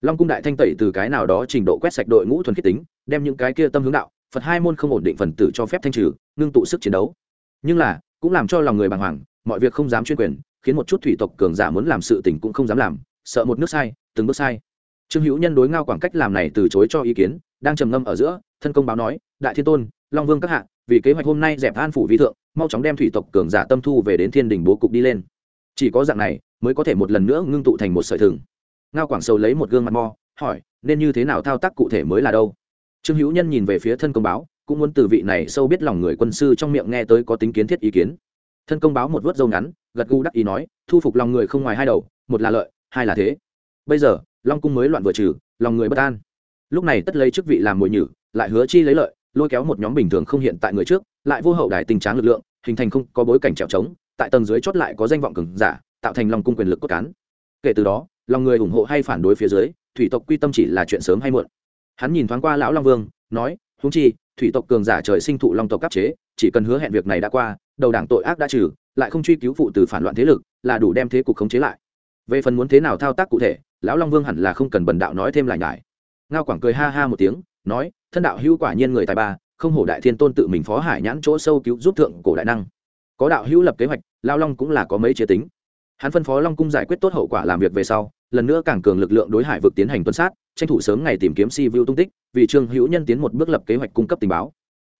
Long cung đại thanh tẩy từ cái nào đó trình độ quét sạch đội ngũ thuần khiết tính, đem những cái kia tâm hướng đạo, phật hai môn không ổn định phần tử cho phép thanh trừ, ngưng tụ sức chiến đấu. Nhưng là, cũng làm cho lòng người bàng hoàng, mọi việc không dám chuyên quyền, khiến một chút thủy tộc cường giả muốn làm sự tình cũng không dám làm, sợ một nước sai, từng bước sai trương hữu nhân đối ngao quảng cách làm này từ chối cho ý kiến, đang trầm ngâm ở giữa, thân công báo nói, đại thiên tôn, long vương các hạ, vì kế hoạch hôm nay dẹp an phủ vi thượng, mau chóng đem thủy tộc cường giả tâm thu về đến thiên đình bố cục đi lên. Chỉ có dạng này, mới có thể một lần nữa ngưng tụ thành một sợi thừng. Ngao quảng sầu lấy một gương mặt mò hỏi, nên như thế nào thao tác cụ thể mới là đâu? Trương hữu nhân nhìn về phía thân công báo, cũng muốn từ vị này sâu biết lòng người quân sư trong miệng nghe tới có tính kiến thiết ý kiến. Thân công báo một vớt dâu ngắn, gật gù đắc ý nói, thu phục lòng người không ngoài hai đầu, một là lợi, hai là thế. Bây giờ long cung mới loạn vừa trừ, lòng người bất an. Lúc này tất lấy chức vị làm mồi nhử, lại hứa chi lấy lợi, lôi kéo một nhóm bình thường không hiện tại người trước, lại vô hậu đài tình tráng lực lượng, hình thành không có bối cảnh trèo trống, tại tầng dưới chót lại có danh vọng cường giả, tạo thành lòng cung quyền lực cốt cán. Kể từ đó, lòng người ủng hộ hay phản đối phía dưới, thủy tộc quy tâm chỉ là chuyện sớm hay muộn. Hắn nhìn thoáng qua lão long vương, nói húng chi, thủy tộc cường giả trời sinh thụ long tộc cấp chế, chỉ cần hứa hẹn việc này đã qua, đầu đảng tội ác đã trừ, lại không truy cứu phụ từ phản loạn thế lực, là đủ đem thế cục khống chế lại. Về phần muốn thế nào thao tác cụ thể lão long vương hẳn là không cần bần đạo nói thêm lại nhải. Ngao quảng cười ha ha một tiếng, nói, thân đạo hữu quả nhiên người tài ba, không hổ đại thiên tôn tự mình phó hải nhãn chỗ sâu cứu giúp thượng cổ đại năng. Có đạo hữu lập kế hoạch lao long cũng là có mấy chế tính. Hắn phân phó long cung giải quyết tốt hậu quả làm việc về sau, lần nữa càng cường lực lượng đối hải vực tiến hành tuần sát, tranh thủ sớm ngày tìm kiếm si vu tung tích, vì trương hữu nhân tiến một bước lập kế hoạch cung cấp tình báo.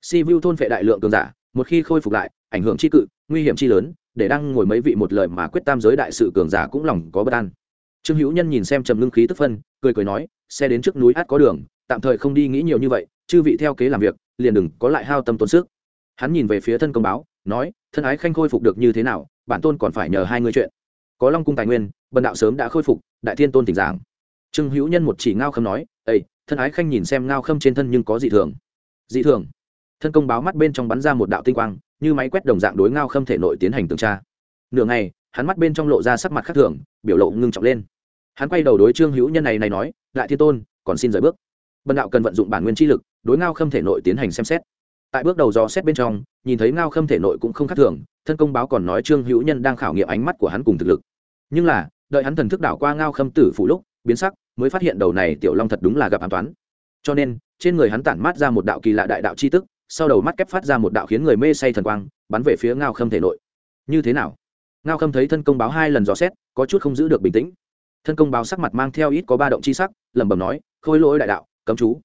Si vu thôn phệ đại lượng cường giả, một khi khôi phục lại, ảnh hưởng chi cự, nguy hiểm chi lớn, để đang ngồi mấy vị một lời mà quyết tam giới đại sự cường giả cũng lòng có bất an trương hữu nhân nhìn xem trầm lưng khí tức phân, cười cười nói, xe đến trước núi át có đường, tạm thời không đi nghĩ nhiều như vậy, chư vị theo kế làm việc, liền đừng có lại hao tâm tốn sức. Hắn nhìn về phía thân công báo, nói, thân ái khanh khôi phục được như thế nào, bản tôn còn phải nhờ hai người chuyện. Có long cung tài nguyên, bần đạo sớm đã khôi phục, đại thiên tôn tỉnh giảng. Trương hữu nhân một chỉ ngao khâm nói ây thân ái khanh nhìn xem ngao khâm trên thân nhưng có dị thường. Dị thường? Thân công báo mắt bên trong bắn ra một đạo tinh quang, như máy quét đồng dạng đối ngao khâm thể nội tiến hành tường tra. Nửa ngày, hắn mắt bên trong lộ ra sắc mặt khác thường, biểu lộ ngưng trọng lên hắn quay đầu đối trương hữu nhân này này nói, đại thiên tôn, còn xin rời bước. Bần đạo cần vận dụng bản nguyên chi lực, đối ngao khâm thể nội tiến hành xem xét. Tại bước đầu dò xét bên trong, nhìn thấy ngao khâm thể nội cũng không khác thường, thân công báo còn nói trương hữu nhân đang khảo nghiệm ánh mắt của hắn cùng thực lực. Nhưng là, đợi hắn thần thức đảo qua ngao khâm tử phủ lúc, biến sắc, mới phát hiện đầu này tiểu long thật đúng là gặp an toán. Cho nên, trên người hắn tản mát ra một đạo kỳ lạ đại đạo c h i tức, sau đầu mắt kép phát ra một đạo khiến người mê say thần quang, bắn về phía ngao khâm thể nội. Như thế nào? Ngao khâm thấy thân công báo hai lần dò xét, có chút không giữ được bình tĩnh thân công báo sắc mặt mang theo ít có ba động c h i sắc, lẩm bẩm nói, khôi lỗi đại đạo, cấm chú.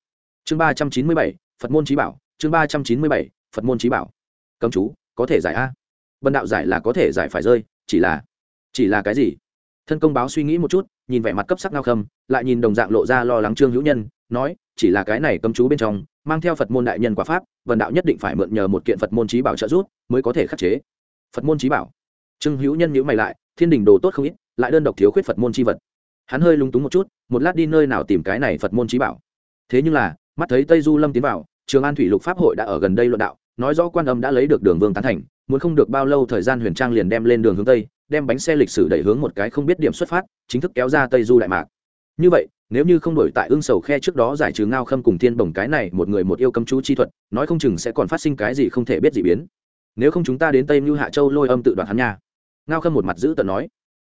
Chương ba trăm chín mươi bảy, phật môn trí bảo, chương ba trăm chín mươi bảy, phật môn trí bảo. Cấm chú, có thể giải a? Bần đạo giải là có thể giải phải rơi, chỉ là chỉ là cái gì? Thân công báo suy nghĩ một chút, nhìn vẻ mặt cấp sắc ngao khâm, lại nhìn đồng dạng lộ ra lo lắng trương hữu nhân, nói, chỉ là cái này cấm chú bên trong, mang theo phật môn đại nhân quả pháp vần đạo nhất định phải mượn nhờ một kiện phật môn trí bảo trợ giúp, mới có thể khắc chế. Phật môn trí bảo. Trương hữu nhân nhữ mày lại, thiên đình đồ tốt không ít lại đơn độc thiếu khuyết phật môn trí vật. Hắn hơi lúng túng một chút, một lát đi nơi nào tìm cái này phật môn trí bảo. Thế nhưng là, mắt thấy tây du lâm tiến vào, trường an thủy lục pháp hội đã ở gần đây luận đạo, nói rõ quan âm đã lấy được đường vương tán thành, muốn không được bao lâu thời gian huyền trang liền đem lên đường hướng tây, đem bánh xe lịch sử đẩy hướng một cái không biết điểm xuất phát, chính thức kéo ra tây du đại mạc. Như vậy, nếu như không đổi tại ương sầu khe trước đó giải trừ ngao khâm cùng thiên bồng cái này một người một yêu cấm chú chi thuật, nói không chừng sẽ còn phát sinh cái gì không thể biết gì biến. Nếu không chúng ta đến tây mưu hạ châu lôi âm tự đoạt hắn nha. Ngao khâm một mặt giữ tận nói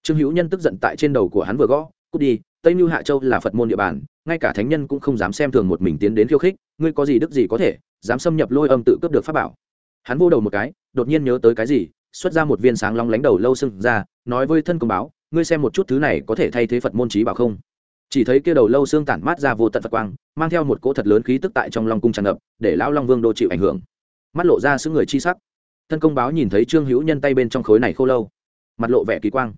trương hữu nhân tức giận tại trên đầu của hắn vừa gõ, cút đi, tây mưu hạ châu là phật môn địa bàn, ngay cả thánh nhân cũng không dám xem thường một mình tiến đến khiêu khích, ngươi có gì đức gì có thể, dám xâm nhập lôi âm tự cướp được pháp bảo. Hắn vô đầu một cái, đột nhiên nhớ tới cái gì, xuất ra một viên sáng long lánh đầu lâu sưng ra, nói với thân công báo, ngươi xem một chút thứ này có thể thay thế phật môn trí bảo không? Chỉ thấy kia đầu lâu xương tản mát ra vô tận phật quang, mang theo một cỗ thật lớn khí tức tại trong long cung tràn ngập, để lão long vương đô chịu ảnh hưởng. Mắt lộ ra xứ người chi sắc. Thân công báo nhìn thấy trương hữu nhân tay bên trong khối này khô lâu, mặt lộ vẻ kỳ quang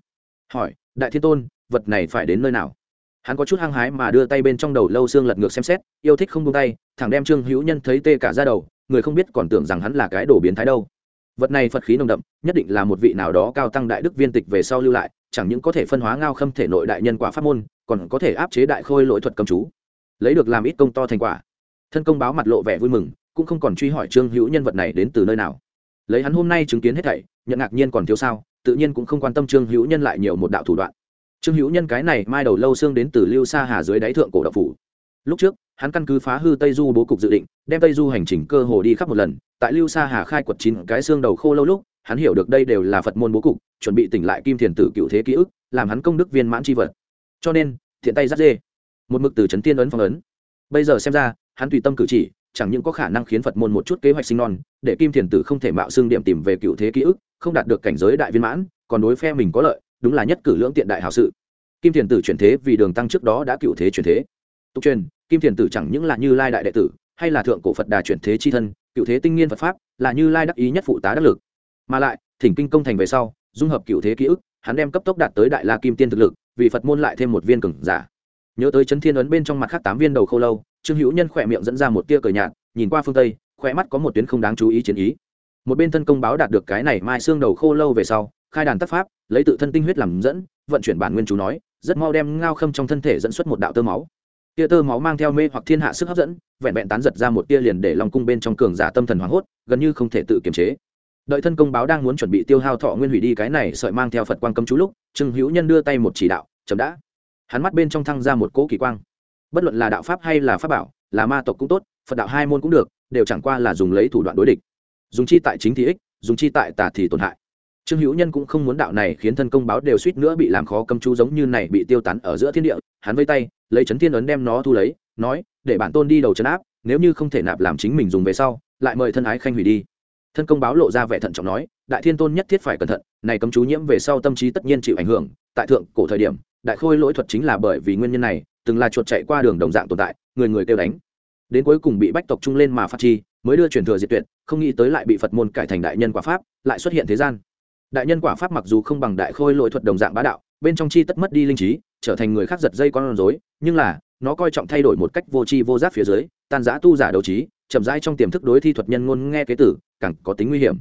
hỏi, đại thiên tôn, vật này phải đến nơi nào? Hắn có chút hăng hái mà đưa tay bên trong đầu lâu xương lật ngược xem xét, yêu thích không buông tay thằng đem trương hữu nhân thấy tê cả ra đầu, người không biết còn tưởng rằng hắn là cái đồ biến thái đâu. Vật này phật khí nồng đậm, nhất định là một vị nào đó cao tăng đại đức viên tịch về sau lưu lại, chẳng những có thể phân hóa ngao khâm thể nội đại nhân quả pháp môn, còn có thể áp chế đại khôi lỗi thuật cầm chú. Lấy được làm ít công to thành quả. Thân công báo mặt lộ vẻ vui mừng, cũng không còn truy hỏi trương hữu nhân vật này đến từ nơi nào. Lấy hắn hôm nay chứng kiến hết thảy, nhận ngạc nhiên còn thiếu sao? Tự nhiên cũng không quan tâm trương hữu nhân lại nhiều một đạo thủ đoạn. Trương hữu nhân cái này mai đầu lâu xương đến từ lưu sa hà dưới đáy thượng cổ đạo phủ. Lúc trước, hắn căn cứ phá hư tây du bố cục dự định, đem tây du hành trình cơ hồ đi khắp một lần. Tại lưu sa hà khai quật chín cái xương đầu khô lâu lúc, hắn hiểu được đây đều là phật môn bố cục, chuẩn bị tỉnh lại kim thiền tử cựu thế ký ức, làm hắn công đức viên mãn c h i vật. Cho nên, thiện tay giắt dê. Một mực từ trấn tiên ấn phong ấn. Bây giờ xem ra, hắn tùy tâm cử chỉ chẳng những có khả năng khiến phật môn một chút kế hoạch sinh non, để kim thiền tử không thể mạo xương điểm tìm về cựu thế ký ức, không đạt được cảnh giới đại viên mãn, còn đối phe mình có lợi, đúng là nhất cử lưỡng tiện đại hào sự. Kim thiền tử chuyển thế vì đường tăng trước đó đã cựu thế chuyển thế. Tục truyền, kim thiền tử chẳng những là như lai đại đệ tử, hay là thượng cổ phật đà chuyển thế chi thân, cựu thế tinh nghiên phật pháp, là như lai đắc ý nhất phụ tá đắc lực. Mà lại, thỉnh kinh công thành về sau, dung hợp cựu thế ký ức, hắn đem cấp tốc đạt tới đại la kim tiên thực lực, vì phật môn lại thêm một viên cừng giả. Nhớ tới chấn thiên ấn bên trong mặt khác tám viên đầu khâu lâu trương hữu nhân khỏe miệng dẫn ra một tia cờ nhạt, nhìn qua phương tây, khỏe mắt có một tuyến không đáng chú ý chiến ý. Một bên thân công báo đạt được cái này mai xương đầu khô lâu về sau, khai đàn tác pháp, lấy tự thân tinh huyết làm dẫn, vận chuyển bản nguyên chú nói, rất mau đem ngao khâm trong thân thể dẫn xuất một đạo tơ máu. Tia tơ máu mang theo mê hoặc thiên hạ sức hấp dẫn, vẹn vẹn tán giật ra một tia liền để lòng cung bên trong cường giả tâm thần hoảng hốt, gần như không thể tự kiềm chế. Đợi thân công báo đang muốn chuẩn bị tiêu hao thọ nguyên hủy đi cái này sợi mang theo phật quang cấm chú lúc, trương hữu nhân đưa tay một chỉ đạo, chậm đã. Hắn mắt bên trong thăng ra một cỗ kỳ quang bất luận là đạo pháp hay là pháp bảo, là ma tộc cũng tốt, phật đạo hai môn cũng được, đều chẳng qua là dùng lấy thủ đoạn đối địch. Dùng chi tại chính thì ích, dùng chi tại tà thì tổn hại. Trương hữu nhân cũng không muốn đạo này khiến thân công báo đều suýt nữa bị làm khó cầm chú giống như này bị tiêu tán ở giữa thiên địa, hắn vây tay, lấy chấn thiên ấn đem nó thu lấy, nói, để bản tôn đi đầu chấn áp, nếu như không thể nạp làm chính mình dùng về sau, lại mời thân ái khanh hủy đi. Thân công báo lộ ra vẻ thận trọng nói, đại thiên tôn nhất thiết phải cẩn thận, này cấm chú nhiễm về sau tâm trí tất nhiên chịu ảnh hưởng, tại thượng cổ thời điểm, đại khôi lỗi thuật chính là bởi vì nguyên nhân này từng là chuột chạy qua đường đồng dạng tồn tại, người người kêu đánh. Đến cuối cùng bị bách tộc trung lên mà phát chi, mới đưa truyền thừa diệt tuyệt, không nghĩ tới lại bị phật môn cải thành đại nhân quả pháp, lại xuất hiện thế gian. Đại nhân quả pháp mặc dù không bằng đại khôi lỗi thuật đồng dạng bá đạo, bên trong chi tất mất đi linh trí, trở thành người khác giật dây con rối, nhưng là, nó coi trọng thay đổi một cách vô tri vô giác phía dưới, tan giã tu giả đấu trí, chậm rãi trong tiềm thức đối thi thuật nhân ngôn nghe kế tử, càng có tính nguy hiểm.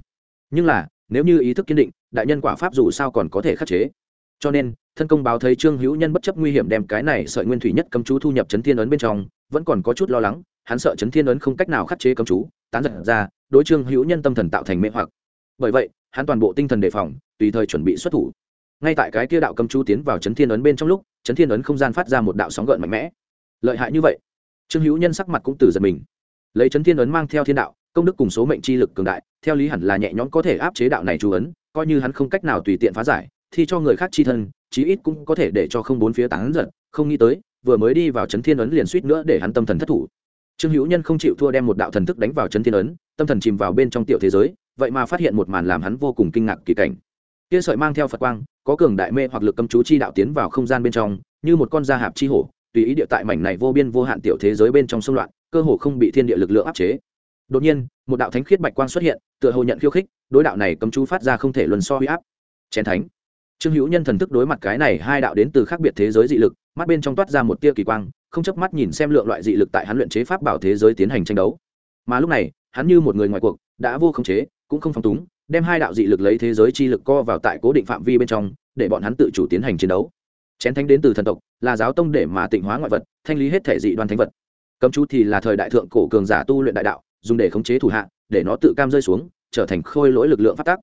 Nhưng là, nếu như ý thức kiên định, đại nhân quả pháp dù sao còn có thể khắc chế cho nên, thân công báo thấy trương hữu nhân bất chấp nguy hiểm đem cái này sợi nguyên thủy nhất cấm chú thu nhập chấn thiên ấn bên trong, vẫn còn có chút lo lắng, hắn sợ chấn thiên ấn không cách nào khắc chế cấm chú, tán giật ra, đối trương hữu nhân tâm thần tạo thành mê hoặc. Bởi vậy, hắn toàn bộ tinh thần đề phòng, tùy thời chuẩn bị xuất thủ. Ngay tại cái kia đạo cấm chú tiến vào chấn thiên ấn bên trong lúc, chấn thiên ấn không gian phát ra một đạo sóng gợn mạnh mẽ. Lợi hại như vậy? Trương hữu nhân sắc mặt cũng từ giật mình. Lấy chấn thiên ấn mang theo thiên đạo, công đức cùng số mệnh chi lực cường đại, theo lý hẳn là nhẹ nhõm có thể áp chế đạo này chú ấn, coi như hắn không cách nào tùy tiện phá giải thì cho người khác chi thân, chí ít cũng có thể để cho không bốn phía tán giật không nghĩ tới, vừa mới đi vào chấn thiên ấn liền suýt nữa để hắn tâm thần thất thủ. Trương hữu nhân không chịu thua đem một đạo thần thức đánh vào chấn thiên ấn, tâm thần chìm vào bên trong tiểu thế giới, vậy mà phát hiện một màn làm hắn vô cùng kinh ngạc kỳ cảnh. Kia sợi mang theo phật quang, có cường đại mê hoặc lực cấm chú chi đạo tiến vào không gian bên trong, như một con da hạp chi hổ, tùy ý địa tại mảnh này vô biên vô hạn tiểu thế giới bên trong xung loạn, cơ hồ không bị thiên địa lực lượng áp chế. Đột nhiên, một đạo thánh khiết bạch quang xuất hiện, tựa hồ nhận khiêu khích, đối đạo này cấm chú phát ra không thể luân so huy áp. Chén thánh trương hữu nhân thần thức đối mặt cái này hai đạo đến từ khác biệt thế giới dị lực, mắt bên trong toát ra một tia kỳ quang, không chớp mắt nhìn xem lượng loại dị lực tại hắn luyện chế pháp bảo thế giới tiến hành tranh đấu. Mà lúc này, hắn như một người ngoài cuộc, đã vô khống chế, cũng không phong túng, đem hai đạo dị lực lấy thế giới chi lực co vào tại cố định phạm vi bên trong, để bọn hắn tự chủ tiến hành chiến đấu. Chén thánh đến từ thần tộc, là giáo tông để mà tịnh hóa ngoại vật, thanh lý hết thể dị đoan thánh vật. Cấm chú thì là thời đại thượng cổ cường giả tu luyện đại đạo, dùng để khống chế thủ hạ, để nó tự cam rơi xuống, trở thành khôi lỗi lực lượng phát tác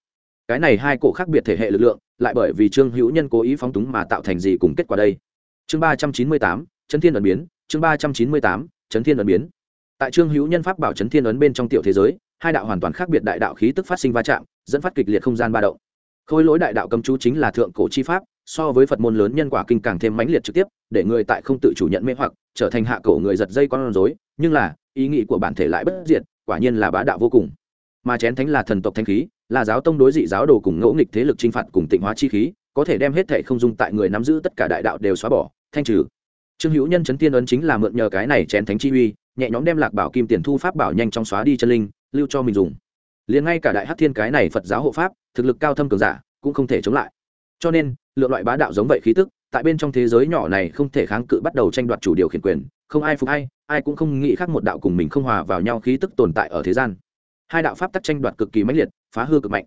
cái này hai cổ khác biệt thể hệ lực lượng, lại bởi vì trương hữu nhân cố ý phóng túng mà tạo thành gì cùng kết quả đây? Chương ba trăm chín mươi tám, chấn thiên ẩn biến, chương ba trăm chín mươi tám, chấn thiên ẩn biến. Tại trương hữu nhân pháp bảo chấn thiên ấn bên trong tiểu thế giới, hai đạo hoàn toàn khác biệt đại đạo khí tức phát sinh va chạm, dẫn phát kịch liệt không gian ba động. Khôi lỗi đại đạo cấm chú chính là thượng cổ chi pháp, so với phật môn lớn nhân quả kinh càng thêm mãnh liệt trực tiếp, để người tại không tự chủ nhận mê hoặc, trở thành hạ cổ người giật dây con rối, nhưng là, ý nghĩ của bản thể lại bất diệt, quả nhiên là bá đạo vô cùng mà chén thánh là thần tộc thanh khí, là giáo tông đối dị giáo đồ cùng ngẫu nghịch thế lực chinh phạt cùng tịnh hóa chi khí, có thể đem hết thệ không dung tại người nắm giữ tất cả đại đạo đều xóa bỏ, thanh trừ. Trương hữu nhân chấn tiên ấn chính là mượn nhờ cái này chén thánh chi uy, nhẹ nhõm đem lạc bảo kim tiền thu pháp bảo nhanh trong xóa đi chân linh, lưu cho mình dùng. Liền ngay cả đại hắc thiên cái này phật giáo hộ pháp, thực lực cao thâm cường giả, cũng không thể chống lại. Cho nên, lượng loại bá đạo giống vậy khí tức, tại bên trong thế giới nhỏ này không thể kháng cự bắt đầu tranh đoạt chủ điều khiển quyền, không ai phục ai ai cũng không nghĩ khác một đạo cùng mình không hòa vào nhau khí tức tồn tại ở thế gian hai đạo pháp tắc tranh đoạt cực kỳ mãnh liệt, phá hư cực mạnh.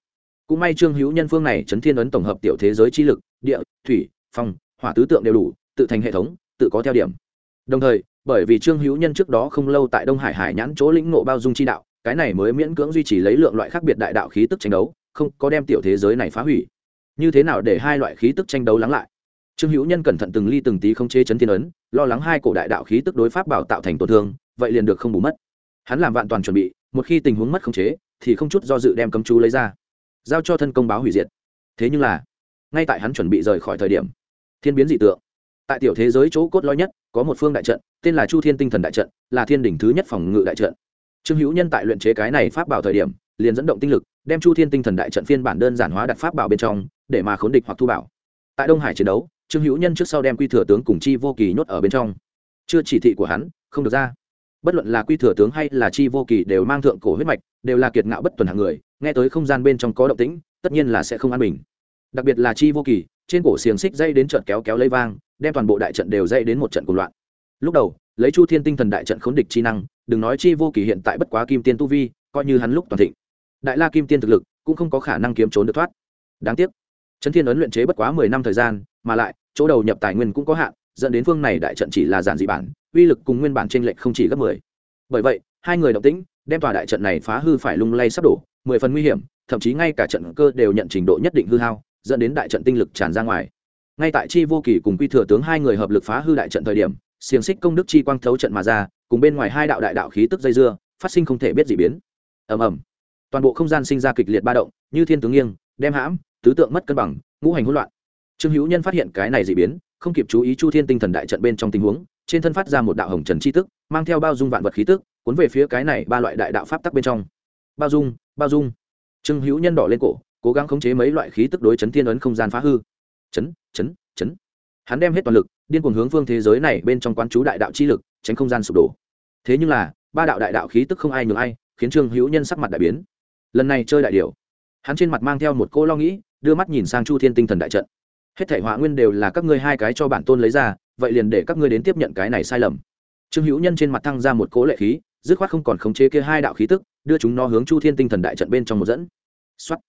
Cũng may trương hữu nhân phương này chấn thiên ấn tổng hợp tiểu thế giới chi lực, địa, thủy, phong, hỏa tứ tượng đều đủ, tự thành hệ thống, tự có theo điểm. Đồng thời, bởi vì trương hữu nhân trước đó không lâu tại đông hải hải nhãn chỗ lĩnh ngộ bao dung chi đạo, cái này mới miễn cưỡng duy trì lấy lượng loại khác biệt đại đạo khí tức tranh đấu, không có đem tiểu thế giới này phá hủy. Như thế nào để hai loại khí tức tranh đấu lắng lại? Trương hữu nhân cẩn thận từng ly từng tí không chế chấn thiên ấn, lo lắng hai cổ đại đạo khí tức đối pháp bảo tạo thành tổn thương, vậy liền được không bù mất. Hắn làm vạn toàn chuẩn bị một khi tình huống mất khống chế, thì không chút do dự đem cấm chú lấy ra, giao cho thân công báo hủy diệt. Thế nhưng là, ngay tại hắn chuẩn bị rời khỏi thời điểm, thiên biến dị tượng. Tại tiểu thế giới chỗ cốt lõi nhất, có một phương đại trận, tên là chu thiên tinh thần đại trận, là thiên đỉnh thứ nhất phòng ngự đại trận. Trương hữu nhân tại luyện chế cái này pháp bảo thời điểm, liền dẫn động tinh lực, đem chu thiên tinh thần đại trận phiên bản đơn giản hóa đặt pháp bảo bên trong, để mà khốn địch hoặc thu bảo. Tại đông hải chiến đấu, trương hữu nhân trước sau đem quy thừa tướng cùng chi vô kỳ nhốt ở bên trong. Chưa chỉ thị của hắn, không được ra bất luận là quy thừa tướng hay là chi vô kỳ đều mang thượng cổ huyết mạch, đều là kiệt ngạo bất tuần hàng người, nghe tới không gian bên trong có động tĩnh, tất nhiên là sẽ không an bình. Đặc biệt là chi vô kỳ trên cổ xiềng xích dây đến trận kéo kéo lấy vang, đem toàn bộ đại trận đều dây đến một trận cùng loạn. Lúc đầu, lấy chu thiên tinh thần đại trận khốn địch chi năng, đừng nói chi vô kỳ hiện tại bất quá kim tiên tu vi, coi như hắn lúc toàn thịnh. Đại la kim tiên thực lực cũng không có khả năng kiếm trốn được thoát. Đáng tiếc trấn thiên ấn luyện chế bất quá mười năm thời gian, mà lại, chỗ đầu nhập tài nguyên cũng có hạn, dẫn đến phương này đại trận chỉ là giản dị bản uy lực cùng nguyên bản trên lệch không chỉ gấp mười. Bởi vậy, hai người động tĩnh, đem tòa đại trận này phá hư phải lung lay sắp đổ, mười phần nguy hiểm, thậm chí ngay cả trận cơ đều nhận trình độ nhất định hư hao, dẫn đến đại trận tinh lực tràn ra ngoài. Ngay tại chi vô kỳ cùng quy thừa tướng hai người hợp lực phá hư đại trận thời điểm, xiềng xích công đức chi quang thấu trận mà ra, cùng bên ngoài hai đạo đại đạo khí tức dây dưa, phát sinh không thể biết gì biến. Ầm ầm. Toàn bộ không gian sinh ra kịch liệt ba động, như thiên tướng nghiêng, đem hãm, tứ tượng mất cân bằng, ngũ hành hỗn loạn. Trương hữu nhân phát hiện cái này dị biến, không kịp chú ý chu thiên tinh thần đại trận bên trong tình huống trên thân phát ra một đạo hồng trần chi tức, mang theo bao dung vạn vật khí tức, cuốn về phía cái này ba loại đại đạo pháp tắc bên trong. Bao dung bao dung. Trương hữu nhân đỏ lên cổ, cố gắng khống chế mấy loại khí tức đối chấn thiên ấn không gian phá hư. Chấn chấn chấn. Hắn đem hết toàn lực, điên cuồng hướng phương thế giới này bên trong quán chú đại đạo chi lực, tránh không gian sụp đổ. Thế nhưng là, ba đạo đại đạo khí tức không ai nhường ai, khiến trương hữu nhân sắc mặt đại biến. Lần này chơi đại điều. Hắn trên mặt mang theo một cô lo nghĩ, đưa mắt nhìn sang chu thiên tinh thần đại trận. Hết thể họa nguyên đều là các ngươi hai cái cho bản tôn lấy ra vậy liền để các ngươi đến tiếp nhận cái này sai lầm. Trương hữu nhân trên mặt thăng ra một cố lệ khí, dứt khoát không còn khống chế kia hai đạo khí tức, đưa chúng nó hướng chu thiên tinh thần đại trận bên trong một dẫn. Xuất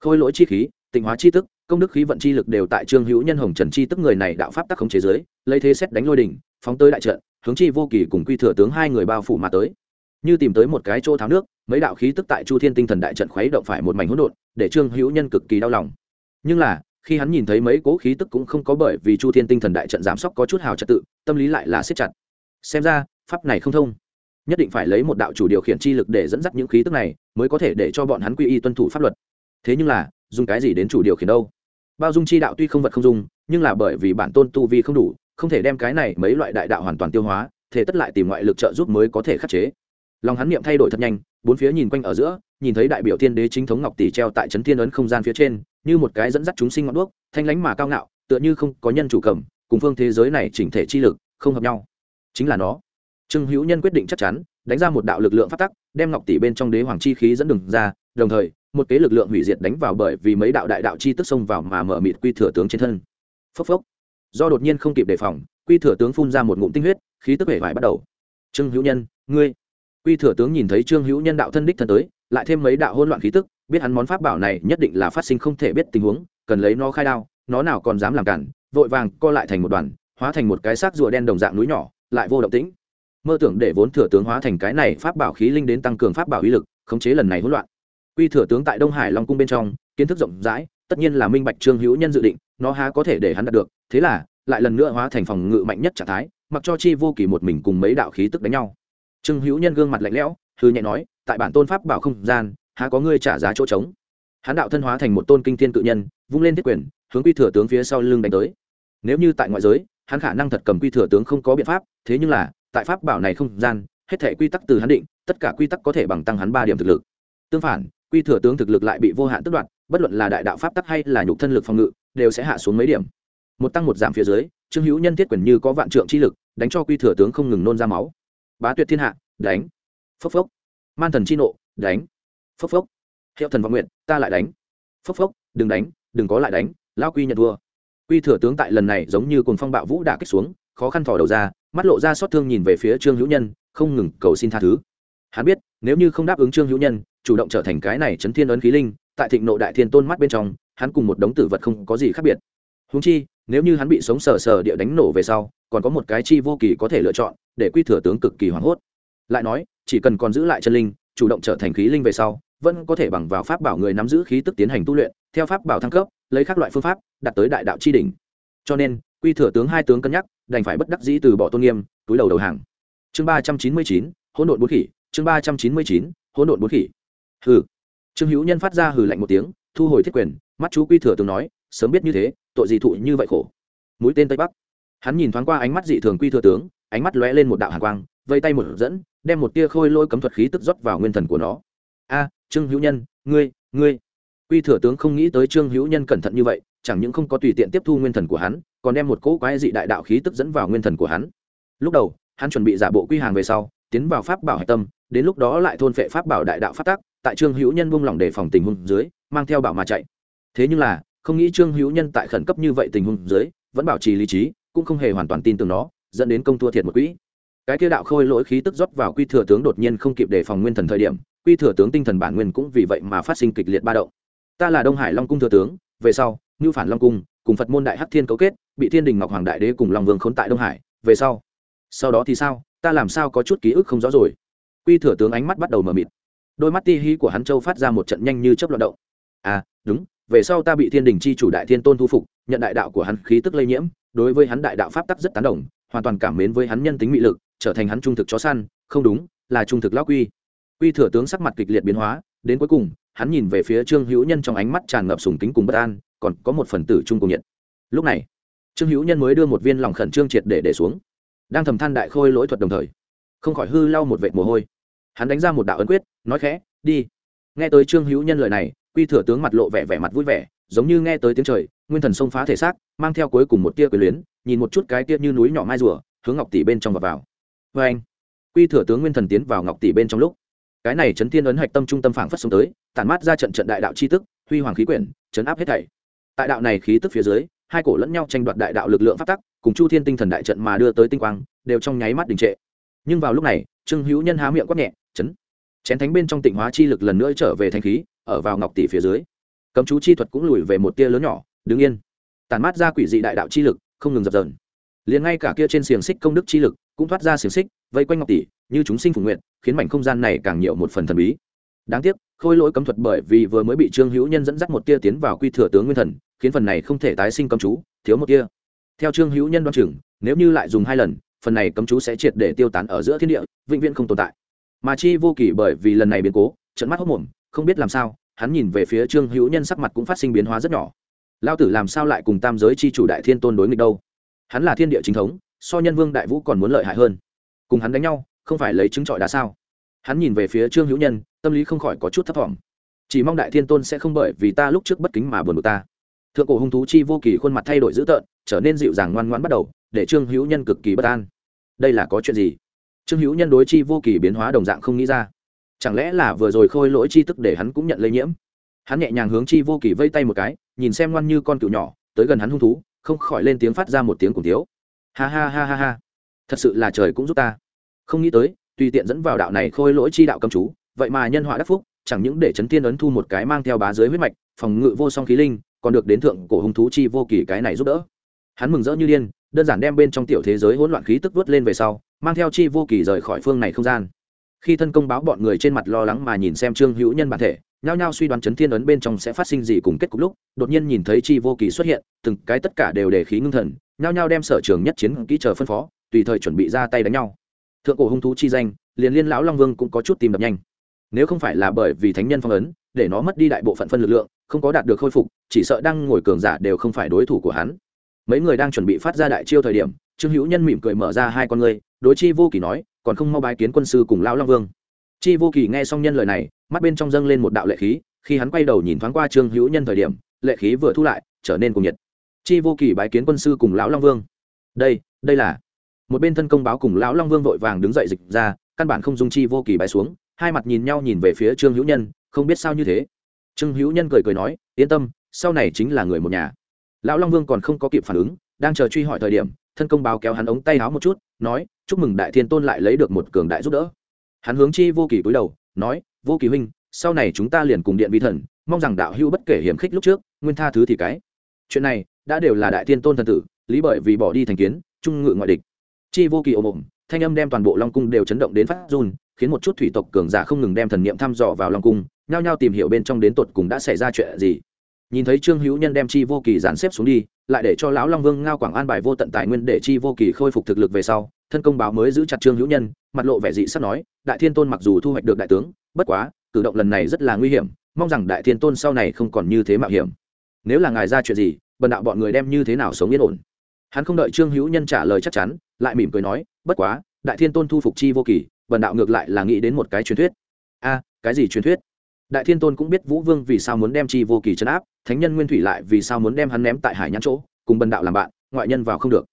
khôi lỗi chi khí, tịnh hóa chi tức, công đức khí vận chi lực đều tại trương hữu nhân hồng trần chi tức người này đạo pháp tắc khống chế giới lấy thế xét đánh lôi đỉnh, phóng tới đại trận, hướng chi vô kỳ cùng quy thừa tướng hai người bao phủ mà tới. Như tìm tới một cái chỗ tháo nước, mấy đạo khí tức tại chu thiên tinh thần đại trận khuấy động phải một mảnh hỗn độn, để trương hữu nhân cực kỳ đau lòng. Nhưng là khi hắn nhìn thấy mấy cố khí tức cũng không có bởi vì chu thiên tinh thần đại trận giảm sốc có chút hào trật tự, tâm lý lại là siết chặt. Xem ra, pháp này không thông. Nhất định phải lấy một đạo chủ điều khiển chi lực để dẫn dắt những khí tức này, mới có thể để cho bọn hắn quy y tuân thủ pháp luật. Thế nhưng là, dùng cái gì đến chủ điều khiển đâu? Bao dung chi đạo tuy không vật không dung, nhưng là bởi vì bản tôn tu vi không đủ, không thể đem cái này mấy loại đại đạo hoàn toàn tiêu hóa, thể tất lại tìm ngoại lực trợ giúp mới có thể khắc chế. Lòng hắn niệm thay đổi thật nhanh bốn phía nhìn quanh ở giữa, nhìn thấy đại biểu thiên đế chính thống ngọc tỷ treo tại trấn thiên ấn không gian phía trên, như một cái dẫn dắt chúng sinh ngọn đuốc, thanh lánh mà cao ngạo, tựa như không có nhân chủ cầm, cùng phương thế giới này chỉnh thể chi lực, không hợp nhau. Chính là nó. Trương hữu nhân quyết định chắc chắn, đánh ra một đạo lực lượng phát tắc, đem ngọc tỷ bên trong đế hoàng chi khí dẫn đường ra, đồng thời, một kế lực lượng hủy diệt đánh vào bởi vì mấy đạo đại đạo chi tức xông vào mà mở mịt quy thừa tướng trên thân. Phốc phốc. Do đột nhiên không kịp đề phòng, quy thừa tướng phun ra một ngụm tinh huyết, khí tức hể vải bắt đầu. Trương hữu nhân, ngươi quy thừa tướng nhìn thấy trương hữu nhân đạo thân đích thân tới, lại thêm mấy đạo hỗn loạn khí tức, biết hắn món pháp bảo này nhất định là phát sinh không thể biết tình huống, cần lấy nó khai đao, nó nào còn dám làm cản, vội vàng co lại thành một đoàn, hóa thành một cái xác rùa đen đồng dạng núi nhỏ, lại vô động tĩnh. Mơ tưởng để vốn thừa tướng hóa thành cái này pháp bảo khí linh đến tăng cường pháp bảo uy lực, khống chế lần này hỗn loạn. Quy thừa tướng tại đông hải long cung bên trong, kiến thức rộng rãi, tất nhiên là minh bạch trương hữu nhân dự định, nó há có thể để hắn đạt được, thế là, lại lần nữa hóa thành phòng ngự mạnh nhất trạng thái, mặc cho chi vô kỳ một mình cùng mấy đạo khí tức đánh nhau trương hữu nhân gương mặt lạnh lẽo hư nhẹ nói, tại bản tôn pháp bảo không gian, há có ngươi trả giá chỗ trống? Hắn đạo thân hóa thành một tôn kinh thiên cự nhân, vung lên thiết quyền, hướng quy thừa tướng phía sau lưng đánh tới. Nếu như tại ngoại giới, hắn khả năng thật cầm quy thừa tướng không có biện pháp, thế nhưng là, tại pháp bảo này không gian, hết thể quy tắc từ hắn định, tất cả quy tắc có thể bằng tăng hắn ba điểm thực lực. Tương phản, quy thừa tướng thực lực lại bị vô hạn tức đoạt, bất luận là đại đạo pháp tắc hay là nhục thân lực phòng ngự, đều sẽ hạ xuống mấy điểm. Một tăng một giảm phía dưới, trương hữu nhân thiết quyền như có vạn trượng chi lực, đánh cho quy thừa tướng không ngừng nôn ra máu bá tuyệt thiên hạ, đánh. Phốc phốc. Man thần chi nộ, đánh. Phốc phốc. Hiệu thần vọng nguyện, ta lại đánh. Phốc phốc, đừng đánh, đừng có lại đánh, lao quy nhận thua. Quy thừa tướng tại lần này giống như cồn phong bạo vũ đã kích xuống, khó khăn thò đầu ra, mắt lộ ra xót thương nhìn về phía trương hữu nhân, không ngừng cầu xin tha thứ. Hắn biết, nếu như không đáp ứng trương hữu nhân, chủ động trở thành cái này chấn thiên ấn khí linh, tại thịnh nộ đại thiên tôn mắt bên trong, hắn cùng một đống tử vật không có gì khác biệt. Húng chi, nếu như hắn bị sống sờ sờ địa đánh nổ về sau còn có một cái chi vô kỳ có thể lựa chọn, để quy thừa tướng cực kỳ hoảng hốt. Lại nói, chỉ cần còn giữ lại chân linh, chủ động trở thành khí linh về sau, vẫn có thể bằng vào pháp bảo người nắm giữ khí tức tiến hành tu luyện, theo pháp bảo thăng cấp, lấy các loại phương pháp, đạt tới đại đạo chi đỉnh. Cho nên, quy thừa tướng hai tướng cân nhắc, đành phải bất đắc dĩ từ bỏ tôn nghiêm, túi đầu đầu hàng. Chương ba trăm chín mươi chín, hỗn độn bốn khỉ, chương ba trăm chín mươi chín, hỗn độn bốn khỉ. Hừ. Trương hữu nhân phát ra hừ lạnh một tiếng, thu hồi thiết quyền, mắt chú quy thừa tướng nói, sớm biết như thế, tội gì thụ như vậy khổ. Mũi tên tây bắc hắn nhìn thoáng qua ánh mắt dị thường quy thừa tướng, ánh mắt lóe lên một đạo hàn quang, vây tay một dẫn, đem một tia khôi lôi cấm thuật khí tức rót vào nguyên thần của nó. A, trương hữu nhân, ngươi ngươi. Quy thừa tướng không nghĩ tới trương hữu nhân cẩn thận như vậy, chẳng những không có tùy tiện tiếp thu nguyên thần của hắn, còn đem một cỗ quái dị đại đạo khí tức dẫn vào nguyên thần của hắn. Lúc đầu, hắn chuẩn bị giả bộ quy hàng về sau, tiến vào pháp bảo hạch tâm, đến lúc đó lại thôn phệ pháp bảo đại đạo phát tác tại trương hữu nhân buông lỏng đề phòng tình huống dưới, mang theo bảo mà chạy. Thế nhưng là, không nghĩ trương hữu nhân tại khẩn cấp như vậy tình huống dưới, vẫn bảo trì lý trí cũng không hề hoàn toàn tin tưởng nó, dẫn đến công thua thiệt một quỹ. Cái kia đạo khôi lỗi khí tức rót vào quy thừa tướng đột nhiên không kịp đề phòng nguyên thần thời điểm, quy thừa tướng tinh thần bản nguyên cũng vì vậy mà phát sinh kịch liệt ba động. Ta là đông hải long cung thừa tướng, về sau, ngưu phản long cung, cùng phật môn đại hắc thiên cấu kết, bị thiên đình ngọc hoàng đại đế cùng long vương khốn tại đông hải, về sau. Sau đó thì sao? Ta làm sao có chút ký ức không rõ rồi? Quy thừa tướng ánh mắt bắt đầu mờ mịt. Đôi mắt ti hí của hắn châu phát ra một trận nhanh như chớp loạn động. À đúng, về sau ta bị thiên đình chi chủ đại thiên tôn thu phục, nhận đại đạo của hắn khí tức lây nhiễm đối với hắn đại đạo pháp tắc rất tán đồng, hoàn toàn cảm mến với hắn nhân tính mị lực, trở thành hắn trung thực chó săn, không đúng, là trung thực lão quy. Quy thừa tướng sắc mặt kịch liệt biến hóa, đến cuối cùng, hắn nhìn về phía trương hữu nhân trong ánh mắt tràn ngập sùng kính cùng bất an, còn có một phần tử trung cùng nhiệt. Lúc này, trương hữu nhân mới đưa một viên lòng khẩn trương triệt để để xuống, đang thầm than đại khôi lỗi thuật đồng thời, không khỏi hư lau một vệt mồ hôi. Hắn đánh ra một đạo ấn quyết, nói khẽ, đi. Nghe tới trương hữu nhân lời này, quy thừa tướng mặt lộ vẻ vẻ mặt vui vẻ giống như nghe tới tiếng trời, nguyên thần xông phá thể xác, mang theo cuối cùng một tia quyền luyến, nhìn một chút cái tia như núi nhỏ mai rùa, hướng ngọc tỷ bên trong và vào. Vê anh, quy thừa tướng nguyên thần tiến vào ngọc tỷ bên trong lúc, cái này chấn thiên ấn hạch tâm trung tâm phảng phất xuống tới, tản mát ra trận trận đại đạo c h i tức, huy hoàng khí quyển, chấn áp hết thảy. Tại đạo này khí tức phía dưới, hai cổ lẫn nhau tranh đoạt đại đạo lực lượng phát tắc, cùng chu thiên tinh thần đại trận mà đưa tới tinh quang, đều trong nháy mắt đình trệ. Nhưng vào lúc này, trương hữu nhân há miệng quát nhẹ, chấn. Chén thánh bên trong tịnh hóa chi lực lần nữa trở về thanh khí, ở vào ngọc tỷ phía dưới cấm chú chi thuật cũng lùi về một tia lớn nhỏ, đứng yên. Tàn mát ra quỷ dị đại đạo chi lực, không ngừng dập dờn. Liền ngay cả kia trên xiềng xích công đức chi lực cũng thoát ra xiềng xích, vây quanh ngọc tỷ, như chúng sinh phủ nguyện, khiến mảnh không gian này càng nhiều một phần thần bí. Đáng tiếc, khôi lỗi cấm thuật bởi vì vừa mới bị trương hữu nhân dẫn dắt một tia tiến vào quy thừa tướng nguyên thần, khiến phần này không thể tái sinh cấm chú, thiếu một tia. Theo trương hữu nhân đoan chừng, nếu như lại dùng hai lần, phần này cấm chú sẽ triệt để tiêu tán ở giữa thiên địa, vĩnh viễn không tồn tại. Mà chi vô kỳ bởi vì lần này biến cố trận mắt hốc mồm, không biết làm sao hắn nhìn về phía trương hữu nhân sắc mặt cũng phát sinh biến hóa rất nhỏ. Lao tử làm sao lại cùng tam giới chi chủ đại thiên tôn đối nghịch đâu? Hắn là thiên địa chính thống, so nhân vương đại vũ còn muốn lợi hại hơn. Cùng hắn đánh nhau, không phải lấy chứng trọi đá sao? Hắn nhìn về phía trương hữu nhân, tâm lý không khỏi có chút thấp t chỉ mong đại thiên tôn sẽ không bởi vì ta lúc trước bất kính mà buồn bực ta. Thượng cổ hung thú chi vô kỳ khuôn mặt thay đổi dữ tợn, trở nên dịu dàng ngoan ngoãn bắt đầu, để trương hữu nhân cực kỳ bất an. Đây là có chuyện gì? Trương hữu nhân đối chi vô kỳ biến hóa đồng dạng không nghĩ ra chẳng lẽ là vừa rồi khôi lỗi chi tức để hắn cũng nhận lây nhiễm? Hắn nhẹ nhàng hướng chi vô kỳ vây tay một cái, nhìn xem ngoan như con cựu nhỏ, tới gần hắn hung thú, không khỏi lên tiếng phát ra một tiếng cùng tiếu ha ha ha ha ha. Thật sự là trời cũng giúp ta. Không nghĩ tới, tùy tiện dẫn vào đạo này khôi lỗi chi đạo cầm chú, vậy mà nhân họa đắc phúc, chẳng những để chấn tiên ấn thu một cái mang theo bá dưới huyết mạch, phòng ngự vô song khí linh, còn được đến thượng cổ hung thú chi vô kỳ cái này giúp đỡ. Hắn mừng rỡ như điên, đơn giản đem bên trong tiểu thế giới hỗn loạn khí tức vớt lên về sau, mang theo chi vô kỳ rời khỏi phương này không gian khi thân công báo bọn người trên mặt lo lắng mà nhìn xem trương hữu nhân bản thể, nhao nhao suy đoán chấn thiên ấn bên trong sẽ phát sinh gì cùng kết cục lúc, đột nhiên nhìn thấy chi vô kỳ xuất hiện, từng cái tất cả đều để khí ngưng thần, nhao nhao đem sở trường nhất chiến kỹ chờ phân phó, tùy thời chuẩn bị ra tay đánh nhau. Thượng cổ hung thú chi danh, liền liên lão long vương cũng có chút tìm đập nhanh. Nếu không phải là bởi vì thánh nhân phong ấn, để nó mất đi đại bộ phận phân lực lượng, không có đạt được khôi phục, chỉ sợ đang ngồi cường giả đều không phải đối thủ của hắn. Mấy người đang chuẩn bị phát ra đại chiêu thời điểm, trương hữu nhân mỉm cười mở ra hai con người đối chi vô kỳ nói còn không mau bái kiến quân sư cùng lão long vương. Chi vô kỳ nghe xong nhân lời này, mắt bên trong dâng lên một đạo lệ khí, khi hắn quay đầu nhìn thoáng qua trương hữu nhân thời điểm, lệ khí vừa thu lại, trở nên cùng nhiệt. Chi vô kỳ bái kiến quân sư cùng lão long vương. Đây đây là. Một bên thân công báo cùng lão long vương vội vàng đứng dậy dịch ra, căn bản không dung chi vô kỳ bái xuống, hai mặt nhìn nhau nhìn về phía trương hữu nhân, không biết sao như thế. Trương hữu nhân cười cười nói, yên tâm, sau này chính là người một nhà. Lão long vương còn không có kịp phản ứng, đang chờ truy hỏi thời điểm thân công báo kéo hắn ống tay áo một chút, nói, chúc mừng đại thiên tôn lại lấy được một cường đại giúp đỡ. Hắn hướng chi vô kỳ cúi đầu, nói, vô kỳ huynh, sau này chúng ta liền cùng điện vi thần, mong rằng đạo hữu bất kể hiểm khích lúc trước, nguyên tha thứ thì cái. Chuyện này đã đều là đại thiên tôn thần tử, lý bởi vì bỏ đi thành kiến, trung ngự ngoại địch. Chi vô kỳ ồm ồm, thanh âm đem toàn bộ long cung đều chấn động đến phát run, khiến một chút thủy tộc cường giả không ngừng đem thần niệm thăm dò vào long cung, nhao nhao tìm hiểu bên trong đến tột cùng đã xảy ra chuyện gì nhìn thấy trương hữu nhân đem chi vô kỳ dàn xếp xuống đi, lại để cho lão long vương ngao quảng an bài vô tận tài nguyên để chi vô kỳ khôi phục thực lực về sau, thân công báo mới giữ chặt trương hữu nhân, mặt lộ vẻ dị sắp nói, đại thiên tôn mặc dù thu hoạch được đại tướng, bất quá, cử động lần này rất là nguy hiểm, mong rằng đại thiên tôn sau này không còn như thế mạo hiểm. Nếu là ngài ra chuyện gì, bần đạo bọn người đem như thế nào sống yên ổn? Hắn không đợi trương hữu nhân trả lời chắc chắn, lại mỉm cười nói, bất quá, đại thiên tôn thu phục chi vô kỳ, bần đạo ngược lại là nghĩ đến một cái truyền thuyết. A, cái gì truyền thuyết? Đại thiên tôn cũng biết vũ vương vì sao muốn đem chi vô kỳ chấn áp, thánh nhân nguyên thủy lại vì sao muốn đem hắn ném tại hải nhãn chỗ, cùng bần đạo làm bạn, ngoại nhân vào không được.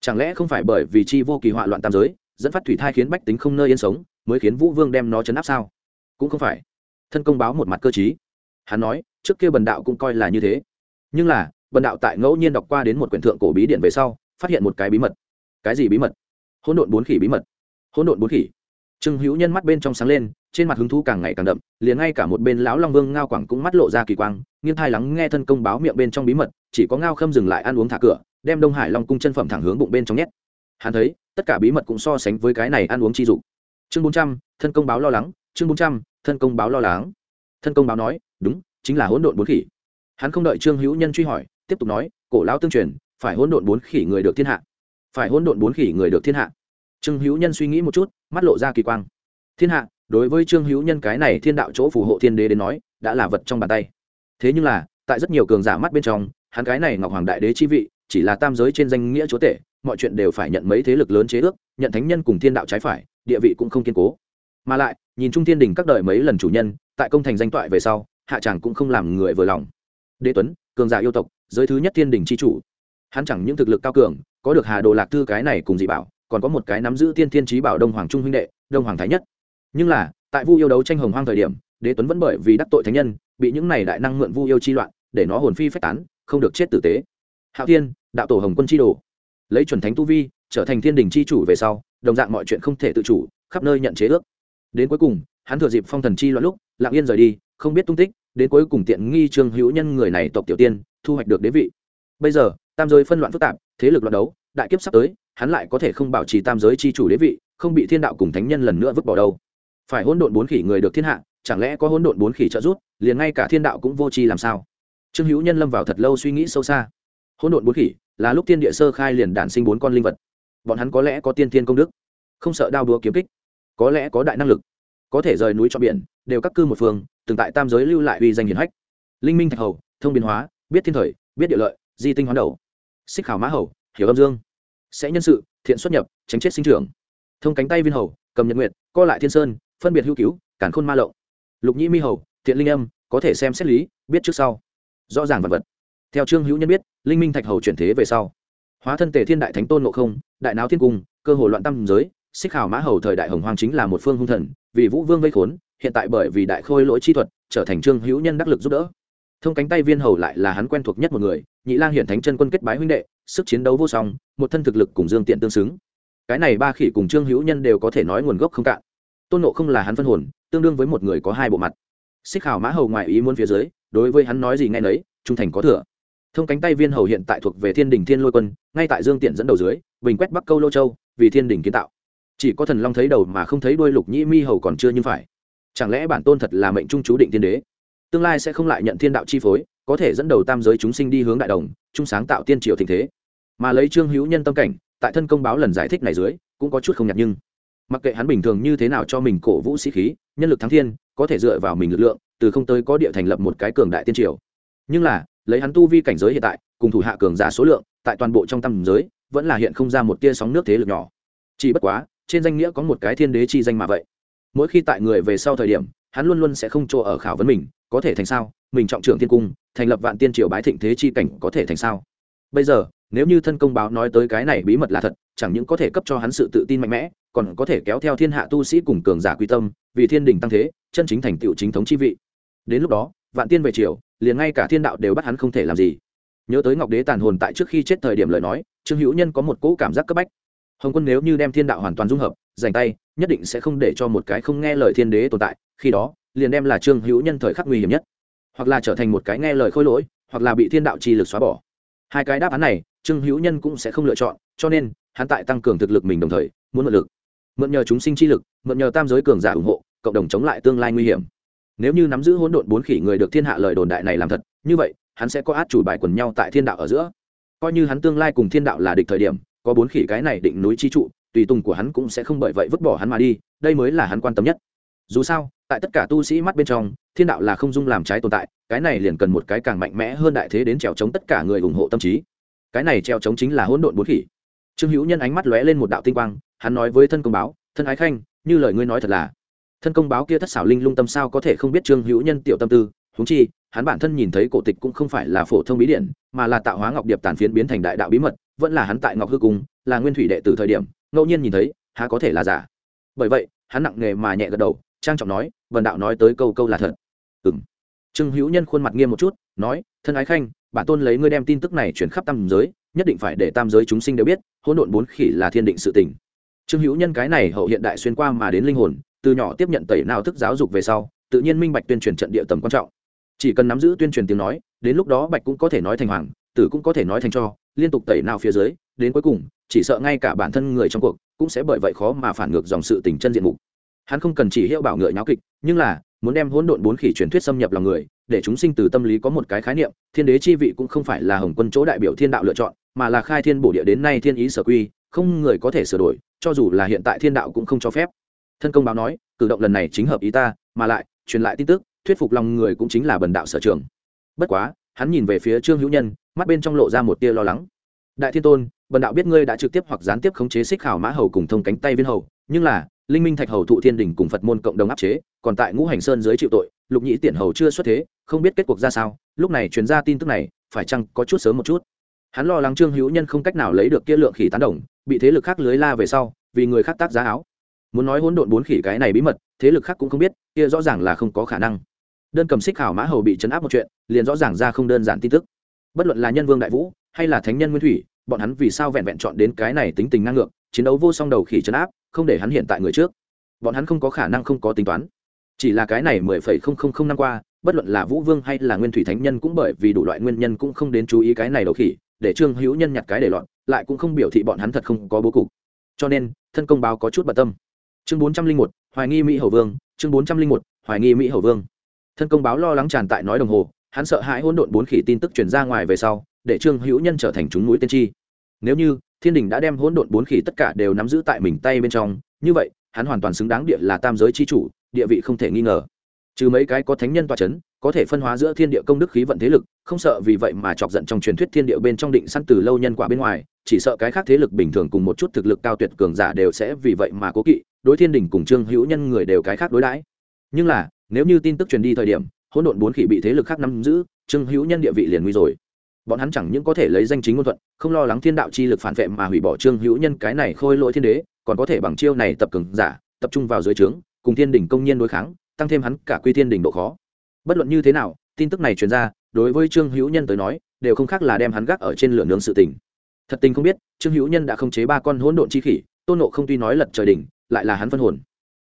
Chẳng lẽ không phải bởi vì chi vô kỳ họa loạn tam giới, dẫn phát thủy thai khiến bách tính không nơi yên sống, mới khiến vũ vương đem nó chấn áp sao? Cũng không phải. Thân công báo một mặt cơ t hắn nói, trước kia bần đạo cũng coi là như thế. Nhưng là, bần đạo tại ngẫu nhiên đọc qua đến một quyển thượng cổ bí điện về sau, phát hiện một cái bí mật. Cái gì bí mật? Hỗn độn bốn khỉ bí mật. Hỗn độn bốn khỉ trương hữu nhân mắt bên trong sáng lên, trên mặt hứng thú càng ngày càng đậm, liền ngay cả một bên lão long vương ngao quảng cũng mắt lộ ra kỳ quang, nghiêng thai lắng nghe thân công báo miệng bên trong bí mật, chỉ có ngao khâm dừng lại ăn uống thả cửa, đem đông hải long cung chân phẩm thẳng hướng bụng bên trong nhét. Hắn thấy, tất cả bí mật cũng so sánh với cái này ăn uống chi dục chương bốn trăm, thân công báo lo lắng, chương bốn trăm, thân công báo lo lắng. Thân công báo nói, đúng, chính là hỗn độn bốn khỉ. Hắn không đợi trương hữu nhân truy hỏi, tiếp tục nói, cổ lão tương truyền, phải hỗn độn bốn khỉ người được thiên hạ. Phải hỗn độn bốn khỉ người được thiên hạ trương hữu nhân suy nghĩ một chút, mắt lộ ra kỳ quang. Thiên hạ, đối với trương hữu nhân cái này thiên đạo chỗ phù hộ thiên đế đến nói, đã là vật trong bàn tay. Thế nhưng là, tại rất nhiều cường giả mắt bên trong, hắn cái này ngọc hoàng đại đế chi vị, chỉ là tam giới trên danh nghĩa chúa tể, mọi chuyện đều phải nhận mấy thế lực lớn chế ước, nhận thánh nhân cùng thiên đạo trái phải, địa vị cũng không kiên cố. Mà lại, nhìn trung thiên đình các đời mấy lần chủ nhân, tại công thành danh toại về sau, hạ tràng cũng không làm người vừa lòng. Đế tuấn, cường giả yêu tộc, giới thứ nhất thiên đình chi chủ. Hắn chẳng những thực lực cao cường, có được hà đồ lạc thư cái này cùng dị bảo còn có một cái nắm giữ tiên thiên trí bảo đông hoàng trung huynh đệ, đông hoàng thái nhất. Nhưng là, tại vu yêu đấu tranh hồng hoang thời điểm, đế tuấn vẫn bởi vì đắc tội thánh nhân, bị những này đại năng mượn vu yêu chi loạn, để nó hồn phi phách tán, không được chết tử tế. Hạo thiên, đạo tổ hồng quân chi đồ. Lấy chuẩn thánh tu vi, trở thành thiên đình chi chủ về sau, đồng dạng mọi chuyện không thể tự chủ, khắp nơi nhận chế ước. Đến cuối cùng, hắn thừa dịp phong thần chi loạn lúc, lặng yên rời đi, không biết tung tích, đến cuối cùng tiện nghi trương hữu nhân người này tộc tiểu tiên, thu hoạch được đế vị. Bây giờ, tam giới phân loạn phức tạp, thế lực loạn đấu đại kiếp sắp tới, hắn lại có thể không bảo trì tam giới chi chủ đế vị, không bị thiên đạo cùng thánh nhân lần nữa vứt bỏ đâu. Phải hỗn độn bốn khỉ người được thiên hạ, chẳng lẽ có hỗn độn bốn khỉ trợ giúp, liền ngay cả thiên đạo cũng vô tri làm sao? Trương hữu nhân lâm vào thật lâu suy nghĩ sâu xa. Hỗn độn bốn khỉ, là lúc tiên địa sơ khai liền đản sinh bốn con linh vật. Bọn hắn có lẽ có tiên thiên công đức, không sợ đao đúa kiếm kích, có lẽ có đại năng lực, có thể rời núi cho biển, đều các cư một phương, từng tại tam giới lưu lại uy danh hiển hách. Linh minh thạch hầu, thông biến hóa, biết thiên thời, biết địa lợi, di tinh hoán đầu. Xích khảo mã hầu hiểu âm dương. Sẽ nhân sự, thiện xuất nhập, tránh chết sinh trưởng. Thông cánh tay viên hầu, cầm nhật nguyệt, co lại thiên sơn, phân biệt hữu cứu cản khôn ma lộng. Lục nhĩ mi hầu, thiện linh âm, có thể xem xét lý, biết trước sau. Rõ ràng vật vật. Theo trương hữu nhân biết, linh minh thạch hầu chuyển thế về sau. Hóa thân tề thiên đại thánh tôn ngộ không, đại náo thiên cung, cơ hồ loạn tâm giới xích hào mã hầu thời đại hồng hoàng chính là một phương hung thần, vì vũ vương vây khốn, hiện tại bởi vì đại khôi lỗi chi thuật, trở thành trương hữu nhân đắc lực giúp đỡ thông cánh tay viên hầu lại là hắn quen thuộc nhất một người, nhị lang hiện thánh chân quân kết bái huynh đệ, sức chiến đấu vô song, một thân thực lực cùng dương tiện tương xứng. Cái này ba khỉ cùng trương hữu nhân đều có thể nói nguồn gốc không cạn. Tôn nộ không là hắn phân hồn, tương đương với một người có hai bộ mặt. Xích hào mã hầu ngoại ý muốn phía dưới, đối với hắn nói gì nghe nấy, trung thành có thừa. Thông cánh tay viên hầu hiện tại thuộc về thiên đình thiên lôi quân, ngay tại dương tiện dẫn đầu dưới, bình quét bắc câu lô châu, vì thiên đình kiến tạo. Chỉ có thần long thấy đầu mà không thấy đuôi lục nhĩ mi hầu còn chưa như phải. Chẳng lẽ bản tôn thật là mệnh trung chú định thiên đế? Tương lai sẽ không lại nhận thiên đạo chi phối, có thể dẫn đầu tam giới chúng sinh đi hướng đại đồng, chung sáng tạo tiên triều tình thế. Mà lấy trương hữu nhân tâm cảnh, tại thân công báo lần giải thích này dưới, cũng có chút không nhạt nhưng. Mặc kệ hắn bình thường như thế nào cho mình cổ vũ sĩ khí, nhân lực thắng thiên, có thể dựa vào mình lực lượng, từ không tới có địa thành lập một cái cường đại tiên triều. Nhưng là, lấy hắn tu vi cảnh giới hiện tại, cùng thủ hạ cường giả số lượng, tại toàn bộ trong tam giới, vẫn là hiện không ra một tia sóng nước thế lực nhỏ. Chỉ bất quá, trên danh nghĩa có một cái thiên đế chi danh mà vậy. Mỗi khi tại người về sau thời điểm hắn luôn luôn sẽ không chỗ ở khảo vấn mình, có thể thành sao? Mình trọng trưởng thiên cung, thành lập vạn tiên triều bái thịnh thế chi cảnh có thể thành sao? Bây giờ, nếu như thân công báo nói tới cái này bí mật là thật, chẳng những có thể cấp cho hắn sự tự tin mạnh mẽ, còn có thể kéo theo thiên hạ tu sĩ cùng cường giả quy tâm, vì thiên đình tăng thế, chân chính thành tựu chính thống chi vị. Đến lúc đó, vạn tiên về triều, liền ngay cả thiên đạo đều bắt hắn không thể làm gì. Nhớ tới ngọc đế tàn hồn tại trước khi chết thời điểm lời nói, trương hữu nhân có một cỗ cảm giác cấp bách. Hồng quân nếu như đem thiên đạo hoàn toàn dung hợp dành tay nhất định sẽ không để cho một cái không nghe lời thiên đế tồn tại, khi đó, liền đem là trương hữu nhân thời khắc nguy hiểm nhất. Hoặc là trở thành một cái nghe lời khôi lỗi, hoặc là bị thiên đạo chi lực xóa bỏ. Hai cái đáp án này, trương hữu nhân cũng sẽ không lựa chọn, cho nên, hắn tại tăng cường thực lực mình đồng thời, muốn mượn lực. Mượn nhờ chúng sinh chi lực, mượn nhờ tam giới cường giả ủng hộ, cộng đồng chống lại tương lai nguy hiểm. Nếu như nắm giữ hỗn độn bốn khỉ người được thiên hạ lời đồn đại này làm thật, như vậy, hắn sẽ có át chủ bài quần nhau tại thiên đạo ở giữa. Coi như hắn tương lai cùng thiên đạo là địch thời điểm, có bốn khỉ cái này định núi chi trụ tùy tùng của hắn cũng sẽ không bởi vậy vứt bỏ hắn mà đi, đây mới là hắn quan tâm nhất. Dù sao, tại tất cả tu sĩ mắt bên trong, thiên đạo là không dung làm trái tồn tại, cái này liền cần một cái càng mạnh mẽ hơn đại thế đến trèo chống tất cả người ủng hộ tâm trí. Cái này treo chống chính là hỗn độn bốn khỉ. Trương hữu nhân ánh mắt lóe lên một đạo tinh quang, hắn nói với thân công báo, thân ái khanh, như lời ngươi nói thật là, thân công báo kia thất xảo linh lung tâm sao có thể không biết trương hữu nhân tiểu tâm tư húng chi, hắn bản thân nhìn thấy cổ tịch cũng không phải là phổ thông bí điển, mà là tạo hóa ngọc điệp tàn phiến biến thành đại đạo bí mật, vẫn là hắn tại ngọc hư cung, là nguyên thủy đệ tử thời điểm ngẫu nhiên nhìn thấy, há có thể là giả. Bởi vậy, hắn nặng nghề mà nhẹ gật đầu, trang trọng nói vần đạo nói tới câu câu là thật. Ừng trương hữu nhân khuôn mặt nghiêm một chút, nói, thân ái khanh, bản tôn lấy ngươi đem tin tức này chuyển khắp tam giới, nhất định phải để tam giới chúng sinh đều biết, hỗn độn bốn khỉ là thiên định sự tình. Trương hữu nhân cái này hậu hiện đại xuyên qua mà đến linh hồn, từ nhỏ tiếp nhận tẩy nào thức giáo dục về sau, tự nhiên minh bạch tuyên truyền trận địa tầm quan trọng. Chỉ cần nắm giữ tuyên truyền tiếng nói, đến lúc đó bạch cũng có thể nói thành hoàng, tử cũng có thể nói thành cho, liên tục tẩy nào phía dưới, đến cuối cùng chỉ sợ ngay cả bản thân người trong cuộc cũng sẽ bởi vậy khó mà phản ngược dòng sự tình chân diện mục. Hắn không cần chỉ hiệu bảo ngựa nháo kịch, nhưng là muốn đem hỗn độn bốn khỉ truyền thuyết xâm nhập lòng người, để chúng sinh từ tâm lý có một cái khái niệm, thiên đế chi vị cũng không phải là hồng quân chỗ đại biểu thiên đạo lựa chọn, mà là khai thiên bổ địa đến nay thiên ý sở quy, không người có thể sửa đổi, cho dù là hiện tại thiên đạo cũng không cho phép. Thân công báo nói, cử động lần này chính hợp ý ta, mà lại, truyền lại tin tức, thuyết phục lòng người cũng chính là bần đạo sở trường. Bất quá, hắn nhìn về phía trương hữu nhân, mắt bên trong lộ ra một tia lo lắng đại thiên tôn, bần đạo biết ngươi đã trực tiếp hoặc gián tiếp khống chế xích khảo mã hầu cùng thông cánh tay viên hầu, nhưng là, linh minh thạch hầu thụ thiên đình cùng phật môn cộng đồng áp chế, còn tại ngũ hành sơn dưới chịu tội, lục nhĩ tiện hầu chưa xuất thế, không biết kết cuộc ra sao, lúc này truyền ra tin tức này, phải chăng có chút sớm một chút. Hắn lo lắng trương hữu nhân không cách nào lấy được kia lượng khỉ tán đồng, bị thế lực khác lưới la về sau, vì người khác tác giá áo. Muốn nói hỗn độn bốn khỉ cái này bí mật, thế lực khác cũng không biết, kia rõ ràng là không có khả năng. Đơn cầm xích khảo mã hầu bị chấn áp một chuyện, liền rõ ràng ra không đơn giản tin tức. Bất luận là nhân vương đại vũ hay là thánh nhân nguyên thủy, bọn hắn vì sao vẹn vẹn chọn đến cái này tính tình năng lượng chiến đấu vô song đầu khỉ chấn áp, không để hắn hiện tại người trước. Bọn hắn không có khả năng không có tính toán. Chỉ là cái này mười phẩy không không không năm qua, bất luận là vũ vương hay là nguyên thủy thánh nhân cũng bởi vì đủ loại nguyên nhân cũng không đến chú ý cái này đầu khỉ, để trương hữu nhân nhặt cái để loạn lại cũng không biểu thị bọn hắn thật không có bố cục. Cho nên, thân công báo có chút bận tâm. Chương bốn trăm linh một, hoài nghi mỹ hầu vương, chương bốn trăm linh một, hoài nghi mỹ hầu vương. Thân công báo lo lắng tràn tại nói đồng hồ, hắn sợ hãi hỗn độn bốn khỉ tin tức truyền ra ngoài về sau để trương hữu nhân trở thành chúng núi tiên tri nếu như, thiên đình đã đem hỗn độn bốn khỉ tất cả đều nắm giữ tại mình tay bên trong, như vậy, hắn hoàn toàn xứng đáng địa là tam giới chi chủ, địa vị không thể nghi ngờ. Trừ mấy cái có thánh nhân toa c h ấ n có thể phân hóa giữa thiên địa công đức khí vận thế lực, không sợ vì vậy mà chọc giận trong truyền thuyết thiên địa bên trong định săn từ lâu nhân quả bên ngoài, chỉ sợ cái khác thế lực bình thường cùng một chút thực lực cao tuyệt cường giả đều sẽ vì vậy mà cố kỵ, đối thiên đình cùng trương hữu nhân người đều cái khác đối đãi. Nhưng là, nếu như tin tức truyền đi thời điểm, hỗn độn bốn khỉ bị thế lực khác nắm giữ, trương hữu nhân địa vị liền nguy rồi bọn hắn chẳng những có thể lấy danh chính ngôn thuận, không lo lắng thiên đạo chi lực phản vệ mà hủy bỏ trương hữu nhân cái này khôi lỗi thiên đế, còn có thể bằng chiêu này tập cường giả, tập trung vào dưới trướng, cùng thiên đỉnh công nhiên đối kháng, tăng thêm hắn cả quy thiên đỉnh độ khó. Bất luận như thế nào, tin tức này truyền ra, đối với trương hữu nhân tới nói, đều không khác là đem hắn gác ở trên lửa nướng sự tình. Thật tình không biết, trương hữu nhân đã không chế ba con hỗn độn chi khỉ, tôn nộ không tuy nói lật trời đỉnh, lại là hắn phân hồn.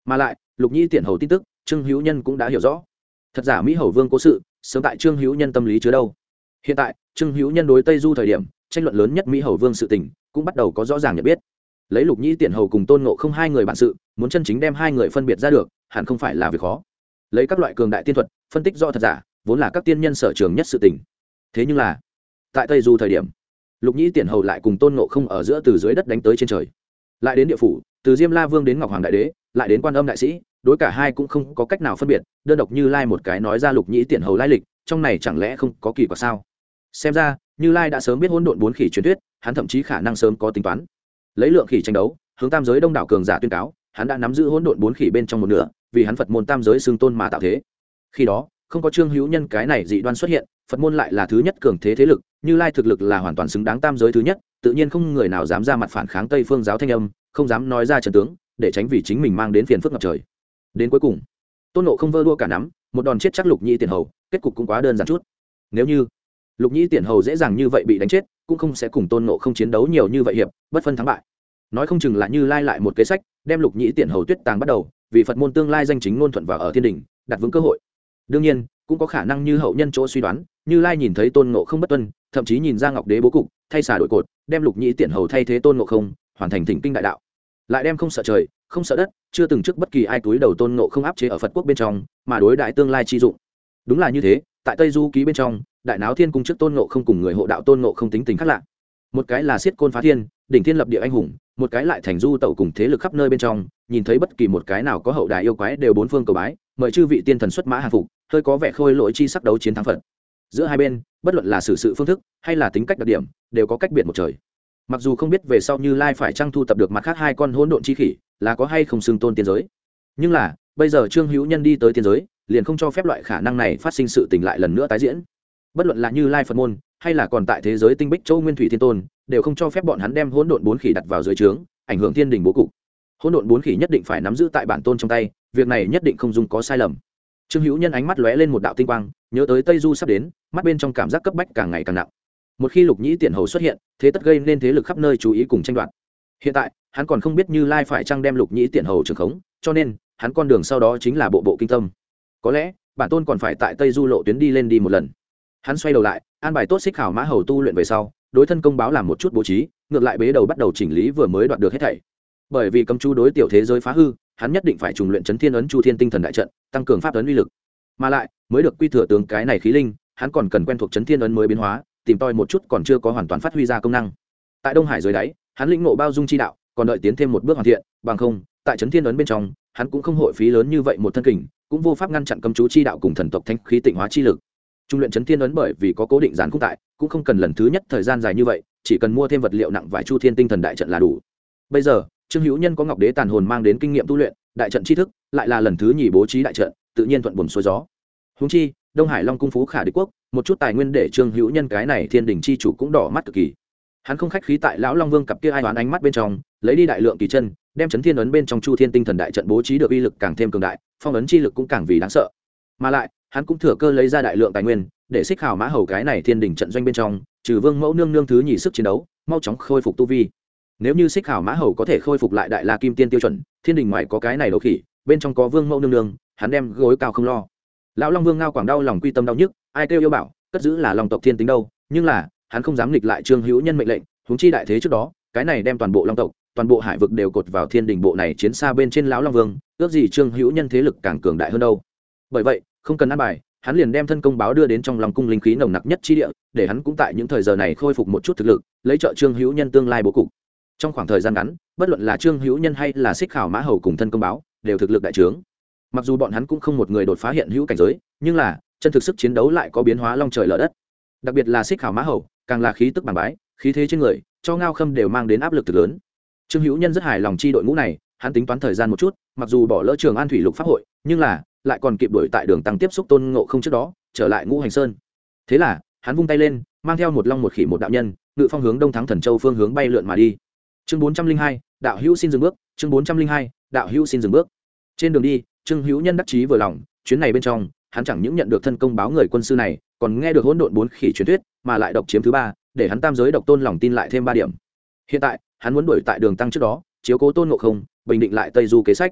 Mà lại, lục nhi tiện hầu tin tức, trương hữu nhân cũng đã hiểu rõ. Thật giả mỹ hầu vương cố sự, sớm tại trương hữu nhân tâm lý chứa đâu hiện tại, trương hữu nhân đối tây du thời điểm, tranh luận lớn nhất mỹ hầu vương sự tình, cũng bắt đầu có rõ ràng nhận biết. Lấy lục nhĩ tiện hầu cùng tôn ngộ không hai người bản sự, muốn chân chính đem hai người phân biệt ra được, hẳn không phải là việc khó. Lấy các loại cường đại tiên thuật, phân tích do thật giả, vốn là các tiên nhân sở trường nhất sự tình. Thế nhưng là, tại tây du thời điểm, lục nhĩ tiện hầu lại cùng tôn ngộ không ở giữa từ dưới đất đánh tới trên trời. Lại đến địa phủ, từ diêm la vương đến ngọc hoàng đại đế, lại đến quan âm đại sĩ, đối cả hai cũng không có cách nào phân biệt, đơn độc như lai một cái nói ra lục nhĩ tiện hầu lai lịch, trong này chẳng lẽ không có kỳ quả sao? Xem ra, như lai đã sớm biết hỗn độn bốn khỉ truyền thuyết, hắn thậm chí khả năng sớm có tính toán. Lấy lượng khỉ tranh đấu, hướng tam giới đông đảo cường giả tuyên cáo, hắn đã nắm giữ hỗn độn bốn khỉ bên trong một nửa, vì hắn phật môn tam giới xương tôn mà tạo thế. Khi đó, không có trương hữu nhân cái này dị đoan xuất hiện, phật môn lại là thứ nhất cường thế thế lực, như lai thực lực là hoàn toàn xứng đáng tam giới thứ nhất, tự nhiên không người nào dám ra mặt phản kháng tây phương giáo thanh âm, không dám nói ra trần tướng, để tránh vì chính mình mang đến phiền phức ngập trời. Đến cuối cùng, tôn nộ không vơ đua cả nắm, một đòn chết chắc lục nhị tiền hầu, kết cục cũng quá đơn giản chút. Nếu như lục nhĩ tiện hầu dễ dàng như vậy bị đánh chết, cũng không sẽ cùng tôn nộ không chiến đấu nhiều như vậy hiệp, bất phân thắng bại. Nói không chừng là như lai lại một kế sách, đem lục nhĩ tiện hầu tuyết tàng bắt đầu, vì phật môn tương lai danh chính ngôn thuận và ở thiên đình, đặt vững cơ hội. Đương nhiên, cũng có khả năng như hậu nhân chỗ suy đoán, như lai nhìn thấy tôn nộ không bất tuân, thậm chí nhìn ra ngọc đế bố cục, thay xả đội cột, đem lục nhĩ tiện hầu thay thế tôn nộ không, hoàn thành thỉnh kinh đại đạo. Lại đem không sợ trời, không sợ đất, chưa từng trước bất kỳ ai túi đầu tôn nộ không áp chế ở phật quốc bên trong, mà đối đại tương lai chi dụng. Đúng là như thế, tại tây du ký bên trong đại náo thiên cung trước tôn nộ không cùng người hộ đạo tôn nộ không tính tình khác lạ. Một cái là siết côn phá thiên, đỉnh thiên lập địa anh hùng, một cái lại thành du tẩu cùng thế lực khắp nơi bên trong, nhìn thấy bất kỳ một cái nào có hậu đại yêu quái đều bốn phương cầu bái, mời chư vị tiên thần xuất mã hàng phục, hơi có vẻ khôi lỗi chi sắc đấu chiến thắng phật. Giữa hai bên, bất luận là xử sự phương thức, hay là tính cách đặc điểm, đều có cách biệt một trời. Mặc dù không biết về sau như lai phải trang thu tập được mặt khác hai con hỗn độn chi khỉ, là có hay không xưng tôn tiên giới. Nhưng là, bây giờ trương hữu nhân đi tới tiên giới, liền không cho phép loại khả năng này phát sinh sự tình lại lần nữa tái diễn bất luận là như lai phật môn, hay là còn tại thế giới tinh bích châu nguyên thủy thiên tôn, đều không cho phép bọn hắn đem hỗn độn bốn khỉ đặt vào dưới trướng, ảnh hưởng thiên đình bố cục. Hỗn độn bốn khỉ nhất định phải nắm giữ tại bản tôn trong tay, việc này nhất định không dùng có sai lầm. Trương hữu nhân ánh mắt lóe lên một đạo tinh quang, nhớ tới tây du sắp đến, mắt bên trong cảm giác cấp bách càng ngày càng nặng. Một khi lục nhĩ tiện hầu xuất hiện, thế tất gây nên thế lực khắp nơi chú ý cùng tranh đoạt. Hiện tại, hắn còn không biết như lai phải chăng đem lục nhĩ tiện hầu trường khống, cho nên, hắn con đường sau đó chính là bộ bộ kinh tâm. Có lẽ, bản tôn còn phải tại tây du lộ tuyến đi lên đi một lần hắn xoay đầu lại, an bài tốt xích khảo mã hầu tu luyện về sau, đối thân công báo làm một chút bố trí, ngược lại bế đầu bắt đầu chỉnh lý vừa mới đoạt được hết thảy. Bởi vì cấm chú đối tiểu thế giới phá hư, hắn nhất định phải trùng luyện chấn thiên ấn chu thiên tinh thần đại trận, tăng cường pháp ấn uy lực. Mà lại, mới được quy thừa tướng cái này khí linh, hắn còn cần quen thuộc chấn thiên ấn mới biến hóa, tìm tòi một chút còn chưa có hoàn toàn phát huy ra công năng. Tại đông hải dưới đáy, hắn lĩnh ngộ bao dung chi đạo, còn đợi tiến thêm một bước hoàn thiện, bằng không, tại chấn thiên ấn bên trong, hắn cũng không hội phí lớn như vậy một thân kình, cũng vô pháp ngăn chặn cấm chú chi đạo cùng thần tộc thanh khí tịnh hóa chi lực trung luyện chấn thiên ấn bởi vì có cố định gián khung tại, cũng không cần lần thứ nhất thời gian dài như vậy, chỉ cần mua thêm vật liệu nặng vài chu thiên tinh thần đại trận là đủ. Bây giờ, trương hữu nhân có ngọc đế tàn hồn mang đến kinh nghiệm tu luyện, đại trận tri thức, lại là lần thứ nhì bố trí đại trận, tự nhiên thuận buồm xuôi gió. Húng chi, đông hải long cung phú khả đế quốc, một chút tài nguyên để trương hữu nhân cái này thiên đình chi chủ cũng đỏ mắt cực kỳ. Hắn không khách khí tại lão long vương cặp kia ai đoán ánh mắt bên trong, lấy đi đại lượng kỳ chân, đem chấn thiên ấn bên trong chu thiên tinh thần đại trận bố trí được uy lực càng thêm cường đại, phong ấn chi lực cũng càng vì đáng sợ. Mà lại hắn cũng thừa cơ lấy ra đại lượng tài nguyên, để xích hào mã hầu cái này thiên đình trận doanh bên trong, trừ vương mẫu nương nương thứ nhì sức chiến đấu, mau chóng khôi phục tu vi. Nếu như xích hào mã hầu có thể khôi phục lại đại la kim tiên tiêu chuẩn, thiên đình ngoài có cái này đấu khỉ, bên trong có vương mẫu nương nương, hắn đem gối cao không lo. Lão long vương ngao quảng đau lòng quy tâm đau nhức, ai kêu yêu bảo, cất giữ là lòng tộc thiên tính đâu, nhưng là, hắn không dám nghịch lại trương hữu nhân mệnh lệnh, huống chi đại thế trước đó, cái này đem toàn bộ long tộc, toàn bộ hải vực đều cột vào thiên đình bộ này chiến xa bên trên lão long vương, ước gì trương hữu nhân thế lực càng cường đại hơn đâu. Bởi vậy không cần ăn bài, hắn liền đem thân công báo đưa đến trong lòng cung linh khí nồng nặc nhất chi địa, để hắn cũng tại những thời giờ này khôi phục một chút thực lực, lấy trợ trương hữu nhân tương lai bố cục. Trong khoảng thời gian ngắn, bất luận là trương hữu nhân hay là xích khảo mã hầu cùng thân công báo, đều thực lực đại trướng. Mặc dù bọn hắn cũng không một người đột phá hiện hữu cảnh giới, nhưng là, chân thực sức chiến đấu lại có biến hóa long trời lở đất. Đặc biệt là xích khảo mã hầu, càng là khí tức bằng bái, khí thế trên người, cho ngao khâm đều mang đến áp lực thực lớn. Trương hữu nhân rất hài lòng chi đội ngũ này, hắn tính toán thời gian một chút, mặc dù bỏ lỡ trường an thủy lục pháp hội, nhưng là lại còn kịp đuổi tại đường tăng tiếp xúc tôn ngộ không trước đó, trở lại ngũ hành sơn. Thế là, hắn vung tay lên, mang theo một long một khỉ một đạo nhân, ngự phong hướng đông thắng thần châu phương hướng bay lượn mà đi. Chương bốn trăm linh hai, đạo hữu xin dừng bước. Chương bốn trăm linh hai, đạo hữu xin dừng bước. Trên đường đi, trương hữu nhân đắc chí vừa lòng, chuyến này bên trong, hắn chẳng những nhận được thân công báo người quân sư này, còn nghe được hỗn độn bốn khỉ truyền thuyết, mà lại độc chiếm thứ ba, để hắn tam giới độc tôn lòng tin lại thêm ba điểm. Hiện tại, hắn muốn đuổi tại đường tăng trước đó, chiếu cố tôn ngộ không, bình định lại tây du kế sách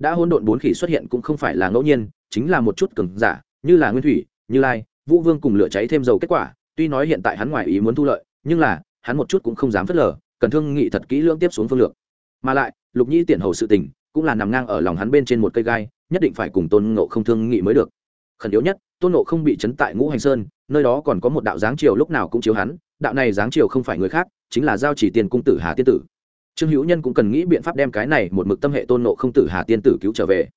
đã hỗn độn bốn khỉ xuất hiện cũng không phải là ngẫu nhiên, chính là một chút cường giả, như là nguyên thủy, như lai, vũ vương cùng lửa cháy thêm dầu kết quả, tuy nói hiện tại hắn ngoài ý muốn thu lợi, nhưng là, hắn một chút cũng không dám phớt lờ, cần thương nghị thật kỹ lưỡng tiếp xuống phương lược. Mà lại, lục nhĩ tiện hầu sự tình, cũng là nằm ngang ở lòng hắn bên trên một cây gai, nhất định phải cùng tôn ngộ không thương nghị mới được. Khẩn yếu nhất, tôn ngộ không bị chấn tại ngũ hành sơn, nơi đó còn có một đạo giáng triều lúc nào cũng chiếu hắn, đạo này giáng triều không phải người khác, chính là giao chỉ tiền cung tử hà tiên tử trương hữu nhân cũng cần nghĩ biện pháp đem cái này một mực tâm hệ tôn nộ không tử hà tiên tử cứu trở về.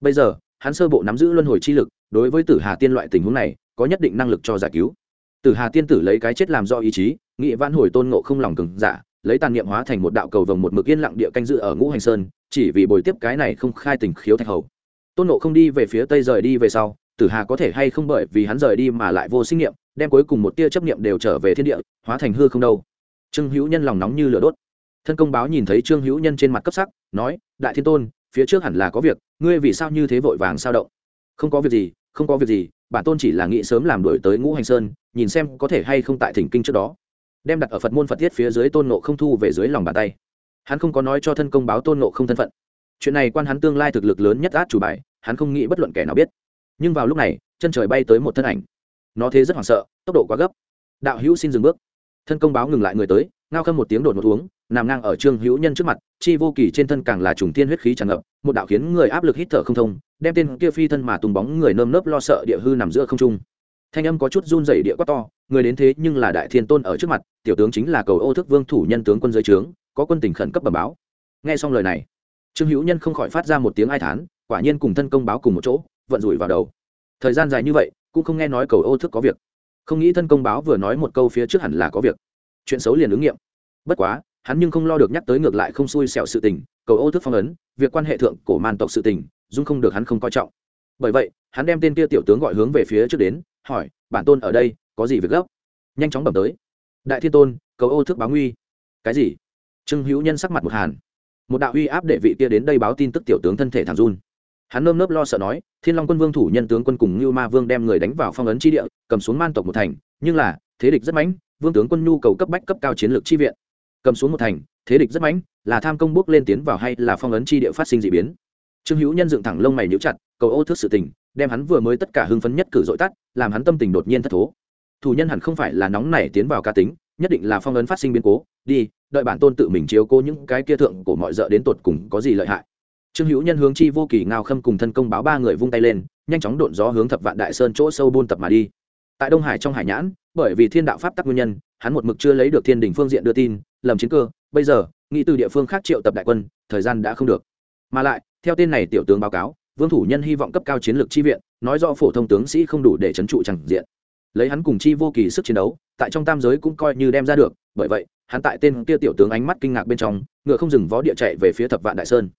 Bây giờ, hắn sơ bộ nắm giữ luân hồi chi lực, đối với tử hà tiên loại tình huống này, có nhất định năng lực cho giải cứu. Tử hà tiên tử lấy cái chết làm do ý chí, nghị vãn hồi tôn nộ không lòng cừng giả, lấy tàn niệm hóa thành một đạo cầu vồng một mực yên lặng địa canh dự ở ngũ hành sơn, chỉ vì bồi tiếp cái này không khai tình khiếu thạch hầu. Tôn nộ không đi về phía tây rời đi về sau, tử hà có thể hay không bởi vì hắn rời đi mà lại vô sinh nghiệm đem cuối cùng một tia chấp nghiệm đều trở về thiên địa, hóa thành hư không đâu. Trương hữu nhân lòng nóng như lửa đốt thân công báo nhìn thấy trương hữu nhân trên mặt cấp sắc, nói, đại thiên tôn, phía trước hẳn là có việc, ngươi vì sao như thế vội vàng sao động? Không có việc gì, không có việc gì, bản tôn chỉ là nghĩ sớm làm đổi tới ngũ hành sơn, nhìn xem có thể hay không tại thỉnh kinh trước đó. Đem đặt ở phật môn phật thiết phía dưới tôn nộ không thu về dưới lòng bàn tay. Hắn không có nói cho thân công báo tôn nộ không thân phận. Chuyện này quan hắn tương lai thực lực lớn nhất át chủ bài, hắn không nghĩ bất luận kẻ nào biết. Nhưng vào lúc này, chân trời bay tới một thân ảnh. Nó thế rất hoảng sợ, tốc độ quá gấp. Đạo hữu xin dừng bước. Thân công báo ngừng lại người tới, ngao khâm một tiếng đột một uống nằm ngang ở trương hữu nhân trước mặt, chi vô kỳ trên thân càng là trùng tiên huyết khí tràn ngập, một đạo khiến người áp lực hít thở không thông, đem tên kia phi thân mà tung bóng người nơm nớp lo sợ địa hư nằm giữa không trung. Thanh âm có chút run rẩy địa quát to, người đến thế nhưng là đại thiên tôn ở trước mặt, tiểu tướng chính là cầu ô thức vương thủ nhân tướng quân giới trướng, có quân tình khẩn cấp bẩm báo. Nghe xong lời này, trương hữu nhân không khỏi phát ra một tiếng ai thán, quả nhiên cùng thân công báo cùng một chỗ, vận rủi vào đầu. Thời gian dài như vậy, cũng không nghe nói cầu ô thức có việc. Không nghĩ thân công báo vừa nói một câu phía trước hẳn là có việc. Chuyện xấu liền ứng nghiệm. Bất quá hắn nhưng không lo được nhắc tới ngược lại không xui xẻo sự tình, cầu ô thức phong ấn, việc quan hệ thượng cổ man tộc sự tình, dung không được hắn không coi trọng. Bởi vậy, hắn đem tên kia tiểu tướng gọi hướng về phía trước đến, hỏi, bản tôn ở đây, có gì việc gấp? Nhanh chóng bẩm tới. Đại thiên tôn, cầu ô thức báo nguy. Cái gì? Trương hữu nhân sắc mặt một hàn. Một đạo uy áp để vị kia đến đây báo tin tức tiểu tướng thân thể thẳng run. Hắn nơm nớp lo sợ nói, thiên long quân vương thủ nhân tướng quân cùng như ma vương đem người đánh vào phong ấn tri địa, cầm xuống man tộc một thành, nhưng là, thế địch rất mãnh vương tướng quân nhu cầu cấp bách cấp cao chiến lược chi viện cầm xuống một thành, thế địch rất mãnh, là tham công bước lên tiến vào hay là phong ấn chi địa phát sinh d ị biến. Trương hữu nhân dựng thẳng lông mày níu chặt, cầu ô thước sự tình, đem hắn vừa mới tất cả hưng phấn nhất cử dội tắt, làm hắn tâm tình đột nhiên thất thố. Thủ nhân hẳn không phải là nóng nảy tiến vào ca tính, nhất định là phong ấn phát sinh biến cố, đi, đợi bản tôn tự mình chiếu cố những cái kia thượng của mọi d đến tột cùng có gì lợi hại. Trương hữu nhân hướng chi vô kỳ ngao khâm cùng thân công báo ba người vung tay lên, nhanh chóng đột gió hướng thập vạn đại sơn chỗ sâu buôn tập mà đi. Tại đông hải trong hải nhãn bởi vì thiên đạo pháp tắc nguyên nhân, hắn một mực chưa lấy được thiên đình phương diện đưa tin, lầm chiến cơ, bây giờ, nghĩ từ địa phương khác triệu tập đại quân, thời gian đã không được. Mà lại, theo tên này tiểu tướng báo cáo, vương thủ nhân hy vọng cấp cao chiến lược chi viện, nói rõ phổ thông tướng sĩ không đủ để trấn trụ chẳng diện. Lấy hắn cùng chi vô kỳ sức chiến đấu, tại trong tam giới cũng coi như đem ra được, bởi vậy, hắn tại tên kia tiểu tướng ánh mắt kinh ngạc bên trong, ngựa không dừng vó địa chạy về phía thập vạn đại sơn.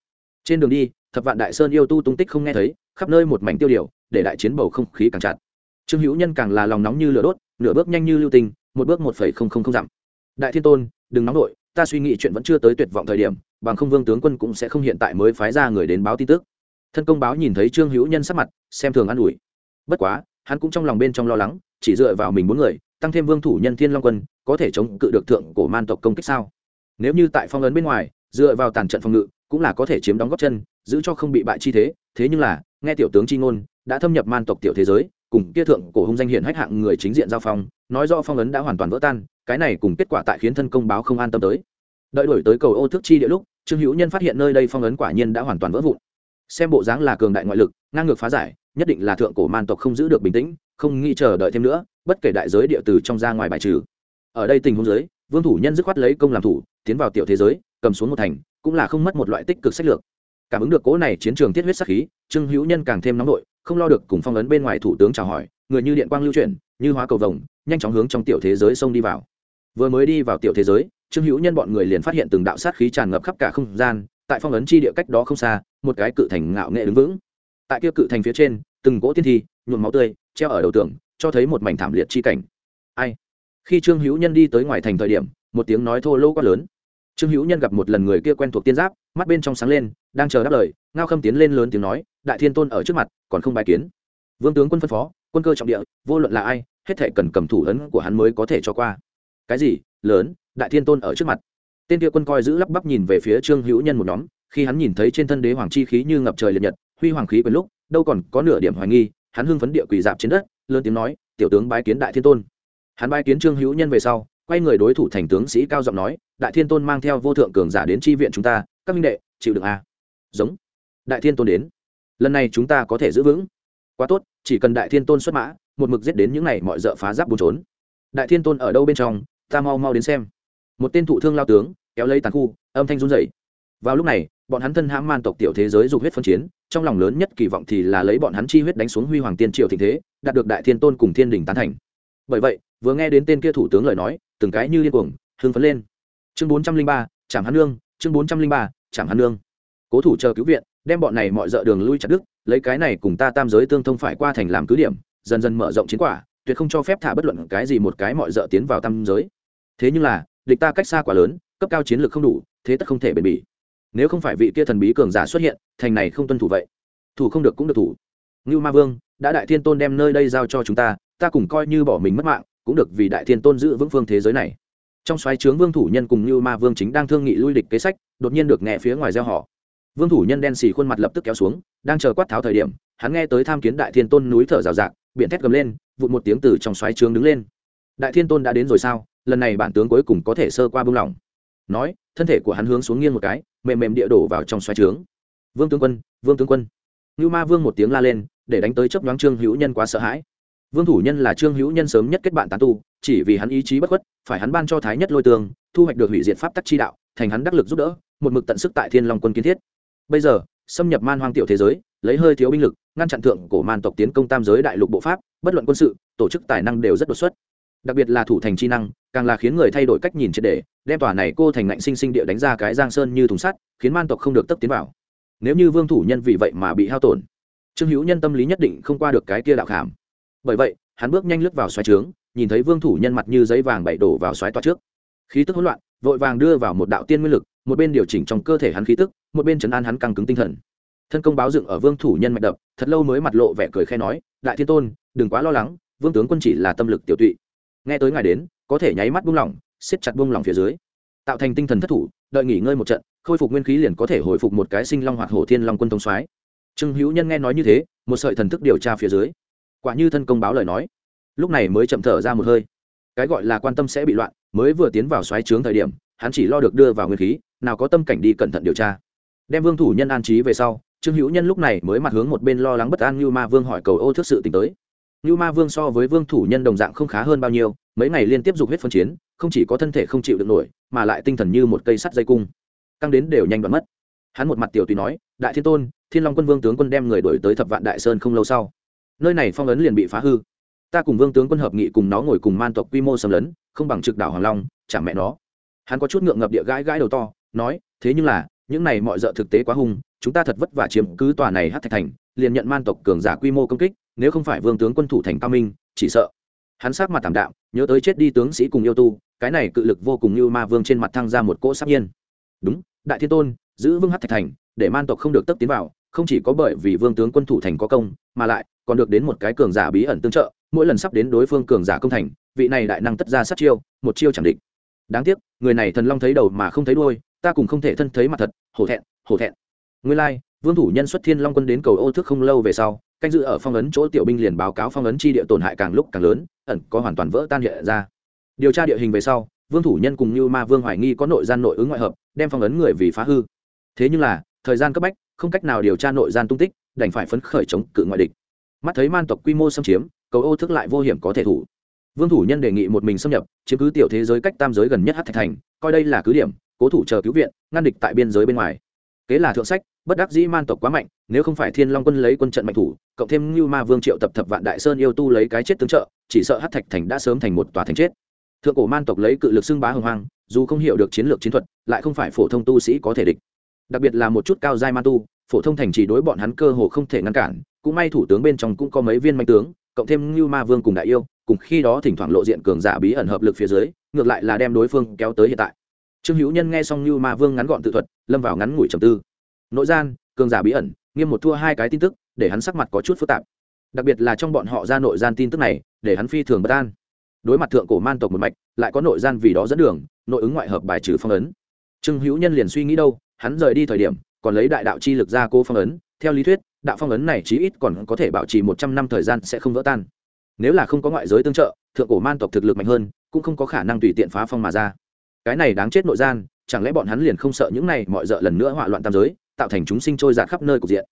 Trên đường đi, thập vạn đại sơn yêu tu tung tích không nghe thấy, khắp nơi một mảnh tiêu điều, để đại chiến bầu không khí càng chặt trương hữu nhân càng là lòng nóng như lửa đốt nửa bước nhanh như lưu tình, một bước một phẩy không không không dặm. Đại thiên tôn đừng nóng nổi ta suy nghĩ chuyện vẫn chưa tới tuyệt vọng thời điểm bằng không vương tướng quân cũng sẽ không hiện tại mới phái ra người đến báo tin tức. Thân công báo nhìn thấy trương hữu nhân sắc mặt xem thường an ủi. Bất quá hắn cũng trong lòng bên trong lo lắng chỉ dựa vào mình bốn người tăng thêm vương thủ nhân thiên long quân có thể chống cự được thượng cổ man tộc công kích sao? Nếu như tại phong ấn bên ngoài dựa vào tàn trận phòng ngự cũng là có thể chiếm đóng góp chân giữ cho không bị bại chi thế. Thế nhưng là nghe tiểu tướng chi ngôn đã thâm nhập man tộc tiểu thế giới cùng kia thượng cổ hung danh hiển hách hạng người chính diện giao phong, nói rõ phong ấn đã hoàn toàn vỡ tan, cái này cùng kết quả tại khiến thân công báo không an tâm tới. Đợi đổi tới cầu ô thức chi địa lúc, trương hữu nhân phát hiện nơi đây phong ấn quả nhiên đã hoàn toàn vỡ vụn. Xem bộ dáng là cường đại ngoại lực, ngang ngược phá giải, nhất định là thượng cổ man tộc không giữ được bình tĩnh, không nghĩ chờ đợi thêm nữa, bất kể đại giới địa từ trong ra ngoài bài trừ. Ở đây tình huống giới vương thủ nhân dứt khoát lấy công làm thủ, tiến vào tiểu thế giới, cầm xuống một thành, cũng là không mất một loại tích cực sách lược. Cảm ứng được cố này chiến trường tiết huyết sắc khí, trương hữu nhân càng thêm nóng nội không lo được cùng phong ấn bên ngoài thủ tướng chào hỏi, người như điện quang lưu chuyển, như hóa cầu vồng, nhanh chóng hướng trong tiểu thế giới xông đi vào. Vừa mới đi vào tiểu thế giới, trương hữu nhân bọn người liền phát hiện từng đạo sát khí tràn ngập khắp cả không gian, tại phong ấn chi địa cách đó không xa, một cái cự thành ngạo nghệ đứng vững. Tại kia cự thành phía trên, từng gỗ tiên thi, nhuộm máu tươi, treo ở đầu tường, cho thấy một mảnh thảm liệt chi cảnh. Ai? Khi trương hữu nhân đi tới ngoài thành thời điểm, một tiếng nói thô lỗ quá lớn. Trương hữu nhân gặp một lần người kia quen thuộc tiên giáp, mắt bên trong sáng lên, đang chờ đáp lời, ngao khâm tiến lên lớn tiếng nói đại thiên tôn ở trước mặt, còn không bài kiến. Vương tướng quân phân phó, quân cơ trọng địa, vô luận là ai, hết thể cần cầm thủ ấn của hắn mới có thể cho qua. Cái gì? Lớn, đại thiên tôn ở trước mặt. Tên kia quân coi giữ lắp bắp nhìn về phía trương hữu nhân một nhóm, khi hắn nhìn thấy trên thân đế hoàng chi khí như ngập trời liệt nhật, huy hoàng khí quyền lúc, đâu còn có nửa điểm hoài nghi, hắn hưng phấn địa quỳ dạp trên đất, lớn tiếng nói, tiểu tướng bái kiến đại thiên tôn. Hắn bái kiến trương hữu nhân về sau, quay người đối thủ thành tướng sĩ cao giọng nói, đại thiên tôn mang theo vô thượng cường giả đến tri viện chúng ta, các minh đệ, chịu được a. À? giống. Đại thiên tôn đến lần này chúng ta có thể giữ vững. Quá tốt, chỉ cần đại thiên tôn xuất mã, một mực giết đến những ngày mọi dợ phá giáp bùn trốn. Đại thiên tôn ở đâu bên trong, ta mau mau đến xem. Một tên thụ thương lao tướng, kéo lấy tàn khu, âm thanh run dậy vào lúc này, bọn hắn thân hãm man tộc tiểu thế giới dục huyết phân chiến, trong lòng lớn nhất kỳ vọng thì là lấy bọn hắn chi huyết đánh xuống huy hoàng tiên triều thịnh thế, đạt được đại thiên tôn cùng thiên đình tán thành. Bởi vậy, vừa nghe đến tên kia thủ tướng lời nói, từng cái như điên cuồng, hưng phấn lên. Chương bốn trăm linh ba, trảm hắn nương, chương bốn trăm linh ba, trảm hắn nương. Cố thủ chờ cứu viện đem bọn này mọi dợ đường lui chặt đức lấy cái này cùng ta tam giới tương thông phải qua thành làm cứ điểm, dần dần mở rộng chiến quả, tuyệt không cho phép thả bất luận cái gì một cái mọi dợ tiến vào tam giới. Thế nhưng là, địch ta cách xa quá lớn, cấp cao chiến lược không đủ, thế tất không thể bền bỉ. Nếu không phải vị kia thần bí cường giả xuất hiện, thành này không tuân thủ vậy. Thủ không được cũng được thủ. Ngưu ma vương, đã đại thiên tôn đem nơi đây giao cho chúng ta ta cùng coi như bỏ mình mất mạng, cũng được vì đại thiên tôn giữ vững phương thế giới này. Trong xoáy trướng vương thủ nhân cùng như ma vương chính đang thương nghị lui địch kế sách, đột nhiên được nghe phía ngoài gieo họ vương thủ nhân đen xì khuôn mặt lập tức kéo xuống, đang chờ quát tháo thời điểm, hắn nghe tới tham kiến đại thiên tôn núi thở rào rạc biện thét gầm lên, vụt một tiếng từ trong xoáy trướng đứng lên. Đại thiên tôn đã đến rồi sao? Lần này bản tướng cuối cùng có thể sơ qua bưng lỏng. Nói, thân thể của hắn hướng xuống nghiêng một cái, mềm mềm địa đổ vào trong xoáy trướng. Vương tướng quân, vương tướng quân. Như ma vương một tiếng la lên, để đánh tới chấp nhoáng trương hữu nhân quá sợ hãi. Vương thủ nhân là trương hữu nhân sớm nhất kết bạn tán tu, chỉ vì hắn ý chí bất khuất, phải hắn ban cho thái nhất lôi tường, thu hoạch được hủy diệt pháp tắc chi đạo, thành hắn đắc lực giúp đỡ, một mực tận sức tại thiên long quân kiến thiết bây giờ, xâm nhập man hoang tiểu thế giới, lấy hơi thiếu binh lực, ngăn chặn thượng cổ man tộc tiến công tam giới đại lục bộ pháp, bất luận quân sự, tổ chức tài năng đều rất đột xuất. Đặc biệt là thủ thành chi năng, càng là khiến người thay đổi cách nhìn triệt đề đem tòa này cô thành ngạnh sinh sinh địa đánh ra cái giang sơn như thùng sắt, khiến man tộc không được tấp tiến vào. Nếu như vương thủ nhân vì vậy mà bị hao tổn, trương hữu nhân tâm lý nhất định không qua được cái kia đạo khảm. Bởi vậy, hắn bước nhanh lướt vào xoáy trướng, nhìn thấy vương thủ nhân mặt như giấy vàng bảy đổ vào xoáy toa trước. Khí tức hỗn loạn, vội vàng đưa vào một đạo tiên nguyên lực một bên điều chỉnh trong cơ thể hắn khí tức, một bên chấn an hắn căng cứng tinh thần. Thân công báo dựng ở vương thủ nhân mạch đập, thật lâu mới mặt lộ vẻ cười khe nói, đại thiên tôn, đừng quá lo lắng, vương tướng quân chỉ là tâm lực tiểu tụy. Nghe tới ngài đến, có thể nháy mắt buông lỏng, siết chặt buông lỏng phía dưới. Tạo thành tinh thần thất thủ, đợi nghỉ ngơi một trận, khôi phục nguyên khí liền có thể hồi phục một cái sinh long hoạt hổ thiên long quân thông soái. Trương hữu nhân nghe nói như thế, một sợi thần thức điều tra phía dưới. Quả như thân công báo lời nói, lúc này mới chậm thở ra một hơi. Cái gọi là quan tâm sẽ bị loạn, mới vừa tiến vào xoáy trướng thời điểm, hắn chỉ lo được đưa vào nguyên khí nào có tâm cảnh đi cẩn thận điều tra. Đem vương thủ nhân an trí về sau, trương hữu nhân lúc này mới mặt hướng một bên lo lắng bất an như ma vương hỏi cầu ô thức sự t tới. Như ma vương so với vương thủ nhân đồng dạng không khá hơn bao nhiêu, mấy ngày liên tiếp dục huyết phân chiến, không chỉ có thân thể không chịu được nổi, mà lại tinh thần như một cây sắt dây cung. Căng đến đều nhanh đoạn mất. Hắn một mặt tiểu tùy nói, đại thiên tôn, thiên long quân vương tướng quân đem người đổi tới thập vạn đại sơn không lâu sau. Nơi này phong ấn liền bị phá hư. Ta cùng vương tướng quân hợp nghị cùng nó ngồi cùng man tộc quy mô xâm lấn, không bằng trực đảo hoàng long chả mẹ nó. Hắn có chút ngượng ngập địa gãi gãi đầu to nói, thế nhưng là, những này mọi d thực tế quá hung, chúng ta thật vất vả chiếm cứ tòa này hát thạch thành, liền nhận man tộc cường giả quy mô công kích, nếu không phải vương tướng quân thủ thành cao minh, chỉ sợ. Hắn sát mặt thảm đạo nhớ tới chết đi tướng sĩ cùng yêu tu, cái này cự lực vô cùng như ma vương trên mặt thăng ra một cỗ sắc nhiên. Đúng, đại thiên tôn, giữ vương hát thạch thành, để man tộc không được tấp tiến vào, không chỉ có bởi vì vương tướng quân thủ thành có công, mà lại còn được đến một cái cường giả bí ẩn tương trợ, mỗi lần sắp đến đối phương cường giả công thành, vị này đại năng tất ra sát chiêu, một chiêu chẳng định đáng tiếc, người này thần long thấy đầu mà không thấy đuôi ta cùng không thể thân thấy mặt thật, hổ thẹn hổ thẹn. Nguyên lai, vương thủ nhân xuất thiên long quân đến cầu ô thức không lâu về sau, canh dự ở phong ấn chỗ tiểu binh liền báo cáo phong ấn chi địa tổn hại càng lúc càng lớn, ẩn có hoàn toàn vỡ tan hiện ra. Điều tra địa hình về sau, vương thủ nhân cùng như ma vương hoài nghi có nội gian nội ứng ngoại hợp, đem phong ấn người vì phá hư. Thế nhưng là, thời gian cấp bách, không cách nào điều tra nội gian tung tích, đành phải phấn khởi chống cự ngoại địch. Mắt thấy man tộc quy mô xâm chiếm, cầu ô thức lại vô hiểm có thể thủ. Vương thủ nhân đề nghị một mình xâm nhập, chiếm cứ tiểu thế giới cách tam giới gần nhất hát thạch thành, coi đây là cứ điểm cố thủ chờ cứu viện, ngăn địch tại biên giới bên ngoài. Kế là thượng sách, bất đắc dĩ man tộc quá mạnh, nếu không phải thiên long quân lấy quân trận mạnh thủ, cộng thêm như ma vương triệu tập thập vạn đại sơn yêu tu lấy cái chết tướng trợ, chỉ sợ hát thạch thành đã sớm thành một tòa thành chết. Thượng cổ man tộc lấy cự lực xưng bá hồng hoang, dù không hiểu được chiến lược chiến thuật, lại không phải phổ thông tu sĩ có thể địch. Đặc biệt là một chút cao giai man tu, phổ thông thành chỉ đối bọn hắn cơ hồ không thể ngăn cản, cũng may thủ tướng bên trong cũng có mấy viên manh tướng, cộng thêm như ma vương cùng đại yêu, cùng khi đó thỉnh thoảng lộ diện cường giả bí ẩn hợp lực phía dưới, ngược lại là đem đối phương kéo tới hiện tại trương hữu nhân nghe xong như ma vương ngắn gọn tự thuật, lâm vào ngắn ngủi trầm tư. Nội gian, cường giả bí ẩn, nghiêm một thua hai cái tin tức, để hắn sắc mặt có chút phức tạp. Đặc biệt là trong bọn họ ra nội gian tin tức này, để hắn phi thường bất an. Đối mặt thượng cổ man tộc một mạch, lại có nội gian vì đó dẫn đường, nội ứng ngoại hợp bài trừ phong ấn. Trương hữu nhân liền suy nghĩ đâu, hắn rời đi thời điểm, còn lấy đại đạo chi lực ra cô phong ấn, theo lý thuyết, đạo phong ấn này chí ít còn có thể bảo trì một trăm năm thời gian sẽ không vỡ tan. Nếu là không có ngoại giới tương trợ, thượng cổ man tộc thực lực mạnh hơn, cũng không có khả năng tùy tiện phá phong mà ra cái này đáng chết nội gian, chẳng lẽ bọn hắn liền không sợ những này mọi d lần nữa hỏa loạn tam giới, tạo thành chúng sinh trôi giạt khắp nơi cục diện?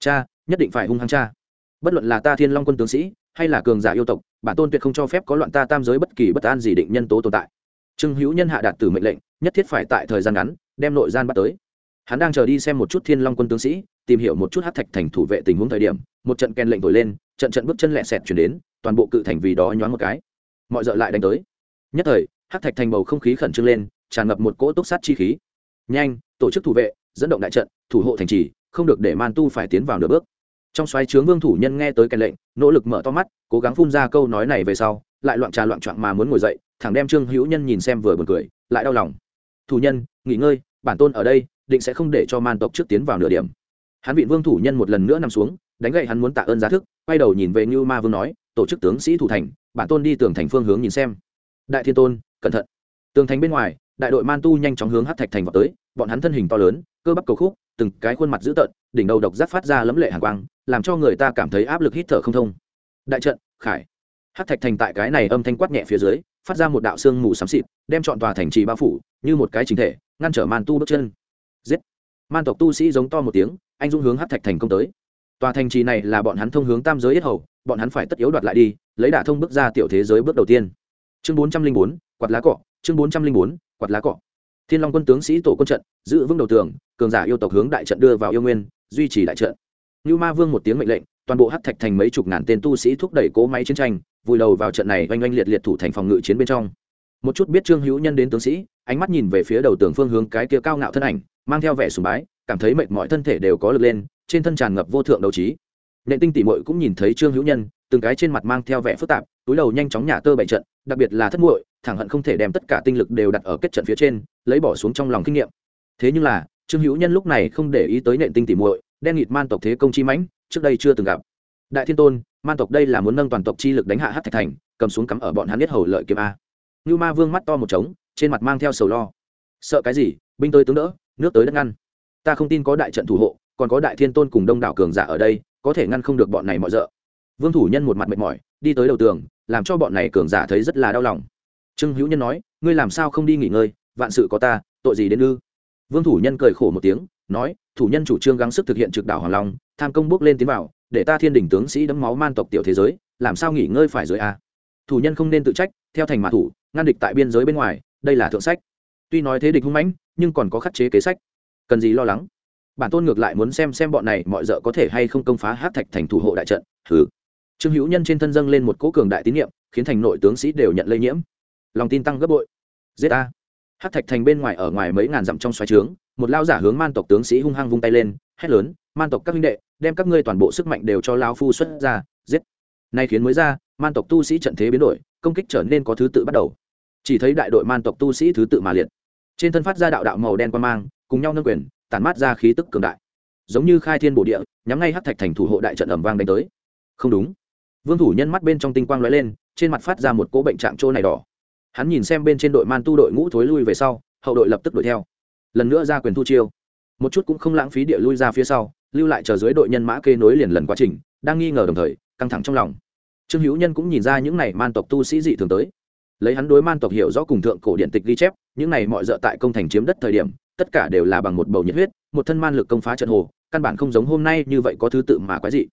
Cha, nhất định phải hung hăng cha. Bất luận là ta thiên long quân tướng sĩ, hay là cường giả yêu tộc, bản tôn tuyệt không cho phép có loạn ta tam giới bất kỳ bất an gì định nhân tố tồn tại. Trương hữu nhân hạ đạt từ mệnh lệnh, nhất thiết phải tại thời gian ngắn, đem nội gian bắt tới. Hắn đang chờ đi xem một chút thiên long quân tướng sĩ, tìm hiểu một chút hát thạch thành thủ vệ tình huống thời điểm, một trận kèn lệnh thổi lên, trận trận bước chân lẹ sẹt chuyển đến, toàn bộ cự thành vì đó nhoáng một cái. Mọi d lại đánh tới. Nhất thời hát thạch thành bầu không khí khẩn trương lên, tràn ngập một cỗ túc sát chi khí. Nhanh, tổ chức thủ vệ, dẫn động đại trận, thủ hộ thành trì, không được để man tu phải tiến vào nửa bước. Trong xoáy trướng vương thủ nhân nghe tới cái lệnh, nỗ lực mở to mắt, cố gắng phun ra câu nói này về sau, lại loạn trà loạn trạng mà muốn ngồi dậy, thẳng đem trương hữu nhân nhìn xem vừa buồn cười, lại đau lòng. Thủ nhân, nghỉ ngơi, bản tôn ở đây, định sẽ không để cho man tộc trước tiến vào nửa điểm. Hắn bị vương thủ nhân một lần nữa nằm xuống, đánh gậy hắn muốn tạ ơn giá thức, quay đầu nhìn về như ma vương nói, tổ chức tướng sĩ thủ thành, bản tôn đi tường thành phương hướng nhìn xem đại thiên tôn, cẩn thận. Tường thành bên ngoài, đại đội man tu nhanh chóng hướng hát thạch thành vào tới, bọn hắn thân hình to lớn, cơ bắp cầu khúc, từng cái khuôn mặt dữ tợn, đỉnh đầu độc giác phát ra lấm lệ hàng quang, làm cho người ta cảm thấy áp lực hít thở không thông. Đại trận, khải. Hát thạch thành tại cái này âm thanh quát nhẹ phía dưới, phát ra một đạo sương mù xám xịt, đem chọn tòa thành trì bao phủ, như một cái chính thể, ngăn trở man tu bước chân. Giết. Man tộc tu sĩ giống to một tiếng, anh dũng hướng hát thạch thành công tới. Tòa thành trì này là bọn hắn thông hướng tam giới yết hầu, bọn hắn phải tất yếu đoạt lại đi, lấy đả thông bước ra tiểu thế giới bước đầu tiên chương bốn trăm linh bốn, quạt lá cọ chương bốn trăm linh bốn, quạt lá cọ thiên long quân tướng sĩ tổ quân trận, giữ vững đầu tường, cường giả yêu tộc hướng đại trận đưa vào yêu nguyên, duy trì đại trận. Như ma vương một tiếng mệnh lệnh, toàn bộ hát thạch thành mấy chục ngàn tên tu sĩ thúc đẩy cố máy chiến tranh, vùi đầu vào trận này oanh oanh liệt liệt thủ thành phòng ngự chiến bên trong. Một chút biết trương hữu nhân đến tướng sĩ, ánh mắt nhìn về phía đầu tường phương hướng cái kia cao ngạo thân ảnh, mang theo vẻ sùng bái, cảm thấy mệt mỏi thân thể đều có lực lên, trên thân tràn ngập vô thượng đấu trí. Nệ tinh tỉ mội cũng nhìn thấy trương hữu nhân, từng cái trên mặt mang theo vẻ phức tạp, túi đầu nhanh chóng nhả tơ bậy trận đặc biệt là thất muội, thẳng hận không thể đem tất cả tinh lực đều đặt ở kết trận phía trên, lấy bỏ xuống trong lòng kinh nghiệm. Thế nhưng là, trương hữu nhân lúc này không để ý tới nệ tinh tỉ muội, đen nghịt man tộc thế công chi mãnh, trước đây chưa từng gặp. Đại thiên tôn, man tộc đây là muốn nâng toàn tộc chi lực đánh hạ hát thạch thành, cầm xuống cắm ở bọn hắn biết hầu lợi kiếm a. Như ma vương mắt to một trống, trên mặt mang theo sầu lo. Sợ cái gì, binh tới tướng đỡ, nước tới đất ngăn. Ta không tin có đại trận thủ hộ, còn có đại thiên tôn cùng đông đảo cường giả ở đây, có thể ngăn không được bọn này mọi rợ. Vương thủ nhân một mặt mệt mỏi, đi tới đầu tường làm cho bọn này cường giả thấy rất là đau lòng. Trương hữu nhân nói, ngươi làm sao không đi nghỉ ngơi? Vạn sự có ta, tội gì đến ư? Vương thủ nhân cười khổ một tiếng, nói, thủ nhân chủ trương gắng sức thực hiện trực đảo hoàng long, tham công bước lên tiến vào, để ta thiên đình tướng sĩ đấm máu man tộc tiểu thế giới, làm sao nghỉ ngơi phải dưới a à? thủ nhân không nên tự trách, theo thành mã thủ, ngăn địch tại biên giới bên ngoài, đây là thượng sách. Tuy nói thế địch hung mãnh, nhưng còn có khắc chế kế sách. Cần gì lo lắng? Bản tôn ngược lại muốn xem xem bọn này mọi d có thể hay không công phá hát thạch thành thủ hộ đại trận. Thử trương hữu nhân trên thân dâng lên một cỗ cường đại tín nhiệm khiến thành nội tướng sĩ đều nhận lây nhiễm. Lòng tin tăng gấp bội. Giết a hát thạch thành bên ngoài ở ngoài mấy ngàn dặm trong xoáy trướng, một lao giả hướng man tộc tướng sĩ hung hăng vung tay lên, hét lớn, man tộc các huynh đệ, đem các ngươi toàn bộ sức mạnh đều cho lao phu xuất ra, giết. Nay khiến mới ra, man tộc tu sĩ trận thế biến đổi, công kích trở nên có thứ tự bắt đầu. Chỉ thấy đại đội man tộc tu sĩ thứ tự mà liệt. Trên thân phát ra đạo đạo màu đen quan mang, cùng nhau nâng quyền, tản mát ra khí tức cường đại. Giống như khai thiên bổ địa, nhắm ngay hát thạch thành thủ hộ đại trận ẩm vang đánh tới. Không đúng vương thủ nhân mắt bên trong tinh quang lóe lên, trên mặt phát ra một cỗ bệnh trạng trô này đỏ. Hắn nhìn xem bên trên đội man tu đội ngũ thối lui về sau, hậu đội lập tức đuổi theo. Lần nữa ra quyền thu chiêu. Một chút cũng không lãng phí địa lui ra phía sau, lưu lại chờ dưới đội nhân mã kê nối liền lần quá trình, đang nghi ngờ đồng thời, căng thẳng trong lòng. Trương hữu nhân cũng nhìn ra những này man tộc tu sĩ dị thường tới. Lấy hắn đối man tộc hiểu rõ cùng thượng cổ điện tịch ghi chép, những này mọi d tại công thành chiếm đất thời điểm, tất cả đều là bằng một bầu nhiệt huyết, một thân man lực công phá trận hồ, căn bản không giống hôm nay như vậy có thứ tự mà quái dị.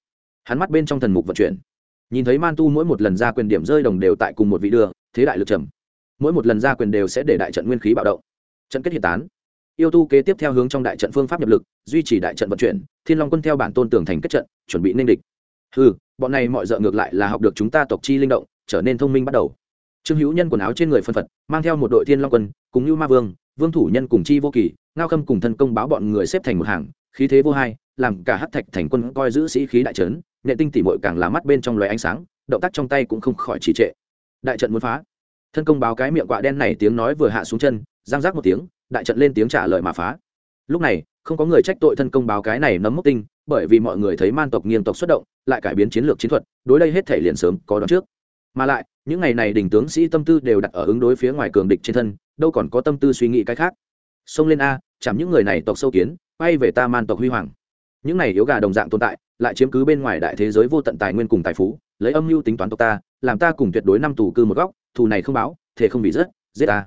Hắn mắt bên trong thần mục vận chuyển nhìn thấy man tu mỗi một lần ra quyền điểm rơi đồng đều tại cùng một vị đường thế đại lực trầm. Mỗi một lần ra quyền đều sẽ để đại trận nguyên khí bạo động. Trận kết hiện tán. Yêu tu kế tiếp theo hướng trong đại trận phương pháp nhập lực, duy trì đại trận vận chuyển, thiên long quân theo bản tôn tường thành kết trận, chuẩn bị nên địch. Ừ bọn này mọi d ngược lại là học được chúng ta tộc chi linh động, trở nên thông minh bắt đầu. Trương hữu nhân quần áo trên người phân phật, mang theo một đội thiên long quân, cùng như ma vương vương thủ nhân cùng chi vô kỳ, ngao khâm cùng thân công báo bọn người xếp thành một hàng, khí thế vô hai, làm cả hát thạch thành quân coi giữ sĩ khí đại trấn nghệ tinh tỉ mội càng là mắt bên trong loài ánh sáng, động tác trong tay cũng không khỏi trì trệ. Đại trận muốn phá. Thân công báo cái miệng quạ đen này tiếng nói vừa hạ xuống chân giang giác một tiếng, đại trận lên tiếng trả lời mà phá. Lúc này, không có người trách tội thân công báo cái này nấm mốc tinh, bởi vì mọi người thấy man tộc nghiêm tộc xuất động, lại cải biến chiến lược chiến thuật, đối đây hết thể liền sớm có đón trước. Mà lại, những ngày này đình tướng sĩ tâm tư đều đặt ở ứng đối phía ngoài cường địch trên thân, đâu còn có tâm tư suy nghĩ cái khác. Xông lên a, chạm những người này tộc sâu kiến, quay về ta man tộc huy hoàng những này yếu gà đồng dạng tồn tại, lại chiếm cứ bên ngoài đại thế giới vô tận tài nguyên cùng tài phú, lấy âm mưu tính toán tộc ta, làm ta cùng tuyệt đối năm tù cư một góc, thù này không báo thể không bị rớt giết ta.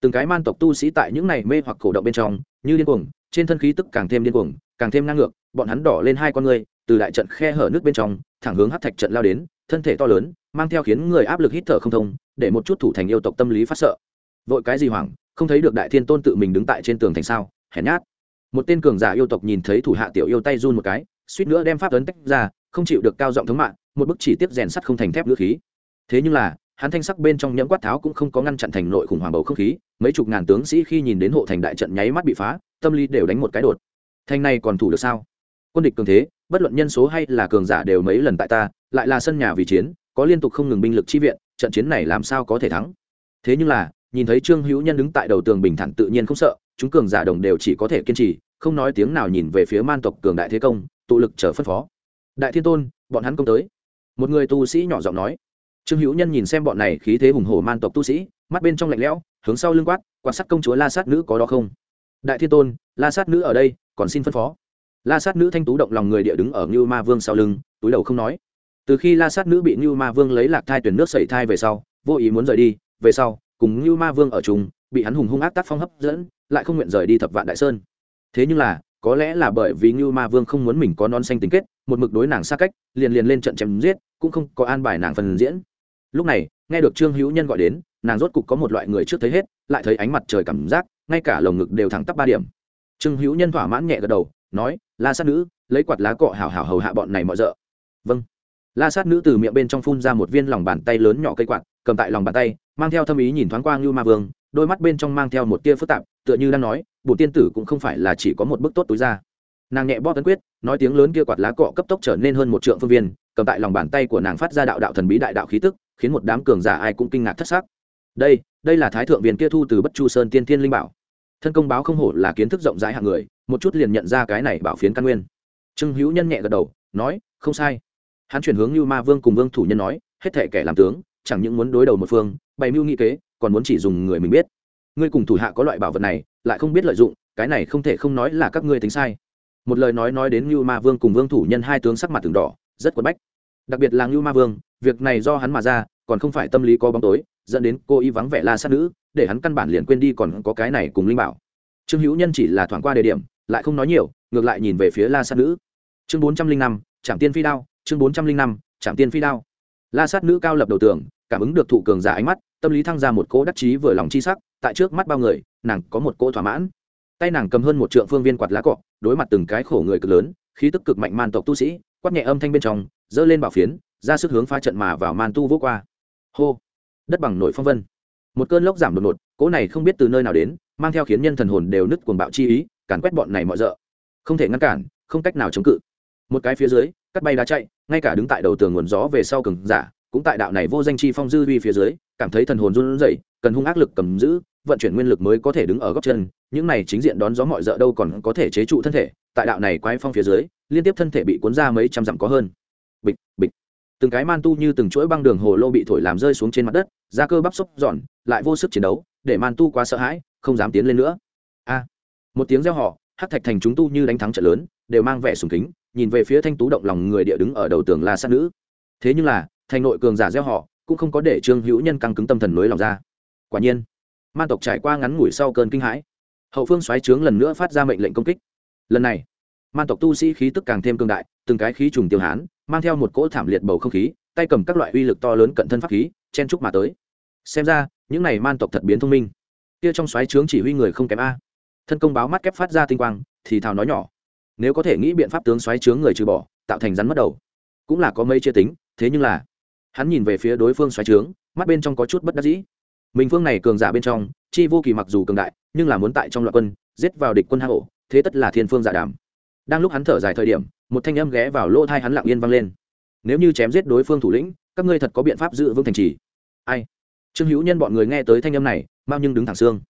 Từng cái man tộc tu sĩ tại những này mê hoặc cổ động bên trong, như điên cuồng, trên thân khí tức càng thêm điên cuồng, càng thêm ngang ngược, bọn hắn đỏ lên hai con người, từ đại trận khe hở nước bên trong, thẳng hướng hát thạch trận lao đến, thân thể to lớn, mang theo khiến người áp lực hít thở không thông, để một chút thủ thành yêu tộc tâm lý phát sợ. Vội cái gì hoảng, không thấy được đại thiên tôn tự mình đứng tại trên tường thành sao, hèn nhát một tên cường giả yêu tộc nhìn thấy thủ hạ tiểu yêu tay run một cái, suýt nữa đem pháp ấn tách ra, không chịu được cao giọng thống mạng, một bức chỉ tiếp rèn sắt không thành thép ngữ khí. Thế nhưng là, hắn thanh sắc bên trong nhẫm quát tháo cũng không có ngăn chặn thành nội khủng hoảng bầu không khí, mấy chục ngàn tướng sĩ khi nhìn đến hộ thành đại trận nháy mắt bị phá, tâm lý đều đánh một cái đột. Thanh này còn thủ được sao? Quân địch cường thế, bất luận nhân số hay là cường giả đều mấy lần tại ta, lại là sân nhà vì chiến, có liên tục không ngừng binh lực chi viện, trận chiến này làm sao có thể thắng? Thế nhưng là, nhìn thấy trương hữu nhân đứng tại đầu tường bình thản tự nhiên không sợ chúng cường giả đồng đều chỉ có thể kiên trì, không nói tiếng nào nhìn về phía man tộc cường đại thế công, tụ lực chờ phân phó. Đại thiên tôn, bọn hắn công tới. Một người tu sĩ nhỏ giọng nói. Trương hữu nhân nhìn xem bọn này khí thế hùng hồ man tộc tu sĩ, mắt bên trong lạnh lẽo, hướng sau lưng quát, quan sát công chúa la sát nữ có đó không? Đại thiên tôn, la sát nữ ở đây, còn xin phân phó. La sát nữ thanh tú động lòng người địa đứng ở ngưu ma vương sau lưng, túi đầu không nói. Từ khi la sát nữ bị ngưu ma vương lấy lạc thai tuyển nước sẩy thai về sau, vô ý muốn rời đi, về sau, cùng ngưu ma vương ở chung, bị hắn hùng hung ác tác phong hấp dẫn lại không nguyện rời đi thập vạn đại sơn. Thế nhưng là, có lẽ là bởi vì ngưu ma vương không muốn mình có non xanh tính kết, một mực đối nàng xa cách, liền liền lên trận chém giết, cũng không có an bài nàng phần diễn. Lúc này, nghe được trương hữu nhân gọi đến, nàng rốt cục có một loại người trước thấy hết, lại thấy ánh mặt trời cảm giác, ngay cả lồng ngực đều thẳng tắp ba điểm. Trương hữu nhân thỏa mãn nhẹ gật đầu, nói, la sát nữ, lấy quạt lá cọ hào hào hầu hạ bọn này mọi rợ. Vâng. La sát nữ từ miệng bên trong phun ra một viên lòng bàn tay lớn nhỏ cây quạt, cầm tại lòng bàn tay, mang theo thâm ý nhìn thoáng qua ngưu ma vương, đôi mắt bên trong mang theo một tia phức tạp tựa như đang nói, bổn tiên tử cũng không phải là chỉ có một bức tốt túi ra. Nàng nhẹ bóp tấn quyết, nói tiếng lớn kia quạt lá cọ cấp tốc trở nên hơn một trượng phương viên, cầm tại lòng bàn tay của nàng phát ra đạo đạo thần bí đại đạo khí tức, khiến một đám cường giả ai cũng kinh ngạc thất sắc. đây đây là thái thượng viên kia thu từ bất chu sơn tiên thiên linh bảo. Thân công báo không hổ là kiến thức rộng rãi hạng người, một chút liền nhận ra cái này bảo phiến căn nguyên. Trương hữu nhân nhẹ gật đầu, nói, không sai. Hắn chuyển hướng như ma vương cùng vương thủ nhân nói, hết thể kẻ làm tướng, chẳng những muốn đối đầu một phương, bày mưu nghị kế, còn muốn chỉ dùng người mình biết ngươi cùng thủ hạ có loại bảo vật này, lại không biết lợi dụng, cái này không thể không nói là các ngươi tính sai. Một lời nói nói đến như ma vương cùng vương thủ nhân hai tướng sắc mặt từng đỏ, rất quất bách. Đặc biệt là như ma vương, việc này do hắn mà ra, còn không phải tâm lý có bóng tối, dẫn đến cô y vắng vẻ la sát nữ, để hắn căn bản liền quên đi còn có cái này cùng linh bảo. Trương hữu nhân chỉ là thoảng qua đề điểm, lại không nói nhiều, ngược lại nhìn về phía la sát nữ. Chương bốn trăm linh năm trạm tiên phi đao, chương bốn trăm linh năm trạm tiên phi đao. La sát nữ cao lập đầu tường cảm ứng được thụ cường giả ánh mắt, tâm lý thăng ra một cỗ đắc chí vừa lòng chi sắc, tại trước mắt bao người, nàng có một cỗ thỏa mãn. Tay nàng cầm hơn một trượng phương viên quạt lá cọ, đối mặt từng cái khổ người cực lớn, khí tức cực mạnh man tộc tu sĩ, quát nhẹ âm thanh bên trong giơ lên bảo phiến, ra sức hướng pha trận mà vào man tu vô qua. Hô! Đất bằng nổi phong vân. Một cơn lốc giảm đột ngột, cỗ này không biết từ nơi nào đến, mang theo khiến nhân thần hồn đều nứt cuồng bạo chi ý, càn quét bọn này mọi rợ. Không thể ngăn cản, không cách nào chống cự. Một cái phía dưới, cắt bay đá chạy, ngay cả đứng tại đầu tường nguồn gió về sau cường giả cũng tại đạo này vô danh chi phong dư vi phía dưới, cảm thấy thần hồn run rẩy, cần hung ác lực cầm giữ, vận chuyển nguyên lực mới có thể đứng ở góc chân. Những này chính diện đón gió mọi rợ đâu còn có thể chế trụ thân thể. Tại đạo này quái phong phía dưới, liên tiếp thân thể bị cuốn ra mấy trăm dặm có hơn. Bịch bịch. Từng cái man tu như từng chuỗi băng đường hồ lô bị thổi làm rơi xuống trên mặt đất, da cơ bắp xúc giòn, lại vô sức chiến đấu, để man tu quá sợ hãi, không dám tiến lên nữa. A. Một tiếng reo họ hắc thạch thành chúng tu như đánh thắng trận lớn, đều mang vẻ sùng kính, nhìn về phía thanh tú động lòng người địa đứng ở đầu tường la sát nữ. Thế nhưng là thành nội cường giả gieo họ, cũng không có để trương hữu nhân căng cứng tâm thần nối lòng ra. Quả nhiên man tộc trải qua ngắn ngủi sau cơn kinh hãi, hậu phương xoáy trướng lần nữa phát ra mệnh lệnh công kích. Lần này man tộc tu sĩ khí tức càng thêm cương đại, từng cái khí trùng tiêu hán, mang theo một cỗ thảm liệt bầu không khí, tay cầm các loại uy lực to lớn cận thân pháp khí, chen trúc mà tới. Xem ra, những này man tộc thật biến thông minh. Kia trong xoáy trướng chỉ huy người không kém a. Thân công báo mắt kép phát ra tinh quang, thì thào nói nhỏ. Nếu có thể nghĩ biện pháp tướng xoáy trướng người trừ bỏ, tạo thành rắn mất đầu. Cũng là có mây chia tính, thế nhưng là hắn nhìn về phía đối phương xoáy trướng, mắt bên trong có chút bất đắc dĩ. Mình phương này cường giả bên trong, chi vô kỳ mặc dù cường đại, nhưng là muốn tại trong loại quân, giết vào địch quân hạ hổ thế tất là thiên phương giả đàm. Đang lúc hắn thở dài thời điểm, một thanh âm ghé vào lỗ thai hắn lặng yên vang lên. Nếu như chém giết đối phương thủ lĩnh, các ngươi thật có biện pháp giữ vững thành trì. Ai? Trương hữu nhân bọn người nghe tới thanh âm này, mau nhưng đứng thẳng xương.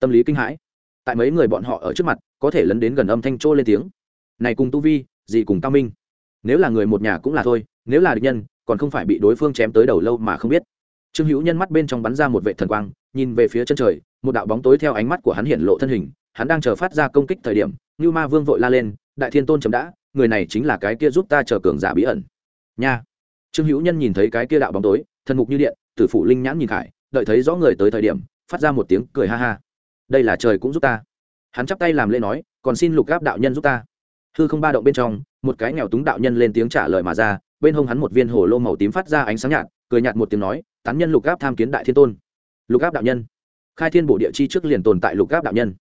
Tâm lý kinh hãi. Tại mấy người bọn họ ở trước mặt, có thể lấn đến gần âm thanh trô lên tiếng. Này cùng tu vi, gì cùng cao minh? Nếu là người một nhà cũng là thôi, nếu là địch nhân còn không phải bị đối phương chém tới đầu lâu mà không biết. Trương hữu nhân mắt bên trong bắn ra một vệ thần quang, nhìn về phía chân trời, một đạo bóng tối theo ánh mắt của hắn hiện lộ thân hình, hắn đang chờ phát ra công kích thời điểm như ma vương vội la lên, đại thiên tôn chấm đã, người này chính là cái kia giúp ta chờ cường giả bí ẩn. Nha. Trương hữu nhân nhìn thấy cái kia đạo bóng tối, thần mục như điện, tử phụ linh nhãn nhìn khải, đợi thấy rõ người tới thời điểm, phát ra một tiếng cười ha ha. Đây là trời cũng giúp ta. Hắn chắp tay làm lễ nói, còn xin lục gáp đạo nhân giúp ta. Hư không ba động bên trong, một cái nghèo túng đạo nhân lên tiếng trả lời mà ra bên hông hắn một viên hồ lô màu tím phát ra ánh sáng nhạt, cười nhạt một tiếng nói, tán nhân lục gáp tham kiến đại thiên tôn. Lục gáp đạo nhân. Khai thiên bộ địa chi trước liền tồn tại lục gáp đạo nhân.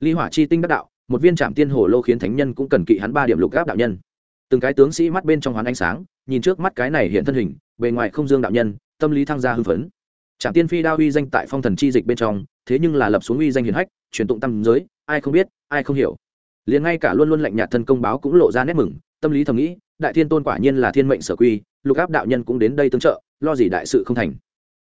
Ly hỏa chi tinh đắc đạo, một viên trạm tiên hồ lô khiến thánh nhân cũng cần kỵ hắn ba điểm lục gáp đạo nhân. Từng cái tướng sĩ mắt bên trong hoán ánh sáng, nhìn trước mắt cái này hiện thân hình, bề ngoài không dương đạo nhân, tâm lý thăng gia hưng phấn. Trạm tiên phi đao uy danh tại phong thần chi dịch bên trong, thế nhưng là lập xuống uy danh hiền hách, truyền tụng tâm giới, ai không biết, ai không hiểu. Liền ngay cả luôn luôn lạnh nhạt thân công báo cũng lộ ra nét mừng, tâm lý thầm nghĩ đại thiên tôn quả nhiên là thiên mệnh sở quy, lục áp đạo nhân cũng đến đây tương trợ, lo gì đại sự không thành.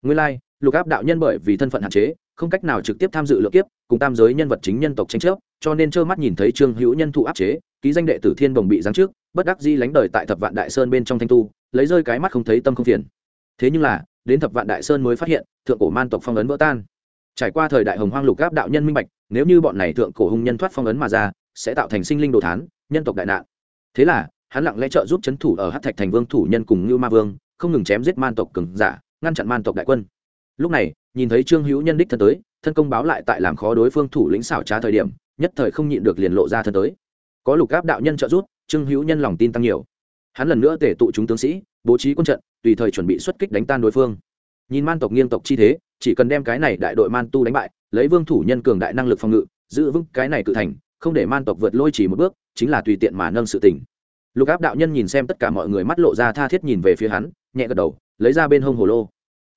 Nguyên lai, lục áp đạo nhân bởi vì thân phận hạn chế, không cách nào trực tiếp tham dự lựa kiếp, cùng tam giới nhân vật chính nhân tộc tranh chấp, cho nên trơ mắt nhìn thấy trương hữu nhân thụ áp chế, ký danh đệ tử thiên bồng bị giáng trước bất đắc di lánh đời tại thập vạn đại sơn bên trong thanh tu, lấy rơi cái mắt không thấy tâm không phiền. Thế nhưng là, đến thập vạn đại sơn mới phát hiện, thượng cổ man tộc phong ấn vỡ tan. Trải qua thời đại hồng hoang lục gáp đạo nhân minh bạch, nếu như bọn này thượng cổ hung nhân thoát phong ấn mà ra, sẽ tạo thành sinh linh đồ thán, nhân tộc đại nạn. Thế là hắn lặng lẽ trợ giúp chấn thủ ở hát thạch thành vương thủ nhân cùng ngưu ma vương, không ngừng chém giết man tộc cừng giả, ngăn chặn man tộc đại quân. Lúc này, nhìn thấy trương hữu nhân đích thân tới, thân công báo lại tại làm khó đối phương thủ lĩnh xảo trá thời điểm, nhất thời không nhịn được liền lộ ra thân tới. Có lục gáp đạo nhân trợ giúp, trương hữu nhân lòng tin tăng nhiều. Hắn lần nữa tể tụ chúng tướng sĩ, bố trí quân trận, tùy thời chuẩn bị xuất kích đánh tan đối phương. Nhìn man tộc nghiêng tộc chi thế, chỉ cần đem cái này đại đội man tu đánh bại, lấy vương thủ nhân cường đại năng lực phòng ngự, giữ vững cái này cự thành, không để man tộc vượt lôi chỉ một bước, chính là tùy tiện mà nâng sự tỉnh lục áp đạo nhân nhìn xem tất cả mọi người mắt lộ ra tha thiết nhìn về phía hắn, nhẹ gật đầu, lấy ra bên hông hồ lô.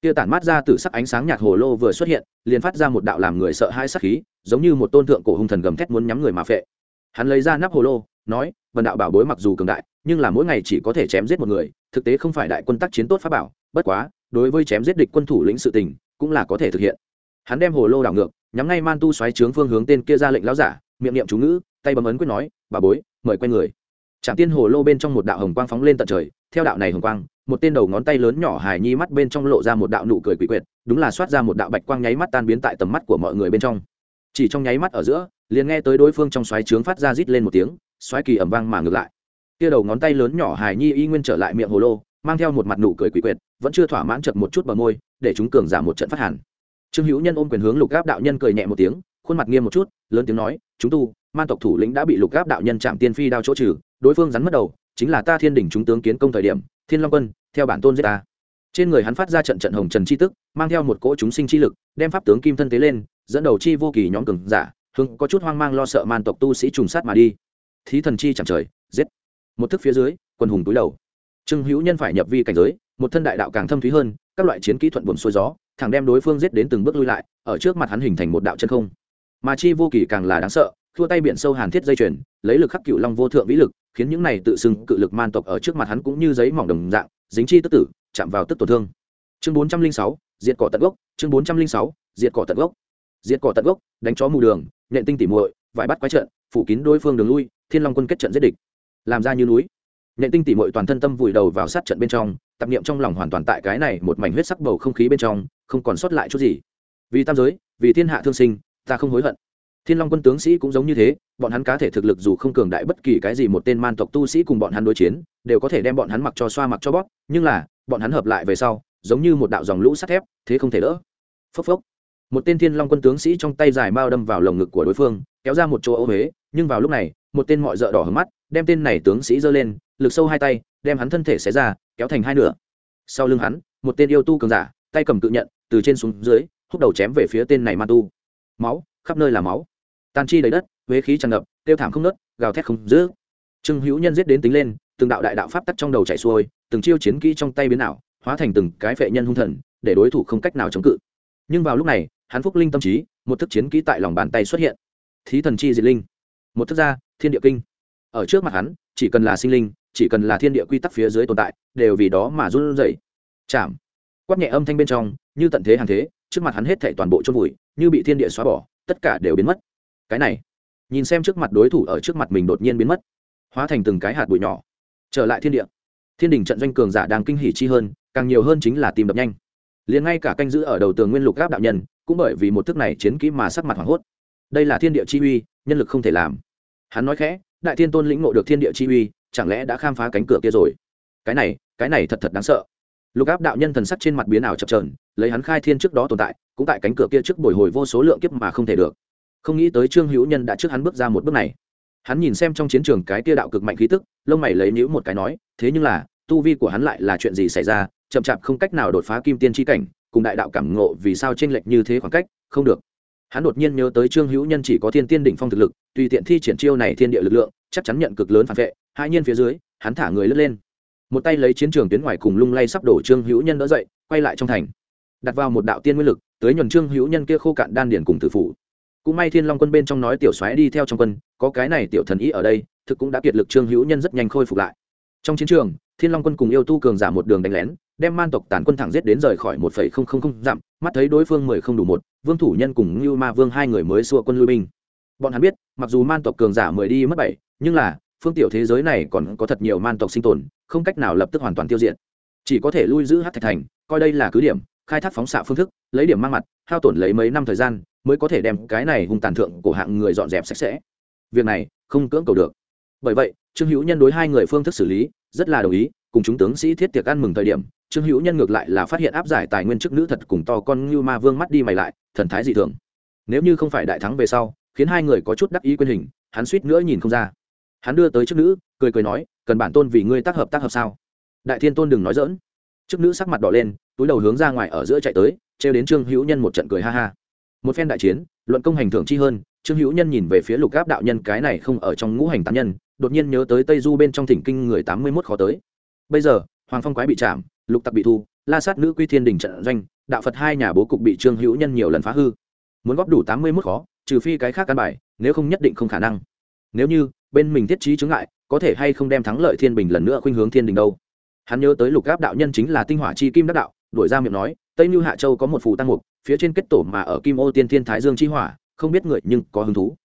Kia tản mát ra từ sắc ánh sáng nhạt hồ lô vừa xuất hiện, liền phát ra một đạo làm người sợ hai sắc khí, giống như một tôn thượng cổ hung thần gầm thét muốn nhắm người mà phệ. Hắn lấy ra nắp hồ lô, nói vần đạo bảo bối mặc dù cường đại, nhưng là mỗi ngày chỉ có thể chém giết một người, thực tế không phải đại quân tác chiến tốt pháp bảo, bất quá, đối với chém giết địch quân thủ lĩnh sự tình, cũng là có thể thực hiện. Hắn đem hồ lô đảo ngược, nhắm ngay man tu xoáy trướng phương hướng tên kia ra lệnh lão giả, miệng niệm chú ngữ, tay bấm ấn quyết nói bà bối, mời quay người trạm tiên hồ lô bên trong một đạo hồng quang phóng lên tận trời, theo đạo này hồng quang, một tên đầu ngón tay lớn nhỏ hài nhi mắt bên trong lộ ra một đạo nụ cười quỷ quyệt, đúng là xoát ra một đạo bạch quang nháy mắt tan biến tại tầm mắt của mọi người bên trong. Chỉ trong nháy mắt ở giữa, liền nghe tới đối phương trong xoáy trướng phát ra rít lên một tiếng, xoáy kỳ ẩm vang mà ngược lại. Kia đầu ngón tay lớn nhỏ hài nhi y nguyên trở lại miệng hồ lô, mang theo một mặt nụ cười quỷ quyệt, vẫn chưa thỏa mãn chật một chút bờ môi, để chúng cường giả một trận phát hàn. Trương hữu nhân ôm quyền hướng lục gáp đạo nhân cười nhẹ một tiếng, khuôn mặt nghiêm một chút, lớn tiếng nói, chúng tu man tộc thủ lĩnh đã bị lục gáp đạo nhân chạm tiên phi đao chỗ trừ đối phương rắn mất đầu, chính là ta thiên đỉnh chúng tướng kiến công thời điểm, thiên long quân, theo bản tôn giết ta. Trên người hắn phát ra trận trận hồng trần chi tức, mang theo một cỗ chúng sinh chi lực, đem pháp tướng kim thân tế lên, dẫn đầu chi vô kỳ nhóm cường giả hưng có chút hoang mang lo sợ man tộc tu sĩ trùng sát mà đi. Thí thần chi chẳng trời, giết. Một thức phía dưới, quân hùng túi đầu. Trương hữu nhân phải nhập vi cảnh giới, một thân đại đạo càng thâm thúy hơn, các loại chiến kỹ thuận buồn xuôi gió, thẳng đem đối phương giết đến từng bước lui lại, ở trước mặt hắn hình thành một đạo chân không. Mà chi vô kỳ càng là đáng sợ thua tay biển sâu hàn thiết dây chuyền, lấy lực khắc cựu long vô thượng vĩ lực, khiến những này tự xưng cự lực man tộc ở trước mặt hắn cũng như giấy mỏng đồng dạng, dính chi tức tử, chạm vào tức tổn thương. Chương bốn trăm linh sáu, diệt cỏ tận gốc, chương bốn trăm linh sáu, diệt cỏ tận gốc. Diệt cỏ tận gốc, đánh chó mù đường, nhện tinh tỉ muội, vải bắt quái trận, phủ kín đối phương đường lui, thiên long quân kết trận giết địch. Làm ra như núi. Nhện tinh tỉ muội toàn thân tâm vùi đầu vào sát trận bên trong tập niệm trong lòng hoàn toàn tại cái này một mảnh huyết sắc bầu không khí bên trong, không còn sót lại chút gì. Vì tam giới, vì thiên hạ thương sinh, ta không hối hận thiên long quân tướng sĩ cũng giống như thế, bọn hắn cá thể thực lực dù không cường đại bất kỳ cái gì một tên man tộc tu sĩ cùng bọn hắn đối chiến, đều có thể đem bọn hắn mặc cho xoa mặc cho bóp, nhưng là, bọn hắn hợp lại về sau, giống như một đạo dòng lũ sắt thép, thế không thể đỡ. Phốc phốc. Một tên thiên long quân tướng sĩ trong tay dài mao đâm vào lồng ngực của đối phương, kéo ra một chỗ ô huế nhưng vào lúc này, một tên mọi dợ đỏ hứng mắt, đem tên này tướng sĩ giơ lên, lực sâu hai tay, đem hắn thân thể xé ra, kéo thành hai nửa. Sau lưng hắn, một tên yêu tu cường giả, tay cầm cự nhận, từ trên xuống dưới húc đầu chém về phía tên này man tu. Máu, khắp nơi là máu tàn chi đầy đất, huế khí tràn ngập, tiêu thảm không nớt, gào thét không dữ. trương hữu nhân giết đến tính lên, từng đạo đại đạo pháp tắc trong đầu chạy xuôi, từng chiêu chiến kỹ trong tay biến ảo, hóa thành từng cái phệ nhân hung thần, để đối thủ không cách nào chống cự. Nhưng vào lúc này, hắn phúc linh tâm trí, một thức chiến kỹ tại lòng bàn tay xuất hiện. Thí thần chi diệt linh. Một thức gia, thiên địa kinh. Ở trước mặt hắn, chỉ cần là sinh linh, chỉ cần là thiên địa quy tắc phía dưới tồn tại, đều vì đó mà run rẩy. Chạm. Quát nhẹ âm thanh bên trong, như tận thế hàng thế, trước mặt hắn hết thảy toàn bộ chôn vùi, như bị thiên địa xóa bỏ, tất cả đều biến mất cái này. Nhìn xem trước mặt đối thủ ở trước mặt mình đột nhiên biến mất, hóa thành từng cái hạt bụi nhỏ, trở lại thiên địa. Thiên đình trận doanh cường giả đang kinh hỉ chi hơn, càng nhiều hơn chính là tìm đập nhanh. Liền ngay cả canh giữ ở đầu tường nguyên lục gáp đạo nhân, cũng bởi vì một thức này chiến kỹ mà sắc mặt hoảng hốt. Đây là thiên địa chi uy, nhân lực không thể làm. Hắn nói khẽ, đại thiên tôn lĩnh ngộ được thiên địa chi uy, chẳng lẽ đã khám phá cánh cửa kia rồi? Cái này cái này thật thật đáng sợ. Lục áp đạo nhân thần sắc trên mặt biến ảo chập trờn lấy hắn khai thiên trước đó tồn tại, cũng tại cánh cửa kia trước bồi hồi vô số lượng kiếp mà không thể được không nghĩ tới trương hữu nhân đã trước hắn bước ra một bước này. Hắn nhìn xem trong chiến trường cái tia đạo cực mạnh khí tức, lông mày lấy nhữ một cái nói, thế nhưng là, tu vi của hắn lại là chuyện gì xảy ra? Chậm chạp không cách nào đột phá kim tiên tri cảnh, cùng đại đạo cảm ngộ vì sao tranh lệch như thế khoảng cách? Không được. Hắn đột nhiên nhớ tới trương hữu nhân chỉ có thiên tiên đỉnh phong thực lực, tùy tiện thi triển chiêu này thiên địa lực lượng, chắc chắn nhận cực lớn phản vệ, hai nhiên phía dưới, hắn thả người lướt lên. Một tay lấy chiến trường tuyến ngoài cùng lung lay sắp đổ trương hữu nhân đỡ dậy, quay lại trong thành. Đặt vào một đạo tiên nguyên lực, tới nhuần trương hữu nhân kia khô cạn đan điển cùng tử phủ cũng may thiên long quân bên trong nói tiểu xoáy đi theo trong quân, có cái này tiểu thần ý ở đây, thực cũng đã kiệt lực trương hữu nhân rất nhanh khôi phục lại. Trong chiến trường, thiên long quân cùng yêu tu cường giả một đường đánh lén, đem man tộc tàn quân thẳng giết đến rời khỏi một phẩy không không không dặm, mắt thấy đối phương mười không đủ một, vương thủ nhân cùng ngưu ma vương hai người mới xua quân lui binh. Bọn hắn biết, mặc dù man tộc cường giả mười đi mất bảy, nhưng là, phương tiểu thế giới này còn có thật nhiều man tộc sinh tồn, không cách nào lập tức hoàn toàn tiêu diệt. Chỉ có thể lui giữ hát thạch thành, coi đây là cứ điểm, khai thác phóng xạ phương thức, lấy điểm mang mặt hao tổn lấy mấy năm thời gian mới có thể đem cái này hung tàn thượng của hạng người dọn dẹp sạch sẽ. Việc này không cưỡng cầu được. Bởi vậy, trương hữu nhân đối hai người phương thức xử lý rất là đồng ý, cùng chúng tướng sĩ thiết tiệc ăn mừng thời điểm, trương hữu nhân ngược lại là phát hiện áp giải tài nguyên chức nữ thật cùng to con như ma vương mắt đi mày lại, thần thái dị thường. Nếu như không phải đại thắng về sau, khiến hai người có chút đắc ý quyền hình, hắn suýt nữa nhìn không ra. Hắn đưa tới chức nữ, cười cười nói, cần bản tôn vì ngươi tác hợp tác hợp sao? Đại thiên tôn đừng nói dỡn chức nữ sắc mặt đỏ lên túi đầu hướng ra ngoài ở giữa chạy tới, trêu đến trương hữu nhân một trận cười ha ha. Một phen đại chiến, luận công hành thưởng chi hơn, trương hữu nhân nhìn về phía lục gáp đạo nhân cái này không ở trong ngũ hành tán nhân, đột nhiên nhớ tới tây du bên trong thỉnh kinh người tám mươi mốt khó tới. Bây giờ, hoàng phong quái bị chạm, lục tặc bị thu, la sát nữ quy thiên đình trận doanh, đạo phật hai nhà bố cục bị trương hữu nhân nhiều lần phá hư. Muốn góp đủ tám mươi mốt khó, trừ phi cái khác căn bài, nếu không nhất định không khả năng. Nếu như, bên mình thiết trí chứng ngại, có thể hay không đem thắng lợi thiên bình lần nữa khuynh hướng thiên đình đâu? Hắn nhớ tới lục gáp đạo nhân chính là tinh hỏa chi kim đắc đạo đổi ra miệng nói, tây như hạ châu có một phù tăng mục, phía trên kết tổ mà ở kim ô tiên thiên thái dương chi hỏa, không biết người nhưng có hứng thú.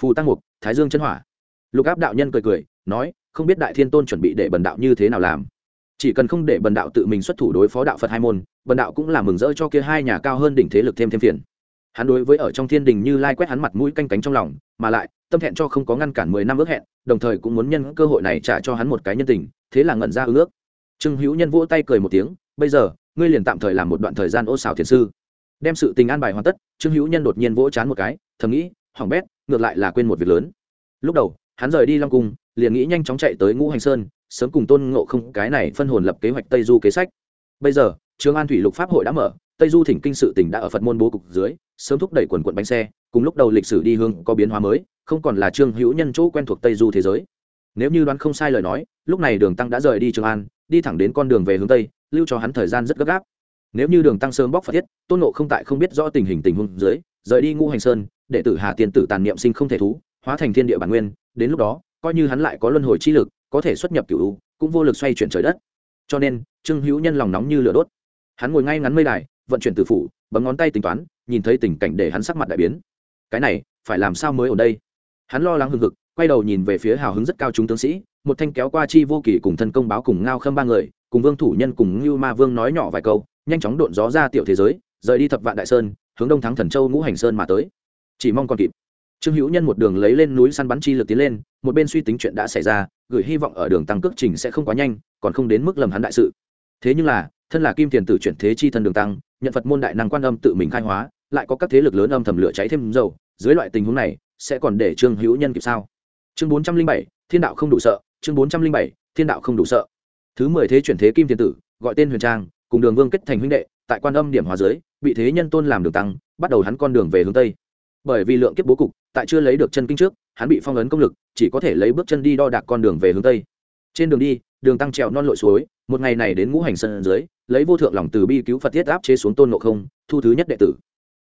Phù tăng mục, thái dương chân hỏa. Lục áp đạo nhân cười cười, nói, không biết đại thiên tôn chuẩn bị để bần đạo như thế nào làm. Chỉ cần không để bần đạo tự mình xuất thủ đối phó đạo phật hai môn, bần đạo cũng là mừng rỡ cho kia hai nhà cao hơn đỉnh thế lực thêm thêm phiền. Hắn đối với ở trong thiên đình như lai quét hắn mặt mũi canh cánh trong lòng, mà lại, tâm thẹn cho không có ngăn cản mười năm ước hẹn, đồng thời cũng muốn nhân cơ hội này trả cho hắn một cái nhân tình, thế là ngẩn ra ước. Trương hữu nhân vỗ tay cười một tiếng, bây giờ ngươi liền tạm thời làm một đoạn thời gian ô xào thiền sư. Đem sự tình an bài hoàn tất, trương hữu nhân đột nhiên vỗ chán một cái, thầm nghĩ hỏng bét, ngược lại là quên một việc lớn. Lúc đầu, hắn rời đi long cung, liền nghĩ nhanh chóng chạy tới ngũ hành sơn, sớm cùng tôn ngộ không cái này phân hồn lập kế hoạch tây du kế sách. Bây giờ trường an thủy lục pháp hội đã mở, tây du thỉnh kinh sự tỉnh đã ở phật môn bố cục dưới, sớm thúc đẩy quần quận bánh xe, cùng lúc đầu lịch sử đi hương có biến hóa mới, không còn là trương hữu nhân chỗ quen thuộc tây du thế giới. Nếu như đoán không sai lời nói, lúc này đường tăng đã rời đi trường an đi thẳng đến con đường về hướng tây, lưu cho hắn thời gian rất gấp gáp. Nếu như đường tăng sớm bóc phật thiết, tôn nộ không tại không biết rõ tình hình tình huống dưới, rời đi ngũ hành sơn, đệ tử hà tiên tử tàn niệm sinh không thể thú, hóa thành thiên địa bản nguyên, đến lúc đó, coi như hắn lại có luân hồi chi lực, có thể xuất nhập cựu cũng vô lực xoay chuyển trời đất. Cho nên, trương hữu nhân lòng nóng như lửa đốt. Hắn ngồi ngay ngắn mây đài, vận chuyển từ phủ, bấm ngón tay tính toán, nhìn thấy tình cảnh để hắn sắc mặt đại biến. Cái này, phải làm sao mới ở đây? Hắn lo lắng hừng hực, quay đầu nhìn về phía hào hứng rất cao chúng tướng sĩ một thanh kéo qua chi vô kỳ cùng thân công báo cùng ngao khâm ba người, cùng vương thủ nhân cùng ngưu ma vương nói nhỏ vài câu, nhanh chóng độn gió ra tiểu thế giới, rời đi thập vạn đại sơn, hướng đông thắng thần châu ngũ hành sơn mà tới. Chỉ mong còn kịp. Trương hữu nhân một đường lấy lên núi săn bắn chi lực tiến lên, một bên suy tính chuyện đã xảy ra, gửi hy vọng ở đường tăng cước trình sẽ không quá nhanh, còn không đến mức lầm hắn đại sự. Thế nhưng là, thân là kim tiền tử chuyển thế chi thân đường tăng, nhận phật môn đại năng quan âm tự mình khai hóa, lại có các thế lực lớn âm thầm lửa cháy thêm dầu, dưới loại tình huống này, sẽ còn để trương hữu nhân kịp sao? Chương bốn trăm linh bảy, thiên đạo không đủ sợ chương bốn trăm linh bảy, thiên đạo không đủ sợ. Thứ mười thế chuyển thế kim tiền tử, gọi tên huyền trang, cùng đường vương kết thành huynh đệ, tại quan âm điểm hòa giới, bị thế nhân tôn làm đường tăng, bắt đầu hắn con đường về hướng tây. Bởi vì lượng kiếp bố cục, tại chưa lấy được chân kinh trước, hắn bị phong ấn công lực, chỉ có thể lấy bước chân đi đo đạc con đường về hướng tây. Trên đường đi, đường tăng trèo non lội suối, một ngày này đến ngũ hành sân dưới, lấy vô thượng lòng từ bi cứu phật thiết áp chế xuống tôn nộ không, thu thứ nhất đệ tử.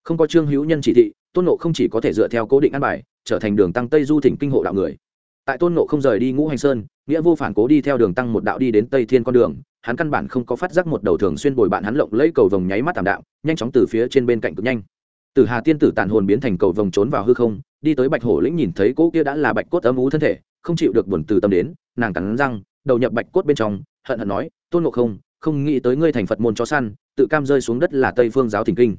Không có trương hữu nhân chỉ thị, tôn nộ không chỉ có thể dựa theo cố định ăn bài, trở thành đường tăng tây du thỉnh kinh hộ đạo người tại tôn nộ không rời đi ngũ hành sơn, nghĩa vô phản cố đi theo đường tăng một đạo đi đến tây thiên con đường. Hắn căn bản không có phát giác một đầu thường xuyên bồi bạn hắn lộng lấy cầu vồng nháy mắt tảm đạo nhanh chóng từ phía trên bên cạnh cực nhanh. Từ hà tiên tử tàn hồn biến thành cầu vồng trốn vào hư không, đi tới bạch hổ lĩnh nhìn thấy cỗ kia đã là bạch cốt ấm ú thân thể, không chịu được buồn từ tâm đến, nàng cắn răng, đầu nhập bạch cốt bên trong, hận hận nói, tôn ngộ không không nghĩ tới ngươi thành phật môn chó săn, tự cam rơi xuống đất là tây phương giáo thỉnh kinh.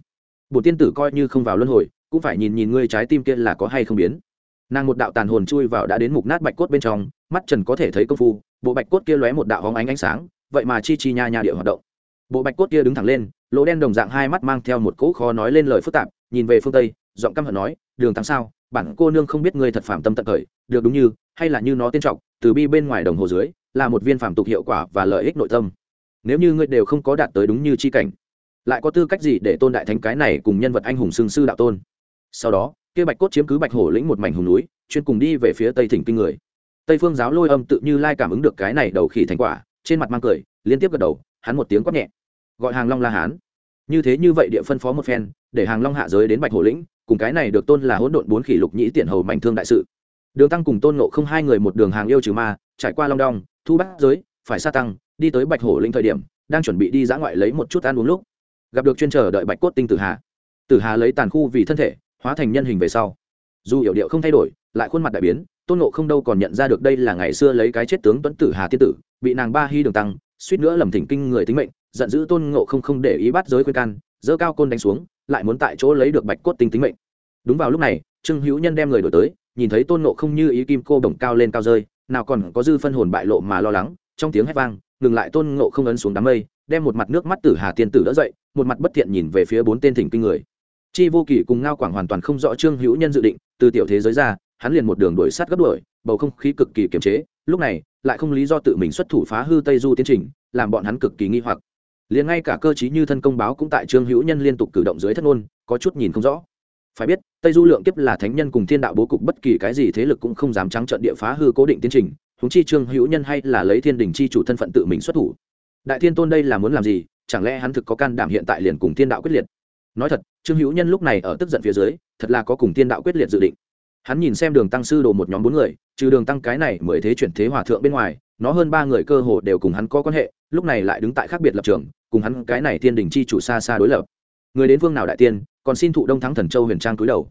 Bổn tiên tử coi như không vào luân hồi, cũng phải nhìn nhìn ngươi trái tim kia là có hay không biến nàng một đạo tàn hồn chui vào đã đến mục nát bạch cốt bên trong, mắt trần có thể thấy công phu, bộ bạch cốt kia lóe một đạo hóng ánh ánh sáng, vậy mà chi chi nha nha địa hoạt động. Bộ bạch cốt kia đứng thẳng lên, lỗ đen đồng dạng hai mắt mang theo một cỗ khó nói lên lời phức tạp, nhìn về phương tây, giọng căm hận nói, đường tăng sao? Bản cô nương không biết ngươi thật phạm tâm tận thời, được đúng như, hay là như nó tiên trọng, từ bi bên ngoài đồng hồ dưới, là một viên phạm tục hiệu quả và lợi ích nội tâm. Nếu như ngươi đều không có đạt tới đúng như chi cảnh, lại có tư cách gì để tôn đại thánh cái này cùng nhân vật anh hùng xương sư đạo tôn? Sau đó kia bạch cốt chiếm cứ bạch hổ lĩnh một mảnh hùng núi, chuyên cùng đi về phía tây thỉnh kinh người. Tây phương giáo lôi âm tự như lai cảm ứng được cái này đầu khỉ thành quả, trên mặt mang cười, liên tiếp gật đầu, hắn một tiếng quát nhẹ. Gọi hàng long la hán. Như thế như vậy địa phân phó một phen, để hàng long hạ giới đến bạch hổ lĩnh, cùng cái này được tôn là hỗn độn bốn khỉ lục nhĩ tiện hầu mảnh thương đại sự. Đường tăng cùng tôn nộ không hai người một đường hàng yêu trừ ma, trải qua long đong, thu bắt giới, phải sa tăng, đi tới bạch hổ lĩnh thời điểm, đang chuẩn bị đi dã ngoại lấy một chút ăn uống lúc, gặp được chuyên chờ đợi bạch cốt tinh tử hà. Tử hà lấy tàn khu vì thân thể hóa thành nhân hình về sau. Dù hiểu điệu không thay đổi, lại khuôn mặt đại biến, tôn nộ không đâu còn nhận ra được đây là ngày xưa lấy cái chết tướng tuấn tử hà tiên tử, bị nàng ba hy đường tăng, suýt nữa lầm thỉnh kinh người tính mệnh, giận dữ tôn ngộ không không để ý bắt giới khuyên can dỡ cao côn đánh xuống, lại muốn tại chỗ lấy được bạch cốt tinh tính mệnh. Đúng vào lúc này, trương hữu nhân đem người đổi tới, nhìn thấy tôn ngộ không như ý kim cô bổng cao lên cao rơi, nào còn có dư phân hồn bại lộ mà lo lắng, trong tiếng hét vang, ngừng lại tôn ngộ không ấn xuống đám mây, đem một mặt nước mắt tử hà tiên tử đỡ dậy, một mặt bất thiện nhìn về phía bốn tên thỉnh kinh người chi vô kỳ cùng ngao quảng hoàn toàn không rõ trương hữu nhân dự định, từ tiểu thế giới ra, hắn liền một đường đuổi sát gấp đuổi, bầu không khí cực kỳ kiềm chế, lúc này, lại không lý do tự mình xuất thủ phá hư tây du tiến trình, làm bọn hắn cực kỳ nghi hoặc. Liền ngay cả cơ chí như thân công báo cũng tại trương hữu nhân liên tục cử động dưới thất ngôn, có chút nhìn không rõ. Phải biết, tây du lượng kiếp là thánh nhân cùng thiên đạo bố cục bất kỳ cái gì thế lực cũng không dám trắng trận địa phá hư cố định tiến trình húng chi trương hữu nhân hay là lấy thiên đình chi chủ thân phận tự mình xuất thủ. Đại thiên tôn đây là muốn làm gì? Chẳng lẽ hắn thực có can đảm hiện tại liền cùng thiên đạo quyết liệt? Nói thật, trương hữu nhân lúc này ở tức giận phía dưới, thật là có cùng tiên đạo quyết liệt dự định. Hắn nhìn xem đường tăng sư đồ một nhóm bốn người, trừ đường tăng cái này mới thế chuyển thế hòa thượng bên ngoài, nó hơn ba người cơ hồ đều cùng hắn có quan hệ, lúc này lại đứng tại khác biệt lập trường, cùng hắn cái này thiên đình chi chủ xa xa đối lập. Người đến vương nào đại tiên, còn xin thụ đông thắng thần châu huyền trang túi đầu.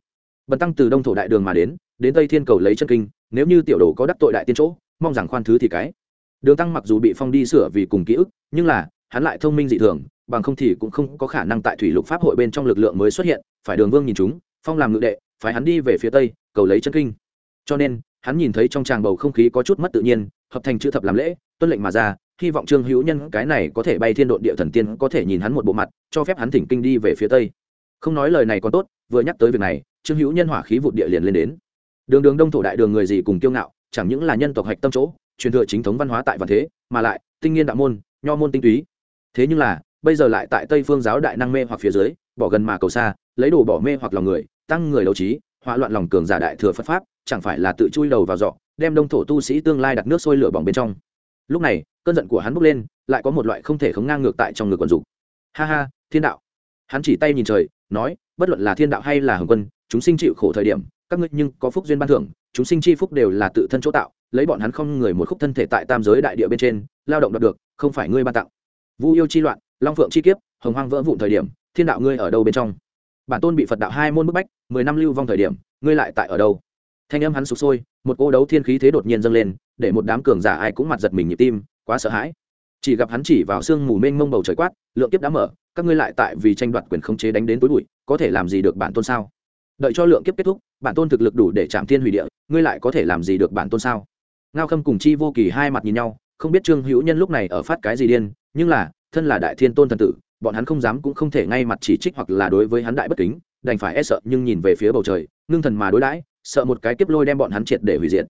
Bần tăng từ đông thổ đại đường mà đến đến tây thiên cầu lấy chân kinh, nếu như tiểu đồ có đắc tội đại tiên chỗ, mong rằng khoan thứ thì cái. Đường tăng mặc dù bị phong đi sửa vì cùng ký ức, nhưng là, hắn lại thông minh dị thường bằng không thì cũng không có khả năng tại thủy lục pháp hội bên trong lực lượng mới xuất hiện, phải đường vương nhìn chúng, phong làm ngự đệ phải hắn đi về phía tây, cầu lấy chân kinh. Cho nên, hắn nhìn thấy trong tràng bầu không khí có chút mất tự nhiên, hợp thành chữ thập làm lễ, tuân lệnh mà ra, hy vọng trương hữu nhân cái này có thể bay thiên độn địa thần tiên có thể nhìn hắn một bộ mặt, cho phép hắn thỉnh kinh đi về phía tây. Không nói lời này còn tốt, vừa nhắc tới việc này, trương hữu nhân hỏa khí vụt địa liền lên đến. Đường đường đông thổ đại đường người gì cùng kiêu ngạo, chẳng những là nhân tộc hạch tâm chỗ, truyền thừa chính thống văn hóa tại vạn thế, mà lại, tinh nghiên đạo môn, nho môn tinh túy. Thế nhưng là bây giờ lại tại tây phương giáo đại năng mê hoặc phía dưới, bỏ gần mà cầu xa, lấy đồ bỏ mê hoặc lòng người, tăng người đấu trí hỏa loạn lòng cường giả đại thừa phật pháp, chẳng phải là tự chui đầu vào dọ đem đông thổ tu sĩ tương lai đặt nước sôi lửa bỏng bên trong. Lúc này, cơn giận của hắn bốc lên, lại có một loại không thể khống ngang ngược tại trong ngực quần dục. Ha ha, thiên đạo. Hắn chỉ tay nhìn trời, nói, bất luận là thiên đạo hay là hồng quân, chúng sinh chịu khổ thời điểm, các ngươi nhưng có phúc duyên ban thưởng, chúng sinh chi phúc đều là tự thân chỗ tạo, lấy bọn hắn không người một khúc thân thể tại tam giới đại địa bên trên, lao động đạt được, không phải ngươi ban tặng. Vu yêu chi loạn long phượng chi kiếp, hồng hoang vỡ vụn thời điểm, thiên đạo ngươi ở đâu bên trong? Bản tôn bị phật đạo hai môn bức bách, mười năm lưu vong thời điểm, ngươi lại tại ở đâu? Thanh âm hắn sụp sôi, một cô đấu thiên khí thế đột nhiên dâng lên, để một đám cường giả ai cũng mặt giật mình nhịp tim, quá sợ hãi. Chỉ gặp hắn chỉ vào sương mù mênh mông bầu trời quát, lượng kiếp đã mở, các ngươi lại tại vì tranh đoạt quyền khống chế đánh đến tối bụi, có thể làm gì được bản tôn sao? Đợi cho lượng kiếp kết thúc, bản tôn thực lực đủ để chạm thiên hủy địa, ngươi lại có thể làm gì được bản tôn sao? Ngao khâm cùng chi vô kỳ hai mặt nhìn nhau, không biết trương hữu nhân lúc này ở phát cái gì điên, nhưng là thân là đại thiên tôn thần tử, bọn hắn không dám cũng không thể ngay mặt chỉ trích hoặc là đối với hắn đại bất kính, đành phải e sợ nhưng nhìn về phía bầu trời, ngưng thần mà đối đãi, sợ một cái kiếp lôi đem bọn hắn triệt để hủy diệt.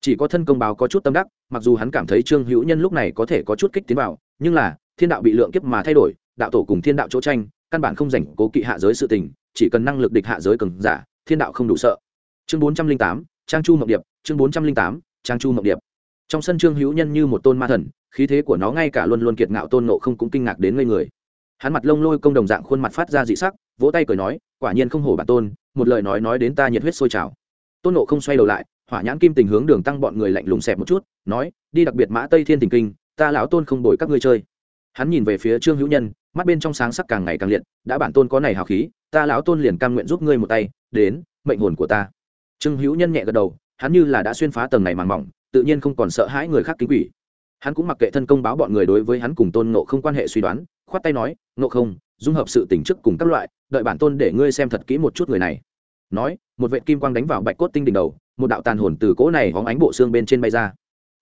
Chỉ có thân công báo có chút tâm đắc, mặc dù hắn cảm thấy trương hữu nhân lúc này có thể có chút kích tiến vào, nhưng là, thiên đạo bị lượng kiếp mà thay đổi, đạo tổ cùng thiên đạo chỗ tranh, căn bản không rảnh cố kỵ hạ giới sự tình, chỉ cần năng lực địch hạ giới cường giả, thiên đạo không đủ sợ. Chương bốn trăm linh tám, trang chu mộng điệp, chương bốn trăm linh tám, trang chu mộng điệp. Trong sân trương hữu nhân như một tôn ma thần khí thế của nó ngay cả luôn luôn kiệt ngạo tôn nộ không cũng kinh ngạc đến ngây người. Hắn mặt lông lôi công đồng dạng khuôn mặt phát ra dị sắc, vỗ tay cười nói, quả nhiên không hổ bản tôn, một lời nói nói đến ta nhiệt huyết sôi trào. Tôn nộ không xoay đầu lại, hỏa nhãn kim tình hướng đường tăng bọn người lạnh lùng xẹp một chút, nói, đi đặc biệt mã tây thiên tình kinh, ta lão tôn không đổi các ngươi chơi. Hắn nhìn về phía trương hữu nhân, mắt bên trong sáng sắc càng ngày càng liệt, đã bản tôn có này hào khí, ta lão tôn liền cam nguyện giúp ngươi một tay, đến, mệnh hồn của ta. Trương hữu nhân nhẹ gật đầu, hắn như là đã xuyên phá tầng này màng mỏng, tự nhiên không còn sợ hãi người khác kính quỷ hắn cũng mặc kệ thân công báo bọn người đối với hắn cùng tôn nộ không quan hệ suy đoán, khoát tay nói nộ không, dung hợp sự tỉnh chức cùng các loại, đợi bản tôn để ngươi xem thật kỹ một chút người này. Nói, một vệ kim quang đánh vào bạch cốt tinh đỉnh đầu, một đạo tàn hồn từ cỗ này hóng ánh bộ xương bên trên bay ra.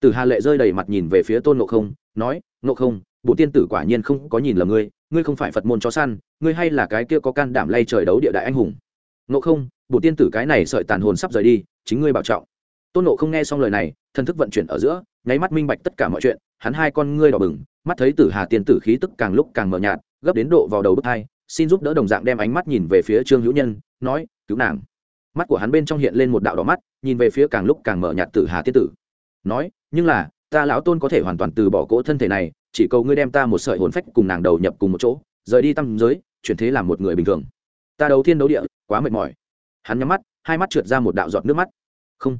Từ hà lệ rơi đầy mặt nhìn về phía tôn nộ không, nói nộ không, bộ tiên tử quả nhiên không có nhìn lầm ngươi ngươi không phải phật môn chó săn, ngươi hay là cái kia có can đảm lay trời đấu địa đại anh hùng. Nộ không, bộ tiên tử cái này sợi tàn hồn sắp rời đi, chính ngươi bảo trọng tôn nộ không nghe xong lời này thân thức vận chuyển ở giữa, nháy mắt minh bạch tất cả mọi chuyện, hắn hai con ngươi đỏ bừng, mắt thấy tử hà tiên tử khí tức càng lúc càng mờ nhạt, gấp đến độ vào đầu bức hai xin giúp đỡ đồng dạng đem ánh mắt nhìn về phía trương hữu nhân, nói, cứu nàng. Mắt của hắn bên trong hiện lên một đạo đỏ mắt, nhìn về phía càng lúc càng mở nhạt tử hà tiên tử. Nói, nhưng là, ta lão tôn có thể hoàn toàn từ bỏ cỗ thân thể này, chỉ cầu ngươi đem ta một sợi hồn phách cùng nàng đầu nhập cùng một chỗ, rời đi tâm giới, chuyển thế làm một người bình thường. Ta đấu thiên đấu địa, quá mệt mỏi. Hắn nhắm mắt, hai mắt trượt ra một đạo giọt nước mắt. Không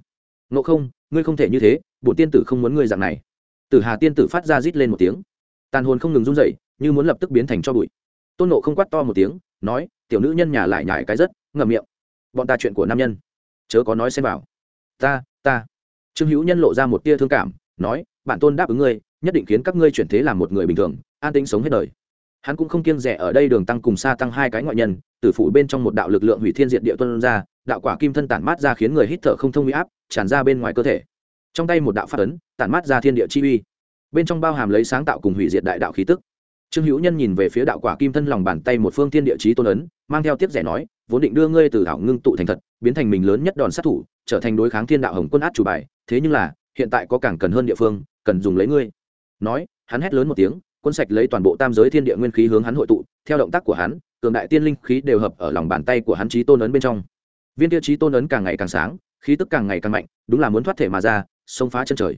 ngộ không, ngươi không thể như thế, bổn tiên tử không muốn ngươi dạng này. Tử hà tiên tử phát ra rít lên một tiếng. Tàn hồn không ngừng run dậy như muốn lập tức biến thành cho bụi. Tôn nộ không quát to một tiếng, nói, tiểu nữ nhân nhà lại nhải cái rất, ngậm miệng. Bọn ta chuyện của nam nhân. Chớ có nói xem vào. Ta ta. Trương hữu nhân lộ ra một tia thương cảm, nói, bản tôn đáp ứng ngươi, nhất định khiến các ngươi chuyển thế làm một người bình thường, an tĩnh sống hết đời. Hắn cũng không kiêng rẻ ở đây đường tăng cùng xa tăng hai cái ngoại nhân, tử phụ bên trong một đạo lực lượng hủy thiên diện địa tuân ra, đạo quả kim thân tản mát ra khiến người hít thở không thông huy áp tràn ra bên ngoài cơ thể. Trong tay một đạo phát ấn, tản mát ra thiên địa chi uy. Bên trong bao hàm lấy sáng tạo cùng hủy diệt đại đạo khí tức. Trương hữu nhân nhìn về phía đạo quả kim thân lòng bàn tay một phương thiên địa chí tôn ấn, mang theo tiếp rẻ nói, vốn định đưa ngươi từ thảo ngưng tụ thành thật, biến thành mình lớn nhất đòn sát thủ, trở thành đối kháng thiên đạo hồng quân át chủ bài, thế nhưng là, hiện tại có càng cần hơn địa phương, cần dùng lấy ngươi. Nói, hắn hét lớn một tiếng, quân sạch lấy toàn bộ tam giới thiên địa nguyên khí hướng hắn hội tụ, theo động tác của hắn, cường đại tiên linh khí đều hợp ở lòng bàn tay của hắn trí tôn ấn bên trong. Viên tiêu chí tôn ấn càng ngày càng sáng khí tức càng ngày càng mạnh, đúng là muốn thoát thể mà ra, xông phá chân trời.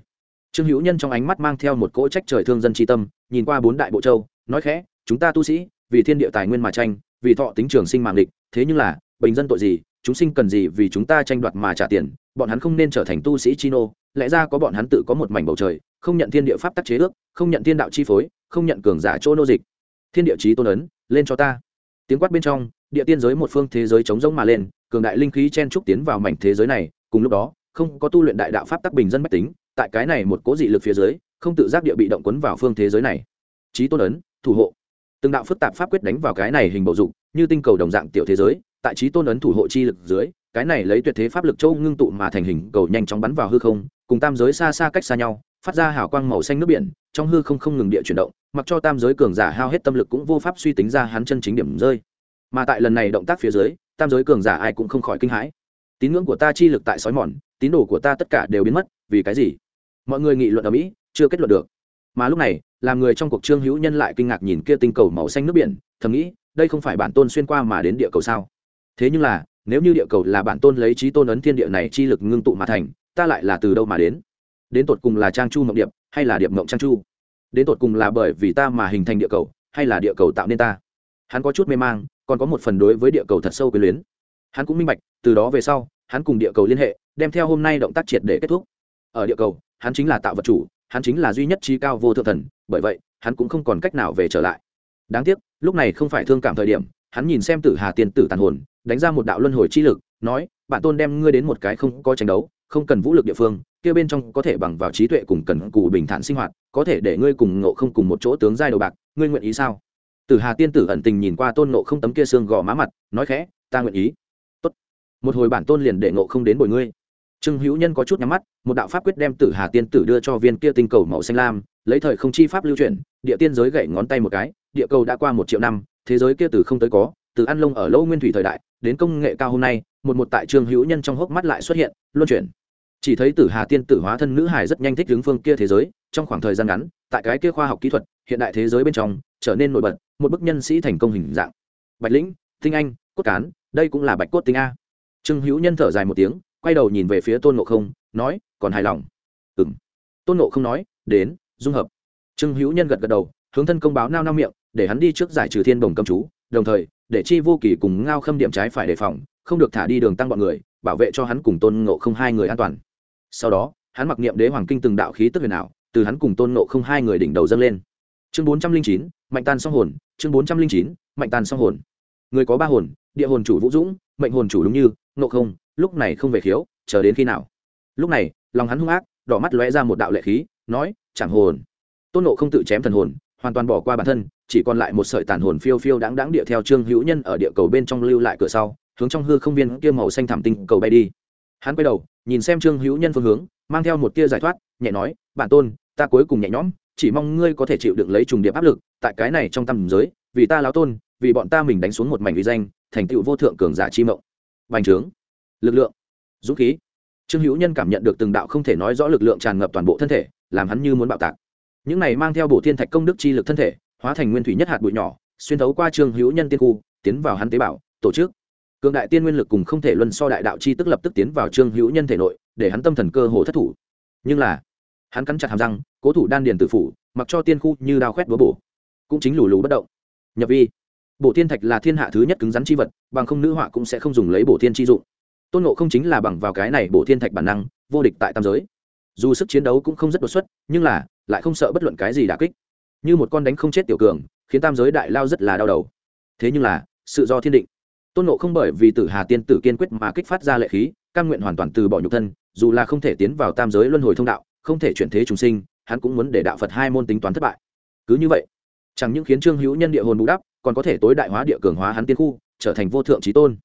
Trương hữu nhân trong ánh mắt mang theo một cỗ trách trời thương dân tri tâm, nhìn qua bốn đại bộ châu, nói khẽ, chúng ta tu sĩ, vì thiên địa tài nguyên mà tranh, vì thọ tính trường sinh mạng địch, thế nhưng là, bình dân tội gì, chúng sinh cần gì vì chúng ta tranh đoạt mà trả tiền, bọn hắn không nên trở thành tu sĩ chi nô, lẽ ra có bọn hắn tự có một mảnh bầu trời, không nhận thiên địa pháp tắc chế ước, không nhận thiên đạo chi phối, không nhận cường giả chỗ nô dịch. Thiên địa chí tôn ấn, lên cho ta. Tiếng quát bên trong địa tiên giới một phương thế giới chống rỗng mà lên, cường đại linh khí chen trúc tiến vào mảnh thế giới này, cùng lúc đó, không có tu luyện đại đạo pháp tắc bình dân bách tính, tại cái này một cố dị lực phía dưới, không tự giác địa bị động quấn vào phương thế giới này. Trí tôn ấn, thủ hộ. Từng đạo phức tạp pháp quyết đánh vào cái này hình bầu dục, như tinh cầu đồng dạng tiểu thế giới, tại trí tôn ấn thủ hộ chi lực dưới, cái này lấy tuyệt thế pháp lực châu ngưng tụ mà thành hình cầu nhanh chóng bắn vào hư không, cùng tam giới xa xa cách xa nhau, phát ra hào quang màu xanh nước biển, trong hư không không ngừng địa chuyển động, mặc cho tam giới cường giả hao hết tâm lực cũng vô pháp suy tính ra hắn chân chính điểm rơi mà tại lần này động tác phía dưới, tam giới cường giả ai cũng không khỏi kinh hãi. Tín ngưỡng của ta chi lực tại sói mòn, tín đồ của ta tất cả đều biến mất, vì cái gì? Mọi người nghị luận ở mỹ, chưa kết luận được. Mà lúc này, làm người trong cuộc trương hữu nhân lại kinh ngạc nhìn kia tinh cầu màu xanh nước biển, thầm nghĩ, đây không phải bản tôn xuyên qua mà đến địa cầu sao? Thế nhưng là, nếu như địa cầu là bản tôn lấy trí tôn ấn thiên địa này chi lực ngưng tụ mà thành, ta lại là từ đâu mà đến? Đến tột cùng là trang chu mộng điệp, hay là điệp mộng trang chu? Đến tột cùng là bởi vì ta mà hình thành địa cầu, hay là địa cầu tạo nên ta? Hắn có chút mê mang, còn có một phần đối với địa cầu thật sâu quyền luyến. Hắn cũng minh bạch, từ đó về sau, hắn cùng địa cầu liên hệ, đem theo hôm nay động tác triệt để kết thúc. Ở địa cầu, hắn chính là tạo vật chủ, hắn chính là duy nhất trí cao vô thượng thần, bởi vậy, hắn cũng không còn cách nào về trở lại. Đáng tiếc, lúc này không phải thương cảm thời điểm, hắn nhìn xem tử hà tiên tử tàn hồn, đánh ra một đạo luân hồi chi lực, nói bạn tôn đem ngươi đến một cái không có tranh đấu, không cần vũ lực địa phương, kia bên trong có thể bằng vào trí tuệ cùng cần cù bình thản sinh hoạt, có thể để ngươi cùng ngộ không cùng một chỗ tướng giai đầu bạc, ngươi nguyện ý sao? Tử hà tiên tử ẩn tình nhìn qua tôn ngộ không tấm kia xương gò má mặt, nói khẽ, ta nguyện ý. Tốt. một hồi bản tôn liền để ngộ không đến bồi ngươi. Trương hữu nhân có chút nhắm mắt, một đạo pháp quyết đem tử hà tiên tử đưa cho viên kia tinh cầu màu xanh lam, lấy thời không chi pháp lưu chuyển, địa tiên giới gậy ngón tay một cái, địa cầu đã qua một triệu năm, thế giới kia từ không tới có, từ ăn lông ở lâu nguyên thủy thời đại, đến công nghệ cao hôm nay, một một tại trương hữu nhân trong hốc mắt lại xuất hiện, luân chuyển. Chỉ thấy tử hà tiên tử hóa thân nữ hải rất nhanh thích hướng phương kia thế giới, trong khoảng thời gian ngắn, tại cái kia khoa học kỹ thuật, hiện đại thế giới bên trong, trở nên nổi bật một bức nhân sĩ thành công hình dạng. Bạch lĩnh, tinh anh, cốt cán, đây cũng là bạch cốt tinh a. Trương hữu nhân thở dài một tiếng, quay đầu nhìn về phía tôn nộ không, nói, còn hài lòng. Ừ m tôn nộ không nói, đến, dung hợp. Trương hữu nhân gật gật đầu, hướng thân công báo nao nao miệng, để hắn đi trước giải trừ thiên đồng cầm chú, đồng thời, để chi vô kỳ cùng ngao khâm điểm trái phải đề phòng, không được thả đi đường tăng bọn người, bảo vệ cho hắn cùng tôn ngộ không hai người an toàn. Sau đó, hắn mặc niệm đế hoàng kinh từng đạo khí tức huyền ảo, từ hắn cùng tôn ngộ không hai người đỉnh đầu dâng lên chương bốn trăm linh chín, mạnh tan song hồn, chương bốn trăm linh chín, mạnh tan song hồn. Người có ba hồn, địa hồn chủ vũ dũng, mệnh hồn chủ đúng như nộ không, lúc này không về khiếu, chờ đến khi nào? Lúc này, lòng hắn hung ác, đỏ mắt lóe ra một đạo lệ khí, nói, chẳng hồn. Tôn nộ không tự chém thần hồn, hoàn toàn bỏ qua bản thân, chỉ còn lại một sợi tàn hồn phiêu phiêu đáng đáng địa theo trương hữu nhân ở địa cầu bên trong lưu lại cửa sau, hướng trong hư không viên kia màu xanh thảm tinh cầu bay đi. Hắn quay đầu, nhìn xem trương hữu nhân phương hướng, mang theo một tia giải thoát, nhẹ nói, bản tôn, ta cuối cùng nhẹ nhõm chỉ mong ngươi có thể chịu đựng lấy trùng điệp áp lực, tại cái này trong tâm giới, vì ta láo tôn, vì bọn ta mình đánh xuống một mảnh uy danh, thành tựu vô thượng cường giả chi mộng. Bành trướng. Lực lượng. Dũng khí. Trương hữu nhân cảm nhận được từng đạo không thể nói rõ lực lượng tràn ngập toàn bộ thân thể, làm hắn như muốn bạo tạc. Những này mang theo bộ thiên thạch công đức chi lực thân thể, hóa thành nguyên thủy nhất hạt bụi nhỏ, xuyên thấu qua trương hữu nhân tiên khu, tiến vào hắn tế bào, tổ chức. Cường đại tiên nguyên lực cùng không thể luân so đại đạo chi tức lập tức tiến vào trương hữu nhân thể nội, để hắn tâm thần cơ hồ thất thủ. Nhưng là hắn cắn chặt hàm răng, cố thủ đan điền tự phủ, mặc cho tiên khu như đao khoét búa bổ. Cũng chính lù lù bất động. Nhập vi. Bộ thiên thạch là thiên hạ thứ nhất cứng rắn chi vật, bằng không nữ họa cũng sẽ không dùng lấy bổ thiên chi dụng. Tôn nộ không chính là bằng vào cái này bổ thiên thạch bản năng, vô địch tại tam giới. Dù sức chiến đấu cũng không rất đột xuất, nhưng là, lại không sợ bất luận cái gì đà kích. Như một con đánh không chết tiểu cường, khiến tam giới đại lao rất là đau đầu. Thế nhưng là, sự do thiên định. Tôn nộ không bởi vì tử hà tiên tử kiên quyết mà kích phát ra lệ khí căn nguyện hoàn toàn từ bỏ nhục thân, dù là không thể tiến vào tam giới luân hồi thông đạo không thể chuyển thế trùng sinh, hắn cũng muốn để đạo phật hai môn tính toán thất bại. Cứ như vậy, chẳng những khiến trương hữu nhân địa hồn bù đắp, còn có thể tối đại hóa địa cường hóa hắn tiên khu, trở thành vô thượng trí tôn.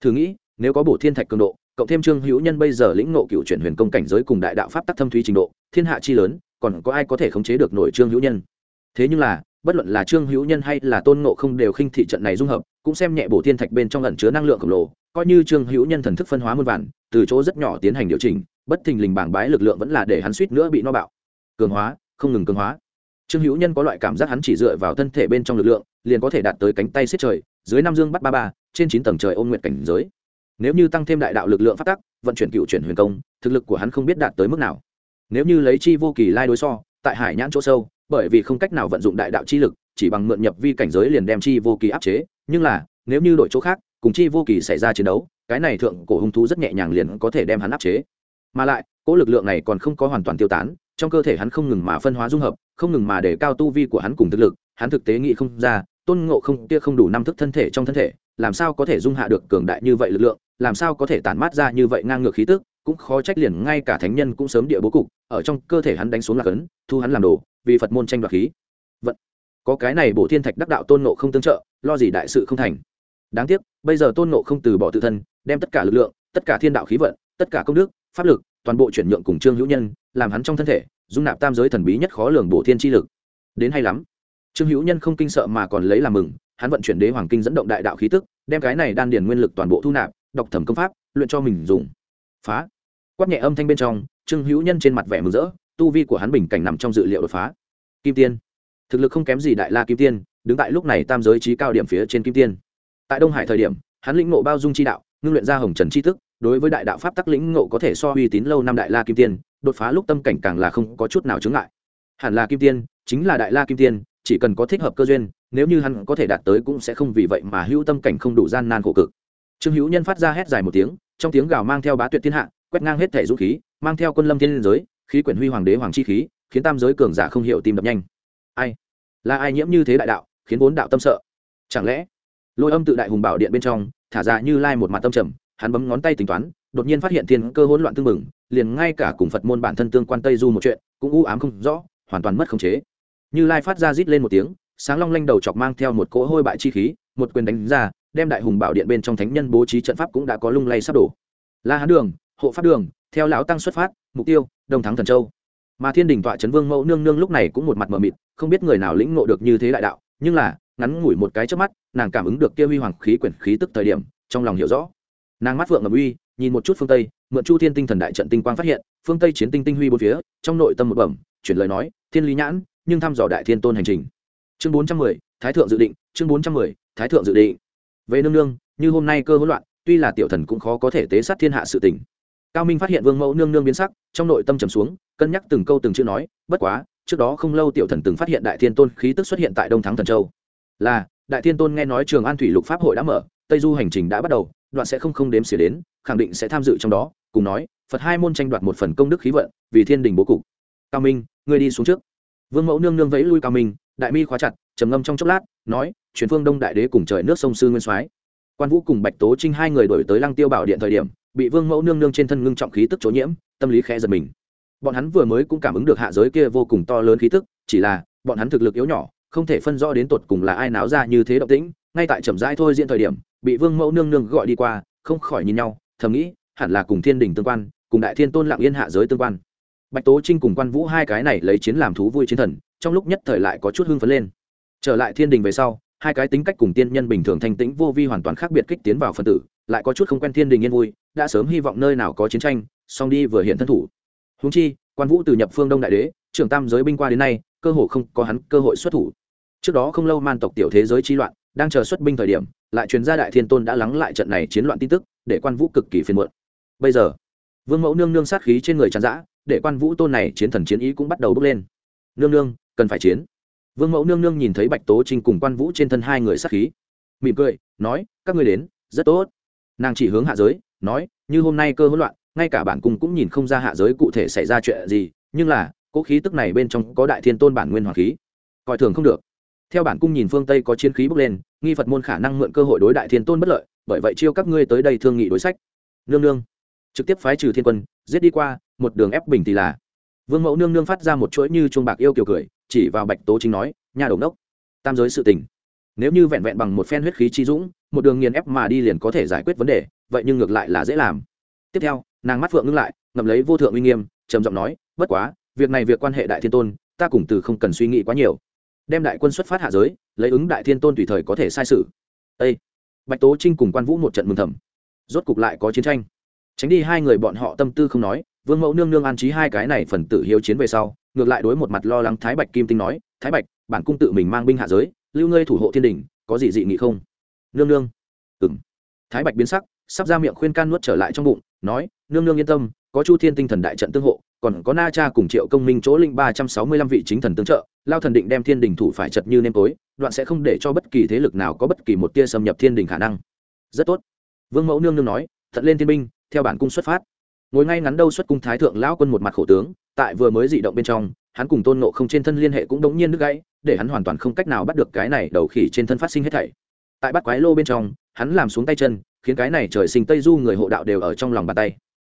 Thử nghĩ, nếu có bổ thiên thạch cường độ, cộng thêm trương hữu nhân bây giờ lĩnh nộ cựu chuyển huyền công cảnh giới cùng đại đạo pháp tắc thâm thúy trình độ, thiên hạ chi lớn, còn có ai có thể khống chế được nổi trương hữu nhân? Thế nhưng là, bất luận là trương hữu nhân hay là tôn nộ không đều khinh thị trận này dung hợp, cũng xem nhẹ bổ thiên thạch bên trong lẩn chứa năng lượng khổng lồ, coi như trương hữu nhân thần thức phân hóa muôn vản từ chỗ rất nhỏ tiến hành điều chỉnh bất thình lình bảng bái lực lượng vẫn là để hắn suýt nữa bị no bạo. Cường hóa, không ngừng cường hóa. Trương hữu nhân có loại cảm giác hắn chỉ dựa vào thân thể bên trong lực lượng, liền có thể đạt tới cánh tay xếp trời, dưới năm dương bắt ba ba, trên chín tầng trời ôm nguyện cảnh giới. Nếu như tăng thêm đại đạo lực lượng phát tắc, vận chuyển cựu chuyển huyền công, thực lực của hắn không biết đạt tới mức nào. Nếu như lấy chi vô kỳ lai đối so, tại hải nhãn chỗ sâu, bởi vì không cách nào vận dụng đại đạo chi lực, chỉ bằng mượn nhập vi cảnh giới liền đem chi vô kỳ áp chế, nhưng là, nếu như đổi chỗ khác, cùng chi vô kỳ xảy ra chiến đấu, cái này thượng cổ hung thú rất nhẹ nhàng liền có thể đem hắn áp chế mà lại, cỗ lực lượng này còn không có hoàn toàn tiêu tán, trong cơ thể hắn không ngừng mà phân hóa dung hợp, không ngừng mà để cao tu vi của hắn cùng thực lực, hắn thực tế nghĩ không ra, tôn ngộ không kia không đủ năm thức thân thể trong thân thể, làm sao có thể dung hạ được cường đại như vậy lực lượng, làm sao có thể tản mát ra như vậy ngang ngược khí tức, cũng khó trách liền ngay cả thánh nhân cũng sớm địa bố cục, ở trong cơ thể hắn đánh xuống lạc ấn, thu hắn làm đồ, vì phật môn tranh đoạt khí. Vận. Có cái này bổ thiên thạch đắc đạo tôn nộ không tương trợ, lo gì đại sự không thành. Đáng tiếc, bây giờ tôn nộ không từ bỏ tự thân, đem tất cả lực lượng, tất cả thiên đạo khí vận, tất cả công đức pháp lực, toàn bộ chuyển nhượng cùng trương hữu nhân, làm hắn trong thân thể, dung nạp tam giới thần bí nhất khó lường bổ thiên chi lực. Đến hay lắm. Trương hữu nhân không kinh sợ mà còn lấy làm mừng, hắn vận chuyển đế hoàng kinh dẫn động đại đạo khí tức, đem cái này đan điền nguyên lực toàn bộ thu nạp đọc thẩm công pháp, luyện cho mình dùng. Phá. Quát nhẹ âm thanh bên trong, trương hữu nhân trên mặt vẻ mừng rỡ, tu vi của hắn bình cảnh nằm trong dự liệu đột phá. Kim tiên. Thực lực không kém gì đại la kim tiên, đứng tại lúc này tam giới trí cao điểm phía trên kim tiên. Tại đông hải thời điểm, hắn lĩnh ngộ bao dung chi đạo, ngưng luyện ra hồng trần chi thức đối với đại đạo pháp tắc lĩnh ngộ có thể so uy tín lâu năm đại la kim tiên, đột phá lúc tâm cảnh càng là không có chút nào chướng ngại. Hẳn là kim tiên, chính là đại la kim tiên, chỉ cần có thích hợp cơ duyên, nếu như hắn có thể đạt tới cũng sẽ không vì vậy mà hữu tâm cảnh không đủ gian nan khổ cực. Trương hữu nhân phát ra hét dài một tiếng, trong tiếng gào mang theo bá tuyệt thiên hạ, quét ngang hết thể dũng khí, mang theo quân lâm thiên giới, khí quyển huy hoàng đế hoàng chi khí, khiến tam giới cường giả không hiểu tim đập nhanh. Ai? Là ai nhiễm như thế đại đạo, khiến vốn đạo tâm sợ? Chẳng lẽ, lôi âm tự đại hùng bảo điện bên trong, thả ra như lai một mặt tâm trầm hắn bấm ngón tay tính toán, đột nhiên phát hiện thiên cơ hỗn loạn tương mừng, liền ngay cả cùng phật môn bản thân tương quan tây du một chuyện, cũng u ám không rõ, hoàn toàn mất khống chế. Như lai phát ra rít lên một tiếng, sáng long lanh đầu chọc mang theo một cỗ hôi bại chi khí, một quyền đánh ra, đem đại hùng bảo điện bên trong thánh nhân bố trí trận pháp cũng đã có lung lay sắp đổ. La hán đường, hộ pháp đường, theo lão tăng xuất phát, mục tiêu, đông thắng thần châu. Mà thiên đình tọa trấn vương mẫu nương nương lúc này cũng một mặt mờ mịt, không biết người nào lĩnh ngộ được như thế đại đạo, nhưng là, ngắn ngủi một cái trước mắt, nàng cảm ứng được kia huy hoàng khí quyển khí tức thời điểm, trong lòng hiểu rõ nàng mắt phượng ngầm uy, nhìn một chút phương tây, mượn chu thiên tinh thần đại trận tinh quang phát hiện, phương tây chiến tinh tinh huy bốn phía, trong nội tâm một bẩm, chuyển lời nói, thiên lý nhãn, nhưng thăm dò đại thiên tôn hành trình. Chương bốn trăm mười, thái thượng dự định, chương bốn trăm mười, thái thượng dự định. Về nương nương, như hôm nay cơ hỗn loạn, tuy là tiểu thần cũng khó có thể tế sát thiên hạ sự tình. Cao minh phát hiện vương mẫu nương nương biến sắc, trong nội tâm trầm xuống, cân nhắc từng câu từng chữ nói, bất quá, trước đó không lâu tiểu thần từng phát hiện đại thiên tôn khí tức xuất hiện tại đông thắng thần châu. Là, đại thiên tôn nghe nói trường an thủy lục pháp hội đã mở, tây du hành trình đã bắt đầu đoạn sẽ không không đếm xỉa đến, khẳng định sẽ tham dự trong đó, cùng nói, phật hai môn tranh đoạt một phần công đức khí vận, vì thiên đình bố cục. Cao minh, ngươi đi xuống trước. Vương mẫu nương nương vẫy lui cao minh, đại mi khóa chặt, trầm ngâm trong chốc lát, nói, truyền phương đông đại đế cùng trời nước sông sư nguyên soái. Quan vũ cùng bạch tố trinh hai người đổi tới lăng tiêu bảo điện thời điểm, bị vương mẫu nương nương trên thân ngưng trọng khí tức chỗ nhiễm, tâm lý khẽ giật mình. Bọn hắn vừa mới cũng cảm ứng được hạ giới kia vô cùng to lớn khí tức, chỉ là, bọn hắn thực lực yếu nhỏ, không thể phân rõ đến tột cùng là ai náo ra như thế động tĩnh, ngay tại chậm rãi thôi diễn thời điểm bị vương mẫu nương nương gọi đi qua, không khỏi nhìn nhau, thầm nghĩ, hẳn là cùng thiên đình tương quan, cùng đại thiên tôn lặng yên hạ giới tương quan. Bạch tố trinh cùng quan vũ hai cái này lấy chiến làm thú vui chiến thần, trong lúc nhất thời lại có chút hưng phấn lên. Trở lại thiên đình về sau, hai cái tính cách cùng tiên nhân bình thường thanh tĩnh vô vi hoàn toàn khác biệt kích tiến vào phân tử, lại có chút không quen thiên đình yên vui, đã sớm hy vọng nơi nào có chiến tranh, song đi vừa hiện thân thủ. Húng chi, quan vũ từ nhập phương đông đại đế, trưởng tam giới binh qua đến nay, cơ hội không có hắn cơ hội xuất thủ. Trước đó không lâu man tộc tiểu thế giới chi loạn đang chờ xuất binh thời điểm, lại truyền ra đại thiên tôn đã lắng lại trận này chiến loạn tin tức, để quan vũ cực kỳ phiền muộn. Bây giờ, vương mẫu nương nương sát khí trên người tràn dã, để quan vũ tôn này chiến thần chiến ý cũng bắt đầu bước lên. Nương nương, cần phải chiến. Vương mẫu nương nương nhìn thấy bạch tố trinh cùng quan vũ trên thân hai người sát khí, mỉm cười, nói, các ngươi đến, rất tốt. Nàng chỉ hướng hạ giới, nói, như hôm nay cơ hỗn loạn, ngay cả bản cung cũng nhìn không ra hạ giới cụ thể xảy ra chuyện gì, nhưng là cỗ khí tức này bên trong có đại thiên tôn bản nguyên hoàng khí, coi thường không được theo bản cung nhìn phương tây có chiến khí bốc lên, nghi phật môn khả năng mượn cơ hội đối đại thiên tôn bất lợi, bởi vậy chiêu các ngươi tới đây thương nghị đối sách. Nương nương. Trực tiếp phái trừ thiên quân, giết đi qua, một đường ép bình thì là. Vương mẫu nương nương phát ra một chuỗi như chuông bạc yêu kiều cười, chỉ vào bạch tố chính nói nhà đồng đốc tam giới sự tình. Nếu như vẹn vẹn bằng một phen huyết khí chi dũng, một đường nghiền ép mà đi liền có thể giải quyết vấn đề, vậy nhưng ngược lại là dễ làm. Tiếp theo, nàng mắt phượng ngưng lại, ngậm lấy vô thượng uy nghiêm, trầm giọng nói, bất quá, việc này việc quan hệ đại thiên tôn, ta cùng từ không cần suy nghĩ quá nhiều đem đại quân xuất phát hạ giới, lấy ứng đại thiên tôn tùy thời có thể sai sự. Ê! bạch tố trinh cùng quan vũ một trận mừng thầm. Rốt cục lại có chiến tranh. Tránh đi hai người bọn họ tâm tư không nói, vương mẫu nương nương an trí hai cái này phần tử hiếu chiến về sau, ngược lại đối một mặt lo lắng thái bạch kim tinh nói, thái bạch, bản cung tự mình mang binh hạ giới, lưu ngươi thủ hộ thiên đình, có gì dị nghị không? Nương nương. Ừng thái bạch biến sắc, sắp ra miệng khuyên can nuốt trở lại trong bụng, nói, nương nương yên tâm, có chu thiên tinh thần đại trận tương hộ còn có na cha cùng triệu công minh chỗ linh ba trăm sáu mươi lăm vị chính thần tương trợ, lao thần định đem thiên đình thủ phải chật như nêm tối, đoạn sẽ không để cho bất kỳ thế lực nào có bất kỳ một tia xâm nhập thiên đình khả năng. Rất tốt. Vương mẫu nương nương nói thận lên thiên binh, theo bản cung xuất phát. Ngồi ngay ngắn đâu xuất cung thái thượng lão quân một mặt khổ tướng, tại vừa mới dị động bên trong, hắn cùng tôn nộ không trên thân liên hệ cũng đống nhiên đứt gãy, để hắn hoàn toàn không cách nào bắt được cái này đầu khỉ trên thân phát sinh hết thảy. Tại bắt quái lô bên trong, hắn làm xuống tay chân, khiến cái này trời sinh tây du người hộ đạo đều ở trong lòng bàn tay.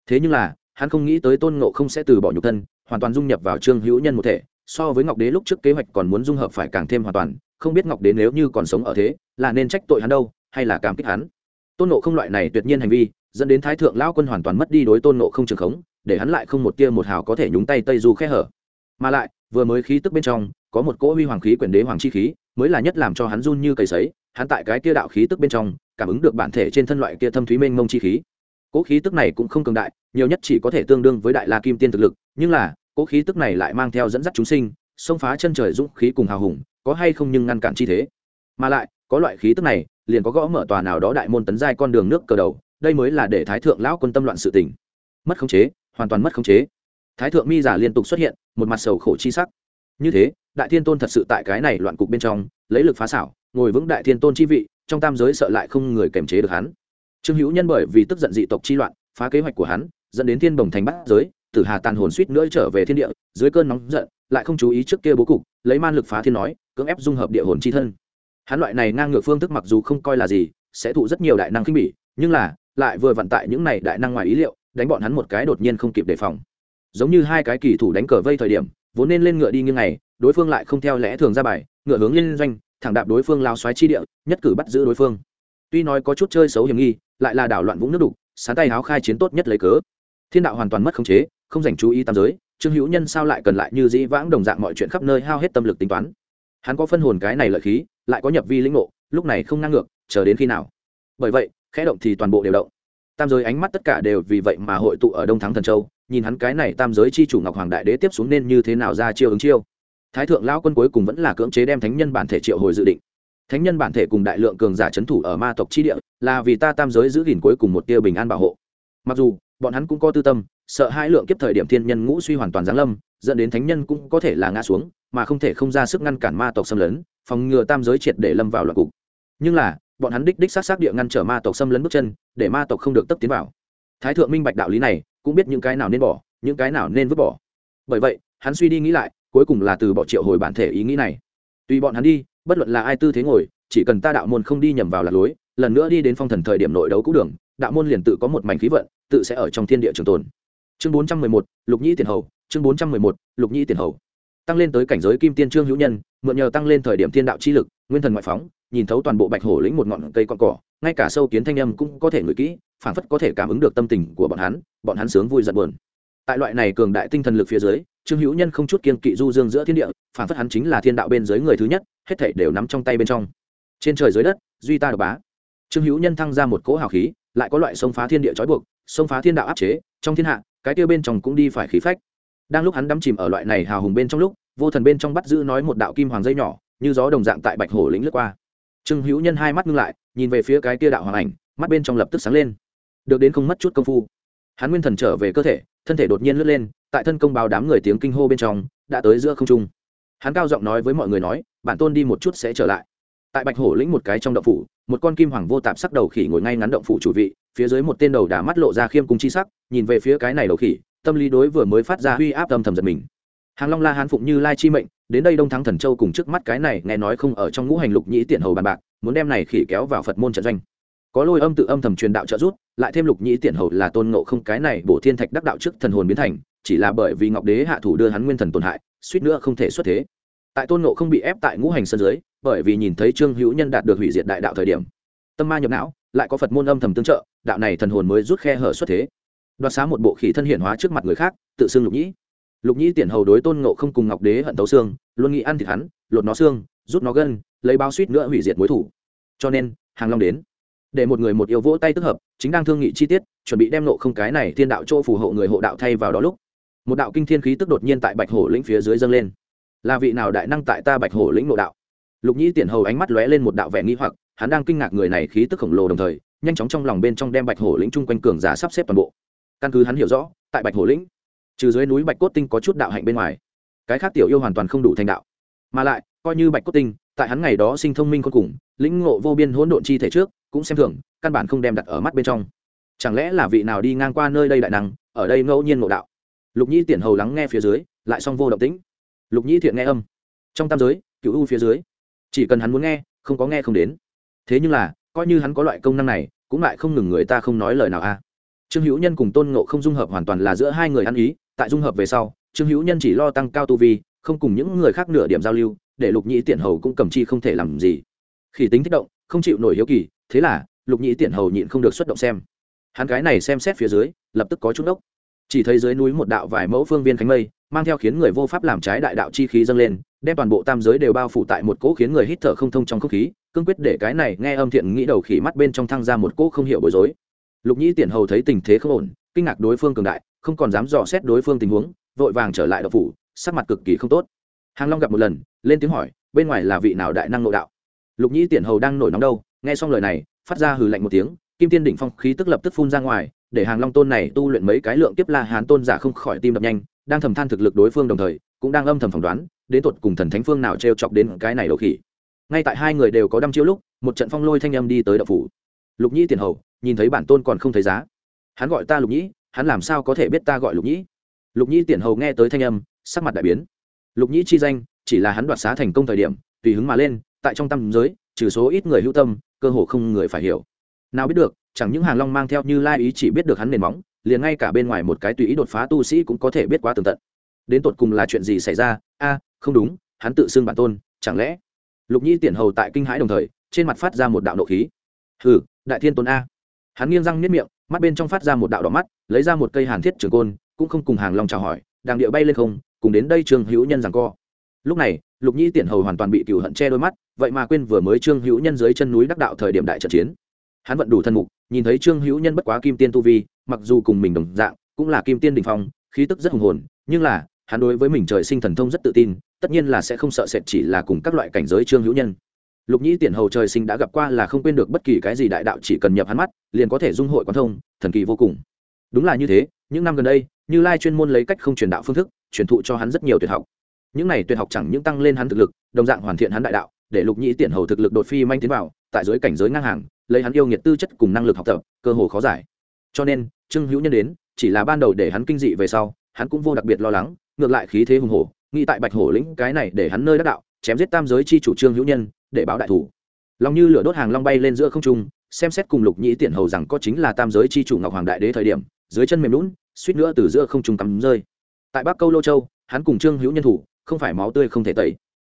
Thế nhưng là hắn không nghĩ tới tôn ngộ không sẽ từ bỏ nhục thân, hoàn toàn dung nhập vào trương hữu nhân một thể, so với ngọc đế lúc trước kế hoạch còn muốn dung hợp phải càng thêm hoàn toàn, không biết ngọc đế nếu như còn sống ở thế, là nên trách tội hắn đâu, hay là cảm kích hắn. Tôn nộ không loại này tuyệt nhiên hành vi, dẫn đến thái thượng lão quân hoàn toàn mất đi đối tôn nộ không trường khống, để hắn lại không một tia một hào có thể nhúng tay tây du khe hở. Mà lại, vừa mới khí tức bên trong, có một cỗ huy hoàng khí quyền đế hoàng chi khí, mới là nhất làm cho hắn run như cầy sấy, hắn tại cái kia đạo khí tức bên trong, cảm ứng được bản thể trên thân loại kia thâm thúy mênh mông chi khí. Cỗ khí tức này cũng không cường đại nhiều nhất chỉ có thể tương đương với đại la kim tiên thực lực, nhưng là cỗ khí tức này lại mang theo dẫn dắt chúng sinh, xông phá chân trời dũng khí cùng hào hùng, có hay không nhưng ngăn cản chi thế. Mà lại, có loại khí tức này, liền có gõ mở tòa nào đó đại môn tấn giai con đường nước cờ đầu, đây mới là để thái thượng lão quân tâm loạn sự tình. Mất khống chế, hoàn toàn mất khống chế. Thái thượng mi giả liên tục xuất hiện, một mặt sầu khổ chi sắc. Như thế, đại thiên tôn thật sự tại cái này loạn cục bên trong, lấy lực phá xảo, ngồi vững đại thiên tôn chi vị, trong tam giới sợ lại không người kềm chế được hắn. Trương hữu nhân bởi vì tức giận dị tộc chi loạn, phá kế hoạch của hắn dẫn đến thiên bồng thành bắt giới, tử hà tàn hồn suýt nữa trở về thiên địa, dưới cơn nóng giận, lại không chú ý trước kia bố cục, lấy man lực phá thiên nói, cưỡng ép dung hợp địa hồn chi thân. Hắn loại này ngang ngược phương thức mặc dù không coi là gì, sẽ thụ rất nhiều đại năng khinh bỉ, nhưng là, lại vừa vận tại những này đại năng ngoài ý liệu, đánh bọn hắn một cái đột nhiên không kịp đề phòng. Giống như hai cái kỳ thủ đánh cờ vây thời điểm, vốn nên lên ngựa đi như ngày, đối phương lại không theo lẽ thường ra bài, ngựa hướng liên doanh, thẳng đạp đối phương lao xoáy chi địa, nhất cử bắt giữ đối phương. Tuy nói có chút chơi xấu hiểm nghi, lại là đảo loạn vũng nước đục, sán tay háo khai chiến tốt nhất lấy cớ thiên đạo hoàn toàn mất khống chế, không dành chú ý tam giới, trương hữu nhân sao lại cần lại như dĩ vãng đồng dạng mọi chuyện khắp nơi hao hết tâm lực tính toán? Hắn có phân hồn cái này lợi khí, lại có nhập vi lĩnh ngộ, lúc này không ngang ngược, chờ đến khi nào? Bởi vậy, khẽ động thì toàn bộ đều động. Tam giới ánh mắt tất cả đều vì vậy mà hội tụ ở đông thắng thần châu, nhìn hắn cái này tam giới chi chủ ngọc hoàng đại đế tiếp xuống nên như thế nào ra chiêu ứng chiêu. Thái thượng lão quân cuối cùng vẫn là cưỡng chế đem thánh nhân bản thể triệu hồi dự định. Thánh nhân bản thể cùng đại lượng cường giả c h ấ n thủ ở ma tộc chi địa, là vì ta tam giới giữ gìn cuối cùng một tia bình an bảo hộ. Mặc dù bọn hắn cũng có tư tâm, sợ hai lượng kiếp thời điểm thiên nhân ngũ suy hoàn toàn giáng lâm, dẫn đến thánh nhân cũng có thể là ngã xuống, mà không thể không ra sức ngăn cản ma tộc xâm lấn, phòng ngừa tam giới triệt để lâm vào loạt cục. Nhưng là, bọn hắn đích đích s á t s á t địa ngăn trở ma tộc xâm lấn bước chân, để ma tộc không được tấp tiến vào. Thái thượng minh bạch đạo lý này, cũng biết những cái nào nên bỏ, những cái nào nên vứt bỏ. Bởi vậy, hắn suy đi nghĩ lại, cuối cùng là từ bỏ triệu hồi bản thể ý nghĩ này. Tùy bọn hắn đi, bất luận là ai tư thế ngồi, chỉ cần ta đạo môn không đi nhầm vào lạc lối, lần nữa đi đến phong thần thời điểm nội đấu cũ đường, đạo môn liền tự có một mảnh khí vận tự sẽ ở trong thiên địa trường tồn. Chương bốn trăm mười một, lục nhĩ tiền hầu, chương bốn trăm mười một, lục nhĩ tiền hầu. Tăng lên tới cảnh giới kim tiên trương hữu nhân, mượn nhờ tăng lên thời điểm thiên đạo chi lực, nguyên thần ngoại phóng, nhìn thấu toàn bộ bạch hổ lĩnh một ngọn cây con cỏ, ngay cả sâu kiến thanh âm cũng có thể ngửi kỹ, phảng phất có thể cảm ứng được tâm tình của bọn hắn bọn hắn sướng vui giận buồn. Tại loại này cường đại tinh thần lực phía dưới, trương hữu nhân không chút kiên kỵ du dương giữa thiên địa, phảng phất hắn chính là thiên đạo bên dưới người thứ nhất, hết thảy đều nắm trong tay bên trong. Trên trời dưới đất, duy ta độc bá. Trương hữu nhân thăng ra một cỗ hào khí, lại có loại sông phá thiên địa trói buộc xông phá thiên đạo áp chế, trong thiên hạ, cái kia bên trong cũng đi phải khí phách. Đang lúc hắn đắm chìm ở loại này hào hùng bên trong lúc, vô thần bên trong bắt giữ nói một đạo kim hoàng dây nhỏ, như gió đồng dạng tại bạch hổ lĩnh lướt qua. Trương hữu nhân hai mắt ngưng lại, nhìn về phía cái kia đạo hoàng ảnh, mắt bên trong lập tức sáng lên. Được đến không mất chút công phu. Hắn nguyên thần trở về cơ thể, thân thể đột nhiên lướt lên, tại thân công báo đám người tiếng kinh hô bên trong, đã tới giữa không trung. Hắn cao giọng nói với mọi người nói, bản tôn đi một chút sẽ trở lại. Tại bạch hổ lĩnh một cái trong động phủ một con kim hoàng vô tạp sắc đầu khỉ ngồi ngay ngắn động phủ chủ vị, phía dưới một tên đầu đà mắt lộ ra khiêm cung chi sắc, nhìn về phía cái này đầu khỉ, tâm lý đối vừa mới phát ra uy áp tâm thầm giật mình. Hàng long la hán phụng như lai chi mệnh, đến đây đông thắng thần châu cùng trước mắt cái này nghe nói không ở trong ngũ hành lục nhĩ tiện hầu bàn bạc, muốn đem này khỉ kéo vào phật môn trận doanh. Có lôi âm tự âm thầm truyền đạo trợ rút lại thêm lục nhĩ tiện hầu là tôn ngộ không cái này bổ thiên thạch đắc đạo trước thần hồn biến thành, chỉ là bởi vì ngọc đế hạ thủ đưa hắn nguyên thần tổn hại, suýt nữa không thể xuất thế. Tại tôn ngộ không bị ép tại ngũ hành sân dưới bởi vì nhìn thấy trương hữu nhân đạt được hủy diệt đại đạo thời điểm, tâm ma nhập não, lại có phật môn âm thầm tương trợ, đạo này thần hồn mới rút khe hở xuất thế. Đoạt xá một bộ khỉ thân hiển hóa trước mặt người khác, tự xưng lục nhĩ. Lục nhĩ tiện hầu đối tôn ngộ không cùng ngọc đế hận tấu xương, luôn nghĩ ăn thịt hắn, lột nó xương, rút nó gân, lấy bao suýt nữa hủy diệt mối thủ. Cho nên, hàng long đến, để một người một yêu vỗ tay tức hợp, chính đang thương nghị chi tiết, chuẩn bị đem nộ không cái này thiên đạo chỗ phù hộ người hộ đạo thay vào đó lúc, một đạo kinh thiên khí tức đột nhiên tại bạch hổ lĩnh phía dưới dâng lên. Là vị nào đại năng tại ta bạch hổ lĩnh nộ đạo? Lục nhĩ tiện hầu ánh mắt lóe lên một đạo vẻ nghi hoặc, hắn đang kinh ngạc người này khí tức khổng lồ đồng thời, nhanh chóng trong lòng bên trong đem bạch hổ lĩnh chung quanh cường giả sắp xếp toàn bộ. Căn cứ hắn hiểu rõ, tại bạch hổ lĩnh, trừ dưới núi bạch cốt tinh có chút đạo hạnh bên ngoài, cái khác tiểu yêu hoàn toàn không đủ thành đạo. Mà lại, coi như bạch cốt tinh, tại hắn ngày đó sinh thông minh khôn cùng, lĩnh ngộ vô biên hỗn độn chi thể trước, cũng xem thường, căn bản không đem đặt ở mắt bên trong. Chẳng lẽ là vị nào đi ngang qua nơi đây đại năng, ở đây ngẫu nhiên ngộ đạo? Lục nhĩ tiện hầu lắng nghe phía dưới, lại song vô động tĩnh. Lục nhĩ thiện nghe âm. Trong tam giới cựu u phía dưới chỉ cần hắn muốn nghe, không có nghe không đến. Thế nhưng là, coi như hắn có loại công năng này, cũng lại không ngừng người ta không nói lời nào a trương hữu nhân cùng tôn ngộ không dung hợp hoàn toàn là giữa hai người ăn ý, tại dung hợp về sau, trương hữu nhân chỉ lo tăng cao tu vi, không cùng những người khác nửa điểm giao lưu, để lục nhĩ tiện hầu cũng cầm chi không thể làm gì. Khi tính thích động, không chịu nổi hiếu kỳ, thế là, lục nhĩ tiện hầu nhịn không được xuất động xem. Hắn cái này xem xét phía dưới, lập tức có chút ốc. Chỉ thấy dưới núi một đạo vài mẫu phương viên khánh mây mang theo khiến người vô pháp làm trái đại đạo chi khí dâng lên, đem toàn bộ tam giới đều bao phủ tại một cỗ khiến người hít thở không thông trong không khí, cương quyết để cái này nghe âm thiện nghĩ đầu khỉ mắt bên trong thăng ra một cỗ không hiểu bối rối. Lục nhĩ tiện hầu thấy tình thế không ổn, kinh ngạc đối phương cường đại, không còn dám dò xét đối phương tình huống, vội vàng trở lại đậu phủ, sắc mặt cực kỳ không tốt. Hàng long gặp một lần, lên tiếng hỏi, bên ngoài là vị nào đại năng nội đạo? Lục nhĩ tiện hầu đang nổi nóng đâu, nghe xong lời này, phát ra hừ lạnh một tiếng, kim tiên đỉnh phong khí tức lập tức phun ra ngoài, để hàng long tôn này tu luyện mấy cái lượng kiếp la hán tôn giả không khỏi tim đập nhanh đang thầm than thực lực đối phương đồng thời, cũng đang âm thầm phỏng đoán, đến tột cùng thần thánh phương nào t r e o chọc đến cái này đầu khỉ. Ngay tại hai người đều có đăm chiêu lúc, một trận phong lôi thanh âm đi tới đậu phủ. Lục nhĩ tiền hầu, nhìn thấy bản tôn còn không thấy giá. Hắn gọi ta lục nhĩ, hắn làm sao có thể biết ta gọi lục nhĩ? Lục nhĩ tiền hầu nghe tới thanh âm, sắc mặt đại biến. Lục nhĩ chi danh, chỉ là hắn đoạt xá thành công thời điểm, tùy hứng mà lên, tại trong tâm giới, trừ số ít người hữu tâm, cơ hồ không người phải hiểu. Nào biết được, chẳng những hàng long mang theo như lai ý chỉ biết được hắn nền móng liền ngay cả bên ngoài một cái tùy ý đột phá tu sĩ cũng có thể biết quá tường tận. Đến tột cùng là chuyện gì xảy ra? A, không đúng, hắn tự xưng bản tôn, chẳng lẽ? Lục nhi tiện hầu tại kinh hãi đồng thời, trên mặt phát ra một đạo nộ khí. Hừ, đại thiên tôn a. Hắn nghiêng răng niết miệng, mắt bên trong phát ra một đạo đỏ mắt, lấy ra một cây hàn thiết trường côn, cũng không cùng hàng long chào hỏi, đàng địa bay lên không, cùng đến đây trương hữu nhân rằng co. Lúc này, lục nhi tiện hầu hoàn toàn bị cựu hận che đôi mắt, vậy mà quên vừa mới trương hữu nhân dưới chân núi đắc đạo thời điểm đại trận chiến. Hắn vận đủ thân mục, nhìn thấy trương hữu nhân bất quá kim tiên tu vi mặc dù cùng mình đồng dạng, cũng là kim tiên đình phong, khí tức rất hùng hồn, nhưng là, hắn đối với mình trời sinh thần thông rất tự tin, tất nhiên là sẽ không sợ sệt chỉ là cùng các loại cảnh giới trương hữu nhân. Lục nhĩ tiền hầu trời sinh đã gặp qua là không quên được bất kỳ cái gì đại đạo chỉ cần nhập hắn mắt, liền có thể dung hội quan thông, thần kỳ vô cùng. Đúng là như thế, những năm gần đây, như lai chuyên môn lấy cách không truyền đạo phương thức, truyền thụ cho hắn rất nhiều tuyệt học. Những này tuyệt học chẳng những tăng lên hắn thực lực, đồng dạng hoàn thiện hắn đại đạo, để lục nhĩ tiện hầu thực lực đột phi manh tiến vào, tại giới cảnh giới ngang hàng, lấy hắn yêu nghiệt tư chất cùng năng lực học tập, cơ hồ khó giải cho nên, trương hữu nhân đến, chỉ là ban đầu để hắn kinh dị về sau, hắn cũng vô đặc biệt lo lắng, ngược lại khí thế hùng hổ, nghĩ tại bạch hổ lĩnh cái này để hắn nơi đắc đạo, chém giết tam giới chi chủ trương hữu nhân, để báo đại thủ. Lòng như lửa đốt hàng long bay lên giữa không trung, xem xét cùng lục nhĩ tiện hầu rằng có chính là tam giới chi chủ ngọc hoàng đại đế thời điểm, dưới chân mềm lún suýt nữa từ giữa không trung tắm rơi. Tại bắc câu lô châu, hắn cùng trương hữu nhân thủ, không phải máu tươi không thể tẩy.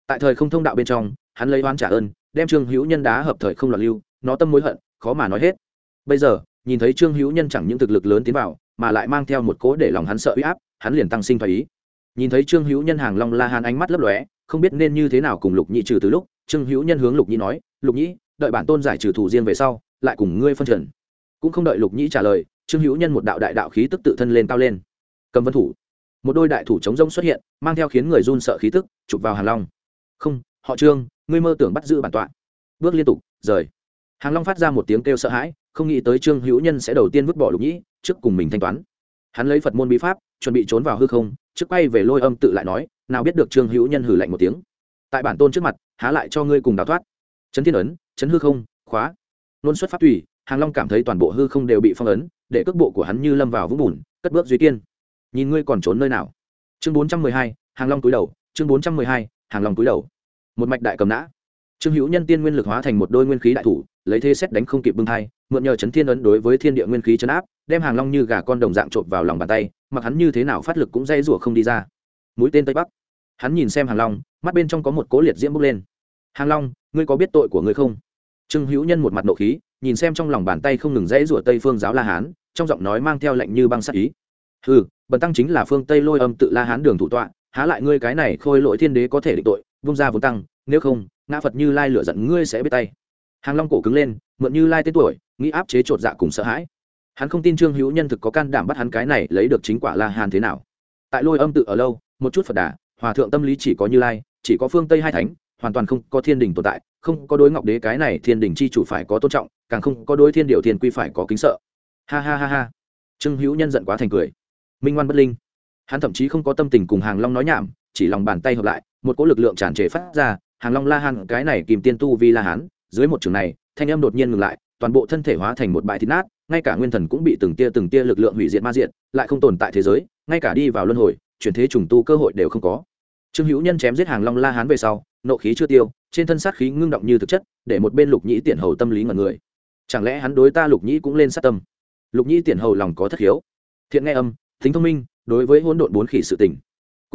Tại thời không thông đạo bên trong, hắn lấy oán trả ơn, đem trương hữu nhân đá hợp thời không loạn lưu, nó tâm mối hận, khó mà nói hết. Bây giờ nhìn thấy trương hữu nhân chẳng những thực lực lớn tiến vào, mà lại mang theo một cố để lòng hắn sợ uy áp, hắn liền tăng sinh phải ý. Nhìn thấy trương hữu nhân hàng long la hàn ánh mắt lấp lóe, không biết nên như thế nào cùng lục nhị trừ từ lúc, trương hữu nhân hướng lục nhị nói, lục nhị, đợi bản tôn giải trừ thủ riêng về sau, lại cùng ngươi phân trần cũng không đợi lục nhị trả lời, trương hữu nhân một đạo đại đạo khí tức tự thân lên cao lên. Cầm vân thủ. Một đôi đại thủ chống rông xuất hiện, mang theo khiến người run sợ khí tức, chụp vào hàng long. Không, họ trương, ngươi mơ tưởng bắt giữ bản tọa. Bước liên tục, rời hàng long phát ra một tiếng kêu sợ hãi, không nghĩ tới trương hữu nhân sẽ đầu tiên vứt bỏ lục nhĩ, trước cùng mình thanh toán. Hắn lấy phật môn bí pháp, chuẩn bị trốn vào hư không, trước quay về lôi âm tự lại nói, nào biết được trương hữu nhân hử lạnh một tiếng. Tại bản tôn trước mặt, há lại cho ngươi cùng đào thoát. Chấn thiên ấn, chấn hư không, khóa. Nôn xuất pháp tùy, hàng long cảm thấy toàn bộ hư không đều bị phong ấn, để cước bộ của hắn như lâm vào vũng bùn, cất bước duy tiên. nhìn ngươi còn trốn nơi nào? Chương bốn trăm mười hai, hàng long túi đầu, chương bốn trăm mười hai, hàng long túi đầu. Một mạch đại cầm nã. Trương hữu nhân tiên nguyên lực hóa thành một đôi nguyên khí đại thủ lấy thế xét đánh không kịp bưng thai, mượn nhờ chấn thiên ấn đối với thiên địa nguyên khí chấn áp, đem hàng long như gà con đồng dạng trộm vào lòng bàn tay, mặc hắn như thế nào phát lực cũng dây rủa không đi ra. Mũi tên tây bắc. Hắn nhìn xem hàng long, mắt bên trong có một cố liệt diễm bốc lên. Hàng long, ngươi có biết tội của ngươi không? Trương hữu nhân một mặt nộ khí, nhìn xem trong lòng bàn tay không ngừng dãy rủa tây phương giáo la hán, trong giọng nói mang theo lệnh như băng sắc ý. Ừ bần tăng chính là phương tây lôi âm tự la hán đường thủ tọa, há lại ngươi cái này khôi lỗi thiên đế có thể định tội, vung ra vốn tăng, nếu không, ngã phật như lai lửa giận ngươi sẽ biết tay hàng long cổ cứng lên, mượn như lai tên tuổi, nghĩ áp chế chột dạ cùng sợ hãi. Hắn không tin trương hữu nhân thực có can đảm bắt hắn cái này lấy được chính quả la hàn thế nào. Tại lôi âm tự ở lâu, một chút phật đà, hòa thượng tâm lý chỉ có như lai, chỉ có phương tây hai thánh, hoàn toàn không có thiên đình tồn tại, không có đối ngọc đế cái này thiên đình chi chủ phải có tôn trọng, càng không có đối thiên điệu thiên quy phải có kính sợ. Ha ha ha ha. Trương hữu nhân giận quá thành cười. Minh ngoan bất linh. Hắn thậm chí không có tâm tình cùng hàng long nói nhảm, chỉ lòng bàn tay hợp lại, một cỗ lực lượng tràn trề phát ra, hàng long la hàn cái này kìm tiên tu vi la hán dưới một trường này, thanh âm đột nhiên ngừng lại, toàn bộ thân thể hóa thành một bãi thịt nát, ngay cả nguyên thần cũng bị từng tia từng tia lực lượng hủy diệt ma diệt, lại không tồn tại thế giới, ngay cả đi vào luân hồi, chuyển thế trùng tu cơ hội đều không có. Trương hữu nhân chém giết hàng long la hán về sau, nộ khí chưa tiêu, trên thân sát khí ngưng động như thực chất, để một bên lục nhĩ tiện hầu tâm lý ngần người. Chẳng lẽ hắn đối ta lục nhĩ cũng lên sát tâm? Lục nhĩ tiện hầu lòng có thất hiếu. Thiện nghe âm, thính thông minh, đối với hỗn độn bốn khỉ sự tình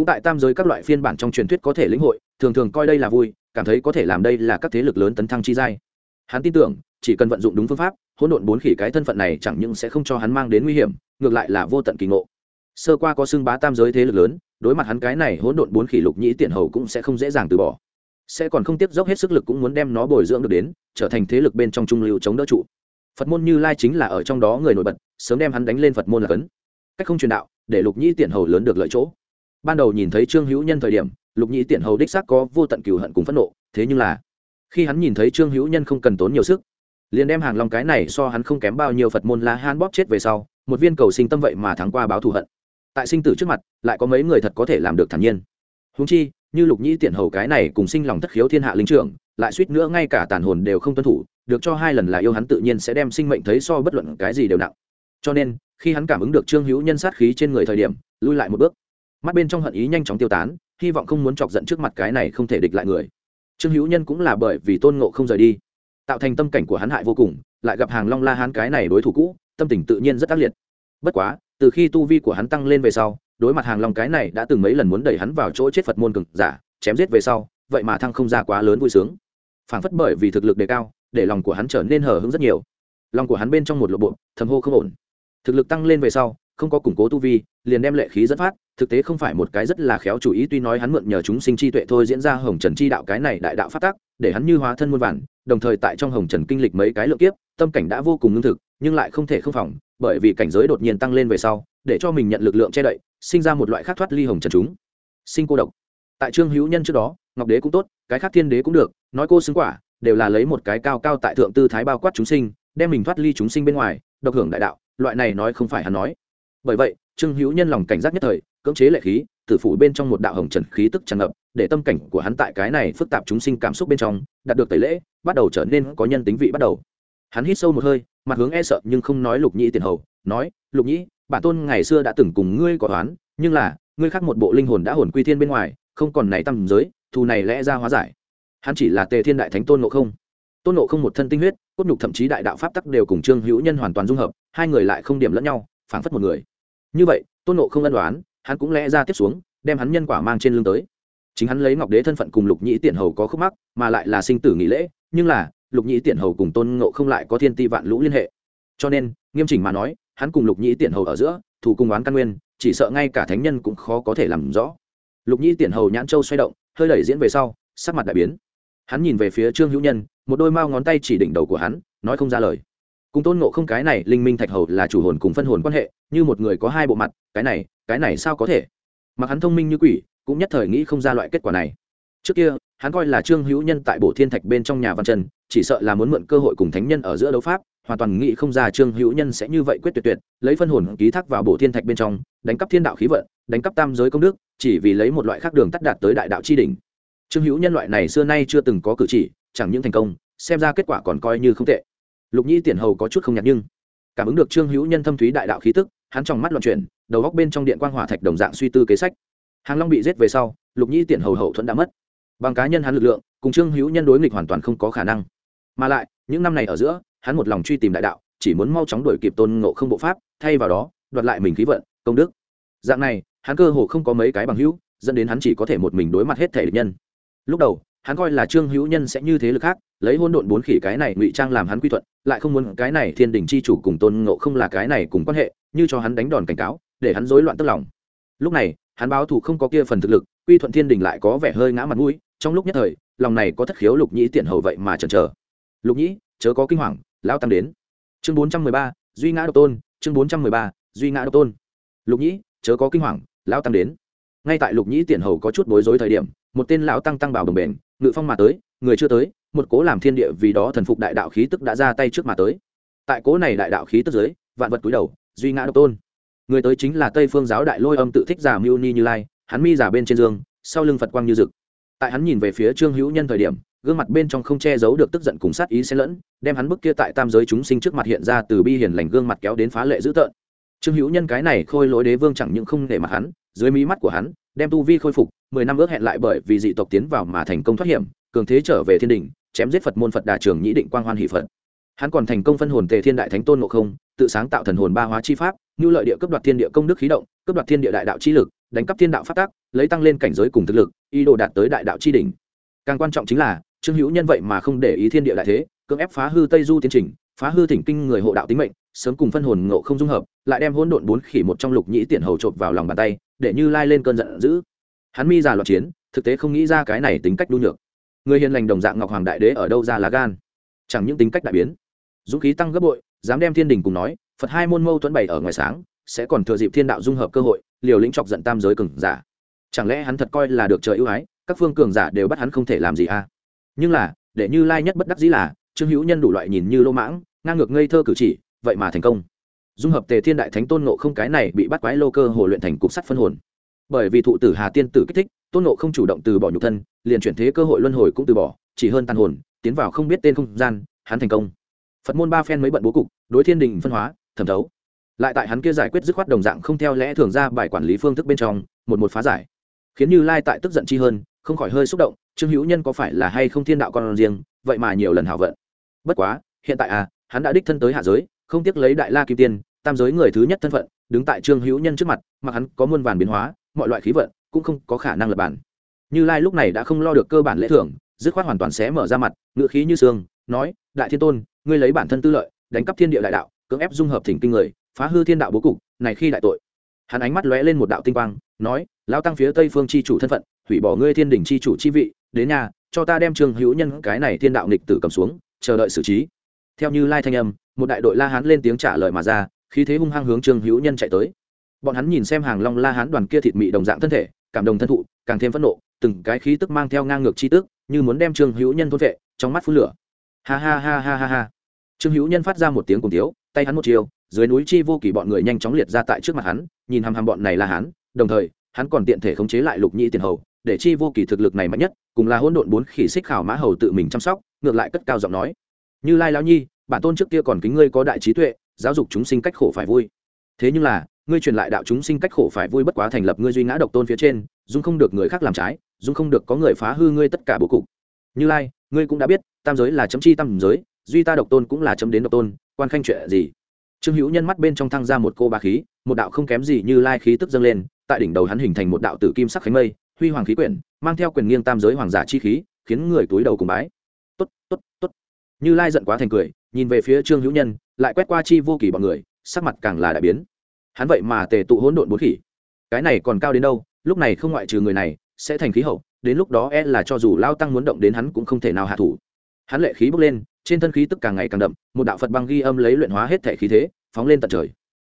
cũng tại tam giới các loại phiên bản trong truyền thuyết có thể lĩnh hội, thường thường coi đây là vui, cảm thấy có thể làm đây là các thế lực lớn tấn thăng chi giai. Hắn tin tưởng, chỉ cần vận dụng đúng phương pháp, hỗn độn bốn khỉ cái thân phận này chẳng những sẽ không cho hắn mang đến nguy hiểm, ngược lại là vô tận kỳ ngộ. Sơ qua có xưng bá tam giới thế lực lớn, đối mặt hắn cái này hỗn độn bốn khỉ lục nhĩ tiện hầu cũng sẽ không dễ dàng từ bỏ. Sẽ còn không tiếp dốc hết sức lực cũng muốn đem nó bồi dưỡng được đến, trở thành thế lực bên trong trung lưu chống đỡ trụ. Phật môn như lai chính là ở trong đó người nổi bật, sớm đem hắn đánh lên phật môn là cấn. Cách không truyền đạo, để lục nhĩ tiện hầu lớn được lợi chỗ ban đầu nhìn thấy trương hữu nhân thời điểm, lục nhĩ tiện hầu đích xác có vô tận cừu hận cùng phẫn nộ, thế nhưng là, khi hắn nhìn thấy trương hữu nhân không cần tốn nhiều sức, liền đem hàng long cái này so hắn không kém bao nhiêu phật môn la han bóp chết về sau, một viên cầu sinh tâm vậy mà thắng qua báo thù hận. Tại sinh tử trước mặt, lại có mấy người thật có thể làm được thản nhiên. Húng chi, như lục nhĩ tiện hầu cái này cùng sinh lòng thất khiếu thiên hạ linh trưởng, lại suýt nữa ngay cả tàn hồn đều không tuân thủ, được cho hai lần là yêu hắn tự nhiên sẽ đem sinh mệnh thấy so bất luận cái gì đều nặng. Cho nên, khi hắn cảm ứng được trương hữu nhân sát khí trên người thời điểm, lui lại một bước mắt bên trong hận ý nhanh chóng tiêu tán, hy vọng không muốn chọc giận trước mặt cái này không thể địch lại người. Trương hữu nhân cũng là bởi vì tôn ngộ không rời đi, tạo thành tâm cảnh của hắn hại vô cùng, lại gặp hàng long la hán cái này đối thủ cũ, tâm tình tự nhiên rất ác liệt. Bất quá, từ khi tu vi của hắn tăng lên về sau, đối mặt hàng long cái này đã từng mấy lần muốn đẩy hắn vào chỗ chết phật môn cực giả, chém giết về sau, vậy mà thăng không ra quá lớn vui sướng. Phảng phất bởi vì thực lực đề cao, để lòng của hắn trở nên hờ hững rất nhiều. Lòng của hắn bên trong một lộ bộ thầm hô không ổn. Thực lực tăng lên về sau, không có củng cố tu vi, liền đem lệ khí dẫn phát thực tế không phải một cái rất là khéo chủ ý, tuy nói hắn mượn nhờ chúng sinh chi tuệ thôi diễn ra hồng trần chi đạo cái này đại đạo phát tác để hắn như hóa thân muôn vản đồng thời tại trong hồng trần kinh lịch mấy cái lượng kiếp, tâm cảnh đã vô cùng ngưng thực, nhưng lại không thể không phòng, bởi vì cảnh giới đột nhiên tăng lên về sau, để cho mình nhận lực lượng che đậy, sinh ra một loại khác thoát ly hồng trần chúng. Sinh cô độc. Tại trương hữu nhân trước đó, ngọc đế cũng tốt, cái khác thiên đế cũng được, nói cô xứng quả, đều là lấy một cái cao cao tại thượng tư thái bao quát chúng sinh, đem mình thoát ly chúng sinh bên ngoài, độc hưởng đại đạo, loại này nói không phải hắn nói. Bởi vậy, trương hữu nhân lòng cảnh giác nhất thời cưỡng chế lệ khí, tử phủ bên trong một đạo hồng trần khí tức tràn ngập, để tâm cảnh của hắn tại cái này phức tạp chúng sinh cảm xúc bên trong đạt được tẩy lễ, bắt đầu trở nên có nhân tính vị bắt đầu. Hắn hít sâu một hơi, mặt hướng e sợ nhưng không nói lục nhĩ tiền hầu, nói, lục nhĩ, bản tôn ngày xưa đã từng cùng ngươi có toán nhưng là, ngươi khác một bộ linh hồn đã hồn quy thiên bên ngoài, không còn này tâm giới, thù này lẽ ra hóa giải. Hắn chỉ là tề thiên đại thánh tôn ngộ không. Tôn ngộ không một thân tinh huyết, cốt nhục thậm chí đại đạo pháp tắc đều cùng trương hữu nhân hoàn toàn dung hợp, hai người lại không điểm lẫn nhau, phảng phất một người. Như vậy, tôn ngộ không ân đoán hắn cũng lẽ ra tiếp xuống, đem hắn nhân quả mang trên lưng tới. Chính hắn lấy ngọc đế thân phận cùng lục nhĩ tiện hầu có khúc mắc, mà lại là sinh tử nghỉ lễ, nhưng là, lục nhĩ tiện hầu cùng tôn ngộ không lại có thiên ti vạn lũ liên hệ. Cho nên, nghiêm chỉnh mà nói, hắn cùng lục nhĩ tiện hầu ở giữa, thủ cung oán căn nguyên, chỉ sợ ngay cả thánh nhân cũng khó có thể làm rõ. Lục nhĩ tiện hầu nhãn châu xoay động, hơi đẩy diễn về sau, sắc mặt đại biến. Hắn nhìn về phía trương hữu nhân, một đôi mao ngón tay chỉ đỉnh đầu của hắn, nói không ra lời. Cùng tôn ngộ không cái này linh minh thạch hầu là chủ hồn cùng phân hồn quan hệ, như một người có hai bộ mặt cái này cái này sao có thể? Mặc hắn thông minh như quỷ, cũng nhất thời nghĩ không ra loại kết quả này. Trước kia, hắn coi là trương hữu nhân tại bộ thiên thạch bên trong nhà văn trần chỉ sợ là muốn mượn cơ hội cùng thánh nhân ở giữa đấu pháp, hoàn toàn nghĩ không ra trương hữu nhân sẽ như vậy quyết tuyệt tuyệt, lấy phân hồn ký thác vào bộ thiên thạch bên trong, đánh cắp thiên đạo khí vận, đánh cắp tam giới công đức, chỉ vì lấy một loại khác đường tắt đạt tới đại đạo chi đỉnh. Trương hữu nhân loại này xưa nay chưa từng có cử chỉ, chẳng những thành công, xem ra kết quả còn coi như không tệ. Lục nhi tiền hầu có chút không nhạt nhưng cảm ứng được trương hữu nhân thâm thúy đại đạo khí tức hắn trong mắt loạn chuyển, đầu góc bên trong điện quang hỏa thạch đồng dạng suy tư kế sách. Hàng long bị giết về sau, lục Nhi tiện hầu hậu thuẫn đã mất. Bằng cá nhân hắn lực lượng, cùng trương hữu nhân đối nghịch hoàn toàn không có khả năng. Mà lại, những năm này ở giữa, hắn một lòng truy tìm đại đạo, chỉ muốn mau chóng đuổi kịp tôn ngộ không bộ pháp, thay vào đó, đoạt lại mình khí vận, công đức. Dạng này, hắn cơ hồ không có mấy cái bằng hữu, dẫn đến hắn chỉ có thể một mình đối mặt hết thể địch nhân. Lúc đầu hắn coi là trương hữu nhân sẽ như thế lực khác, lấy hôn độn bốn khỉ cái này ngụy trang làm hắn quy thuận, lại không muốn cái này thiên đình c h i chủ cùng tôn ngộ không là cái này cùng quan hệ, như cho hắn đánh đòn cảnh cáo, để hắn rối loạn tức lòng. Lúc này, hắn báo thù không có kia phần thực lực, quy thuận thiên đình lại có vẻ hơi ngã mặt mũi, trong lúc nhất thời, lòng này có thất khiếu lục nhĩ tiện hầu vậy mà chần chờ. Lục nhĩ, chớ có kinh hoàng, lão tăng đến. Chương bốn trăm mười ba, duy ngã độc tôn, chương bốn trăm mười ba, duy ngã độc tôn. Lục nhĩ, chớ có kinh hoàng, lão tăng đến. Ngay tại lục nhĩ tiện hầu có chút bối rối thời điểm một tên lão tăng tăng bảo đồng bền, ngự phong mà tới, người chưa tới, một cố làm thiên địa vì đó thần phục đại đạo khí tức đã ra tay trước mà tới. Tại cố này đại đạo khí tức dưới, vạn vật túi đầu, duy ngã độc tôn. Người tới chính là tây phương giáo đại lôi âm tự thích giả mưu ni như lai, hắn mi giả bên trên giường sau lưng phật quang như rực. Tại hắn nhìn về phía trương hữu nhân thời điểm, gương mặt bên trong không che giấu được tức giận cùng sát ý xen lẫn, đem hắn bức kia tại tam giới chúng sinh trước mặt hiện ra từ bi hiền lành gương mặt kéo đến phá lệ dữ tợn. Trương hữu nhân cái này khôi lỗi đế vương chẳng những không để mặt hắn, dưới mí mắt của hắn đem tu vi khôi phục, mười năm ước hẹn lại bởi vì dị tộc tiến vào mà thành công thoát hiểm, cường thế trở về thiên đình, chém giết phật môn phật đà trường nhĩ định quang hoan hỷ phật. Hắn còn thành công phân hồn tề thiên đại thánh tôn ngộ không, tự sáng tạo thần hồn ba hóa chi pháp như lợi địa cấp đoạt thiên địa công đức khí động cấp đoạt thiên địa đại đạo chi lực, đánh cắp thiên đạo phát tác lấy tăng lên cảnh giới cùng thực lực, ý đồ đạt tới đại đạo chi đỉnh. Càng quan trọng chính là, trương hữu nhân vậy mà không để ý thiên địa đại thế, cưỡng ép phá hư tây du tiến trình phá hư thỉnh kinh người hộ đạo tính mệnh, sớm cùng phân hồn ngộ không dung hợp, lại đem hỗn độn bốn khỉ một trong lục nhĩ tiền hầu chộp vào lòng bàn tay, để như lai lên cơn giận dữ. Hắn mi già loạn chiến, thực tế không nghĩ ra cái này tính cách đu nhược. Người hiền lành đồng dạng ngọc hoàng đại đế ở đâu ra lá gan? Chẳng những tính cách đại biến, dũng khí tăng gấp bội, dám đem thiên đình cùng nói, phật hai môn mâu thuẫn bày ở ngoài sáng, sẽ còn thừa dịp thiên đạo dung hợp cơ hội, liều lĩnh chọc giận tam giới cường giả. Chẳng lẽ hắn thật coi là được trời ưu ái, các phương cường giả đều bắt hắn không thể làm gì à? Nhưng là, để như lai nhất bất đắc dĩ là trương hữu nhân đủ loại nhìn như lô mãng, ngang ngược ngây thơ cử chỉ, vậy mà thành công. Dung hợp tề thiên đại thánh tôn nộ không cái này bị bắt quái lô cơ hồ luyện thành cục sắt phân hồn. Bởi vì thụ tử hà tiên tử kích thích, tôn nộ không chủ động từ bỏ nhục thân, liền chuyển thế cơ hội luân hồi cũng từ bỏ, chỉ hơn tàn hồn, tiến vào không biết tên không gian, hắn thành công. Phật môn ba phen mới bận bố cục, đối thiên đình phân hóa, thẩm thấu. Lại tại hắn kia giải quyết dứt khoát đồng dạng không theo lẽ thường ra bài quản lý phương thức bên trong, một một phá giải. Khiến như lai tại tức giận chi hơn, không khỏi hơi xúc động, trương hữu nhân có phải là hay không thiên đạo con riêng, vậy mà nhiều lần hảo vận bất quá, hiện tại à hắn đã đích thân tới hạ giới, không tiếc lấy đại la kim tiên, tam giới người thứ nhất thân phận, đứng tại trương hữu nhân trước mặt, mà hắn có muôn vàn biến hóa, mọi loại khí vận, cũng không có khả năng lập bản. Như lai lúc này đã không lo được cơ bản lễ thưởng dứt khoát hoàn toàn xé mở ra mặt, ngựa khí như sương, nói, đại thiên tôn, ngươi lấy bản thân tư lợi, đánh cắp thiên địa đại đạo, cưỡng ép dung hợp thỉnh kinh người, phá hư thiên đạo bố cục, này khi đại tội. Hắn ánh mắt lóe lên một đạo tinh quang, nói lao tăng phía tây phương c h i chủ thân phận, hủy bỏ ngươi thiên đình c h i chủ chi vị, đến nhà, cho ta đem trường hữu nhân cái này thiên đạo nghịch tử cầm xuống chờ đợi xử trí. Theo như lai thanh âm, một đại đội la hán lên tiếng trả lời mà ra, khí thế hung hăng hướng trương hữu nhân chạy tới. Bọn hắn nhìn xem hàng long la hán đoàn kia thịt mị đồng dạng thân thể, cảm đồng thân thụ, càng thêm phẫn nộ, từng cái khí tức mang theo ngang ngược chi tức, như muốn đem trương hữu nhân thôn vệ, trong mắt phun lửa. Ha ha ha ha ha ha. Trương hữu nhân phát ra một tiếng cùng tiếu, tay hắn một chiều, dưới núi chi vô kỳ bọn người nhanh chóng liệt ra tại trước mặt hắn, nhìn hằm hằm bọn này la hán, đồng thời, hắn còn tiện thể khống chế lại lục nhị tiền hầu, để chi vô kỳ thực lực này mạnh nhất, cùng là hỗn độn bốn khỉ xích khảo mã hầu tự mình chăm sóc ngược lại cất cao giọng nói. Như lai lao nhi, bản tôn trước kia còn kính ngươi có đại trí tuệ, giáo dục chúng sinh cách khổ phải vui. Thế nhưng là, ngươi truyền lại đạo chúng sinh cách khổ phải vui bất quá thành lập ngươi duy ngã độc tôn phía trên, dung không được người khác làm trái, dung không được có người phá hư ngươi tất cả bố cục. Như lai, ngươi cũng đã biết, tam giới là chấm chi tam giới, duy ta độc tôn cũng là chấm đến độc tôn, quan khanh chuyện gì? Trương hữu nhân mắt bên trong thăng ra một cô ba khí, một đạo không kém gì như lai khí tức dâng lên, tại đỉnh đầu hắn hình thành một đạo tử kim sắc khánh mây, huy hoàng khí quyển, mang theo quyền nghiêng tam giới hoàng giả chi khí, khiến người túi đầu cùng bái tốt tốt tốt. Như lai giận quá thành cười, nhìn về phía trương hữu nhân, lại quét qua chi vô kỳ bọn người, sắc mặt càng là đại biến. Hắn vậy mà tề tụ hỗn độn bốn khỉ. Cái này còn cao đến đâu, lúc này không ngoại trừ người này, sẽ thành khí hậu, đến lúc đó e là cho dù lao tăng muốn động đến hắn cũng không thể nào hạ thủ. Hắn lệ khí bốc lên, trên thân khí tức càng ngày càng đậm, một đạo phật băng ghi âm lấy luyện hóa hết thể khí thế, phóng lên tận trời.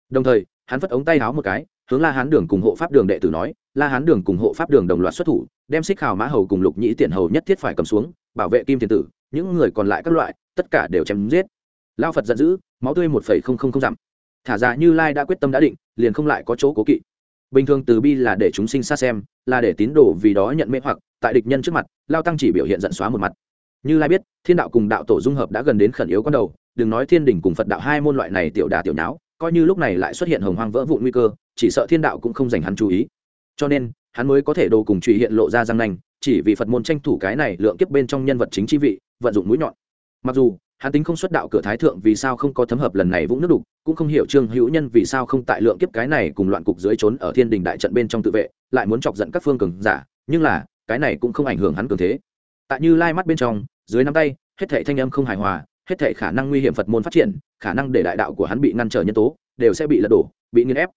Đồng thời, hắn phất ống tay háo một cái hướng la hán đường cùng hộ pháp đường đệ tử nói, la hán đường cùng hộ pháp đường đồng loạt xuất thủ, đem xích hào mã hầu cùng lục nhĩ tiện hầu nhất thiết phải cầm xuống, bảo vệ kim thiền tử, những người còn lại các loại, tất cả đều chém giết. Lao phật giận dữ, máu tươi một phẩy không không không dặm. Thả ra như lai đã quyết tâm đã định, liền không lại có chỗ cố kỵ. Bình thường từ bi là để chúng sinh xa xem, là để tín đồ vì đó nhận mê hoặc, tại địch nhân trước mặt, lao tăng chỉ biểu hiện giận xóa một mặt. Như lai biết, thiên đạo cùng đạo tổ dung hợp đã gần đến khẩn yếu con đầu, đừng nói thiên đình cùng phật đạo hai môn loại này tiểu đà tiểu nháo coi như lúc này lại xuất hiện hồng hoang vỡ vụn nguy cơ, chỉ sợ thiên đạo cũng không dành hắn chú ý. Cho nên, hắn mới có thể đồ cùng truy hiện lộ ra răng nanh, chỉ vì phật môn tranh thủ cái này lượng kiếp bên trong nhân vật chính chi vị, vận dụng mũi nhọn. Mặc dù, hắn tính không xuất đạo cửa thái thượng vì sao không có thấm hợp lần này vũng nước đục, cũng không hiểu trương hữu nhân vì sao không tại lượng kiếp cái này cùng loạn cục dưới trốn ở thiên đình đại trận bên trong tự vệ, lại muốn chọc giận các phương cường giả, nhưng là, cái này cũng không ảnh hưởng hắn cường thế. Tại như lai mắt bên trong, dưới nắm tay, hết thảy thanh âm không hài hòa hết thệ khả năng nguy hiểm phật môn phát triển, khả năng để đại đạo của hắn bị ngăn trở nhân tố, đều sẽ bị lật đổ, bị nghiên ép.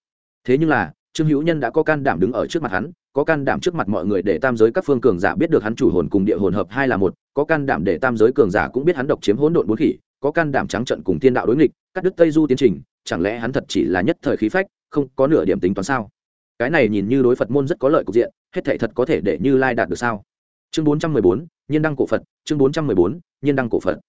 Thế nhưng là, trương hữu nhân đã có can đảm đứng ở trước mặt hắn, có can đảm trước mặt mọi người để tam giới các phương cường giả biết được hắn chủ hồn cùng địa hồn hợp hai là một, có can đảm để tam giới cường giả cũng biết hắn độc chiếm hỗn độn bốn khỉ, có can đảm trắng trận cùng thiên đạo đối nghịch, cắt đứt tây du tiến trình, chẳng lẽ hắn thật chỉ là nhất thời khí phách, không có nửa điểm tính toán sao? Cái này nhìn như đối phật môn rất có lợi cục diện, hết thể thật có thể để như lai đạt được sao? Chương bốn trăm mười bốn, nhiên đăng cổ phật, chương bốn trăm mười bốn, nhiên đăng cổ phật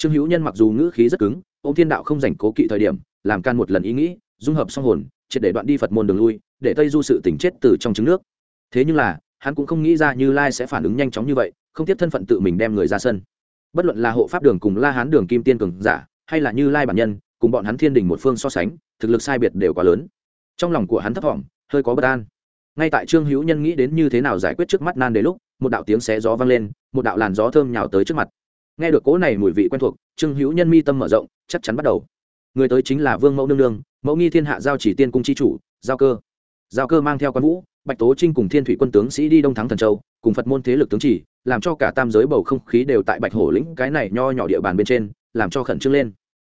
trương hữu nhân mặc dù ngữ khí rất cứng ông thiên đạo không dành cố kỵ thời điểm, làm can một lần ý nghĩ, dung hợp song hồn, triệt để đoạn đi phật môn đường lui, để tây du sự tỉnh chết từ trong trứng nước. Thế nhưng là, hắn cũng không nghĩ ra như lai sẽ phản ứng nhanh chóng như vậy, không tiếp thân phận tự mình đem người ra sân. Bất luận là hộ pháp đường cùng la hán đường kim tiên cường giả, hay là như lai bản nhân, cùng bọn hắn thiên đình một phương so sánh, thực lực sai biệt đều quá lớn. Trong lòng của hắn thấp thỏm, hơi có bất an. Ngay tại trương hữu nhân nghĩ đến như thế nào giải quyết trước mắt nan đến lúc, một đạo tiếng xé gió vang lên, một đạo làn gió thơm nhào tới trước mặt nghe được cỗ này mùi vị quen thuộc, trương hữu nhân mi tâm mở rộng, chắc chắn bắt đầu. Người tới chính là vương mẫu nương nương, mẫu nghi thiên hạ giao chỉ tiên cung chi chủ, giao cơ. Giao cơ mang theo quan vũ, bạch tố trinh cùng thiên thủy quân tướng sĩ đi đông thắng thần châu, cùng phật môn thế lực tướng chỉ, làm cho cả tam giới bầu không khí đều tại bạch hổ lĩnh cái này nho nhỏ địa bàn bên trên, làm cho khẩn trương lên.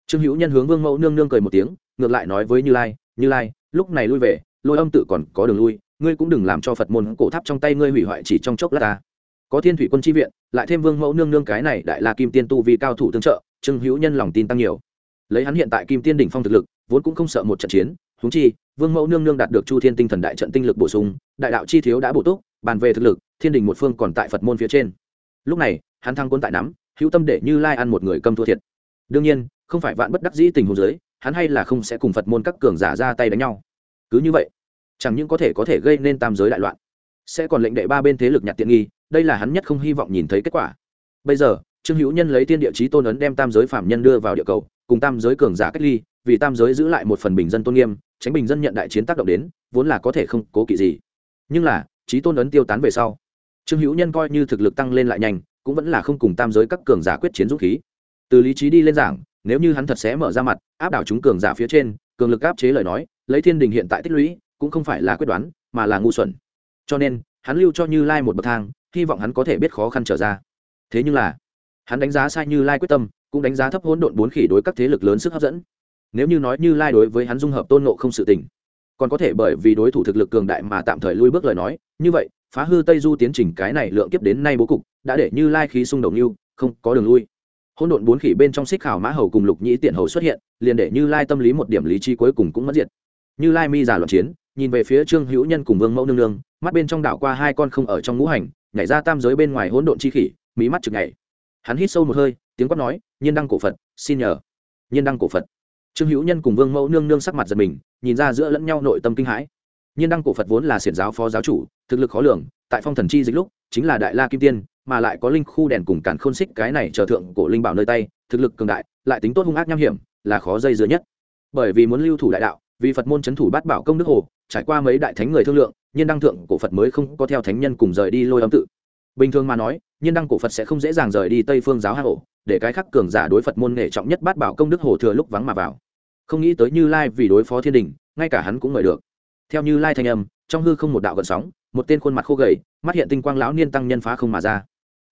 Trương hữu nhân hướng vương mẫu nương nương cười một tiếng, ngược lại nói với như lai như lai, lúc này lui về, lôi âm tự còn có đường lui, ngươi cũng đừng làm cho phật môn cổ tháp trong tay ngươi hủy hoại chỉ trong chốc lát ta có thiên thủy quân tri viện lại thêm vương mẫu nương nương cái này đại la kim tiên tu vì cao thủ tương trợ trương hữu nhân lòng tin tăng nhiều. Lấy hắn hiện tại kim tiên đỉnh phong thực lực vốn cũng không sợ một trận chiến húng chi vương mẫu nương nương đạt được chu thiên tinh thần đại trận tinh lực bổ sung đại đạo chi thiếu đã bổ túc bàn về thực lực thiên đình một phương còn tại phật môn phía trên. Lúc này hắn thăng quân tại nắm hữu tâm để như lai ăn một người cầm thua thiệt. Đương nhiên không phải vạn bất đắc dĩ tình huống dưới, hắn hay là không sẽ cùng phật môn các cường giả ra tay đánh nhau. Cứ như vậy chẳng những có thể có thể gây nên tam giới đại loạn sẽ còn lệnh đệ ba bên thế lực nhặt tiện nghi đây là hắn nhất không hy vọng nhìn thấy kết quả. Bây giờ, trương hữu nhân lấy tiên địa chí tôn ấn đem tam giới phạm nhân đưa vào địa cầu, cùng tam giới cường giả cách ly, vì tam giới giữ lại một phần bình dân tôn nghiêm, tránh bình dân nhận đại chiến tác động đến, vốn là có thể không cố kỵ gì. Nhưng là, chí tôn ấn tiêu tán về sau, trương hữu nhân coi như thực lực tăng lên lại nhanh, cũng vẫn là không cùng tam giới các cường giả quyết chiến dũng khí. Từ lý trí đi lên giảng, nếu như hắn thật sẽ mở ra mặt, áp đảo chúng cường giả phía trên, cường lực áp chế lời nói, lấy thiên đình hiện tại tích lũy, cũng không phải là quyết đoán, mà là ngu xuẩn. Cho nên, hắn lưu cho như lai một bậc thang hy vọng hắn có thể biết khó khăn trở ra. Thế nhưng là, hắn đánh giá sai như lai quyết tâm, cũng đánh giá thấp hỗn độn bốn khỉ đối các thế lực lớn sức hấp dẫn. Nếu như nói như lai đối với hắn dung hợp tôn nộ không sự tình, còn có thể bởi vì đối thủ thực lực cường đại mà tạm thời lui bước lời nói, như vậy, phá hư tây du tiến trình cái này lượng kiếp đến nay bố cục, đã để như lai khí xung động như, không có đường lui. Hỗn độn bốn khỉ bên trong xích khảo mã hầu cùng lục nhĩ tiện hầu xuất hiện, liền để như lai tâm lý một điểm lý trí cuối cùng cũng mất diệt. Như lai mi giả loạn chiến nhìn về phía trương hữu nhân cùng vương mẫu nương nương, mắt bên trong đảo qua hai con không ở trong ngũ hành, nhảy ra tam giới bên ngoài hỗn độn chi khỉ, mí mắt chực nhảy. Hắn hít sâu một hơi, tiếng quát nói, nhiên đăng cổ phật, xin nhờ. Nhiên đăng cổ phật. Trương hữu nhân cùng vương mẫu nương nương sắc mặt giật mình, nhìn ra giữa lẫn nhau nội tâm kinh hãi. Nhiên đăng cổ phật vốn là xiển giáo phó giáo chủ, thực lực khó lường, tại phong thần chi dịch lúc, chính là đại la kim tiên, mà lại có linh khu đèn cùng cản khôn xích cái này trở thượng cổ linh bảo nơi tay, thực lực cường đại, lại tính tốt hung ác nham hiểm, là khó dây dưa nhất. Bởi vì muốn lưu thủ đại đạo vì phật môn c h ấ n thủ bát bảo công đức hồ, trải qua mấy đại thánh người thương lượng, nhiên đăng thượng cổ phật mới không có theo thánh nhân cùng rời đi lôi âm tự. Bình thường mà nói, nhiên đăng cổ phật sẽ không dễ dàng rời đi tây phương giáo hạ hổ để cái khắc cường giả đối phật môn nghệ trọng nhất bát bảo công đức hồ thừa lúc vắng mà vào. Không nghĩ tới như lai vì đối phó thiên đình, ngay cả hắn cũng mời được. Theo như lai thanh âm, trong hư không một đạo gần sóng, một tên khuôn mặt khô gầy, mắt hiện tinh quang lão niên tăng nhân phá không mà ra.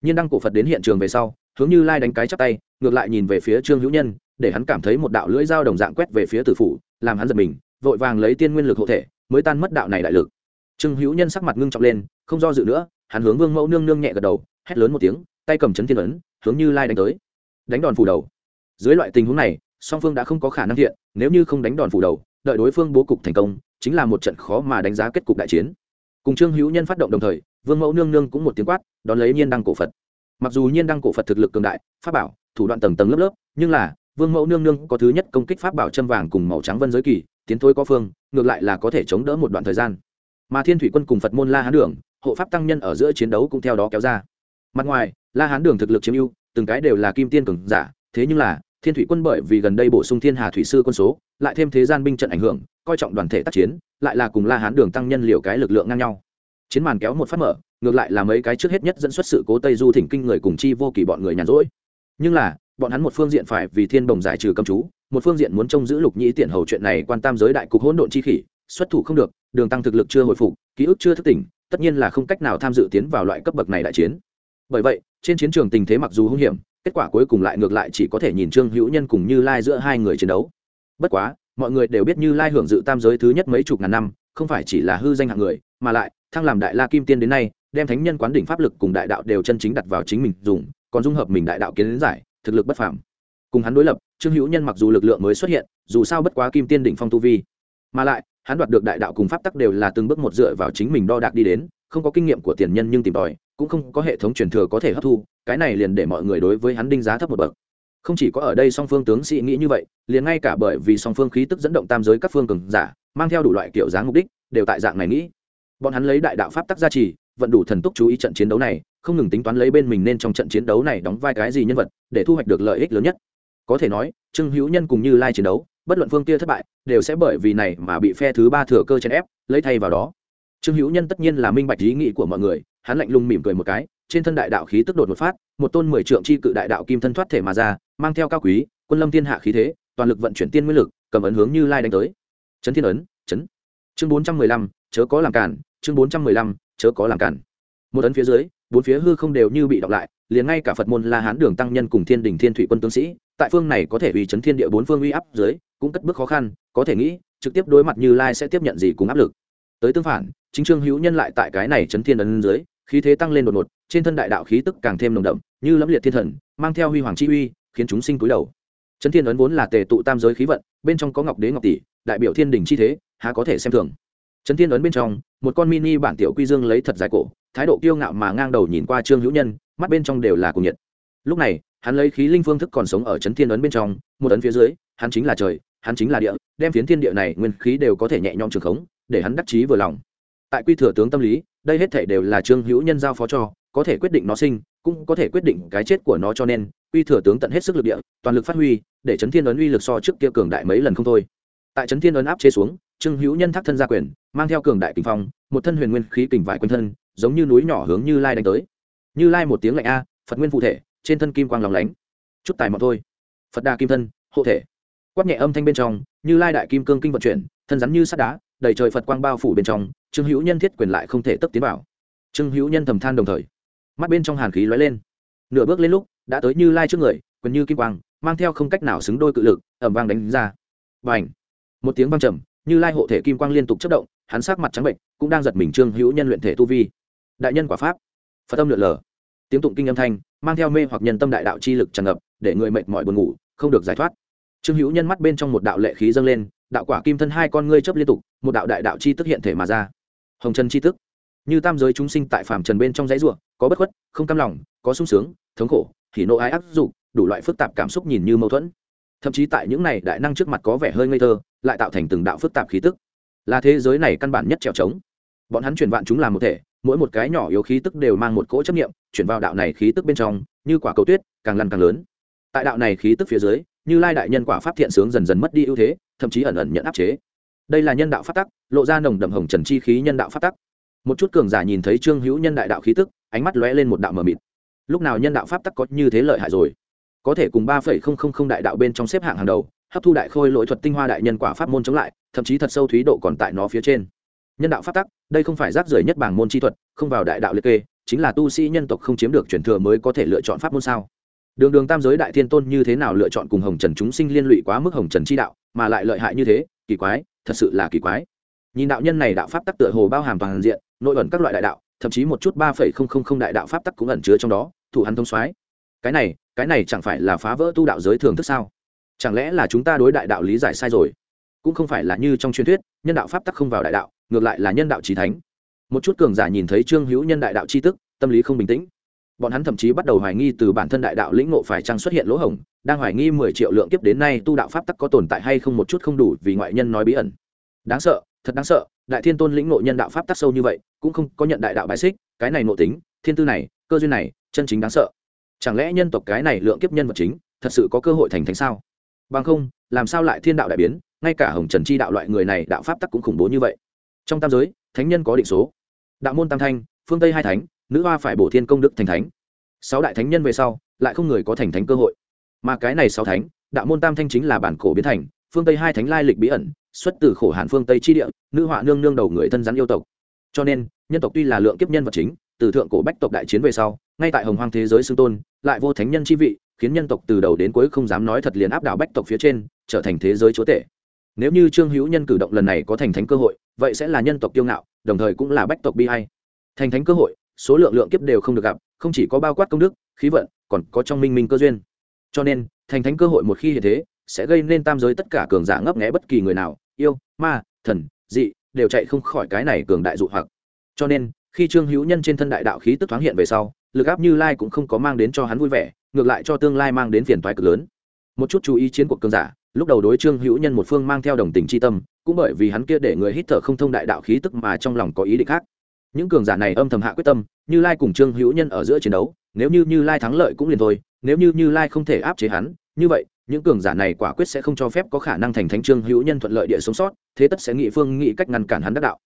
Nhiên đăng cổ phật đến hiện trường về sau, hướng như lai đánh cái chắp tay, ngược lại nhìn về phía trương hữu nhân, để hắn cảm thấy một đạo lưỡi dao đồng dạng quét về phía tử phủ làm hắn giật mình, vội vàng lấy tiên nguyên lực hộ thể, mới tan mất đạo này đại lực. Trương hữu nhân sắc mặt ngưng trọng lên, không do dự nữa, hắn hướng vương mẫu nương nương nhẹ gật đầu, hét lớn một tiếng, tay cầm chấn thiên ấn, hướng như lai đánh tới. Đánh đòn phủ đầu. Dưới loại tình huống này, song phương đã không có khả năng thiện, nếu như không đánh đòn phủ đầu, đợi đối phương bố cục thành công, chính là một trận khó mà đánh giá kết cục đại chiến. Cùng trương hữu nhân phát động đồng thời, vương mẫu nương nương cũng một tiếng quát, đón lấy nhiên đăng cổ phật. Mặc dù nhiên đăng cổ phật thực lực cường đại, pháp bảo, thủ đoạn tầng tầng lớp lớp, nhưng là vương mẫu nương nương có thứ nhất công kích pháp bảo châm vàng cùng màu trắng vân giới kỳ, tiến thối có phương, ngược lại là có thể chống đỡ một đoạn thời gian. Mà thiên thủy quân cùng phật môn la hán đường, hộ pháp tăng nhân ở giữa chiến đấu cũng theo đó kéo ra. Mặt ngoài, la hán đường thực lực chiếm ưu, từng cái đều là kim tiên cường giả, thế nhưng là, thiên thủy quân bởi vì gần đây bổ sung thiên hà thủy sư quân số, lại thêm thế gian binh trận ảnh hưởng, coi trọng đoàn thể tác chiến, lại là cùng la hán đường tăng nhân liều cái lực lượng ngang nhau. Chiến màn kéo một phát mở, ngược lại là mấy cái trước hết nhất dẫn xuất sự cố tây du thỉnh kinh người cùng chi vô kỳ bọn người nhàn rỗi. Nhưng là bọn hắn một phương diện phải vì thiên bồng giải trừ cầm chú, một phương diện muốn trông giữ lục nhĩ tiện hầu chuyện này quan tam giới đại cục hỗn độn chi khỉ, xuất thủ không được, đường tăng thực lực chưa hồi phục, ký ức chưa thức tỉnh, tất nhiên là không cách nào tham dự tiến vào loại cấp bậc này đại chiến. Bởi vậy, trên chiến trường tình thế mặc dù hung hiểm, kết quả cuối cùng lại ngược lại chỉ có thể nhìn trương hữu nhân cùng như lai giữa hai người chiến đấu. Bất quá, mọi người đều biết như lai hưởng dự tam giới thứ nhất mấy chục ngàn năm, không phải chỉ là hư danh hạng người, mà lại, thăng làm đại la kim tiên đến nay, đem thánh nhân quán đỉnh pháp lực cùng đại đạo đều chân chính đặt vào chính mình dùng, còn dung hợp mình đại đạo kiến giải thực lực bất phàm. Cùng hắn đối lập, trương hữu nhân mặc dù lực lượng mới xuất hiện, dù sao bất quá kim tiên đỉnh phong tu vi. Mà lại, hắn đoạt được đại đạo cùng pháp tắc đều là từng bước một dựa vào chính mình đo đạc đi đến, không có kinh nghiệm của tiền nhân nhưng tìm tòi, cũng không có hệ thống truyền thừa có thể hấp thu, cái này liền để mọi người đối với hắn đinh giá thấp một bậc. Không chỉ có ở đây song phương tướng sĩ nghĩ như vậy, liền ngay cả bởi vì song phương khí tức dẫn động tam giới các phương cường giả, mang theo đủ loại kiểu dáng mục đích, đều tại dạng này nghĩ. Bọn hắn lấy đại đạo pháp tắc gia trì, vận đủ thần tốc chú ý trận chiến đấu này không ngừng tính toán lấy bên mình nên trong trận chiến đấu này đóng vai cái gì nhân vật, để thu hoạch được lợi ích lớn nhất. Có thể nói, trương hữu nhân cùng như lai chiến đấu, bất luận phương kia thất bại, đều sẽ bởi vì này mà bị phe thứ ba thừa cơ chèn ép, lấy thay vào đó. Trương hữu nhân tất nhiên là minh bạch ý nghĩ của mọi người, hắn lạnh lùng mỉm cười một cái, trên thân đại đạo khí tức đột một phát, một tôn mười trượng chi cự đại đạo kim thân thoát thể mà ra, mang theo cao quý, quân lâm thiên hạ khí thế, toàn lực vận chuyển tiên nguyên lực, cầm ấn hướng như lai đánh tới. Chấn thiên ấn, chấn. Chương bốn trăm mười lăm, chớ có làm cản, chương bốn trăm mười lăm, chớ có làm cản. Một ấn phía dưới bốn phía hư không đều như bị đọc lại, liền ngay cả phật môn la hán đường tăng nhân cùng thiên đình thiên thủy quân tướng sĩ, tại phương này có thể uy chấn thiên địa bốn phương uy áp dưới, cũng cất bước khó khăn, có thể nghĩ, trực tiếp đối mặt như lai sẽ tiếp nhận gì cùng áp lực. Tới tương phản, chính trương hữu nhân lại tại cái này chấn thiên ấn dưới, khí thế tăng lên đột ngột, trên thân đại đạo khí tức càng thêm nồng đậm, như lẫm liệt thiên thần, mang theo huy hoàng chi uy, khiến chúng sinh cúi đầu. Chấn thiên ấn vốn là tề tụ tam giới khí vận, bên trong có ngọc đế ngọc tỷ, đại biểu thiên đình chi thế, há có thể xem thường. Chấn thiên ấn bên trong, một con mini bản tiểu quy dương lấy thật dài cổ thái độ kiêu ngạo mà ngang đầu nhìn qua trương hữu nhân, mắt bên trong đều là cùng nhiệt. Lúc này, hắn lấy khí linh phương thức còn sống ở Trấn thiên ấn bên trong, một ấn phía dưới, hắn chính là trời, hắn chính là địa, đem phiến thiên địa này nguyên khí đều có thể nhẹ nhõm trường khống, để hắn đắc chí vừa lòng. Tại quy thừa tướng tâm lý, đây hết thể đều là trương hữu nhân giao phó cho, có thể quyết định nó sinh, cũng có thể quyết định cái chết của nó cho nên, quy thừa tướng tận hết sức lực địa, toàn lực phát huy, để Trấn thiên ấn uy lực so trước kia cường đại mấy lần không thôi. Tại Trấn thiên ấn áp chế xuống, trương hữu nhân thác thân gia quyền, mang theo cường đại kinh phong, một thân huyền nguyên khí kình vải quanh thân giống như núi nhỏ hướng như lai đánh tới. Như lai một tiếng lạnh a, phật nguyên phụ thể, trên thân kim quang lòng lánh. Chút tài mọn thôi. Phật đa kim thân, hộ thể. Quát nhẹ âm thanh bên trong, như lai đại kim cương kinh vận chuyển, thân rắn như sắt đá, đầy trời phật quang bao phủ bên trong, trương hữu nhân thiết quyền lại không thể tấp tiến vào. Trương hữu nhân thầm than đồng thời. Mắt bên trong hàn khí lóe lên. Nửa bước lên lúc, đã tới như lai trước người, quyền như kim quang, mang theo không cách nào xứng đôi cự lực ẩm vang đánh ra. Và ảnh một tiếng vang trầm, như lai hộ thể kim quang liên tục chất động, hắn sắc mặt trắng bệnh cũng đang giật mình trương hữu nhân luyện thể tu vi đại nhân quả pháp. Phật tâm lượn lờ. Tiếng tụng kinh âm thanh, mang theo mê hoặc nhân tâm đại đạo chi lực tràn ngập, để người mệt mỏi buồn ngủ, không được giải thoát. Trương hữu nhân mắt bên trong một đạo lệ khí dâng lên, đạo quả kim thân hai con ngươi chấp liên tục, một đạo đại đạo chi tức hiện thể mà ra. Hồng trần chi tức. Như tam giới chúng sinh tại phàm trần bên trong dãy ruộng có bất khuất, không cam lòng, có sung sướng, thống khổ thì nộ ái áp dụng đủ loại phức tạp cảm xúc nhìn như mâu thuẫn. Thậm chí tại những này đại năng trước mặt có vẻ hơi ngây thơ, lại tạo thành từng đạo phức tạp khí tức. Là thế giới này căn bản nhất trèo trống. Bọn hắn chuyển vạn chúng làm một thể mỗi một cái nhỏ yếu khí tức đều mang một cỗ chấp nghiệm chuyển vào đạo này khí tức bên trong, như quả cầu tuyết, càng lăn càng lớn. Tại đạo này khí tức phía dưới, như lai đại nhân quả pháp thiện sướng dần dần mất đi ưu thế, thậm chí ẩn ẩn nhận áp chế. Đây là nhân đạo phát tắc, lộ ra nồng đậm hồng trần chi khí nhân đạo phát tắc. Một chút cường giả nhìn thấy trương hữu nhân đại đạo khí tức, ánh mắt lóe lên một đạo mờ mịt. Lúc nào nhân đạo pháp tắc có như thế lợi hại rồi? Có thể cùng ba phẩy không không không đại đạo bên trong xếp hạng hàng đầu, hấp thu đại khôi lỗi thuật tinh hoa đại nhân quả pháp môn chống lại, thậm chí thật sâu thúy độ còn tại nó phía trên nhân đạo pháp tắc, đây không phải rác rưởi nhất bảng môn chi thuật, không vào đại đạo liệt kê, chính là tu sĩ nhân tộc không chiếm được truyền thừa mới có thể lựa chọn pháp môn sao? Đường đường tam giới đại thiên tôn như thế nào lựa chọn cùng hồng trần chúng sinh liên lụy quá mức hồng trần chi đạo, mà lại lợi hại như thế, kỳ quái, thật sự là kỳ quái. Nhìn đạo nhân này đạo pháp tắc tựa hồ bao hàm toàn diện, nội ẩn các loại đại đạo, thậm chí một chút ba phẩy không không không đại đạo pháp tắc cũng ẩn chứa trong đó, thủ hắn thông soái. Cái này cái này chẳng phải là phá vỡ tu đạo giới thường thức sao? Chẳng lẽ là chúng ta đối đại đạo lý giải sai rồi? Cũng không phải là như trong truyền thuyết, nhân đạo pháp tắc không vào đại đạo, ngược lại là nhân đạo trí thánh. Một chút cường giả nhìn thấy trương hữu nhân đại đạo c h i tức, tâm lý không bình tĩnh. Bọn hắn thậm chí bắt đầu hoài nghi từ bản thân đại đạo lĩnh ngộ phải chăng xuất hiện lỗ hổng, đang hoài nghi mười triệu lượng kiếp đến nay tu đạo pháp tắc có tồn tại hay không một chút không đủ vì ngoại nhân nói bí ẩn. Đáng sợ, thật đáng sợ, đại thiên tôn lĩnh ngộ nhân đạo pháp tắc sâu như vậy, cũng không có nhận đại đạo bài xích, cái này nộ tính, thiên tư này, cơ duyên này, chân chính đáng sợ. Chẳng lẽ nhân tộc cái này lượng kiếp nhân vật chính, thật sự có cơ hội thành thánh sao? Bằng không, làm sao lại thiên đạo đại biến? Ngay cả hồng trần chi đạo loại người này đạo pháp tắc cũng khủng bố như vậy. Trong tam giới, thánh nhân có định số. Đạo môn tam thanh, phương tây hai thánh, nữ hoa phải bổ thiên công đức thành thánh. Sáu đại thánh nhân về sau, lại không người có thành thánh cơ hội. Mà cái này sáu thánh, đạo môn tam thanh chính là bản cổ biến thành, phương tây hai thánh lai lịch bí ẩn, xuất từ khổ hàn phương tây chi địa, nữ họa nương nương đầu người thân rắn yêu tộc. Cho nên, nhân tộc tuy là lượng kiếp nhân vật chính, từ thượng cổ bách tộc đại chiến về sau, ngay tại hồng hoang thế giới xưng tôn, lại vô thánh nhân chi vị, khiến nhân tộc từ đầu đến cuối không dám nói thật liền áp đảo bách tộc phía trên, trở thành thế giới chúa tể nếu như trương hữu nhân cử động lần này có thành thánh cơ hội, vậy sẽ là nhân tộc kiêu ngạo, đồng thời cũng là bách tộc bi hay thành thánh cơ hội, số lượng lượng kiếp đều không được gặp, không chỉ có bao quát công đức, khí vận, còn có trong minh minh cơ duyên. Cho nên, thành thánh cơ hội một khi hiện thế, sẽ gây nên tam giới tất cả cường giả ngấp nghẽ bất kỳ người nào, yêu, ma, thần, dị, đều chạy không khỏi cái này cường đại dụ hoặc. Cho nên, khi trương hữu nhân trên thân đại đạo khí tức thoáng hiện về sau, lực áp như lai cũng không có mang đến cho hắn vui vẻ, ngược lại cho tương lai mang đến phiền toái cực lớn. Một chút chú ý chiến cuộc cường giả lúc đầu đối trương hữu nhân một phương mang theo đồng tình c h i tâm, cũng bởi vì hắn kia để người hít thở không thông đại đạo khí tức mà trong lòng có ý định khác. Những cường giả này âm thầm hạ quyết tâm, như lai cùng trương hữu nhân ở giữa chiến đấu, nếu như như lai thắng lợi cũng liền thôi, nếu như như lai không thể áp chế hắn, như vậy, những cường giả này quả quyết sẽ không cho phép có khả năng thành thánh trương hữu nhân thuận lợi địa sống sót, thế tất sẽ nghị phương nghị cách ngăn cản hắn đắc đạo.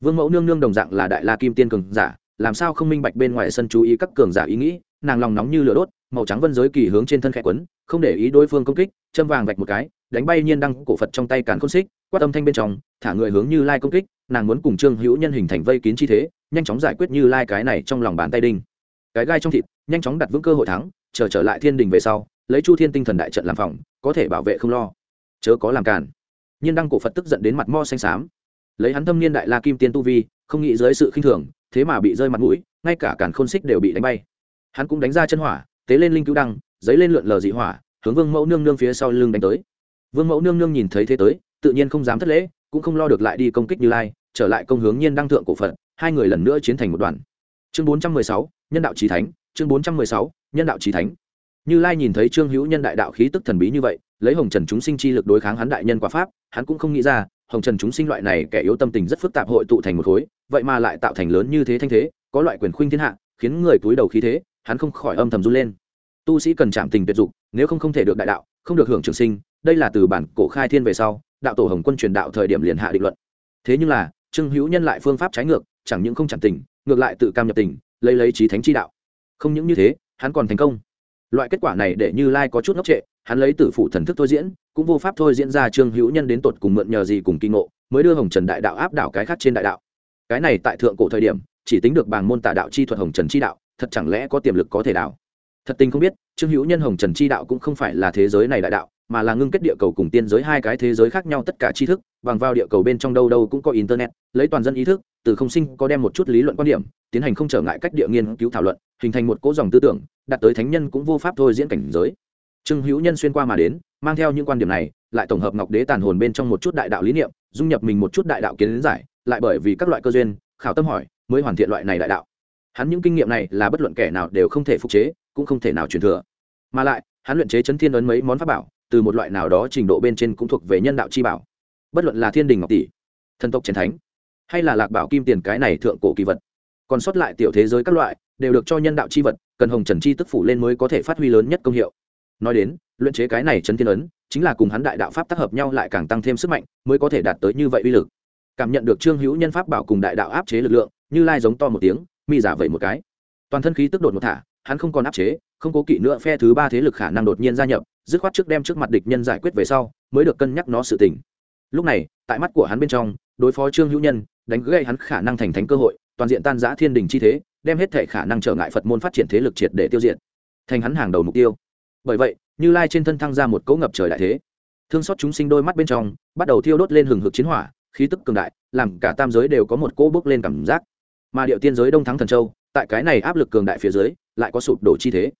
Vương mẫu nương nương đồng dạng là đại la kim tiên cường giả, làm sao không minh bạch bên ngoài sân chú ý các cường giả ý nghĩ, nàng lòng nóng như lửa đốt, màu trắng vân giới kỳ hướng trên thân khẽ quấn, không để ý đối phương công kích châm vàng vạch một cái đánh bay nhiên đăng cổ phật trong tay càn khôn xích quát âm thanh bên trong thả người hướng như lai công kích nàng muốn cùng trương hữu nhân hình thành vây kín chi thế nhanh chóng giải quyết như lai cái này trong lòng bàn tay đinh. Cái gai trong thịt nhanh chóng đặt vững cơ hội thắng chờ trở, trở lại thiên đình về sau lấy chu thiên tinh thần đại trận làm phòng có thể bảo vệ không lo. Chớ có làm cản nhiên đăng cổ phật tức giận đến mặt mo xanh xám. Lấy hắn thâm niên đại la kim tiên tu vi không nghĩ dưới sự khinh thường thế mà bị rơi mặt mũi ngay cả càn khôn xích đều bị đánh bay. Hắn cũng đánh ra chân hỏa tế lên linh cứu đăng giấy lên lượn lờ dị hỏa hướng vương mẫu nương nương phía sau lưng đánh tới. Vương mẫu nương nương nhìn thấy thế tới, tự nhiên không dám thất lễ, cũng không lo được lại đi công kích như lai, trở lại công hướng nhiên đăng thượng cổ phật, hai người lần nữa chiến thành một đoàn. Chương bốn trăm mười sáu, nhân đạo trí thánh, chương bốn trăm mười sáu, nhân đạo trí thánh. Như lai nhìn thấy trương hữu nhân đại đạo khí tức thần bí như vậy, lấy hồng trần chúng sinh chi lực đối kháng hắn đại nhân quả pháp, hắn cũng không nghĩ ra, hồng trần chúng sinh loại này kẻ yếu tâm tình rất phức tạp hội tụ thành một khối, vậy mà lại tạo thành lớn như thế thanh thế, có loại quyền khuynh thiên hạ, khiến người túi đầu khí thế, hắn không khỏi âm thầm run lên tu sĩ cần chạm tình tuyệt dục, nếu không không thể được đại đạo, không được hưởng trường sinh, đây là từ bản cổ khai thiên về sau, đạo tổ hồng quân truyền đạo thời điểm liền hạ định luận. Thế nhưng là, trương hữu nhân lại phương pháp trái ngược, chẳng những không chạm tình, ngược lại tự cam nhập tình, lấy lấy trí thánh chi đạo. Không những như thế, hắn còn thành công. Loại kết quả này để như lai có chút ngốc trệ, hắn lấy tử phụ thần thức thôi diễn, cũng vô pháp thôi diễn ra trương hữu nhân đến tột cùng mượn nhờ gì cùng kinh ngộ, mới đưa hồng trần đại đạo áp đảo cái khác trên đại đạo. Cái này tại thượng cổ thời điểm, chỉ tính được bàng môn tả đạo chi thuật hồng trần chi đạo, thật chẳng lẽ có tiềm lực có thể đảo? Thật tình không biết, trương hữu nhân hồng trần chi đạo cũng không phải là thế giới này đại đạo, mà là ngưng kết địa cầu cùng tiên giới hai cái thế giới khác nhau tất cả tri thức, bằng vào địa cầu bên trong đâu đâu cũng có internet, lấy toàn dân ý thức, từ không sinh có đem một chút lý luận quan điểm, tiến hành không trở ngại cách địa nghiên cứu thảo luận, hình thành một cỗ dòng tư tưởng, đạt tới thánh nhân cũng vô pháp thôi diễn cảnh giới. Trương hữu nhân xuyên qua mà đến, mang theo những quan điểm này, lại tổng hợp ngọc đế tàn hồn bên trong một chút đại đạo lý niệm, dung nhập mình một chút đại đạo kiến giải, lại bởi vì các loại cơ duyên, khảo tâm hỏi, mới hoàn thiện loại này đại đạo. Hắn những kinh nghiệm này là bất luận kẻ nào đều không thể phục chế cũng không thể nào truyền thừa. Mà lại, hắn luyện chế chấn thiên ấn mấy món pháp bảo, từ một loại nào đó trình độ bên trên cũng thuộc về nhân đạo chi bảo. Bất luận là thiên đình ngọc tỷ, thần tộc chiến thánh, hay là lạc bảo kim tiền cái này thượng cổ kỳ vật, còn sót lại tiểu thế giới các loại, đều được cho nhân đạo chi vật, cần hồng trần chi tức phủ lên mới có thể phát huy lớn nhất công hiệu. Nói đến, luyện chế cái này chấn thiên ấn, chính là cùng hắn đại đạo pháp tác hợp nhau lại càng tăng thêm sức mạnh, mới có thể đạt tới như vậy uy lực. Cảm nhận được trương hữu nhân pháp bảo cùng đại đạo áp chế lực lượng, như lai giống to một tiếng, mi giả vậy một cái. Toàn thân khí tức đột một thả hắn không còn áp chế, không cố kỵ nữa, phe thứ ba thế lực khả năng đột nhiên gia nhập, dứt khoát trước đem trước mặt địch nhân giải quyết về sau, mới được cân nhắc nó sự tình. Lúc này, tại mắt của hắn bên trong, đối phó trương hữu nhân, đánh gây hắn khả năng thành thánh cơ hội, toàn diện tan giã thiên đình chi thế, đem hết thể khả năng trở ngại phật môn phát triển thế lực triệt để tiêu diệt, thành hắn hàng đầu mục tiêu. Bởi vậy, như lai trên thân thăng ra một cỗ ngập trời đại thế. Thương xót chúng sinh đôi mắt bên trong, bắt đầu thiêu đốt lên hừng hực chiến hỏa, khí tức cường đại, làm cả tam giới đều có một cỗ bước lên cảm giác. Mà điệu tiên giới đông thắng thần châu, tại cái này áp lực cường đại phía dưới lại có sụp đổ chi thế.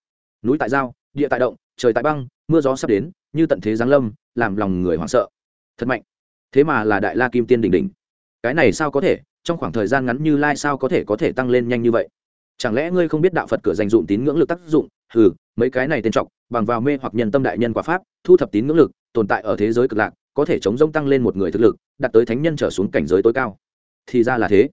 Núi tại giao, địa tại động, trời tại băng, mưa gió sắp đến, như tận thế giáng lâm, làm lòng người hoảng sợ. Thật mạnh. Thế mà là đại la kim tiên đỉnh đỉnh. Cái này sao có thể, trong khoảng thời gian ngắn như lai sao có thể có thể tăng lên nhanh như vậy? Chẳng lẽ ngươi không biết đạo phật cửa dành dụng tín ngưỡng lực tác dụng? Ừ mấy cái này tên trọng bằng vào mê hoặc nhân tâm đại nhân quả pháp, thu thập tín ngưỡng lực, tồn tại ở thế giới cực lạc, có thể chống rông tăng lên một người thực lực, đạt tới thánh nhân trở xuống cảnh giới tối cao. Thì ra là thế.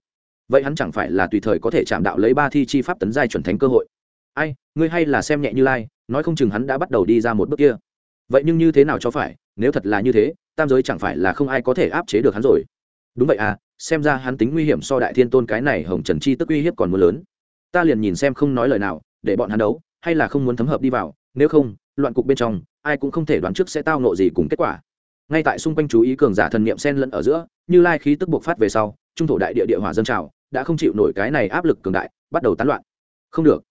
Vậy hắn chẳng phải là tùy thời có thể chạm đạo lấy ba thi chi pháp tấn giai chuẩn thánh cơ hội ai, ngươi hay là xem nhẹ như lai, nói không chừng hắn đã bắt đầu đi ra một bước kia. Vậy nhưng như thế nào cho phải? Nếu thật là như thế, tam giới chẳng phải là không ai có thể áp chế được hắn rồi. Đúng vậy à xem ra hắn tính nguy hiểm so đại thiên tôn cái này hồng trần chi tức uy hiếp còn mưa lớn. Ta liền nhìn xem không nói lời nào, để bọn hắn đấu, hay là không muốn thấm hợp đi vào, nếu không, loạn cục bên trong, ai cũng không thể đoán trước sẽ tao nộ gì cùng kết quả. Ngay tại xung quanh chú ý cường giả thần niệm sen lẫn ở giữa, như lai khí tức buộc phát về sau, trung thổ đại địa địa hỏa dân trào, đã không chịu nổi cái này áp lực cường đại, bắt đầu tán loạn. Không được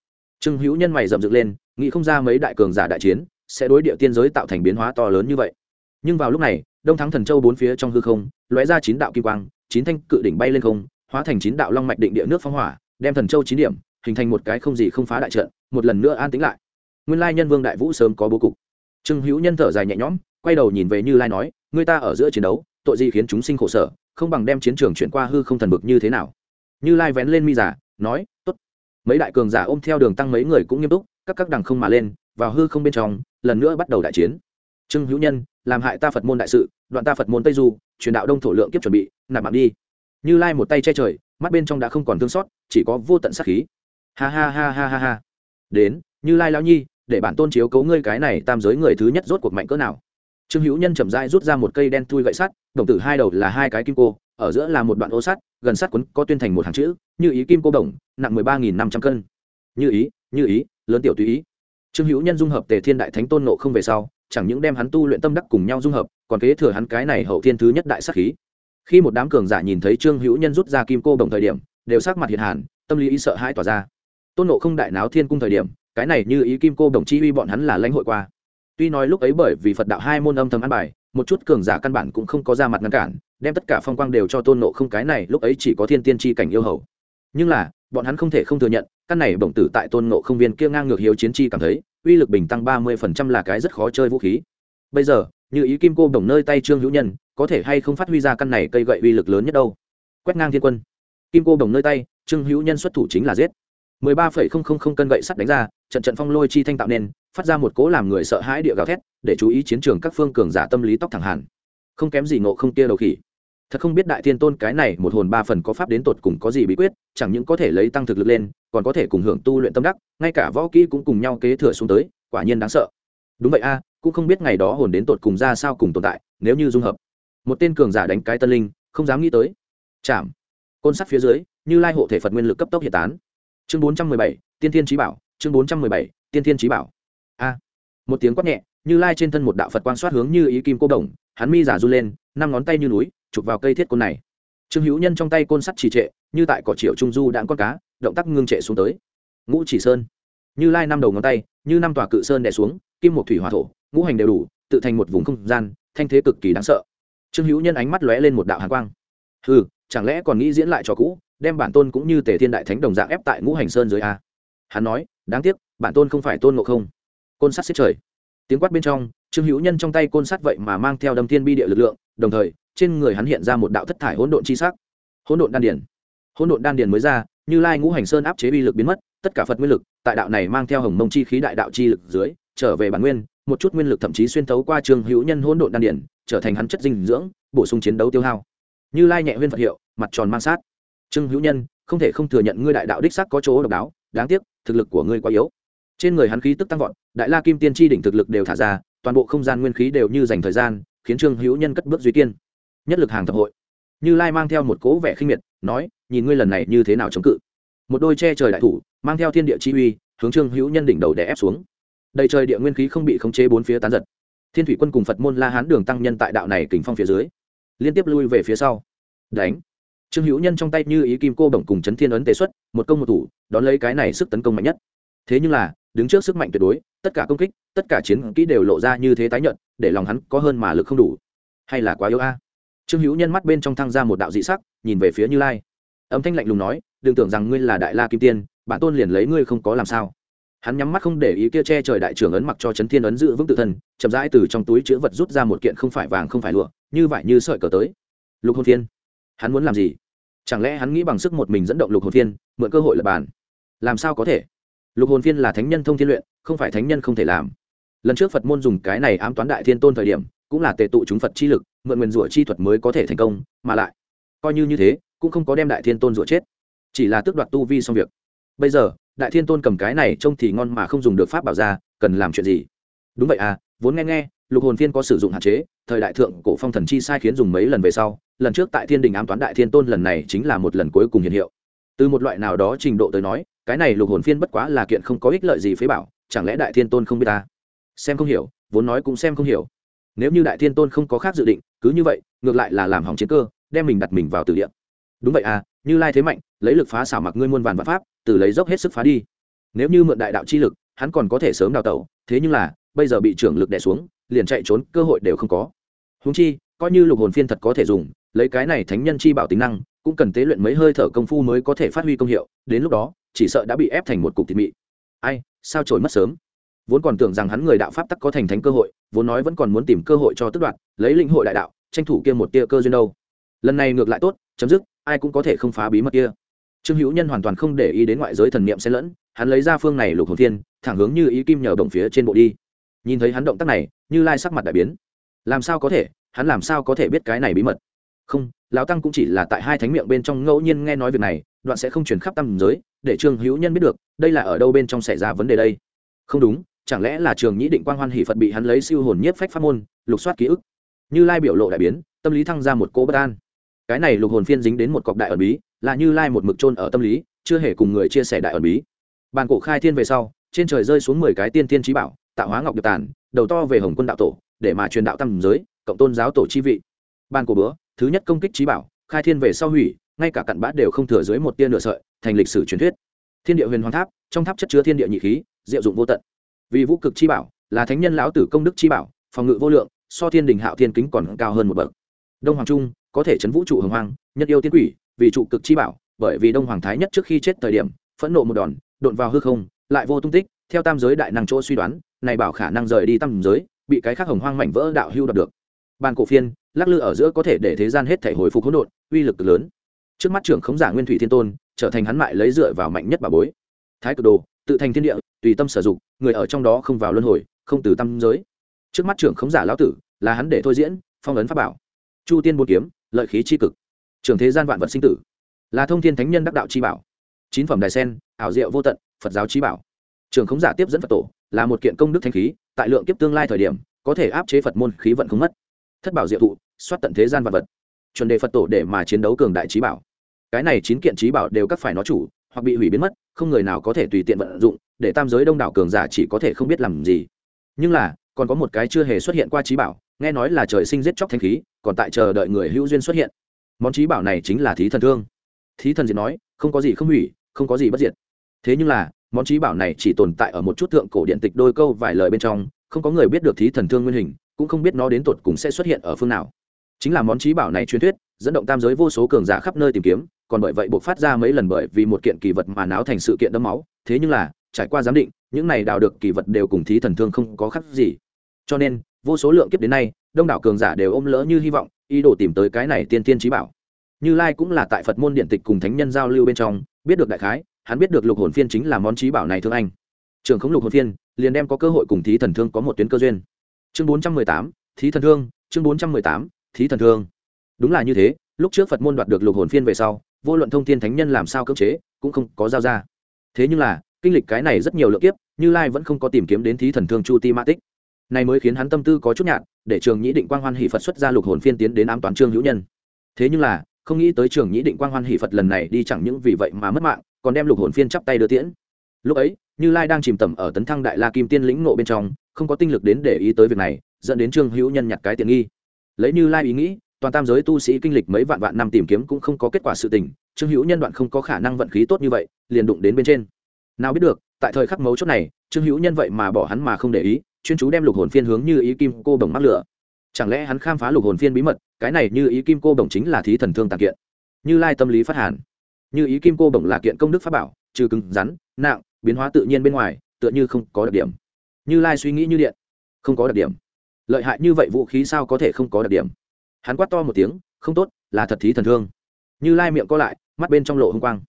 trương hữu nhân mày rậm dựng lên, nghĩ không ra mấy đại cường giả đại chiến sẽ đối địa tiên giới tạo thành biến hóa to lớn như vậy. Nhưng vào lúc này, đông thắng thần châu bốn phía trong hư không, lóe ra chín đạo kim quang, chín thanh cự đỉnh bay lên không, hóa thành chín đạo long mạch định địa nước phong hỏa, đem thần châu chín điểm, hình thành một cái không gì không phá đại trận, một lần nữa an tĩnh lại. Nguyên lai nhân vương đại vũ sớm có bố cục. Trương hữu nhân thở dài nhẹ nhõm, quay đầu nhìn về như lai nói người ta ở giữa chiến đấu, tội gì khiến chúng sinh khổ sở, không bằng đem chiến trường chuyển qua hư không thần bực như thế nào? Như lai vén lên mi giả nói, tốt mấy đại cường giả ôm theo đường tăng mấy người cũng nghiêm túc, các các đằng không mà lên, vào hư không bên trong, lần nữa bắt đầu đại chiến. Trương hữu nhân, làm hại ta phật môn đại sự, đoạn ta phật môn tây du, truyền đạo đông thổ lượng kiếp chuẩn bị, nạp mạng đi. Như lai một tay che trời, mắt bên trong đã không còn thương xót, chỉ có vô tận sát khí. Ha ha ha ha ha ha. Đến, như lai lão nhi, để bản tôn chiếu cấu ngươi cái này tam giới người thứ nhất rốt cuộc mạnh cỡ nào. Trương hữu nhân chậm rãi rút ra một cây đen thui gậy sắt, đồng tử hai đầu là hai cái kim cô, ở giữa là một đoạn ô sắt gần sát quấn có tuyên thành một hàng chữ, như ý kim cô đồng, nặng mười ba nghìn năm trăm cân. Như ý như ý, lớn tiểu tùy ý. Trương hữu nhân dung hợp tề thiên đại thánh tôn nộ không về sau, chẳng những đem hắn tu luyện tâm đắc cùng nhau dung hợp, còn kế thừa hắn cái này hậu thiên thứ nhất đại sắc khí. Khi một đám cường giả nhìn thấy trương hữu nhân rút ra kim cô đồng thời điểm, đều sắc mặt hiện hàn, tâm lý ý sợ hãi tỏa ra. Tôn nộ không đại náo thiên cung thời điểm, cái này như ý kim cô đồng chi uy bọn hắn là lãnh hội qua tuy nói lúc ấy bởi vì phật đạo hai môn âm thầm ăn bài, một chút cường giả căn bản cũng không có ra mặt ngăn cản, đem tất cả phong quang đều cho tôn nộ không cái này lúc ấy chỉ có thiên tiên tri cảnh yêu hầu. Nhưng là, bọn hắn không thể không thừa nhận, căn này bổng tử tại tôn nộ không viên kia ngang ngược hiếu chiến chi cảm thấy, uy lực bình tăng ba mươi phần trăm là cái rất khó chơi vũ khí. Bây giờ, như ý kim cô bổng nơi tay trương hữu nhân, có thể hay không phát huy ra căn này cây gậy uy lực lớn nhất đâu? Quét ngang thiên quân. Kim cô bổng nơi tay, trương hữu nhân xuất thủ chính là giết mười ba phẩy không không không cân gậy sắt đánh ra, trận trận phong lôi chi thanh tạo nên, phát ra một cố làm người sợ hãi địa gào thét, để chú ý chiến trường các phương cường giả tâm lý tóc thẳng hẳn. không kém gì ngộ không tia đầu khỉ. Thật không biết đại thiên tôn cái này một hồn ba phần có pháp đến tột cùng có gì bí quyết, chẳng những có thể lấy tăng thực lực lên, còn có thể cùng hưởng tu luyện tâm đắc, ngay cả võ kỹ cũng cùng nhau kế thừa xuống tới, quả nhiên đáng sợ. Đúng vậy a, cũng không biết ngày đó hồn đến tột cùng ra sao cùng tồn tại, nếu như dung hợp. Một tên cường giả đánh cái tân linh, không dám nghĩ tới. Chạm. Côn sắt phía dưới, như lai hộ thể phật nguyên lực cấp tốc hiện tán chương bốn trăm mười bảy, tiên thiên trí bảo, chương bốn trăm mười bảy, tiên thiên trí bảo. A, một tiếng quát nhẹ, như lai trên thân một đạo phật quan soát hướng như ý kim cô đồng, hắn mi giả du lên, năm ngón tay như núi, chụp vào cây thiết côn này. Trương hữu nhân trong tay côn sắt trì trệ, như tại cỏ triệu trung du đạn con cá, động tác ngưng trệ xuống tới. Ngũ chỉ sơn. Như lai năm đầu ngón tay, như năm tòa cự sơn đè xuống, kim một thủy hòa thổ, ngũ hành đều đủ, tự thành một vùng không gian, thanh thế cực kỳ đáng sợ. Trương hữu nhân ánh mắt lóe lên một đạo hàn quang. Ừ chẳng lẽ còn nghĩ diễn lại cho cũ đem bản tôn cũng như tề thiên đại thánh đồng dạng ép tại ngũ hành sơn dưới a. Hắn nói, đáng tiếc, bản tôn không phải tôn ngộ không. Côn sắt xếp trời. Tiếng quát bên trong, trương hữu nhân trong tay côn sắt vậy mà mang theo đâm thiên bi địa lực lượng, đồng thời, trên người hắn hiện ra một đạo thất thải hỗn độn chi sắc. Hỗn độn đan điển hỗn độn đan điển mới ra, như lai ngũ hành sơn áp chế bi lực biến mất, tất cả phật nguyên lực, tại đạo này mang theo hồng mông chi khí đại đạo chi lực dưới, trở về bản nguyên, một chút nguyên lực thậm chí xuyên thấu qua trương hữu nhân hỗn độn đan điển trở thành hắn chất dinh dưỡng, bổ sung chiến đấu tiêu hao. Như lai nhẹ huyên phật hiệu, mặt tròn mang sát trương hữu nhân, không thể không thừa nhận ngươi đại đạo đích sắc có chỗ độc đáo, đáng tiếc, thực lực của ngươi quá yếu. Trên người hắn khí tức tăng vọt, đại la kim tiên tri đỉnh thực lực đều thả ra, toàn bộ không gian nguyên khí đều như dành thời gian, khiến trương hữu nhân cất bước duy kiên nhất lực hàng thập hội. Như lai mang theo một cố vẻ khinh miệt, nói, nhìn ngươi lần này như thế nào chống cự. Một đôi che trời đại thủ, mang theo thiên địa chi uy, hướng trương hữu nhân đỉnh đầu đè ép xuống. Đầy trời địa nguyên khí không bị khống chế bốn phía tán giật. Thiên thủy quân cùng phật môn la hán đường tăng nhân tại đạo này kình phong phía dưới, liên tiếp lui về phía sau. Đánh trương hữu nhân trong tay như ý kim cô bổng cùng chấn thiên ấn tế xuất, một công một thủ, đón lấy cái này sức tấn công mạnh nhất. Thế nhưng là, đứng trước sức mạnh tuyệt đối, tất cả công kích, tất cả chiến kỹ đều lộ ra như thế tái nhận để lòng hắn có hơn mà lực không đủ. Hay là quá yếu a? Trương hữu nhân mắt bên trong thăng ra một đạo dị sắc, nhìn về phía như lai. Âm thanh lạnh lùng nói, đừng tưởng rằng ngươi là đại la kim tiên, bản tôn liền lấy ngươi không có làm sao. Hắn nhắm mắt không để ý kia che trời đại trưởng ấn mặc cho chấn thiên ấn giữ vững tự thân, chậm rãi từ trong túi chữ vật rút ra một kiện không phải vàng không phải lụa, như vải như sợi cờ tới. Lục Hôn thiên hắn muốn làm gì? Chẳng lẽ hắn nghĩ bằng sức một mình dẫn động lục hồn phiên, mượn cơ hội lập bàn? Làm sao có thể? Lục hồn phiên là thánh nhân thông thiên luyện, không phải thánh nhân không thể làm. Lần trước phật môn dùng cái này ám toán đại thiên tôn thời điểm, cũng là tề tụ chúng phật chi lực, mượn nguyền rủa chi thuật mới có thể thành công, mà lại, coi như như thế, cũng không có đem đại thiên tôn rủa chết. Chỉ là tước đoạt tu vi xong việc. Bây giờ, đại thiên tôn cầm cái này trông thì ngon mà không dùng được pháp bảo ra, cần làm chuyện gì? Đúng vậy à vốn nghe nghe lục hồn phiên có sử dụng hạn chế, thời đại thượng cổ phong thần chi sai khiến dùng mấy lần về sau, lần trước tại thiên đình ám toán đại thiên tôn lần này chính là một lần cuối cùng hiện hiệu. Từ một loại nào đó trình độ tới nói, cái này lục hồn phiên bất quá là kiện không có ích lợi gì phế bảo, chẳng lẽ đại thiên tôn không biết ta? Xem không hiểu, vốn nói cũng xem không hiểu. Nếu như đại thiên tôn không có khác dự định, cứ như vậy, ngược lại là làm hỏng chiến cơ, đem mình đặt mình vào từ địa. Đúng vậy à như lai thế mạnh, lấy lực phá xảo mặc ngươi muôn vàn vạn pháp, từ lấy dốc hết sức phá đi. Nếu như mượn đại đạo chi lực, hắn còn có thể sớm đào tẩu, thế nhưng là, bây giờ bị trưởng lực đè xuống liền chạy trốn, cơ hội đều không có. Húng chi, coi như lục hồn phiên thật có thể dùng, lấy cái này thánh nhân chi bảo tính năng, cũng cần tế luyện mấy hơi thở công phu mới có thể phát huy công hiệu, đến lúc đó, chỉ sợ đã bị ép thành một cục thịt mị. Ai, sao trổi mất sớm? Vốn còn tưởng rằng hắn người đạo pháp tắc có thành thánh cơ hội, vốn nói vẫn còn muốn tìm cơ hội cho tức đoạt, lấy lĩnh hội đại đạo, tranh thủ kia một tia cơ duyên đâu. Lần này ngược lại tốt, chấm dứt, ai cũng có thể không phá bí mật kia. Trương hữu nhân hoàn toàn không để ý đến ngoại giới thần niệm xen lẫn, hắn lấy ra phương này lục hồn thiên thẳng hướng như ý kim nhờ động phía trên bộ đi nhìn thấy hắn động tác này, như lai sắc mặt đại biến. Làm sao có thể? Hắn làm sao có thể biết cái này bí mật? Không, lão tăng cũng chỉ là tại hai thánh miệng bên trong ngẫu nhiên nghe nói việc này, đoạn sẽ không chuyển khắp tâm giới, để trương hữu nhân biết được, đây là ở đâu bên trong xảy ra vấn đề đây? Không đúng, chẳng lẽ là trường nhĩ định quang hoan hỷ phật bị hắn lấy siêu hồn nhiếp phách pháp môn, lục soát ký ức? Như lai biểu lộ đại biến, tâm lý thăng ra một cỗ bất an. Cái này lục hồn phiên dính đến một cọc đại ẩn bí, là như lai một mực trôn ở tâm lý, chưa hề cùng người chia sẻ đại ẩn bí. Bàn cổ khai thiên về sau, trên trời rơi xuống mười cái tiên tiên trí bảo tạo hóa ngọc điệp tàn, đầu to về hồng quân đạo tổ, để mà truyền đạo tam giới, cộng tôn giáo tổ chi vị. Ban cổ bữa, thứ nhất công kích trí bảo, khai thiên về sau hủy, ngay cả cặn bã đều không thừa dưới một tia nửa sợi, thành lịch sử truyền thuyết. Thiên địa huyền hoàng tháp, trong tháp chất chứa thiên địa nhị khí, diệu dụng vô tận. Vì vũ cực chi bảo, là thánh nhân lão tử công đức chi bảo, phòng ngự vô lượng, so thiên đình hạo thiên kính còn cao hơn một bậc. Đông hoàng trung, có thể chấn vũ trụ hồng hoàng nhất yêu tiên quỷ, vì trụ cực chi bảo, bởi vì đông hoàng thái nhất trước khi chết thời điểm, phẫn nộ một đòn đột vào hư không, lại vô tung tích, theo tam giới đại năng chỗ suy đoán này bảo khả năng rời đi tam giới, bị cái khác hồng hoang mảnh vỡ đạo hưu đoạt được. Bàn cổ phiên, lắc lư ở giữa có thể để thế gian hết thể hồi phục hỗn độn, uy lực lớn. Trước mắt trưởng khống giả nguyên thủy thiên tôn, trở thành hắn mại lấy dựa vào mạnh nhất bà bối. Thái cực đồ, tự thành thiên địa, tùy tâm sử dụng, người ở trong đó không vào luân hồi, không từ tâm giới. Trước mắt trưởng khống giả lão tử, là hắn để thôi diễn, phong ấn pháp bảo. Chu tiên bốn kiếm, lợi khí c cực. Trưởng thế gian vạn vật sinh tử. Là thông thiên thánh nhân đắc đạo chi bảo. Chín phẩm đài sen, ảo diệu vô tận, phật giáo chi bảo. Trưởng khống giả tiếp dẫn phật tổ là một kiện công đức thanh khí, tại lượng kiếp tương lai thời điểm, có thể áp chế phật môn khí vận không mất. Thất bảo diệu thụ, soát tận thế gian vật vật. Chuẩn đề phật tổ để mà chiến đấu cường đại trí bảo. Cái này chín kiện trí bảo đều các phải nó chủ, hoặc bị hủy biến mất, không người nào có thể tùy tiện vận dụng, để tam giới đông đảo cường giả chỉ có thể không biết làm gì. Nhưng là, còn có một cái chưa hề xuất hiện qua trí bảo, nghe nói là trời sinh giết chóc thanh khí, còn tại chờ đợi người hữu duyên xuất hiện. Món trí bảo này chính là thí thần thương. Thí thần diệt nói, không có gì không hủy, không có gì bất diệt. Thế nhưng là món trí bảo này chỉ tồn tại ở một chút thượng cổ điện tịch đôi câu vài lời bên trong, không có người biết được thí thần thương nguyên hình, cũng không biết nó đến tột cùng sẽ xuất hiện ở phương nào. Chính là món trí bảo này truyền thuyết, dẫn động tam giới vô số cường giả khắp nơi tìm kiếm, còn bởi vậy buộc phát ra mấy lần bởi vì một kiện kỳ vật mà náo thành sự kiện đẫm máu. Thế nhưng là, trải qua giám định, những này đào được kỳ vật đều cùng thí thần thương không có khác gì. Cho nên, vô số lượng kiếp đến nay, đông đảo cường giả đều ôm lỡ như hy vọng, ý đồ tìm tới cái này tiên tiên trí bảo. Như lai cũng là tại phật môn điện tịch cùng thánh nhân giao lưu bên trong, biết được đại khái hắn biết được lục hồn phiên chính là món trí bảo này thương anh. Trường không lục hồn phiên, liền đem có cơ hội cùng thí thần thương có một tuyến cơ duyên. Chương bốn trăm mười tám, thí thần thương, chương bốn trăm mười tám, thí thần thương. Đúng là như thế, lúc trước phật môn đoạt được lục hồn phiên về sau, vô luận thông thiên thánh nhân làm sao cưỡng chế, cũng không có giao ra. Thế nhưng là, kinh lịch cái này rất nhiều lượng kiếp, như lai vẫn không có tìm kiếm đến thí thần thương chu ti ma tích. Này mới khiến hắn tâm tư có chút nhạt, để trường nhĩ định quang hoan hỷ phật xuất ra lục hồn phiên tiến đến ám toán trương hữu nhân. Thế nhưng là, không nghĩ tới trường nhĩ định quang hoan hỷ phật lần này đi chẳng những vì vậy mà mất mạng còn đem lục hồn phiên chắp tay đưa tiễn. Lúc ấy, như lai đang chìm tầm ở tấn thăng đại la kim tiên lĩnh nộ bên trong, không có tinh lực đến để ý tới việc này, dẫn đến trương hữu nhân nhặt cái tiện nghi. Lấy như lai ý nghĩ, toàn tam giới tu sĩ kinh lịch mấy vạn vạn năm tìm kiếm cũng không có kết quả sự tình, trương hữu nhân đoạn không có khả năng vận khí tốt như vậy, liền đụng đến bên trên. Nào biết được, tại thời khắc mấu chốt này, trương hữu nhân vậy mà bỏ hắn mà không để ý, chuyên chú đem lục hồn phiên hướng như ý kim cô bồng mắc lửa. Chẳng lẽ hắn khám phá lục hồn phiên bí mật, cái này như ý kim cô đồng chính là thí thần thương tàn kiện? Như lai tâm lý phát hàn như ý kim cô bổng là kiện công đức pháp bảo, trừ cứng rắn, nặng, biến hóa tự nhiên bên ngoài, tựa như không có đặc điểm. Như lai suy nghĩ như điện, không có đặc điểm. Lợi hại như vậy vũ khí sao có thể không có đặc điểm? Hắn quát to một tiếng, không tốt, là thật thí thần thương. Như lai miệng co lại, mắt bên trong lộ h ư n g quang.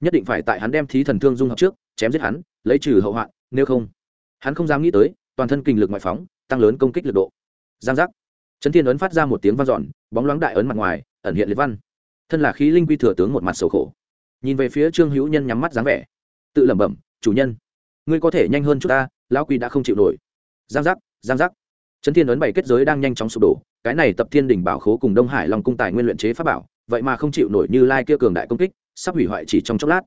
Nhất định phải tại hắn đem thí thần thương dung hợp trước, chém giết hắn, lấy trừ hậu hoạn, nếu không. Hắn không dám nghĩ tới, toàn thân kinh lực ngoại phóng, tăng lớn công kích lực độ. Giang giác. Trấn thiên ấn phát ra một tiếng v a n giòn bóng loáng đại ấn mặt ngoài, ẩn hiện liệt văn. Thân là khí linh quy thừa tướng một mặt sầu khổ nhìn về phía trương hữu nhân nhắm mắt dáng vẻ tự lẩm bẩm, chủ nhân, ngươi có thể nhanh hơn chút ta, lão quy đã không chịu nổi. Giang giác giang giác. Trấn thiên ấn bảy kết giới đang nhanh chóng sụp đổ, cái này tập thiên đỉnh bảo khố cùng đông hải long cung tài nguyên luyện chế pháp bảo, vậy mà không chịu nổi như lai kia cường đại công kích, sắp hủy hoại chỉ trong chốc lát.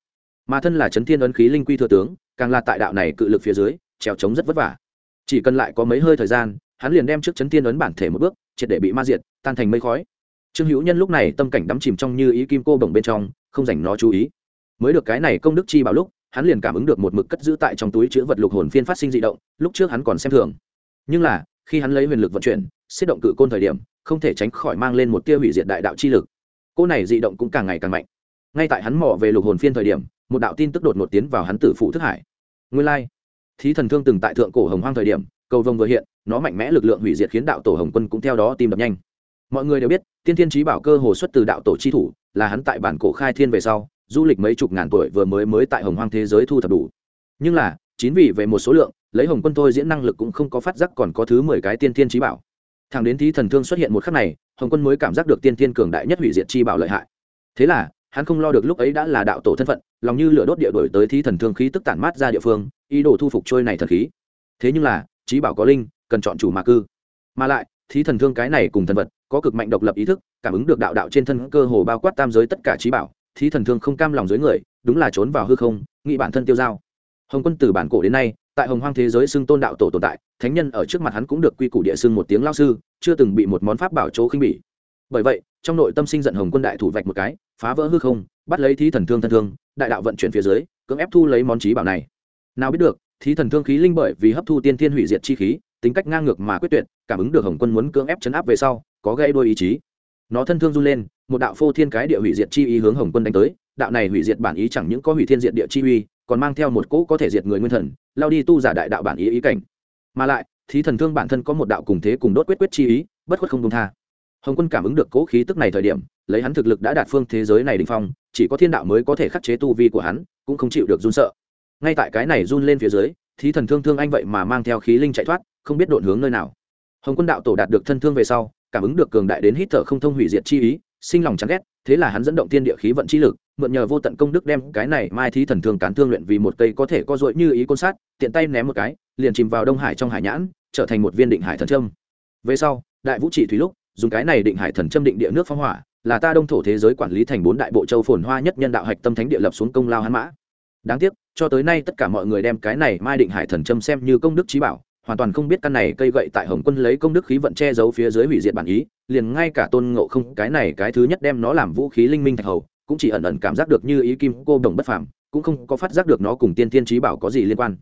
Mà thân là trấn thiên ấn khí linh quy thừa tướng, càng là tại đạo này cự lực phía dưới, trèo trống rất vất vả. Chỉ cần lại có mấy hơi thời gian, hắn liền đem trước chấn thiên ấn bản thể một bước, triệt để bị ma diệt, tan thành mây khói trương hữu nhân lúc này tâm cảnh đắm chìm trong như ý kim cô bồng bên trong, không dành nó chú ý. Mới được cái này công đức chi bảo lúc, hắn liền cảm ứng được một mực cất giữ tại trong túi chữ vật lục hồn phiên phát sinh dị động, lúc trước hắn còn xem thường. Nhưng là, khi hắn lấy huyền lực vận chuyển, xích động cự côn thời điểm, không thể tránh khỏi mang lên một tia hủy diệt đại đạo chi lực. Cô này dị động cũng càng ngày càng mạnh. Ngay tại hắn mò về lục hồn phiên thời điểm, một đạo tin tức đột một tiến vào hắn tử phụ thức hải. Nguyên lai, thí thần thương từng tại thượng cổ hồng hoang thời điểm, cầu vồng vừa hiện, nó mạnh mẽ lực lượng hủy diệt khiến đạo tổ hồng quân cũng theo đó tìm đập nhanh mọi người đều biết, tiên thiên trí bảo cơ hồ xuất từ đạo tổ chi thủ, là hắn tại bản cổ khai thiên về sau, du lịch mấy chục ngàn tuổi vừa mới mới tại hồng hoang thế giới thu thập đủ. Nhưng là chính vì về một số lượng, lấy hồng quân thôi diễn năng lực cũng không có phát giác còn có thứ mười cái tiên thiên trí bảo. Thằng đến thí thần thương xuất hiện một khắc này, hồng quân mới cảm giác được tiên thiên cường đại nhất hủy diệt chi bảo lợi hại. Thế là, hắn không lo được lúc ấy đã là đạo tổ thân phận, lòng như lửa đốt địa đổi tới thí thần thương khí tức tản mát ra địa phương, ý đồ thu phục trôi này thần khí. Thế nhưng là trí bảo có linh, cần chọn chủ mà cư. Mà lại, thí thần thương cái này cùng thần vật có cực mạnh độc lập ý thức, cảm ứng được đạo đạo trên thân cơ hồ bao quát tam giới tất cả trí bảo, thí thần thương không cam lòng dưới người, đúng là trốn vào hư không, nghĩ bản thân tiêu dao. Hồng quân từ bản cổ đến nay, tại hồng hoang thế giới xưng tôn đạo tổ tồn tại, thánh nhân ở trước mặt hắn cũng được quy củ địa xưng một tiếng lao sư, chưa từng bị một món pháp bảo chỗ khinh bỉ. Bởi vậy, trong nội tâm sinh giận hồng quân đại thủ vạch một cái, phá vỡ hư không, bắt lấy thí thần thương thân thương, đại đạo vận chuyển phía dưới, cưỡng ép thu lấy món trí bảo này. Nào biết được, thí thần thương khí linh bởi vì hấp thu tiên thiên hủy diệt chi khí tính cách ngang ngược mà quyết tuyệt, cảm ứng được hồng quân muốn cưỡng ép chấn áp về sau, có gây đôi ý chí. Nó thân thương run lên, một đạo phô thiên cái địa hủy diệt chi ý hướng hồng quân đánh tới, đạo này hủy diệt bản ý chẳng những có hủy thiên diệt địa chi uy, còn mang theo một cỗ có thể diệt người nguyên thần, lao đi tu giả đại đạo bản ý ý cảnh. Mà lại, thí thần thương bản thân có một đạo cùng thế cùng đốt quyết quyết chi ý, bất khuất không công tha. Hồng quân cảm ứng được cỗ khí tức này thời điểm, lấy hắn thực lực đã đạt phương thế giới này đình phong, chỉ có thiên đạo mới có thể khắc chế tu vi của hắn, cũng không chịu được run sợ. Ngay tại cái này run lên phía dưới, thí thần thương thương anh vậy mà mang theo khí linh chạy thoát không biết độn hướng nơi nào. Hồng quân đạo tổ đạt được thân thương về sau, cảm ứng được cường đại đến hít thở không thông hủy diệt chi ý, sinh lòng chán ghét, thế là hắn dẫn động thiên địa khí vận chi lực, mượn nhờ vô tận công đức đem cái này mai thí thần thương cán thương luyện vì một cây có thể co dội như ý côn sát, tiện tay ném một cái, liền chìm vào đông hải trong hải nhãn, trở thành một viên định hải thần trâm về sau, đại vũ trị thủy lúc, dùng cái này định hải thần trâm định địa nước phong hỏa, là ta đông thổ thế giới quản lý thành bốn đại bộ châu phồn hoa nhất nhân đạo hạch tâm thánh địa lập xuống công lao hắn mã. Đáng tiếc, cho tới nay tất cả mọi người đem cái này mai định hải thần trâm xem như công đức trí bảo hoàn toàn không biết căn này cây gậy tại hồng quân lấy công đức khí vận che giấu phía dưới hủy diệt bản ý, liền ngay cả tôn ngộ không, cái này cái thứ nhất đem nó làm vũ khí linh minh thạch hầu, cũng chỉ ẩn ẩn cảm giác được như ý kim cô đồng bất phàm, cũng không có phát giác được nó cùng tiên tiên trí bảo có gì liên quan.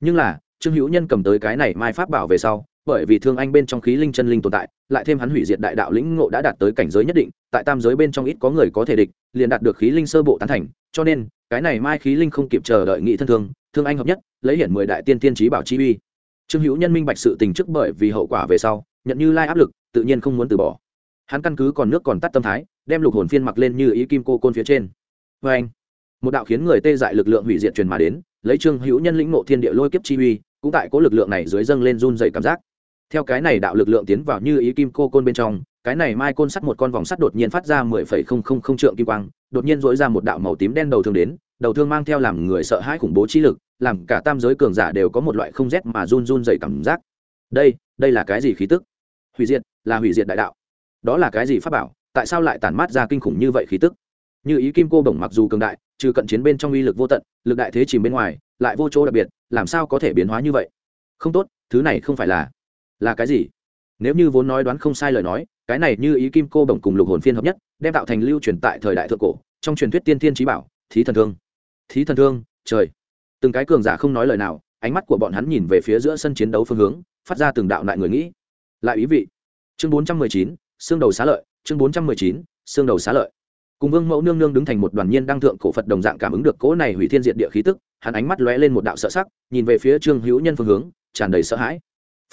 Nhưng là, trương hữu nhân cầm tới cái này mai pháp bảo về sau, bởi vì thương anh bên trong khí linh chân linh tồn tại, lại thêm hắn hủy diệt đại đạo lĩnh ngộ đã đạt tới cảnh giới nhất định, tại tam giới bên trong ít có người có thể địch, liền đạt được khí linh sơ bộ tán thành, cho nên, cái này mai khí linh không kịp chờ đợi nghị thân thương thương anh hợp nhất, lấy hiển mười đại tiên tiên trí bảo chi uy trương hữu nhân minh bạch sự tình trước bởi vì hậu quả về sau, nhận như lai áp lực, tự nhiên không muốn từ bỏ. Hắn căn cứ còn nước còn tắt tâm thái, đem lục hồn phiên mặc lên như ý kim cô côn phía trên. Vê anh, một đạo khiến người tê dại lực lượng hủy diệt truyền mà đến, lấy trương hữu nhân lĩnh ngộ thiên địa lôi kiếp chi uy, cũng tại cố lực lượng này dưới dâng lên run dày cảm giác. Theo cái này đạo lực lượng tiến vào như ý kim cô côn bên trong cái này mai côn sắt một con vòng sắt đột nhiên phát ra mười phẩy không không không trượng kim quang, đột nhiên dỗi ra một đạo màu tím đen đầu thương đến, đầu thương mang theo làm người sợ hãi khủng bố chi lực, làm cả tam giới cường giả đều có một loại không rét mà run run dày cảm giác. Đây đây là cái gì khí tức? Hủy diệt, là hủy diệt đại đạo. Đó là cái gì pháp bảo? Tại sao lại tản mát ra kinh khủng như vậy khí tức? Như ý kim cô bổng mặc dù cường đại, trừ cận chiến bên trong uy lực vô tận, lực đại thế chìm bên ngoài, lại vô chỗ đặc biệt, làm sao có thể biến hóa như vậy? Không tốt, thứ này không phải là là cái gì? Nếu như vốn nói đoán không sai lời nói cái này như ý kim cô bổng cùng lục hồn phiên hợp nhất, đem tạo thành lưu truyền tại thời đại thượng cổ, trong truyền thuyết tiên thiên trí bảo, thí thần thương. Thí thần thương, trời. Từng cái cường giả không nói lời nào, ánh mắt của bọn hắn nhìn về phía giữa sân chiến đấu phương hướng, phát ra từng đạo lại người nghĩ. Lại ý vị. Chương bốn trăm mười chín, xương đầu xá lợi, chương bốn trăm mười chín, xương đầu xá lợi. Cùng vương mẫu nương nương đứng thành một đoàn nhiên đăng thượng cổ phật đồng dạng cảm ứng được cỗ này hủy thiên diện địa khí tức, hắn ánh mắt lóe lên một đạo sợ sắc, nhìn về phía trương hữu nhân phương hướng, tràn đầy sợ hãi.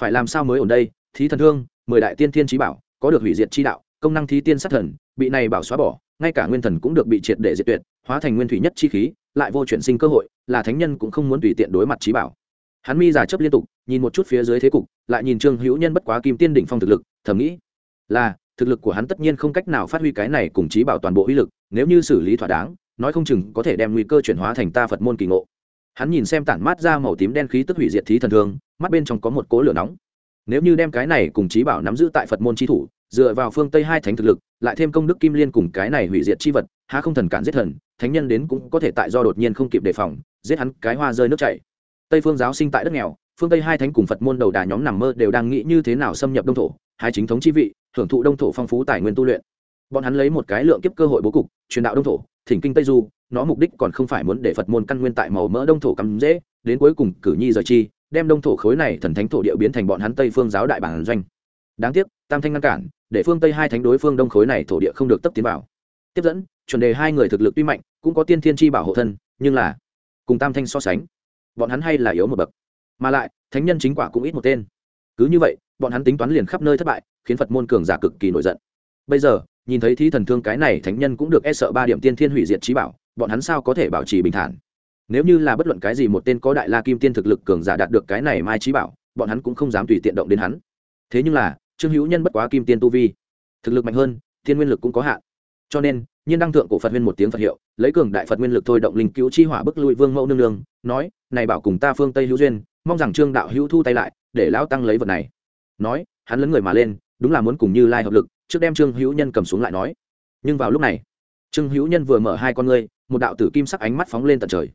Phải làm sao mới ổn đây? Thí thần thương, mười đại tiên thiên trí bảo có được hủy diệt chi đạo, công năng thí tiên sát thần, bị này bảo xóa bỏ, ngay cả nguyên thần cũng được bị triệt để diệt tuyệt, hóa thành nguyên thủy nhất chi khí, lại vô chuyển sinh cơ hội, là thánh nhân cũng không muốn tùy tiện đối mặt trí bảo. Hắn mi giả chấp liên tục, nhìn một chút phía dưới thế cục, lại nhìn trương hữu nhân bất quá kim tiên đỉnh phong thực lực, thầm nghĩ, là, thực lực của hắn tất nhiên không cách nào phát huy cái này cùng trí bảo toàn bộ uy lực, nếu như xử lý thỏa đáng, nói không chừng có thể đem nguy cơ chuyển hóa thành ta phật môn kỳ ngộ. Hắn nhìn xem tản mát ra màu tím đen khí tức hủy diệt thí thần thương mắt bên trong có một cỗ lửa nóng nếu như đem cái này cùng trí bảo nắm giữ tại phật môn trí thủ, dựa vào phương tây hai thánh thực lực, lại thêm công đức kim liên cùng cái này hủy diệt chi vật, há không thần cản giết thần, thánh nhân đến cũng có thể tại do đột nhiên không kịp đề phòng, giết hắn cái hoa rơi nước chảy. Tây phương giáo sinh tại đất nghèo, phương tây hai thánh cùng phật môn đầu đà nhóm nằm mơ đều đang nghĩ như thế nào xâm nhập đông thổ, hai chính thống chi vị, hưởng thụ đông thổ phong phú tài nguyên tu luyện. Bọn hắn lấy một cái lượng kiếp cơ hội bố cục, truyền đạo đông thổ, thỉnh kinh tây du, nó mục đích còn không phải muốn để phật môn căn nguyên tại màu mỡ đông thổ cắm dễ, đến cuối cùng cử nhi rời chi đem đông thổ khối này thần thánh thổ địa biến thành bọn hắn tây phương giáo đại bản doanh. Đáng tiếc, tam thanh ngăn cản, để phương tây hai thánh đối phương đông khối này thổ địa không được tấp tiến vào. Tiếp dẫn, chuẩn đề hai người thực lực tuy mạnh, cũng có tiên thiên chi bảo hộ thân, nhưng là cùng tam thanh so sánh, bọn hắn hay là yếu một bậc. Mà lại, thánh nhân chính quả cũng ít một tên. Cứ như vậy, bọn hắn tính toán liền khắp nơi thất bại, khiến phật môn cường giả cực kỳ nổi giận. Bây giờ, nhìn thấy thi thần thương cái này, thánh nhân cũng được e sợ ba điểm tiên thiên hủy diệt trí bảo, bọn hắn sao có thể bảo trì bình thản? Nếu như là bất luận cái gì một tên có đại la kim tiên thực lực cường giả đạt được cái này mai trí bảo, bọn hắn cũng không dám tùy tiện động đến hắn. Thế nhưng là, trương hữu nhân bất quá kim tiên tu vi, thực lực mạnh hơn, thiên nguyên lực cũng có hạn. Cho nên, nhiên đăng thượng cổ phật nguyên một tiếng phật hiệu, lấy cường đại phật nguyên lực thôi động linh cứu chi hỏa bức lui vương mẫu nương nương, nói, này bảo cùng ta phương tây hữu duyên, mong rằng trương đạo hữu thu tay lại, để lão tăng lấy vật này. Nói, hắn lấn người mà lên, đúng là muốn cùng như lai hợp lực, trước đem trương hữu nhân cầm xuống lại nói. Nhưng vào lúc này, trương hữu nhân vừa mở hai con ngươi, một đạo tử kim sắc ánh mắt phóng lên tận trời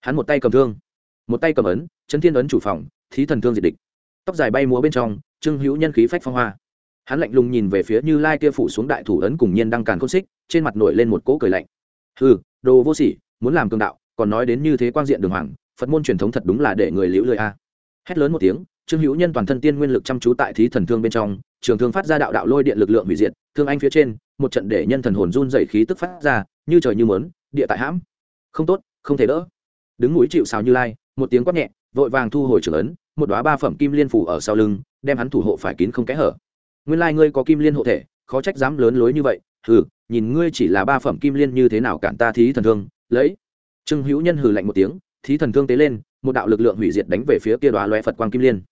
hắn một tay cầm thương, một tay cầm ấn chấn thiên ấn chủ phòng, thí thần thương diệt địch. Tóc dài bay múa bên trong, trương hữu nhân khí phách phong hoa. Hắn lạnh lùng nhìn về phía như lai kia phủ xuống đại thủ ấn cùng nhiên đăng càn khôn xích, trên mặt nổi lên một cỗ cười lạnh. Hừ, đồ vô sỉ, muốn làm cường đạo, còn nói đến như thế quang diện đường hoàng, phật môn truyền thống thật đúng là để người liễu lười a. Hét lớn một tiếng, trương hữu nhân toàn thân tiên nguyên lực chăm chú tại thí thần thương bên trong, trường thương phát ra đạo đạo lôi điện lực lượng hủy diệt, thương anh phía trên, một trận để nhân thần hồn run dày khí tức phát ra, như trời như mớn, địa tại hãm. Không tốt, không thể đỡ đứng núi chịu sào như lai, một tiếng quát nhẹ, vội vàng thu hồi trưởng ấn, một đoá ba phẩm kim liên phủ ở sau lưng, đem hắn thủ hộ phải kín không kẽ hở. Nguyên lai ngươi có kim liên hộ thể, khó trách dám lớn lối như vậy, hừ, nhìn ngươi chỉ là ba phẩm kim liên như thế nào cản ta thí thần thương, lấy. Trương hữu nhân hừ lạnh một tiếng, thí thần thương tế lên, một đạo lực lượng hủy diệt đánh về phía kia đoá loe phật quang kim liên.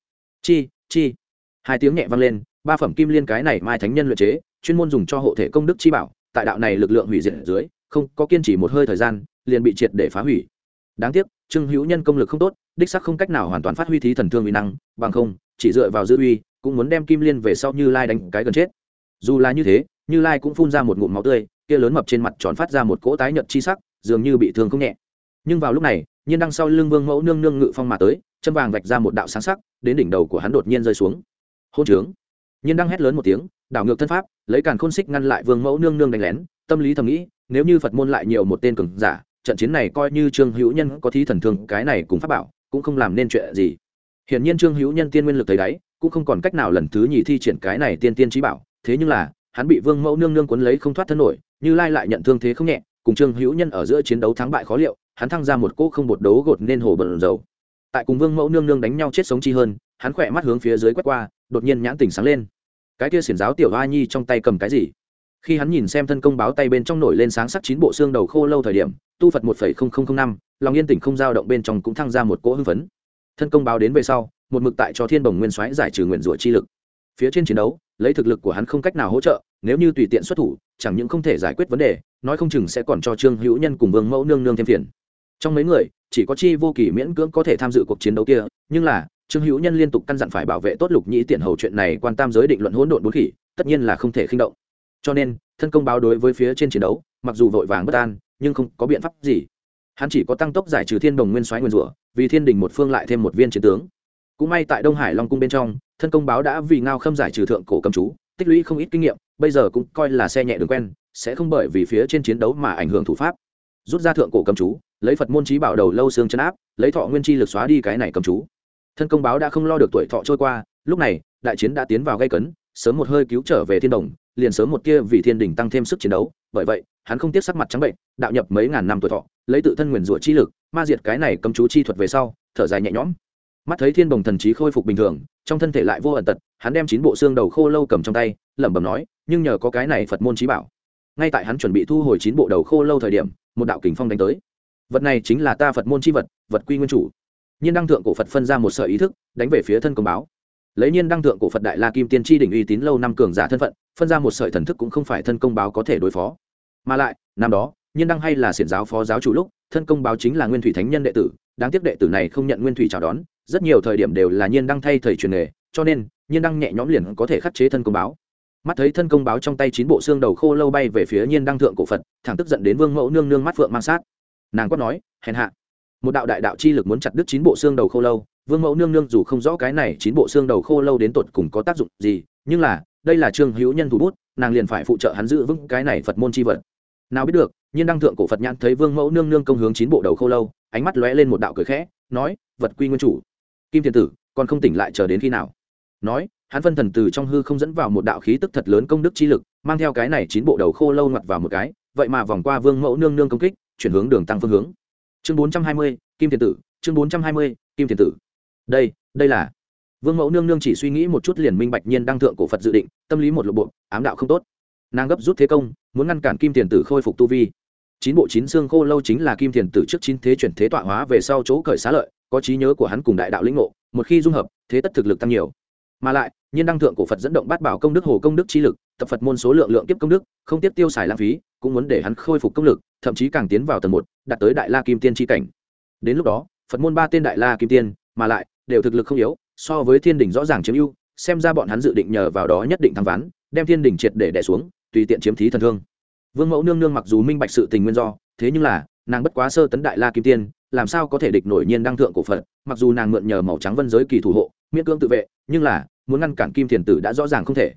Chi chi. Hai tiếng nhẹ vang lên, ba phẩm kim liên cái này mai thánh nhân luyện chế, chuyên môn dùng cho hộ thể công đức chi bảo, tại đạo này lực lượng hủy diệt ở dưới, không có kiên trì một hơi thời gian, liền bị triệt để phá hủy đáng tiếc, trương hữu nhân công lực không tốt, đích sắc không cách nào hoàn toàn phát huy thí thần thương uy năng, bằng không, chỉ dựa vào dư uy, cũng muốn đem kim liên về sau như lai đánh cái gần chết. Dù là như thế, như lai cũng phun ra một ngụm máu tươi, kia lớn mập trên mặt tròn phát ra một cỗ tái nhợt chi sắc, dường như bị thương không nhẹ. Nhưng vào lúc này, nhiên đăng sau lưng vương mẫu nương nương ngự phong mà tới, chân vàng vạch ra một đạo sáng sắc, đến đỉnh đầu của hắn đột nhiên rơi xuống. Hôn trướng. Nhiên đăng hét lớn một tiếng, đảo ngược thân pháp, lấy càn khôn xích ngăn lại vương mẫu nương nương đánh lén, tâm lý thầm nghĩ, nếu như phật môn lại nhiều một tên cường giả trận chiến này coi như trương hữu nhân có thí thần thương, cái này cùng pháp bảo cũng không làm nên chuyện gì. Hiển nhiên trương hữu nhân tiên nguyên lực thấy đáy, cũng không còn cách nào lần thứ nhì thi triển cái này tiên tiên trí bảo, thế nhưng là, hắn bị vương mẫu nương nương quấn lấy không thoát thân nổi, như lai lại nhận thương thế không nhẹ, cùng trương hữu nhân ở giữa chiến đấu thắng bại khó liệu, hắn thăng ra một cỗ không bột đấu gột nên hồ bẩn dầu. Tại cùng vương mẫu nương nương đánh nhau chết sống chi hơn, hắn khỏe mắt hướng phía dưới quét qua, đột nhiên nhãn tỉnh sáng lên. Cái kia xiển giáo tiểu hoa nhi trong tay cầm cái gì? Khi hắn nhìn xem thân công báo tay bên trong nổi lên sáng sắc chín bộ xương đầu khô lâu thời điểm, tu phật một năm, lòng yên tỉnh không dao động bên trong cũng thăng ra một cỗ hưng phấn. Thân công báo đến về sau, một mực tại cho thiên bồng nguyên soái giải trừ nguyện rủa chi lực. Phía trên chiến đấu, lấy thực lực của hắn không cách nào hỗ trợ, nếu như tùy tiện xuất thủ, chẳng những không thể giải quyết vấn đề, nói không chừng sẽ còn cho trương hữu nhân cùng vương mẫu nương nương thêm phiền. Trong mấy người, chỉ có chi vô kỳ miễn cưỡng có thể tham dự cuộc chiến đấu kia, nhưng là, trương hữu nhân liên tục căn dặn phải bảo vệ tốt lục nhĩ tiện hầu chuyện này quan tam giới định luận hỗn độn bốn khỉ, tất nhiên là không thể khinh động cho nên, thân công báo đối với phía trên chiến đấu, mặc dù vội vàng bất an, nhưng không có biện pháp gì. Hắn chỉ có tăng tốc giải trừ thiên đồng nguyên soái nguyên rủa, vì thiên đình một phương lại thêm một viên chiến tướng. Cũng may tại đông hải long cung bên trong, thân công báo đã vì ngao khâm giải trừ thượng cổ cầm chú, tích lũy không ít kinh nghiệm, bây giờ cũng coi là xe nhẹ đường quen, sẽ không bởi vì phía trên chiến đấu mà ảnh hưởng thủ pháp. Rút ra thượng cổ cầm chú, lấy phật môn trí bảo đầu lâu xương chân áp, lấy thọ nguyên chi lực xóa đi cái này cầm chú. Thân công báo đã không lo được tuổi thọ trôi qua, lúc này, đại chiến đã tiến vào gây cấn, sớm một hơi cứu trở về thiên đồng liền sớm một kia vì thiên đình tăng thêm sức chiến đấu, bởi vậy, hắn không tiếc sắc mặt trắng bệnh, đạo nhập mấy ngàn năm tuổi thọ, lấy tự thân nguyền rủa chi lực, ma diệt cái này cầm chú chi thuật về sau, thở dài nhẹ nhõm. Mắt thấy thiên bồng thần trí khôi phục bình thường, trong thân thể lại vô ẩn tật, hắn đem chín bộ xương đầu khô lâu cầm trong tay, lẩm bẩm nói, nhưng nhờ có cái này phật môn trí bảo. Ngay tại hắn chuẩn bị thu hồi chín bộ đầu khô lâu thời điểm, một đạo kình phong đánh tới. Vật này chính là ta phật môn chi vật vật quy nguyên chủ. Nhiên đăng thượng cổ phật phân ra một sợi ý thức, đánh về phía thân công báo lấy nhiên đăng thượng cổ phật đại la kim tiên tri đỉnh uy tín lâu năm cường giả thân phận, phân ra một sợi thần thức cũng không phải thân công báo có thể đối phó. Mà lại, năm đó, nhiên đăng hay là xiển giáo phó giáo chủ lúc, thân công báo chính là nguyên thủy thánh nhân đệ tử, đáng tiếc đệ tử này không nhận nguyên thủy chào đón, rất nhiều thời điểm đều là nhiên đăng thay thầy truyền nghề, cho nên, nhiên đăng nhẹ nhõm liền có thể khắc chế thân công báo. Mắt thấy thân công báo trong tay chín bộ xương đầu khô lâu bay về phía nhiên đăng thượng cổ phật, thẳng tức giận đến vương mẫu nương nương mắt phượng mang sát. Nàng quát nói, hèn hạ, một đạo đại đạo chi lực muốn chặt đứt chín bộ xương đầu khô lâu vương mẫu nương nương dù không rõ cái này chín bộ xương đầu khô lâu đến tột cùng có tác dụng gì, nhưng là, đây là trương hữu nhân thủ bút, nàng liền phải phụ trợ hắn giữ vững cái này phật môn c h i vật. Nào biết được, nhiên đăng thượng cổ phật nhãn thấy vương mẫu nương nương công hướng chín bộ đầu khô lâu, ánh mắt lóe lên một đạo cười khẽ, nói, vật quy nguyên chủ, kim thiên tử, còn không tỉnh lại chờ đến khi nào? Nói, hắn phân thần từ trong hư không dẫn vào một đạo khí tức thật lớn công đức chi lực, mang theo cái này chín bộ đầu khô lâu ngoặt vào một cái, vậy mà vòng qua vương mẫu nương nương công kích, chuyển hướng đường tăng phương hướng. Chương bốn trăm hai mươi, kim thiên tử, chương bốn trăm hai mươi, kim thiên tử đây đây là. Vương mẫu nương nương chỉ suy nghĩ một chút liền minh bạch nhiên đăng thượng cổ phật dự định, tâm lý một lộ bộ, ám đạo không tốt. Nàng gấp rút thế công, muốn ngăn cản kim tiền tử khôi phục tu vi. Chín bộ chín xương khô lâu chính là kim tiền tử trước chín thế chuyển thế tọa hóa về sau chỗ cởi xá lợi, có trí nhớ của hắn cùng đại đạo lĩnh ngộ, một khi dung hợp, thế tất thực lực tăng nhiều. Mà lại, nhiên đăng thượng cổ phật dẫn động bát bảo công đức, hồ công đức chi lực, tập phật môn số lượng lượng tiếp công đức, không tiếp tiêu xài lãng phí, cũng muốn để hắn khôi phục công lực, thậm chí càng tiến vào tầng một, đạt tới đại la kim tiên tri cảnh. Đến lúc đó, phật môn ba tên đại la kim tiên, mà lại đều thực lực không yếu, so với thiên đình rõ ràng chiếm ưu, xem ra bọn hắn dự định nhờ vào đó nhất định thắng ván, đem thiên đình triệt để đẻ xuống, tùy tiện chiếm thí thần thương. Vương mẫu nương nương mặc dù minh bạch sự tình nguyên do, thế nhưng là, nàng bất quá sơ tấn đại la kim tiên, làm sao có thể địch nổi nhiên đăng thượng cổ phật, mặc dù nàng mượn nhờ màu trắng vân giới kỳ thủ hộ, miễn cưỡng tự vệ, nhưng là, muốn ngăn cản kim thiền tử đã rõ ràng không thể.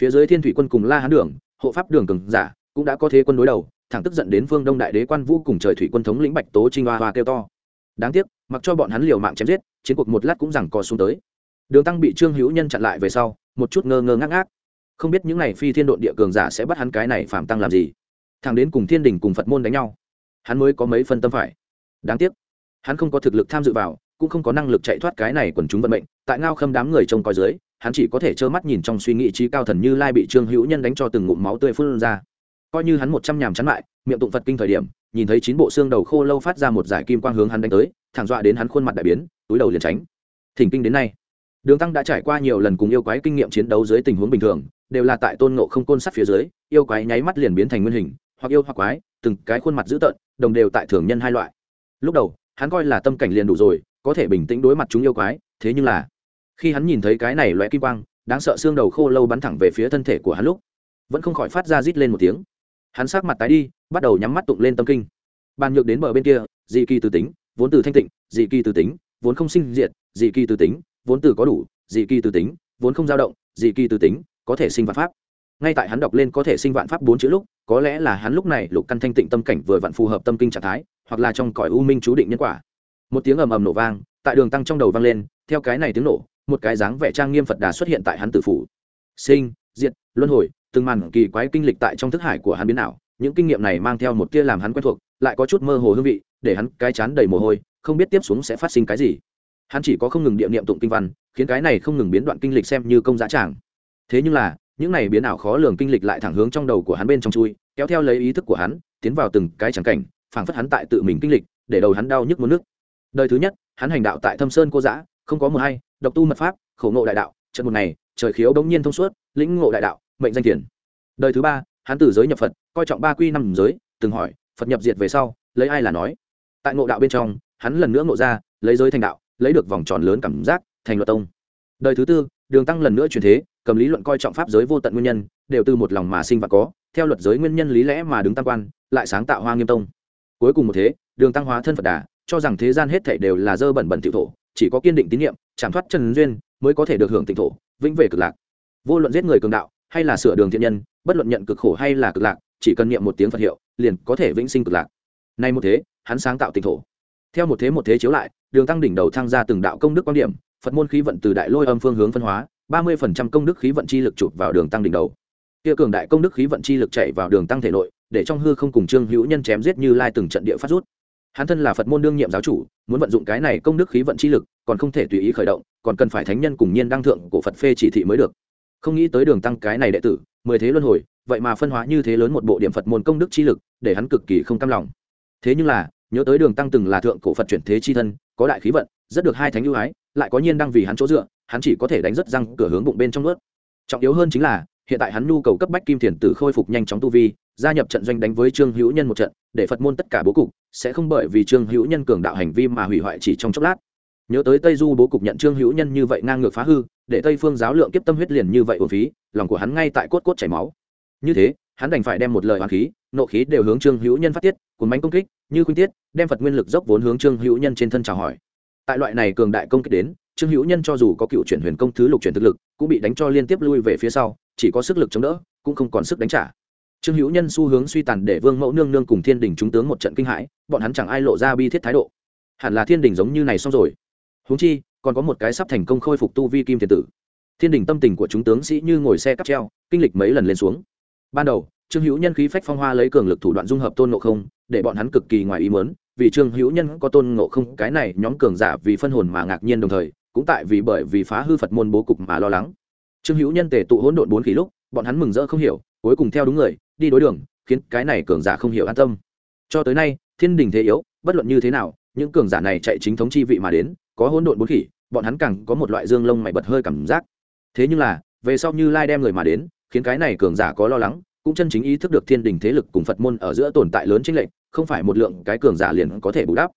Phía dưới thiên thủy quân cùng la hán đường, hộ pháp đường cường giả, cũng đã có thế quân đối đầu, thẳng tức giận đến phương đông đại đế quan vũ cùng trời thủy quân thống lĩnh bạch tố trinh hoa hoa kêu to đáng tiếc, mặc cho bọn hắn liều mạng chém giết, chiến cuộc một lát cũng rằng co xuống tới. Đường tăng bị trương hữu nhân chặn lại về sau, một chút ngơ ngơ ngác ngác. Không biết những n à y phi thiên độn địa cường giả sẽ bắt hắn cái này phạm tăng làm gì. Thằng đến cùng thiên đình cùng phật môn đánh nhau, hắn mới có mấy phân tâm phải. Đáng tiếc, hắn không có thực lực tham dự vào, cũng không có năng lực chạy thoát cái này quần chúng vận mệnh. Tại ngao khâm đám người trông coi dưới, hắn chỉ có thể trơ mắt nhìn trong suy nghĩ trí cao thần như lai bị trương hữu nhân đánh cho từng ngụm máu tươi phun ra. Coi như hắn một trăm nhàm chắn lại miệng tụng phật kinh thời điểm, nhìn thấy chín bộ xương đầu khô lâu phát ra một giải kim quang hướng hắn đánh tới, thẳng dọa đến hắn khuôn mặt đại biến, túi đầu liền tránh. Thỉnh kinh đến nay, đường tăng đã trải qua nhiều lần cùng yêu quái kinh nghiệm chiến đấu dưới tình huống bình thường, đều là tại tôn ngộ không côn sắt phía dưới, yêu quái nháy mắt liền biến thành nguyên hình, hoặc yêu hoặc quái, từng cái khuôn mặt dữ tợn, đồng đều tại thường nhân hai loại. Lúc đầu, hắn coi là tâm cảnh liền đủ rồi, có thể bình tĩnh đối mặt chúng yêu quái, thế nhưng là, khi hắn nhìn thấy cái này loé kim quang, đáng sợ xương đầu khô lâu bắn thẳng về phía thân thể của hắn lúc, vẫn không khỏi phát ra rít lên một tiếng hắn sát mặt tái đi, bắt đầu nhắm mắt tụng lên tâm kinh. Bàn nhược đến bờ bên kia, dị kỳ từ tính, vốn từ thanh tịnh, dị kỳ từ tính, vốn không sinh diệt, dị kỳ từ tính, vốn từ có đủ, dị kỳ từ tính, vốn không dao động, dị kỳ từ tính, có thể sinh vạn pháp. Ngay tại hắn đọc lên có thể sinh vạn pháp bốn chữ lúc, có lẽ là hắn lúc này lục căn thanh tịnh tâm cảnh vừa vặn phù hợp tâm kinh trạng thái, hoặc là trong cõi u minh chú định nhân quả. Một tiếng ầm ầm nổ vang, tại đường tăng trong đầu vang lên, theo cái này tiếng nổ, một cái dáng vẻ trang nghiêm phật đà xuất hiện tại hắn tử phủ. Sinh, diệt, luân hồi từng màn kỳ quái kinh lịch tại trong thức hải của hắn biến ảo, những kinh nghiệm này mang theo một tia làm hắn quen thuộc, lại có chút mơ hồ hương vị, để hắn cái chán đầy mồ hôi, không biết tiếp xuống sẽ phát sinh cái gì. Hắn chỉ có không ngừng điệm niệm tụng kinh văn, khiến cái này không ngừng biến đoạn kinh lịch xem như công giá tràng. Thế nhưng là, những này biến ảo khó lường kinh lịch lại thẳng hướng trong đầu của hắn bên trong chui, kéo theo lấy ý thức của hắn, tiến vào từng cái tràng cảnh, phảng phất hắn tại tự mình kinh lịch, để đầu hắn đau nhức muốn nước. Đời thứ nhất, hắn hành đạo tại thâm sơn cô giã không có mưa hay, độc tu mật pháp, khổ ngộ đại đạo trận một ngày, trời khiếu đống nhiên thông suốt, lĩnh ngộ đại đạo mệnh danh tiền đời thứ ba hắn từ giới nhập phật, coi trọng ba quy năm giới, từng hỏi, phật nhập diệt về sau, lấy ai là nói? Tại ngộ đạo bên trong, hắn lần nữa ngộ ra, lấy giới thành đạo, lấy được vòng tròn lớn cảm giác, thành luật tông. Đời thứ tư, đường tăng lần nữa chuyển thế, cầm lý luận coi trọng pháp giới vô tận nguyên nhân, đều từ một lòng mà sinh và có, theo luật giới nguyên nhân lý lẽ mà đứng tam quan, lại sáng tạo hoa nghiêm tông. Cuối cùng một thế, đường tăng hóa thân phật đà, cho rằng thế gian hết thảy đều là dơ bẩn bẩn tiểu thổ, chỉ có kiên định tín nhiệm chẳng thoát trần duyên, mới có thể được hưởng tịnh thổ, vĩnh về cực lạc. Vô luận giết người cường đạo hay là sửa đường thiện nhân, bất luận nhận cực khổ hay là cực lạc, chỉ cần niệm một tiếng phật hiệu, liền có thể vĩnh sinh cực lạc. Nay một thế, hắn sáng tạo tịnh thổ. Theo một thế một thế chiếu lại, đường tăng đỉnh đầu thăng ra từng đạo công đức quan điểm, phật môn khí vận từ đại lôi âm phương hướng phân hóa, ba mươi phần trăm công đức khí vận chi lực chụp vào đường tăng đỉnh đầu. Kia cường đại công đức khí vận chi lực chạy vào đường tăng thể nội, để trong hư không cùng trương hữu nhân chém giết như lai từng trận địa phát rút. Hắn thân là phật môn đương nhiệm giáo chủ, muốn vận dụng cái này công đức khí vận chi lực, còn không thể tùy ý khởi động, còn cần phải thánh nhân cùng nhiên đăng thượng của phật phê chỉ thị mới được không nghĩ tới đường tăng cái này đệ tử, mười thế luân hồi, vậy mà phân hóa như thế lớn một bộ điểm phật môn công đức chi lực, để hắn cực kỳ không cam lòng. Thế nhưng là, nhớ tới đường tăng từng là thượng cổ phật chuyển thế chi thân, có đại khí vận, rất được hai thánh ưu ái, lại có nhiên đang vì hắn chỗ dựa, hắn chỉ có thể đánh rất răng cửa hướng bụng bên trong nước trọng yếu hơn chính là, hiện tại hắn nhu cầu cấp bách kim thiền tử khôi phục nhanh chóng tu vi, gia nhập trận doanh đánh với trương hữu nhân một trận, để phật môn tất cả bố cục sẽ không bởi vì trương hữu nhân cường đạo hành vi mà hủy hoại chỉ trong chốc lát. Nhớ tới tây du bố cục nhận trương hữu nhân như vậy ngang ngược phá hư để tây phương giáo lượng kiếp tâm huyết liền như vậy uổng phí, lòng của hắn ngay tại cốt cốt chảy máu. Như thế, hắn đành phải đem một lời hoàng khí, nộ khí đều hướng trương hữu nhân phát tiết cùng bánh công kích, như khuyên tiết, đem phật nguyên lực dốc vốn hướng trương hữu nhân trên thân chào hỏi. Tại loại này cường đại công kích đến, trương hữu nhân cho dù có cựu chuyển huyền công thứ lục chuyển thực lực, cũng bị đánh cho liên tiếp lui về phía sau, chỉ có sức lực chống đỡ, cũng không còn sức đánh trả. Trương hữu nhân xu hướng suy tàn để vương mẫu nương nương cùng thiên đình chúng tướng một trận kinh hãi, bọn hắn chẳng ai lộ ra bi thiết thái độ. Hẳn là thiên đình giống như này xong rồi. Huống chi còn có một cái sắp thành công khôi phục tu vi kim thiền tử. Thiên đình tâm tình của chúng tướng sĩ như ngồi xe cắp treo, kinh lịch mấy lần lên xuống. Ban đầu, trương hữu nhân khí phách phong hoa lấy cường lực thủ đoạn dung hợp tôn ngộ không, để bọn hắn cực kỳ ngoài ý mớn vì trương hữu nhân có tôn ngộ không, cái này nhóm cường giả vì phân hồn mà ngạc nhiên đồng thời, cũng tại vì bởi vì phá hư phật môn bố cục mà lo lắng. Trương hữu nhân tề tụ hỗn độn bốn khí lúc, bọn hắn mừng rỡ không hiểu, cuối cùng theo đúng người, đi đối đường, khiến cái này cường giả không hiểu an tâm. Cho tới nay, thiên đình thế yếu, bất luận như thế nào, những cường giả này chạy chính thống chi vị mà đến có hỗn độn bốn khỉ, bọn hắn càng có một loại dương lông mày bật hơi cảm giác. Thế nhưng là, về sau như lai đem người mà đến, khiến cái này cường giả có lo lắng, cũng chân chính ý thức được thiên đình thế lực cùng phật môn ở giữa tồn tại lớn chính lệnh không phải một lượng cái cường giả liền có thể bù đắp.